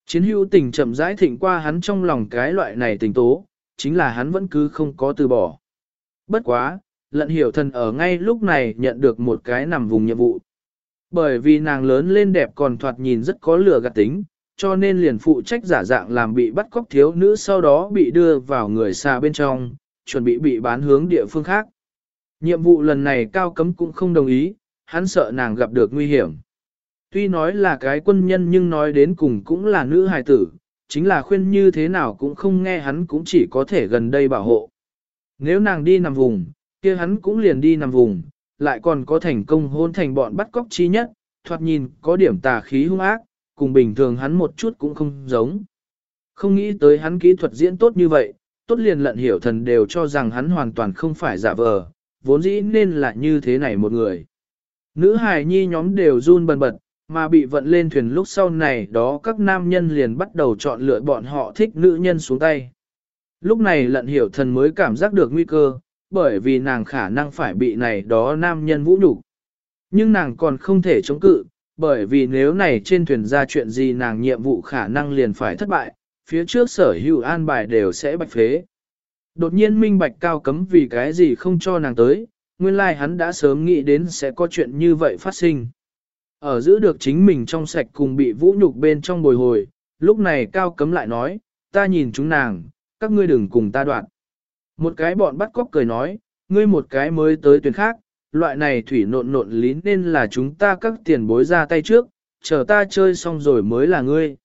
Chiến hữu tình chậm rãi thịnh qua hắn trong lòng cái loại này tình tố, chính là hắn vẫn cứ không có từ bỏ. Bất quá, lận hiểu thần ở ngay lúc này nhận được một cái nằm vùng nhiệm vụ. Bởi vì nàng lớn lên đẹp còn thoạt nhìn rất có lửa gạt tính, cho nên liền phụ trách giả dạng làm bị bắt cóc thiếu nữ sau đó bị đưa vào người xa bên trong, chuẩn bị bị bán hướng địa phương khác. Nhiệm vụ lần này cao cấm cũng không đồng ý, hắn sợ nàng gặp được nguy hiểm. Tuy nói là cái quân nhân nhưng nói đến cùng cũng là nữ hài tử, chính là khuyên như thế nào cũng không nghe hắn cũng chỉ có thể gần đây bảo hộ. Nếu nàng đi nằm vùng, kia hắn cũng liền đi nằm vùng, lại còn có thành công hôn thành bọn bắt cóc chi nhất, thoạt nhìn có điểm tà khí hung ác, cùng bình thường hắn một chút cũng không giống. Không nghĩ tới hắn kỹ thuật diễn tốt như vậy, tốt liền lận hiểu thần đều cho rằng hắn hoàn toàn không phải giả vờ, vốn dĩ nên là như thế này một người. Nữ hài nhi nhóm đều run bần bật, mà bị vận lên thuyền lúc sau này đó các nam nhân liền bắt đầu chọn lựa bọn họ thích nữ nhân xuống tay. Lúc này lận hiểu thần mới cảm giác được nguy cơ, bởi vì nàng khả năng phải bị này đó nam nhân vũ nhục Nhưng nàng còn không thể chống cự, bởi vì nếu này trên thuyền ra chuyện gì nàng nhiệm vụ khả năng liền phải thất bại, phía trước sở hữu an bài đều sẽ bạch phế. Đột nhiên minh bạch cao cấm vì cái gì không cho nàng tới, nguyên lai like hắn đã sớm nghĩ đến sẽ có chuyện như vậy phát sinh. Ở giữ được chính mình trong sạch cùng bị vũ nhục bên trong bồi hồi, lúc này cao cấm lại nói, ta nhìn chúng nàng, các ngươi đừng cùng ta đoạn. Một cái bọn bắt cóc cười nói, ngươi một cái mới tới tuyển khác, loại này thủy nộn nộn lín nên là chúng ta các tiền bối ra tay trước, chờ ta chơi xong rồi mới là ngươi.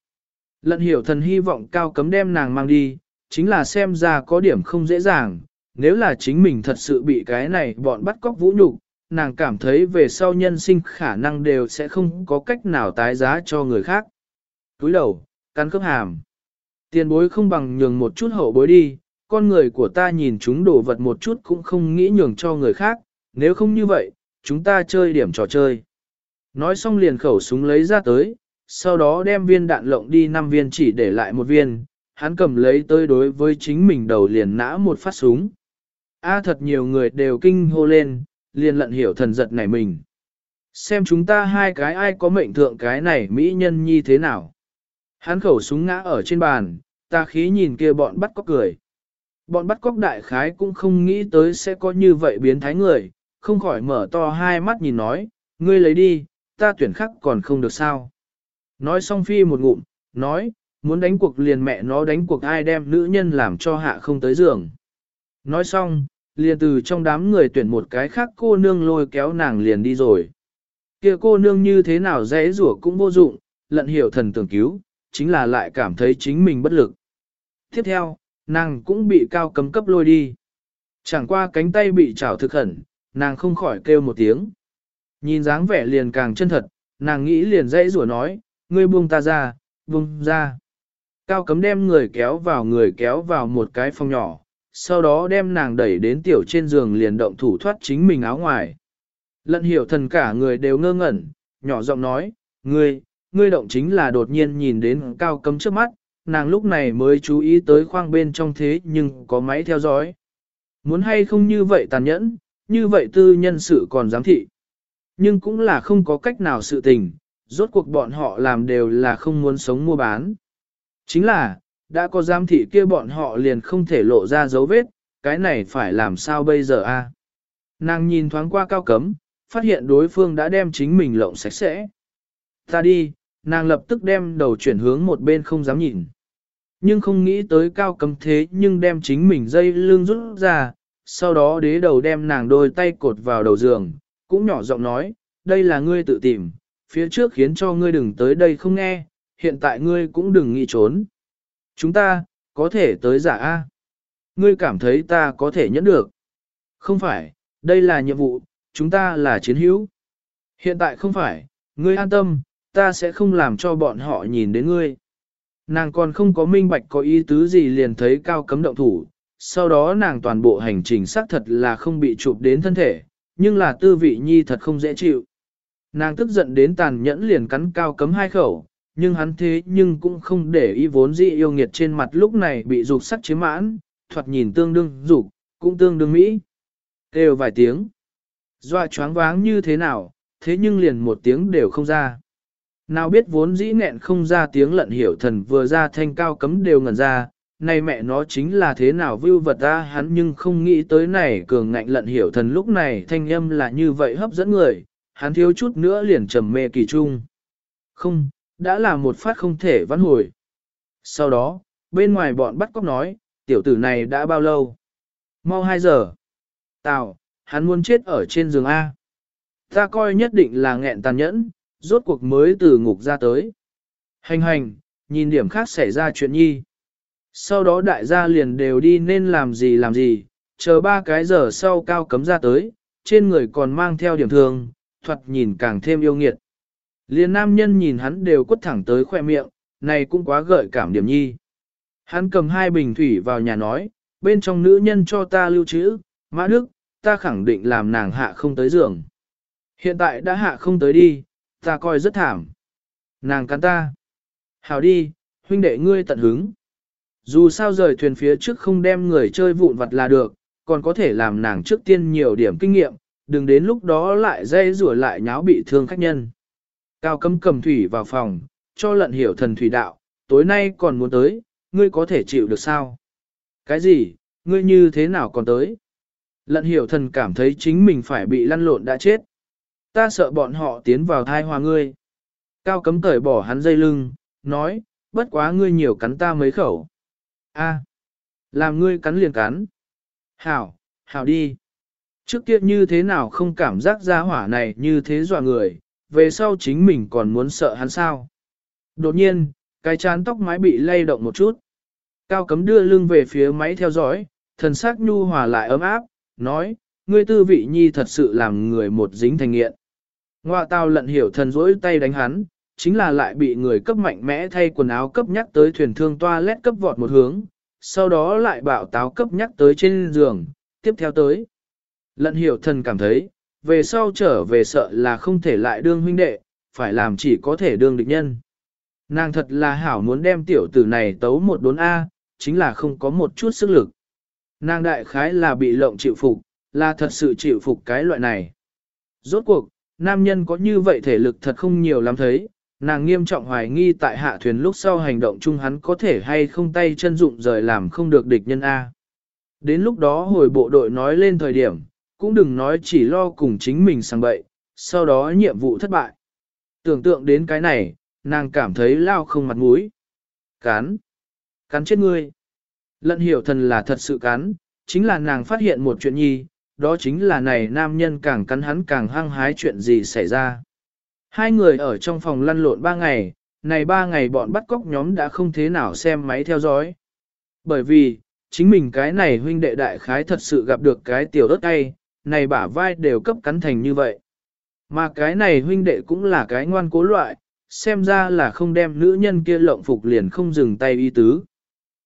Lận hiểu thần hy vọng cao cấm đem nàng mang đi, chính là xem ra có điểm không dễ dàng, nếu là chính mình thật sự bị cái này bọn bắt cóc vũ nhục, nàng cảm thấy về sau nhân sinh khả năng đều sẽ không có cách nào tái giá cho người khác. Túi đầu, cắn cấp hàm. Tiền bối không bằng nhường một chút hậu bối đi, con người của ta nhìn chúng đổ vật một chút cũng không nghĩ nhường cho người khác, nếu không như vậy, chúng ta chơi điểm trò chơi. Nói xong liền khẩu súng lấy ra tới, sau đó đem viên đạn lộng đi 5 viên chỉ để lại một viên, hắn cầm lấy tới đối với chính mình đầu liền nã một phát súng. A thật nhiều người đều kinh hô lên, liền lận hiểu thần giật này mình. Xem chúng ta hai cái ai có mệnh thượng cái này mỹ nhân nhi thế nào. Hắn khẩu súng ngã ở trên bàn, ta khí nhìn kia bọn bắt cóc cười. Bọn bắt cóc đại khái cũng không nghĩ tới sẽ có như vậy biến thái người, không khỏi mở to hai mắt nhìn nói, ngươi lấy đi, ta tuyển khắc còn không được sao. Nói xong phi một ngụm, nói, muốn đánh cuộc liền mẹ nó đánh cuộc ai đem nữ nhân làm cho hạ không tới giường. Nói xong, liền từ trong đám người tuyển một cái khác cô nương lôi kéo nàng liền đi rồi. kia cô nương như thế nào dễ rủa cũng vô dụng, lận hiểu thần tưởng cứu, chính là lại cảm thấy chính mình bất lực. Tiếp theo, nàng cũng bị cao cấm cấp lôi đi. Chẳng qua cánh tay bị chảo thực khẩn, nàng không khỏi kêu một tiếng. Nhìn dáng vẻ liền càng chân thật, nàng nghĩ liền dãy rủa nói, ngươi buông ta ra, buông ra. Cao cấm đem người kéo vào người kéo vào một cái phòng nhỏ, sau đó đem nàng đẩy đến tiểu trên giường liền động thủ thoát chính mình áo ngoài. Lận hiểu thần cả người đều ngơ ngẩn, nhỏ giọng nói, ngươi, ngươi động chính là đột nhiên nhìn đến cao cấm trước mắt, nàng lúc này mới chú ý tới khoang bên trong thế nhưng có máy theo dõi. Muốn hay không như vậy tàn nhẫn, như vậy tư nhân sự còn giám thị. Nhưng cũng là không có cách nào sự tình, rốt cuộc bọn họ làm đều là không muốn sống mua bán. Chính là, đã có giám thị kia bọn họ liền không thể lộ ra dấu vết, cái này phải làm sao bây giờ a? Nàng nhìn thoáng qua cao cấm, phát hiện đối phương đã đem chính mình lộng sạch sẽ. Ta đi, nàng lập tức đem đầu chuyển hướng một bên không dám nhìn. Nhưng không nghĩ tới cao cấm thế nhưng đem chính mình dây lưng rút ra, sau đó đế đầu đem nàng đôi tay cột vào đầu giường, cũng nhỏ giọng nói, đây là ngươi tự tìm, phía trước khiến cho ngươi đừng tới đây không nghe, hiện tại ngươi cũng đừng nghĩ trốn. Chúng ta, có thể tới giả A. Ngươi cảm thấy ta có thể nhẫn được. Không phải, đây là nhiệm vụ, chúng ta là chiến hữu. Hiện tại không phải, ngươi an tâm, ta sẽ không làm cho bọn họ nhìn đến ngươi. Nàng còn không có minh bạch có ý tứ gì liền thấy cao cấm động thủ, sau đó nàng toàn bộ hành trình xác thật là không bị chụp đến thân thể, nhưng là tư vị nhi thật không dễ chịu. Nàng tức giận đến tàn nhẫn liền cắn cao cấm hai khẩu, nhưng hắn thế nhưng cũng không để ý vốn dị yêu nghiệt trên mặt lúc này bị dục sắc chiếm mãn, thoạt nhìn tương đương dục, cũng tương đương mỹ. Kêu vài tiếng. Doa choáng váng như thế nào, thế nhưng liền một tiếng đều không ra. Nào biết vốn dĩ nghẹn không ra tiếng lận hiểu thần vừa ra thanh cao cấm đều ngẩn ra, này mẹ nó chính là thế nào vưu vật ta hắn nhưng không nghĩ tới này cường ngạnh lận hiểu thần lúc này thanh âm là như vậy hấp dẫn người, hắn thiếu chút nữa liền trầm mê kỳ trung. Không, đã là một phát không thể vãn hồi. Sau đó, bên ngoài bọn bắt cóc nói, tiểu tử này đã bao lâu? Mau 2 giờ. Tào, hắn muốn chết ở trên giường A. Ta coi nhất định là nghẹn tàn nhẫn, rốt cuộc mới từ ngục ra tới. Hành hành, nhìn điểm khác xảy ra chuyện nhi. Sau đó đại gia liền đều đi nên làm gì làm gì, chờ ba cái giờ sau cao cấm ra tới, trên người còn mang theo điểm thường, thuật nhìn càng thêm yêu nghiệt. Liên nam nhân nhìn hắn đều quất thẳng tới khoe miệng, này cũng quá gợi cảm điểm nhi. Hắn cầm hai bình thủy vào nhà nói, bên trong nữ nhân cho ta lưu trữ, mã đức, ta khẳng định làm nàng hạ không tới giường. Hiện tại đã hạ không tới đi, ta coi rất thảm. Nàng cắn ta. Hảo đi, huynh đệ ngươi tận hứng. Dù sao rời thuyền phía trước không đem người chơi vụn vặt là được, còn có thể làm nàng trước tiên nhiều điểm kinh nghiệm, đừng đến lúc đó lại dây rủa lại nháo bị thương khách nhân. Cao cấm cầm thủy vào phòng, cho lận hiểu thần thủy đạo, tối nay còn muốn tới, ngươi có thể chịu được sao? Cái gì, ngươi như thế nào còn tới? Lận hiểu thần cảm thấy chính mình phải bị lăn lộn đã chết. Ta sợ bọn họ tiến vào thai hòa ngươi. Cao cấm cởi bỏ hắn dây lưng, nói, bất quá ngươi nhiều cắn ta mấy khẩu. A, làm ngươi cắn liền cắn. Hảo, hảo đi. Trước kia như thế nào không cảm giác ra hỏa này như thế dọa người, về sau chính mình còn muốn sợ hắn sao. Đột nhiên, cái chán tóc mái bị lay động một chút. Cao cấm đưa lưng về phía máy theo dõi, thần sắc nhu hòa lại ấm áp, nói, ngươi tư vị nhi thật sự làm người một dính thành nghiện. Ngoạ tao lận hiểu thần rỗi tay đánh hắn, chính là lại bị người cấp mạnh mẽ thay quần áo cấp nhắc tới thuyền thương toa lét cấp vọt một hướng, sau đó lại bảo táo cấp nhắc tới trên giường, tiếp theo tới. Lận hiểu thần cảm thấy, về sau trở về sợ là không thể lại đương huynh đệ, phải làm chỉ có thể đương địch nhân. Nàng thật là hảo muốn đem tiểu tử này tấu một đốn A, chính là không có một chút sức lực. Nàng đại khái là bị lộng chịu phục, là thật sự chịu phục cái loại này. Rốt cuộc, nam nhân có như vậy thể lực thật không nhiều lắm thấy, nàng nghiêm trọng hoài nghi tại hạ thuyền lúc sau hành động chung hắn có thể hay không tay chân dụng rời làm không được địch nhân A. Đến lúc đó hồi bộ đội nói lên thời điểm, cũng đừng nói chỉ lo cùng chính mình sang bậy, sau đó nhiệm vụ thất bại. Tưởng tượng đến cái này, nàng cảm thấy lao không mặt mũi. Cán. Cắn chết ngươi. Lận hiểu thần là thật sự cắn, chính là nàng phát hiện một chuyện nhi, đó chính là này nam nhân càng cắn hắn càng hăng hái chuyện gì xảy ra. Hai người ở trong phòng lăn lộn ba ngày, này ba ngày bọn bắt cóc nhóm đã không thế nào xem máy theo dõi. Bởi vì, chính mình cái này huynh đệ đại khái thật sự gặp được cái tiểu đất tay, này bả vai đều cấp cắn thành như vậy. Mà cái này huynh đệ cũng là cái ngoan cố loại, xem ra là không đem nữ nhân kia lộng phục liền không dừng tay y tứ.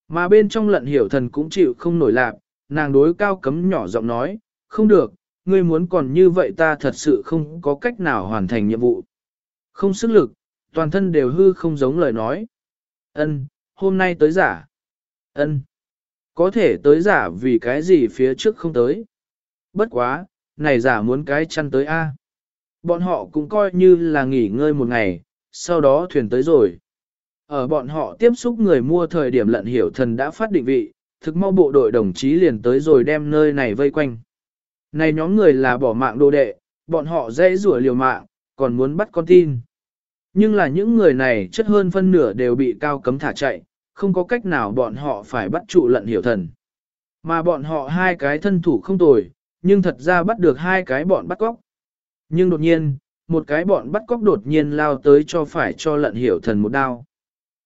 Mà bên trong lận hiểu thần cũng chịu không nổi lạc, nàng đối cao cấm nhỏ giọng nói, không được, ngươi muốn còn như vậy ta thật sự không có cách nào hoàn thành nhiệm vụ. Không sức lực, toàn thân đều hư không giống lời nói. Ân, hôm nay tới giả. Ân, có thể tới giả vì cái gì phía trước không tới. Bất quá, này giả muốn cái chăn tới A. Bọn họ cũng coi như là nghỉ ngơi một ngày, sau đó thuyền tới rồi. Ở bọn họ tiếp xúc người mua thời điểm lận hiểu thần đã phát định vị, thực mau bộ đội đồng chí liền tới rồi đem nơi này vây quanh. Này nhóm người là bỏ mạng đồ đệ, bọn họ dễ rủa liều mạng, còn muốn bắt con tin. Nhưng là những người này chất hơn phân nửa đều bị cao cấm thả chạy, không có cách nào bọn họ phải bắt trụ lận hiểu thần. Mà bọn họ hai cái thân thủ không tồi, nhưng thật ra bắt được hai cái bọn bắt cóc. Nhưng đột nhiên, một cái bọn bắt cóc đột nhiên lao tới cho phải cho lận hiểu thần một đao.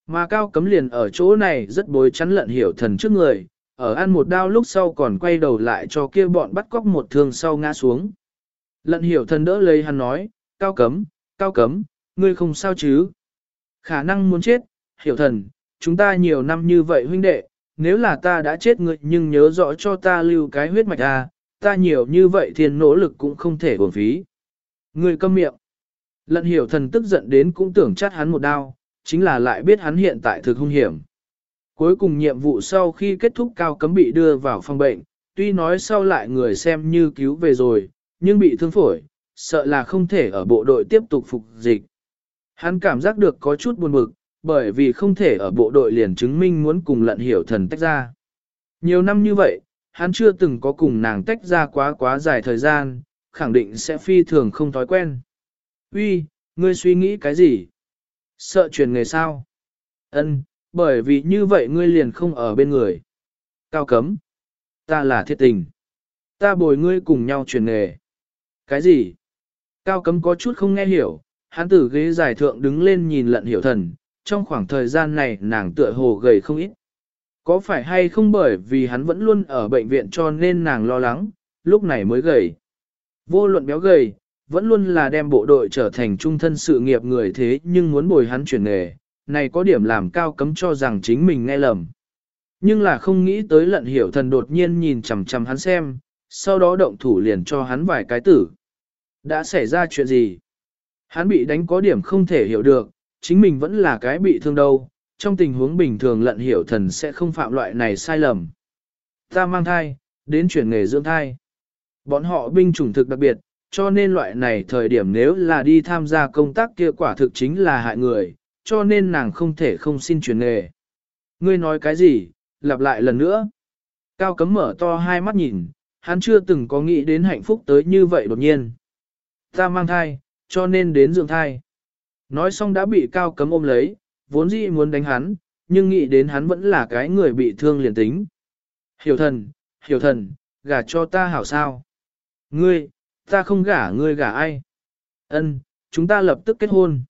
Mà cao cấm liền ở chỗ này rất bối chắn lận hiểu thần trước người, ở ăn một đao lúc sau còn quay đầu lại cho kia bọn bắt cóc một thương sau ngã xuống. Lận hiểu thần đỡ lấy hắn nói, cao cấm, cao cấm, ngươi không sao chứ? Khả năng muốn chết, hiểu thần, chúng ta nhiều năm như vậy huynh đệ, nếu là ta đã chết ngươi nhưng nhớ rõ cho ta lưu cái huyết mạch à, ta nhiều như vậy thiên nỗ lực cũng không thể uổng phí. Người câm miệng. Lận hiểu thần tức giận đến cũng tưởng chát hắn một đao, chính là lại biết hắn hiện tại thực hung hiểm. Cuối cùng nhiệm vụ sau khi kết thúc cao cấm bị đưa vào phòng bệnh, tuy nói sau lại người xem như cứu về rồi, nhưng bị thương phổi, sợ là không thể ở bộ đội tiếp tục phục dịch. Hắn cảm giác được có chút buồn bực, bởi vì không thể ở bộ đội liền chứng minh muốn cùng lận hiểu thần tách ra. Nhiều năm như vậy, hắn chưa từng có cùng nàng tách ra quá quá dài thời gian, khẳng định sẽ phi thường không thói quen. Uy, ngươi suy nghĩ cái gì? Sợ truyền nghề sao? Ân, bởi vì như vậy ngươi liền không ở bên người. Cao cấm. Ta là thiết tình. Ta bồi ngươi cùng nhau truyền nghề. Cái gì? Cao cấm có chút không nghe hiểu, hắn từ ghế giải thượng đứng lên nhìn lận hiểu thần, trong khoảng thời gian này nàng tựa hồ gầy không ít. Có phải hay không bởi vì hắn vẫn luôn ở bệnh viện cho nên nàng lo lắng, lúc này mới gầy. Vô luận béo gầy, vẫn luôn là đem bộ đội trở thành trung thân sự nghiệp người thế nhưng muốn bồi hắn chuyển nghề, này có điểm làm cao cấm cho rằng chính mình nghe lầm. Nhưng là không nghĩ tới lận hiểu thần đột nhiên nhìn chằm chằm hắn xem, sau đó động thủ liền cho hắn vài cái tử. Đã xảy ra chuyện gì? Hắn bị đánh có điểm không thể hiểu được, chính mình vẫn là cái bị thương đâu, trong tình huống bình thường lận hiểu thần sẽ không phạm loại này sai lầm. Ta mang thai, đến chuyển nghề dưỡng thai. Bọn họ binh chủng thực đặc biệt, cho nên loại này thời điểm nếu là đi tham gia công tác kia quả thực chính là hại người, cho nên nàng không thể không xin chuyển nghề. Ngươi nói cái gì, lặp lại lần nữa. Cao cấm mở to hai mắt nhìn, hắn chưa từng có nghĩ đến hạnh phúc tới như vậy đột nhiên. Ta mang thai, cho nên đến dưỡng thai. Nói xong đã bị cao cấm ôm lấy, vốn dĩ muốn đánh hắn, nhưng nghĩ đến hắn vẫn là cái người bị thương liền tính. Hiểu thần, hiểu thần, gả cho ta hảo sao. Ngươi, ta không gả ngươi gả ai. Ân, chúng ta lập tức kết hôn.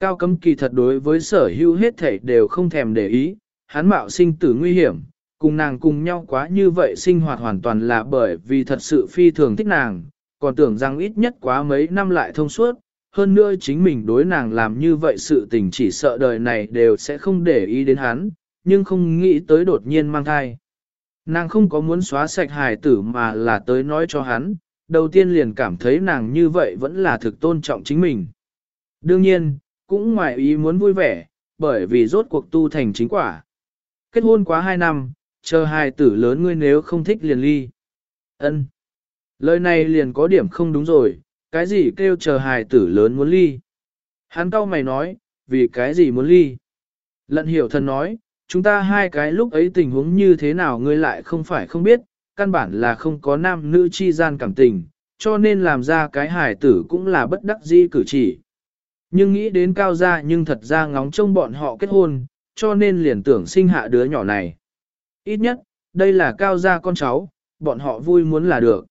Cao cấm kỳ thật đối với sở hữu hết thảy đều không thèm để ý, hắn mạo sinh tử nguy hiểm, cùng nàng cùng nhau quá như vậy sinh hoạt hoàn toàn là bởi vì thật sự phi thường thích nàng, còn tưởng rằng ít nhất quá mấy năm lại thông suốt, hơn nữa chính mình đối nàng làm như vậy sự tình chỉ sợ đời này đều sẽ không để ý đến hắn, nhưng không nghĩ tới đột nhiên mang thai. Nàng không có muốn xóa sạch hài tử mà là tới nói cho hắn, đầu tiên liền cảm thấy nàng như vậy vẫn là thực tôn trọng chính mình. Đương nhiên, cũng ngoài ý muốn vui vẻ, bởi vì rốt cuộc tu thành chính quả. Kết hôn quá hai năm, chờ hài tử lớn ngươi nếu không thích liền ly. ân Lời này liền có điểm không đúng rồi, cái gì kêu chờ hài tử lớn muốn ly. Hắn cau mày nói, vì cái gì muốn ly. Lận hiểu thần nói, chúng ta hai cái lúc ấy tình huống như thế nào ngươi lại không phải không biết, căn bản là không có nam nữ chi gian cảm tình, cho nên làm ra cái hài tử cũng là bất đắc dĩ cử chỉ. Nhưng nghĩ đến cao gia nhưng thật ra ngóng trông bọn họ kết hôn, cho nên liền tưởng sinh hạ đứa nhỏ này. Ít nhất, đây là cao gia con cháu, bọn họ vui muốn là được.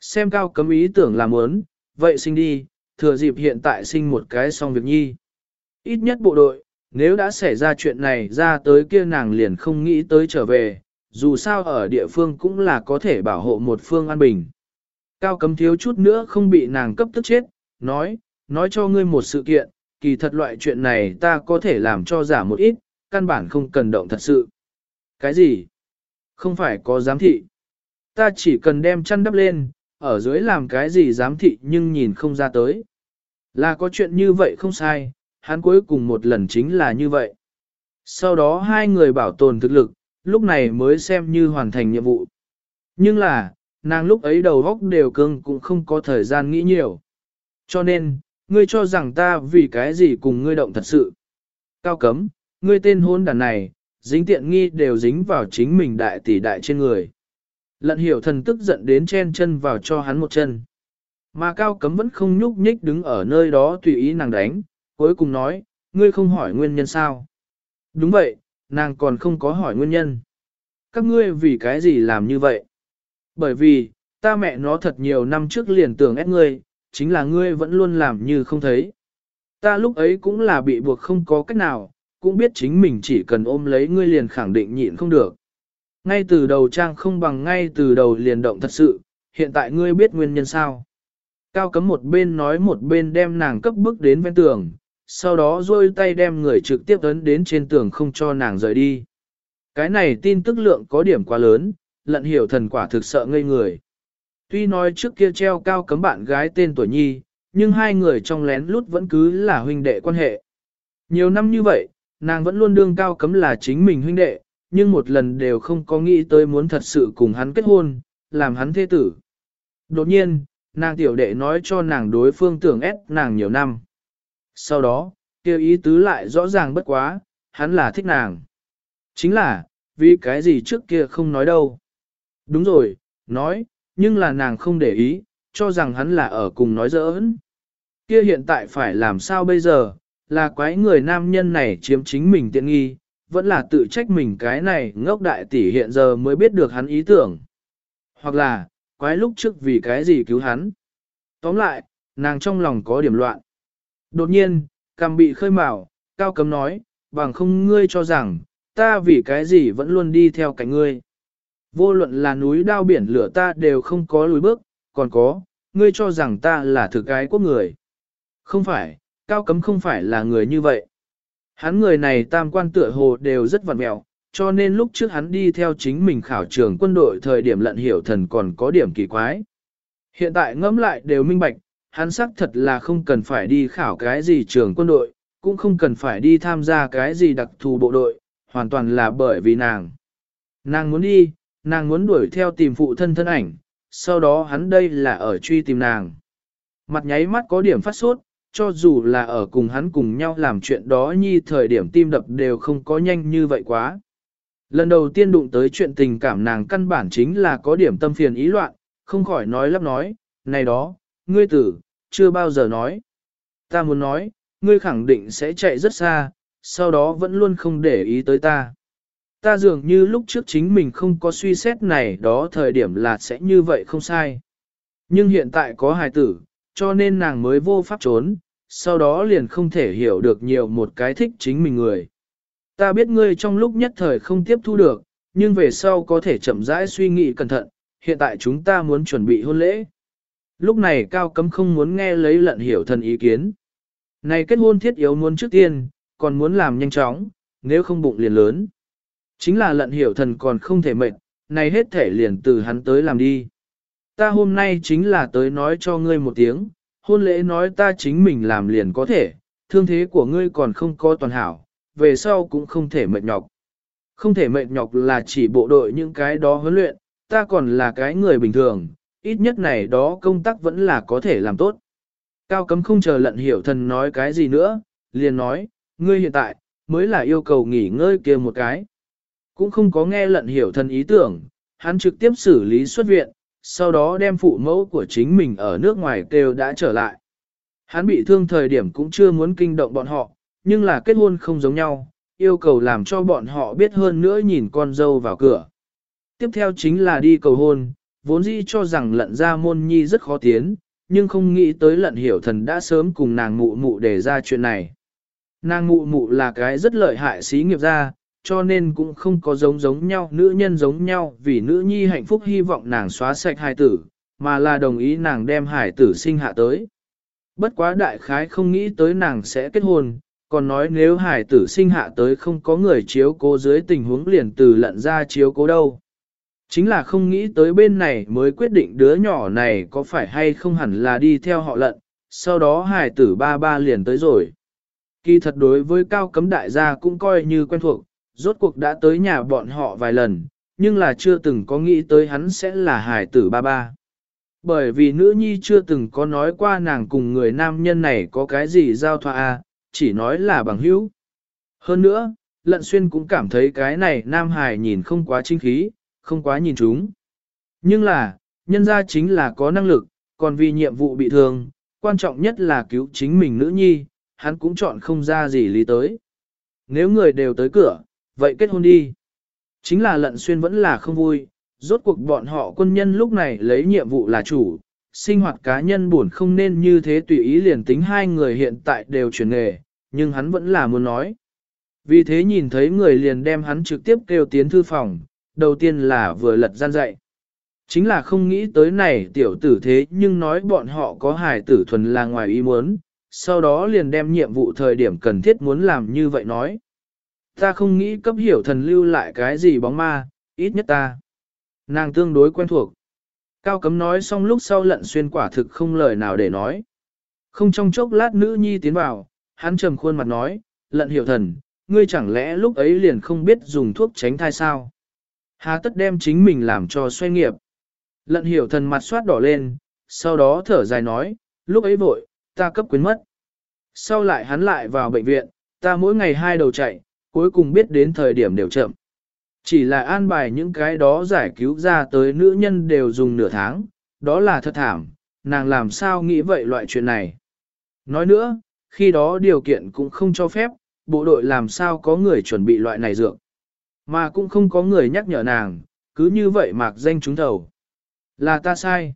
Xem cao cấm ý tưởng là muốn, vậy sinh đi, thừa dịp hiện tại sinh một cái xong việc nhi. Ít nhất bộ đội, nếu đã xảy ra chuyện này ra tới kia nàng liền không nghĩ tới trở về, dù sao ở địa phương cũng là có thể bảo hộ một phương an bình. Cao cấm thiếu chút nữa không bị nàng cấp tức chết, nói, nói cho ngươi một sự kiện, kỳ thật loại chuyện này ta có thể làm cho giả một ít, căn bản không cần động thật sự. Cái gì? Không phải có giám thị. Ta chỉ cần đem chăn đắp lên, ở dưới làm cái gì giám thị nhưng nhìn không ra tới. Là có chuyện như vậy không sai, hắn cuối cùng một lần chính là như vậy. Sau đó hai người bảo tồn thực lực, lúc này mới xem như hoàn thành nhiệm vụ. Nhưng là, nàng lúc ấy đầu góc đều cưng cũng không có thời gian nghĩ nhiều. Cho nên, ngươi cho rằng ta vì cái gì cùng ngươi động thật sự. Cao cấm, ngươi tên hôn đàn này, dính tiện nghi đều dính vào chính mình đại tỷ đại trên người. Lận hiểu thần tức giận đến chen chân vào cho hắn một chân. Mà cao cấm vẫn không nhúc nhích đứng ở nơi đó tùy ý nàng đánh, cuối cùng nói, ngươi không hỏi nguyên nhân sao. Đúng vậy, nàng còn không có hỏi nguyên nhân. Các ngươi vì cái gì làm như vậy? Bởi vì, ta mẹ nó thật nhiều năm trước liền tưởng ép ngươi, chính là ngươi vẫn luôn làm như không thấy. Ta lúc ấy cũng là bị buộc không có cách nào, cũng biết chính mình chỉ cần ôm lấy ngươi liền khẳng định nhịn không được. Ngay từ đầu trang không bằng ngay từ đầu liền động thật sự, hiện tại ngươi biết nguyên nhân sao. Cao cấm một bên nói một bên đem nàng cấp bước đến ven tường, sau đó rôi tay đem người trực tiếp ấn đến trên tường không cho nàng rời đi. Cái này tin tức lượng có điểm quá lớn, lận hiểu thần quả thực sợ ngây người. Tuy nói trước kia treo cao cấm bạn gái tên tuổi nhi, nhưng hai người trong lén lút vẫn cứ là huynh đệ quan hệ. Nhiều năm như vậy, nàng vẫn luôn đương cao cấm là chính mình huynh đệ, nhưng một lần đều không có nghĩ tới muốn thật sự cùng hắn kết hôn, làm hắn thế tử. Đột nhiên, nàng tiểu đệ nói cho nàng đối phương tưởng ép nàng nhiều năm. Sau đó, kêu ý tứ lại rõ ràng bất quá, hắn là thích nàng. Chính là, vì cái gì trước kia không nói đâu. Đúng rồi, nói, nhưng là nàng không để ý, cho rằng hắn là ở cùng nói giỡn. Kia hiện tại phải làm sao bây giờ, là quái người nam nhân này chiếm chính mình tiện nghi, vẫn là tự trách mình cái này ngốc đại tỷ hiện giờ mới biết được hắn ý tưởng. Hoặc là, quái lúc trước vì cái gì cứu hắn. Tóm lại, nàng trong lòng có điểm loạn. Đột nhiên, cằm bị khơi mào, cao cấm nói, bằng không ngươi cho rằng, ta vì cái gì vẫn luôn đi theo cạnh ngươi. Vô luận là núi đao biển lửa ta đều không có lùi bước, còn có, ngươi cho rằng ta là thực cái quốc người. Không phải, cao cấm không phải là người như vậy. Hắn người này tam quan tựa hồ đều rất vặt mẹo, cho nên lúc trước hắn đi theo chính mình khảo trường quân đội thời điểm lận hiểu thần còn có điểm kỳ quái. Hiện tại ngẫm lại đều minh bạch, hắn xác thật là không cần phải đi khảo cái gì trường quân đội, cũng không cần phải đi tham gia cái gì đặc thù bộ đội, hoàn toàn là bởi vì nàng. Nàng muốn đi, nàng muốn đuổi theo tìm phụ thân thân ảnh, sau đó hắn đây là ở truy tìm nàng. Mặt nháy mắt có điểm phát sốt, cho dù là ở cùng hắn cùng nhau làm chuyện đó nhi thời điểm tim đập đều không có nhanh như vậy quá. Lần đầu tiên đụng tới chuyện tình cảm nàng căn bản chính là có điểm tâm phiền ý loạn, không khỏi nói lắp nói, này đó, ngươi tử, chưa bao giờ nói. Ta muốn nói, ngươi khẳng định sẽ chạy rất xa, sau đó vẫn luôn không để ý tới ta. Ta dường như lúc trước chính mình không có suy xét này đó thời điểm là sẽ như vậy không sai. Nhưng hiện tại có hài tử, cho nên nàng mới vô pháp trốn, sau đó liền không thể hiểu được nhiều một cái thích chính mình người. Ta biết ngươi trong lúc nhất thời không tiếp thu được, nhưng về sau có thể chậm rãi suy nghĩ cẩn thận, hiện tại chúng ta muốn chuẩn bị hôn lễ. Lúc này Cao Cấm không muốn nghe lấy lận hiểu thần ý kiến. Này kết hôn thiết yếu muốn trước tiên, còn muốn làm nhanh chóng, nếu không bụng liền lớn. Chính là lận hiểu thần còn không thể mệt, này hết thể liền từ hắn tới làm đi. Ta hôm nay chính là tới nói cho ngươi một tiếng, hôn lễ nói ta chính mình làm liền có thể, thương thế của ngươi còn không có toàn hảo, về sau cũng không thể mệt nhọc. Không thể mệt nhọc là chỉ bộ đội những cái đó huấn luyện, ta còn là cái người bình thường, ít nhất này đó công tác vẫn là có thể làm tốt. Cao cấm không chờ lận hiểu thần nói cái gì nữa, liền nói, ngươi hiện tại, mới là yêu cầu nghỉ ngơi kia một cái. Cũng không có nghe lận hiểu thần ý tưởng, hắn trực tiếp xử lý xuất viện, sau đó đem phụ mẫu của chính mình ở nước ngoài kêu đã trở lại. Hắn bị thương thời điểm cũng chưa muốn kinh động bọn họ, nhưng là kết hôn không giống nhau, yêu cầu làm cho bọn họ biết hơn nữa nhìn con dâu vào cửa. Tiếp theo chính là đi cầu hôn, vốn dĩ cho rằng lận ra môn nhi rất khó tiến, nhưng không nghĩ tới lận hiểu thần đã sớm cùng nàng mụ mụ để ra chuyện này. Nàng mụ mụ là cái rất lợi hại xí nghiệp gia cho nên cũng không có giống giống nhau nữ nhân giống nhau vì nữ nhi hạnh phúc hy vọng nàng xóa sạch hài tử, mà là đồng ý nàng đem hải tử sinh hạ tới. Bất quá đại khái không nghĩ tới nàng sẽ kết hôn, còn nói nếu hải tử sinh hạ tới không có người chiếu cố dưới tình huống liền từ lận ra chiếu cố đâu. Chính là không nghĩ tới bên này mới quyết định đứa nhỏ này có phải hay không hẳn là đi theo họ lận, sau đó hải tử ba ba liền tới rồi. Kỳ thật đối với cao cấm đại gia cũng coi như quen thuộc, rốt cuộc đã tới nhà bọn họ vài lần, nhưng là chưa từng có nghĩ tới hắn sẽ là hải tử ba ba. Bởi vì nữ nhi chưa từng có nói qua nàng cùng người nam nhân này có cái gì giao thoa à, chỉ nói là bằng hữu. Hơn nữa, lận xuyên cũng cảm thấy cái này nam hài nhìn không quá chính khí, không quá nhìn chúng. Nhưng là, nhân ra chính là có năng lực, còn vì nhiệm vụ bị thương, quan trọng nhất là cứu chính mình nữ nhi, hắn cũng chọn không ra gì lý tới. Nếu người đều tới cửa, vậy kết hôn đi. Chính là lận xuyên vẫn là không vui, rốt cuộc bọn họ quân nhân lúc này lấy nhiệm vụ là chủ, sinh hoạt cá nhân buồn không nên như thế tùy ý liền tính hai người hiện tại đều chuyển nghề, nhưng hắn vẫn là muốn nói. Vì thế nhìn thấy người liền đem hắn trực tiếp kêu tiến thư phòng, đầu tiên là vừa lật gian dạy. Chính là không nghĩ tới này tiểu tử thế nhưng nói bọn họ có hài tử thuần là ngoài ý muốn, sau đó liền đem nhiệm vụ thời điểm cần thiết muốn làm như vậy nói. Ta không nghĩ cấp hiểu thần lưu lại cái gì bóng ma, ít nhất ta. Nàng tương đối quen thuộc. Cao cấm nói xong lúc sau lận xuyên quả thực không lời nào để nói. Không trong chốc lát nữ nhi tiến vào, hắn trầm khuôn mặt nói, lận hiểu thần, ngươi chẳng lẽ lúc ấy liền không biết dùng thuốc tránh thai sao? Hà tất đem chính mình làm cho xoay nghiệp. Lận hiểu thần mặt soát đỏ lên, sau đó thở dài nói, lúc ấy vội, ta cấp quyến mất. Sau lại hắn lại vào bệnh viện, ta mỗi ngày hai đầu chạy, cuối cùng biết đến thời điểm đều chậm. Chỉ là an bài những cái đó giải cứu ra tới nữ nhân đều dùng nửa tháng, đó là thật thảm, nàng làm sao nghĩ vậy loại chuyện này. Nói nữa, khi đó điều kiện cũng không cho phép, bộ đội làm sao có người chuẩn bị loại này dược. Mà cũng không có người nhắc nhở nàng, cứ như vậy mạc danh chúng thầu. Là ta sai.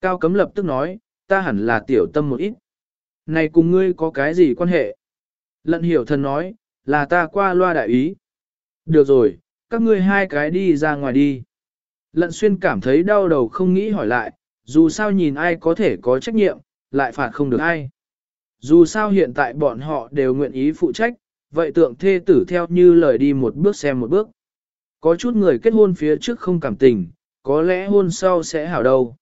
Cao cấm lập tức nói, ta hẳn là tiểu tâm một ít. Này cùng ngươi có cái gì quan hệ? Lận hiểu thần nói, là ta qua loa đại ý. Được rồi, các ngươi hai cái đi ra ngoài đi. Lận xuyên cảm thấy đau đầu không nghĩ hỏi lại, dù sao nhìn ai có thể có trách nhiệm, lại phạt không được ai. Dù sao hiện tại bọn họ đều nguyện ý phụ trách, vậy tượng thê tử theo như lời đi một bước xem một bước. Có chút người kết hôn phía trước không cảm tình, có lẽ hôn sau sẽ hảo đâu.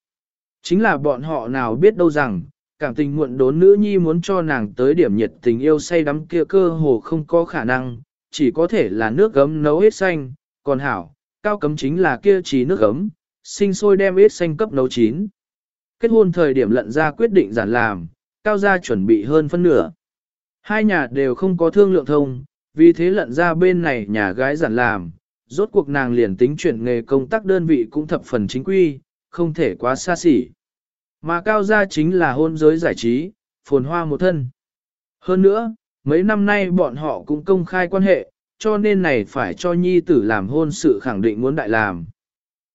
Chính là bọn họ nào biết đâu rằng, cảm tình muộn đốn nữ nhi muốn cho nàng tới điểm nhiệt tình yêu say đắm kia cơ hồ không có khả năng, chỉ có thể là nước gấm nấu hết xanh, còn hảo, cao cấm chính là kia chỉ nước gấm, sinh sôi đem hết xanh cấp nấu chín. Kết hôn thời điểm lận ra quyết định giản làm, cao gia chuẩn bị hơn phân nửa. Hai nhà đều không có thương lượng thông, vì thế lận ra bên này nhà gái giản làm, rốt cuộc nàng liền tính chuyển nghề công tác đơn vị cũng thập phần chính quy, không thể quá xa xỉ. Mà cao gia chính là hôn giới giải trí, phồn hoa một thân. Hơn nữa, mấy năm nay bọn họ cũng công khai quan hệ, cho nên này phải cho nhi tử làm hôn sự khẳng định muốn đại làm.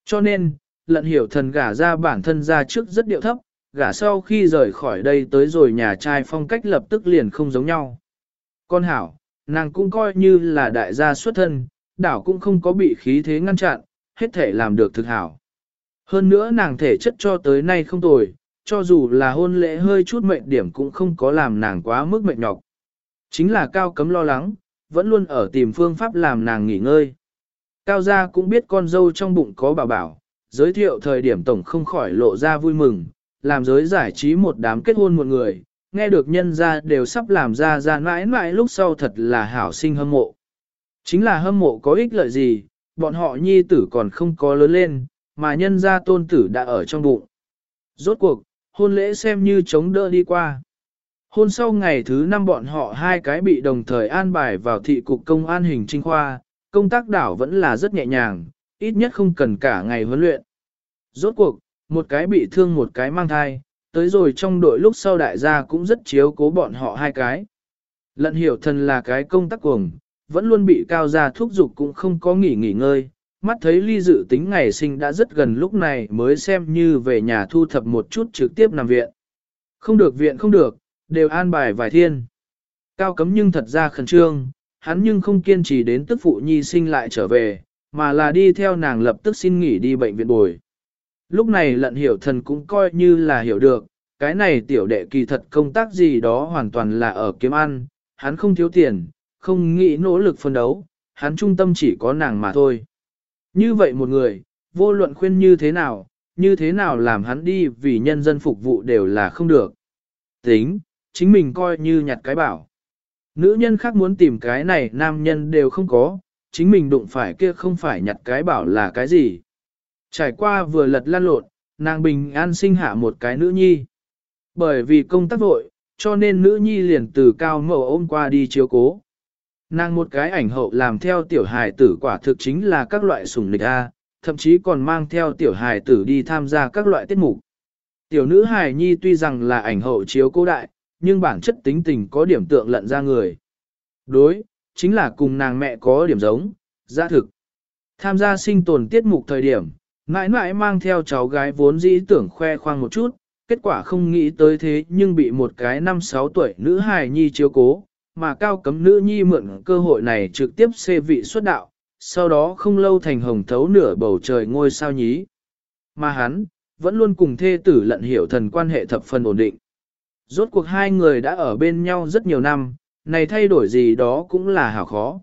Cho nên, lận hiểu thần gả ra bản thân ra trước rất điệu thấp, gả sau khi rời khỏi đây tới rồi nhà trai phong cách lập tức liền không giống nhau. Con hảo, nàng cũng coi như là đại gia xuất thân, đảo cũng không có bị khí thế ngăn chặn, hết thể làm được thực hảo. Hơn nữa nàng thể chất cho tới nay không tồi, cho dù là hôn lễ hơi chút mệnh điểm cũng không có làm nàng quá mức mệnh nhọc. Chính là cao cấm lo lắng, vẫn luôn ở tìm phương pháp làm nàng nghỉ ngơi. Cao gia cũng biết con dâu trong bụng có bảo bảo, giới thiệu thời điểm tổng không khỏi lộ ra vui mừng, làm giới giải trí một đám kết hôn một người, nghe được nhân gia đều sắp làm ra ra mãi mãi lúc sau thật là hảo sinh hâm mộ. Chính là hâm mộ có ích lợi gì, bọn họ nhi tử còn không có lớn lên, mà nhân gia tôn tử đã ở trong bụng. Rốt cuộc, hôn lễ xem như chống đỡ đi qua. Hôn sau ngày thứ năm bọn họ hai cái bị đồng thời an bài vào thị cục công an hình trinh khoa, công tác đảo vẫn là rất nhẹ nhàng, ít nhất không cần cả ngày huấn luyện. Rốt cuộc, một cái bị thương một cái mang thai, tới rồi trong đội lúc sau đại gia cũng rất chiếu cố bọn họ hai cái. Lận hiểu thần là cái công tác cuồng, vẫn luôn bị cao gia thúc giục cũng không có nghỉ nghỉ ngơi, mắt thấy ly dự tính ngày sinh đã rất gần lúc này mới xem như về nhà thu thập một chút trực tiếp nằm viện. Không được viện không được, đều an bài vài thiên. Cao cấm nhưng thật ra khẩn trương, hắn nhưng không kiên trì đến tức phụ nhi sinh lại trở về, mà là đi theo nàng lập tức xin nghỉ đi bệnh viện bồi. Lúc này lận hiểu thần cũng coi như là hiểu được, cái này tiểu đệ kỳ thật công tác gì đó hoàn toàn là ở kiếm ăn, hắn không thiếu tiền, không nghĩ nỗ lực phân đấu, hắn trung tâm chỉ có nàng mà thôi. Như vậy một người, vô luận khuyên như thế nào, như thế nào làm hắn đi vì nhân dân phục vụ đều là không được. Tính, chính mình coi như nhặt cái bảo. Nữ nhân khác muốn tìm cái này nam nhân đều không có, chính mình đụng phải kia không phải nhặt cái bảo là cái gì. Trải qua vừa lật lan lộn, nàng bình an sinh hạ một cái nữ nhi. Bởi vì công tác vội, cho nên nữ nhi liền từ cao mẫu ôm qua đi chiếu cố. Nàng một cái ảnh hậu làm theo tiểu hài tử quả thực chính là các loại sủng lịch A, thậm chí còn mang theo tiểu hài tử đi tham gia các loại tiết mục. Tiểu nữ hài nhi tuy rằng là ảnh hậu chiếu cố đại, nhưng bản chất tính tình có điểm tượng lận ra người. Đối, chính là cùng nàng mẹ có điểm giống, gia thực. Tham gia sinh tồn tiết mục thời điểm, mãi mãi mang theo cháu gái vốn dĩ tưởng khoe khoang một chút, kết quả không nghĩ tới thế nhưng bị một cái năm sáu tuổi nữ hài nhi chiếu cố, mà cao cấm nữ nhi mượn cơ hội này trực tiếp xê vị xuất đạo, sau đó không lâu thành hồng thấu nửa bầu trời ngôi sao nhí. Mà hắn, vẫn luôn cùng thê tử lận hiểu thần quan hệ thập phần ổn định. Rốt cuộc hai người đã ở bên nhau rất nhiều năm, này thay đổi gì đó cũng là hảo khó.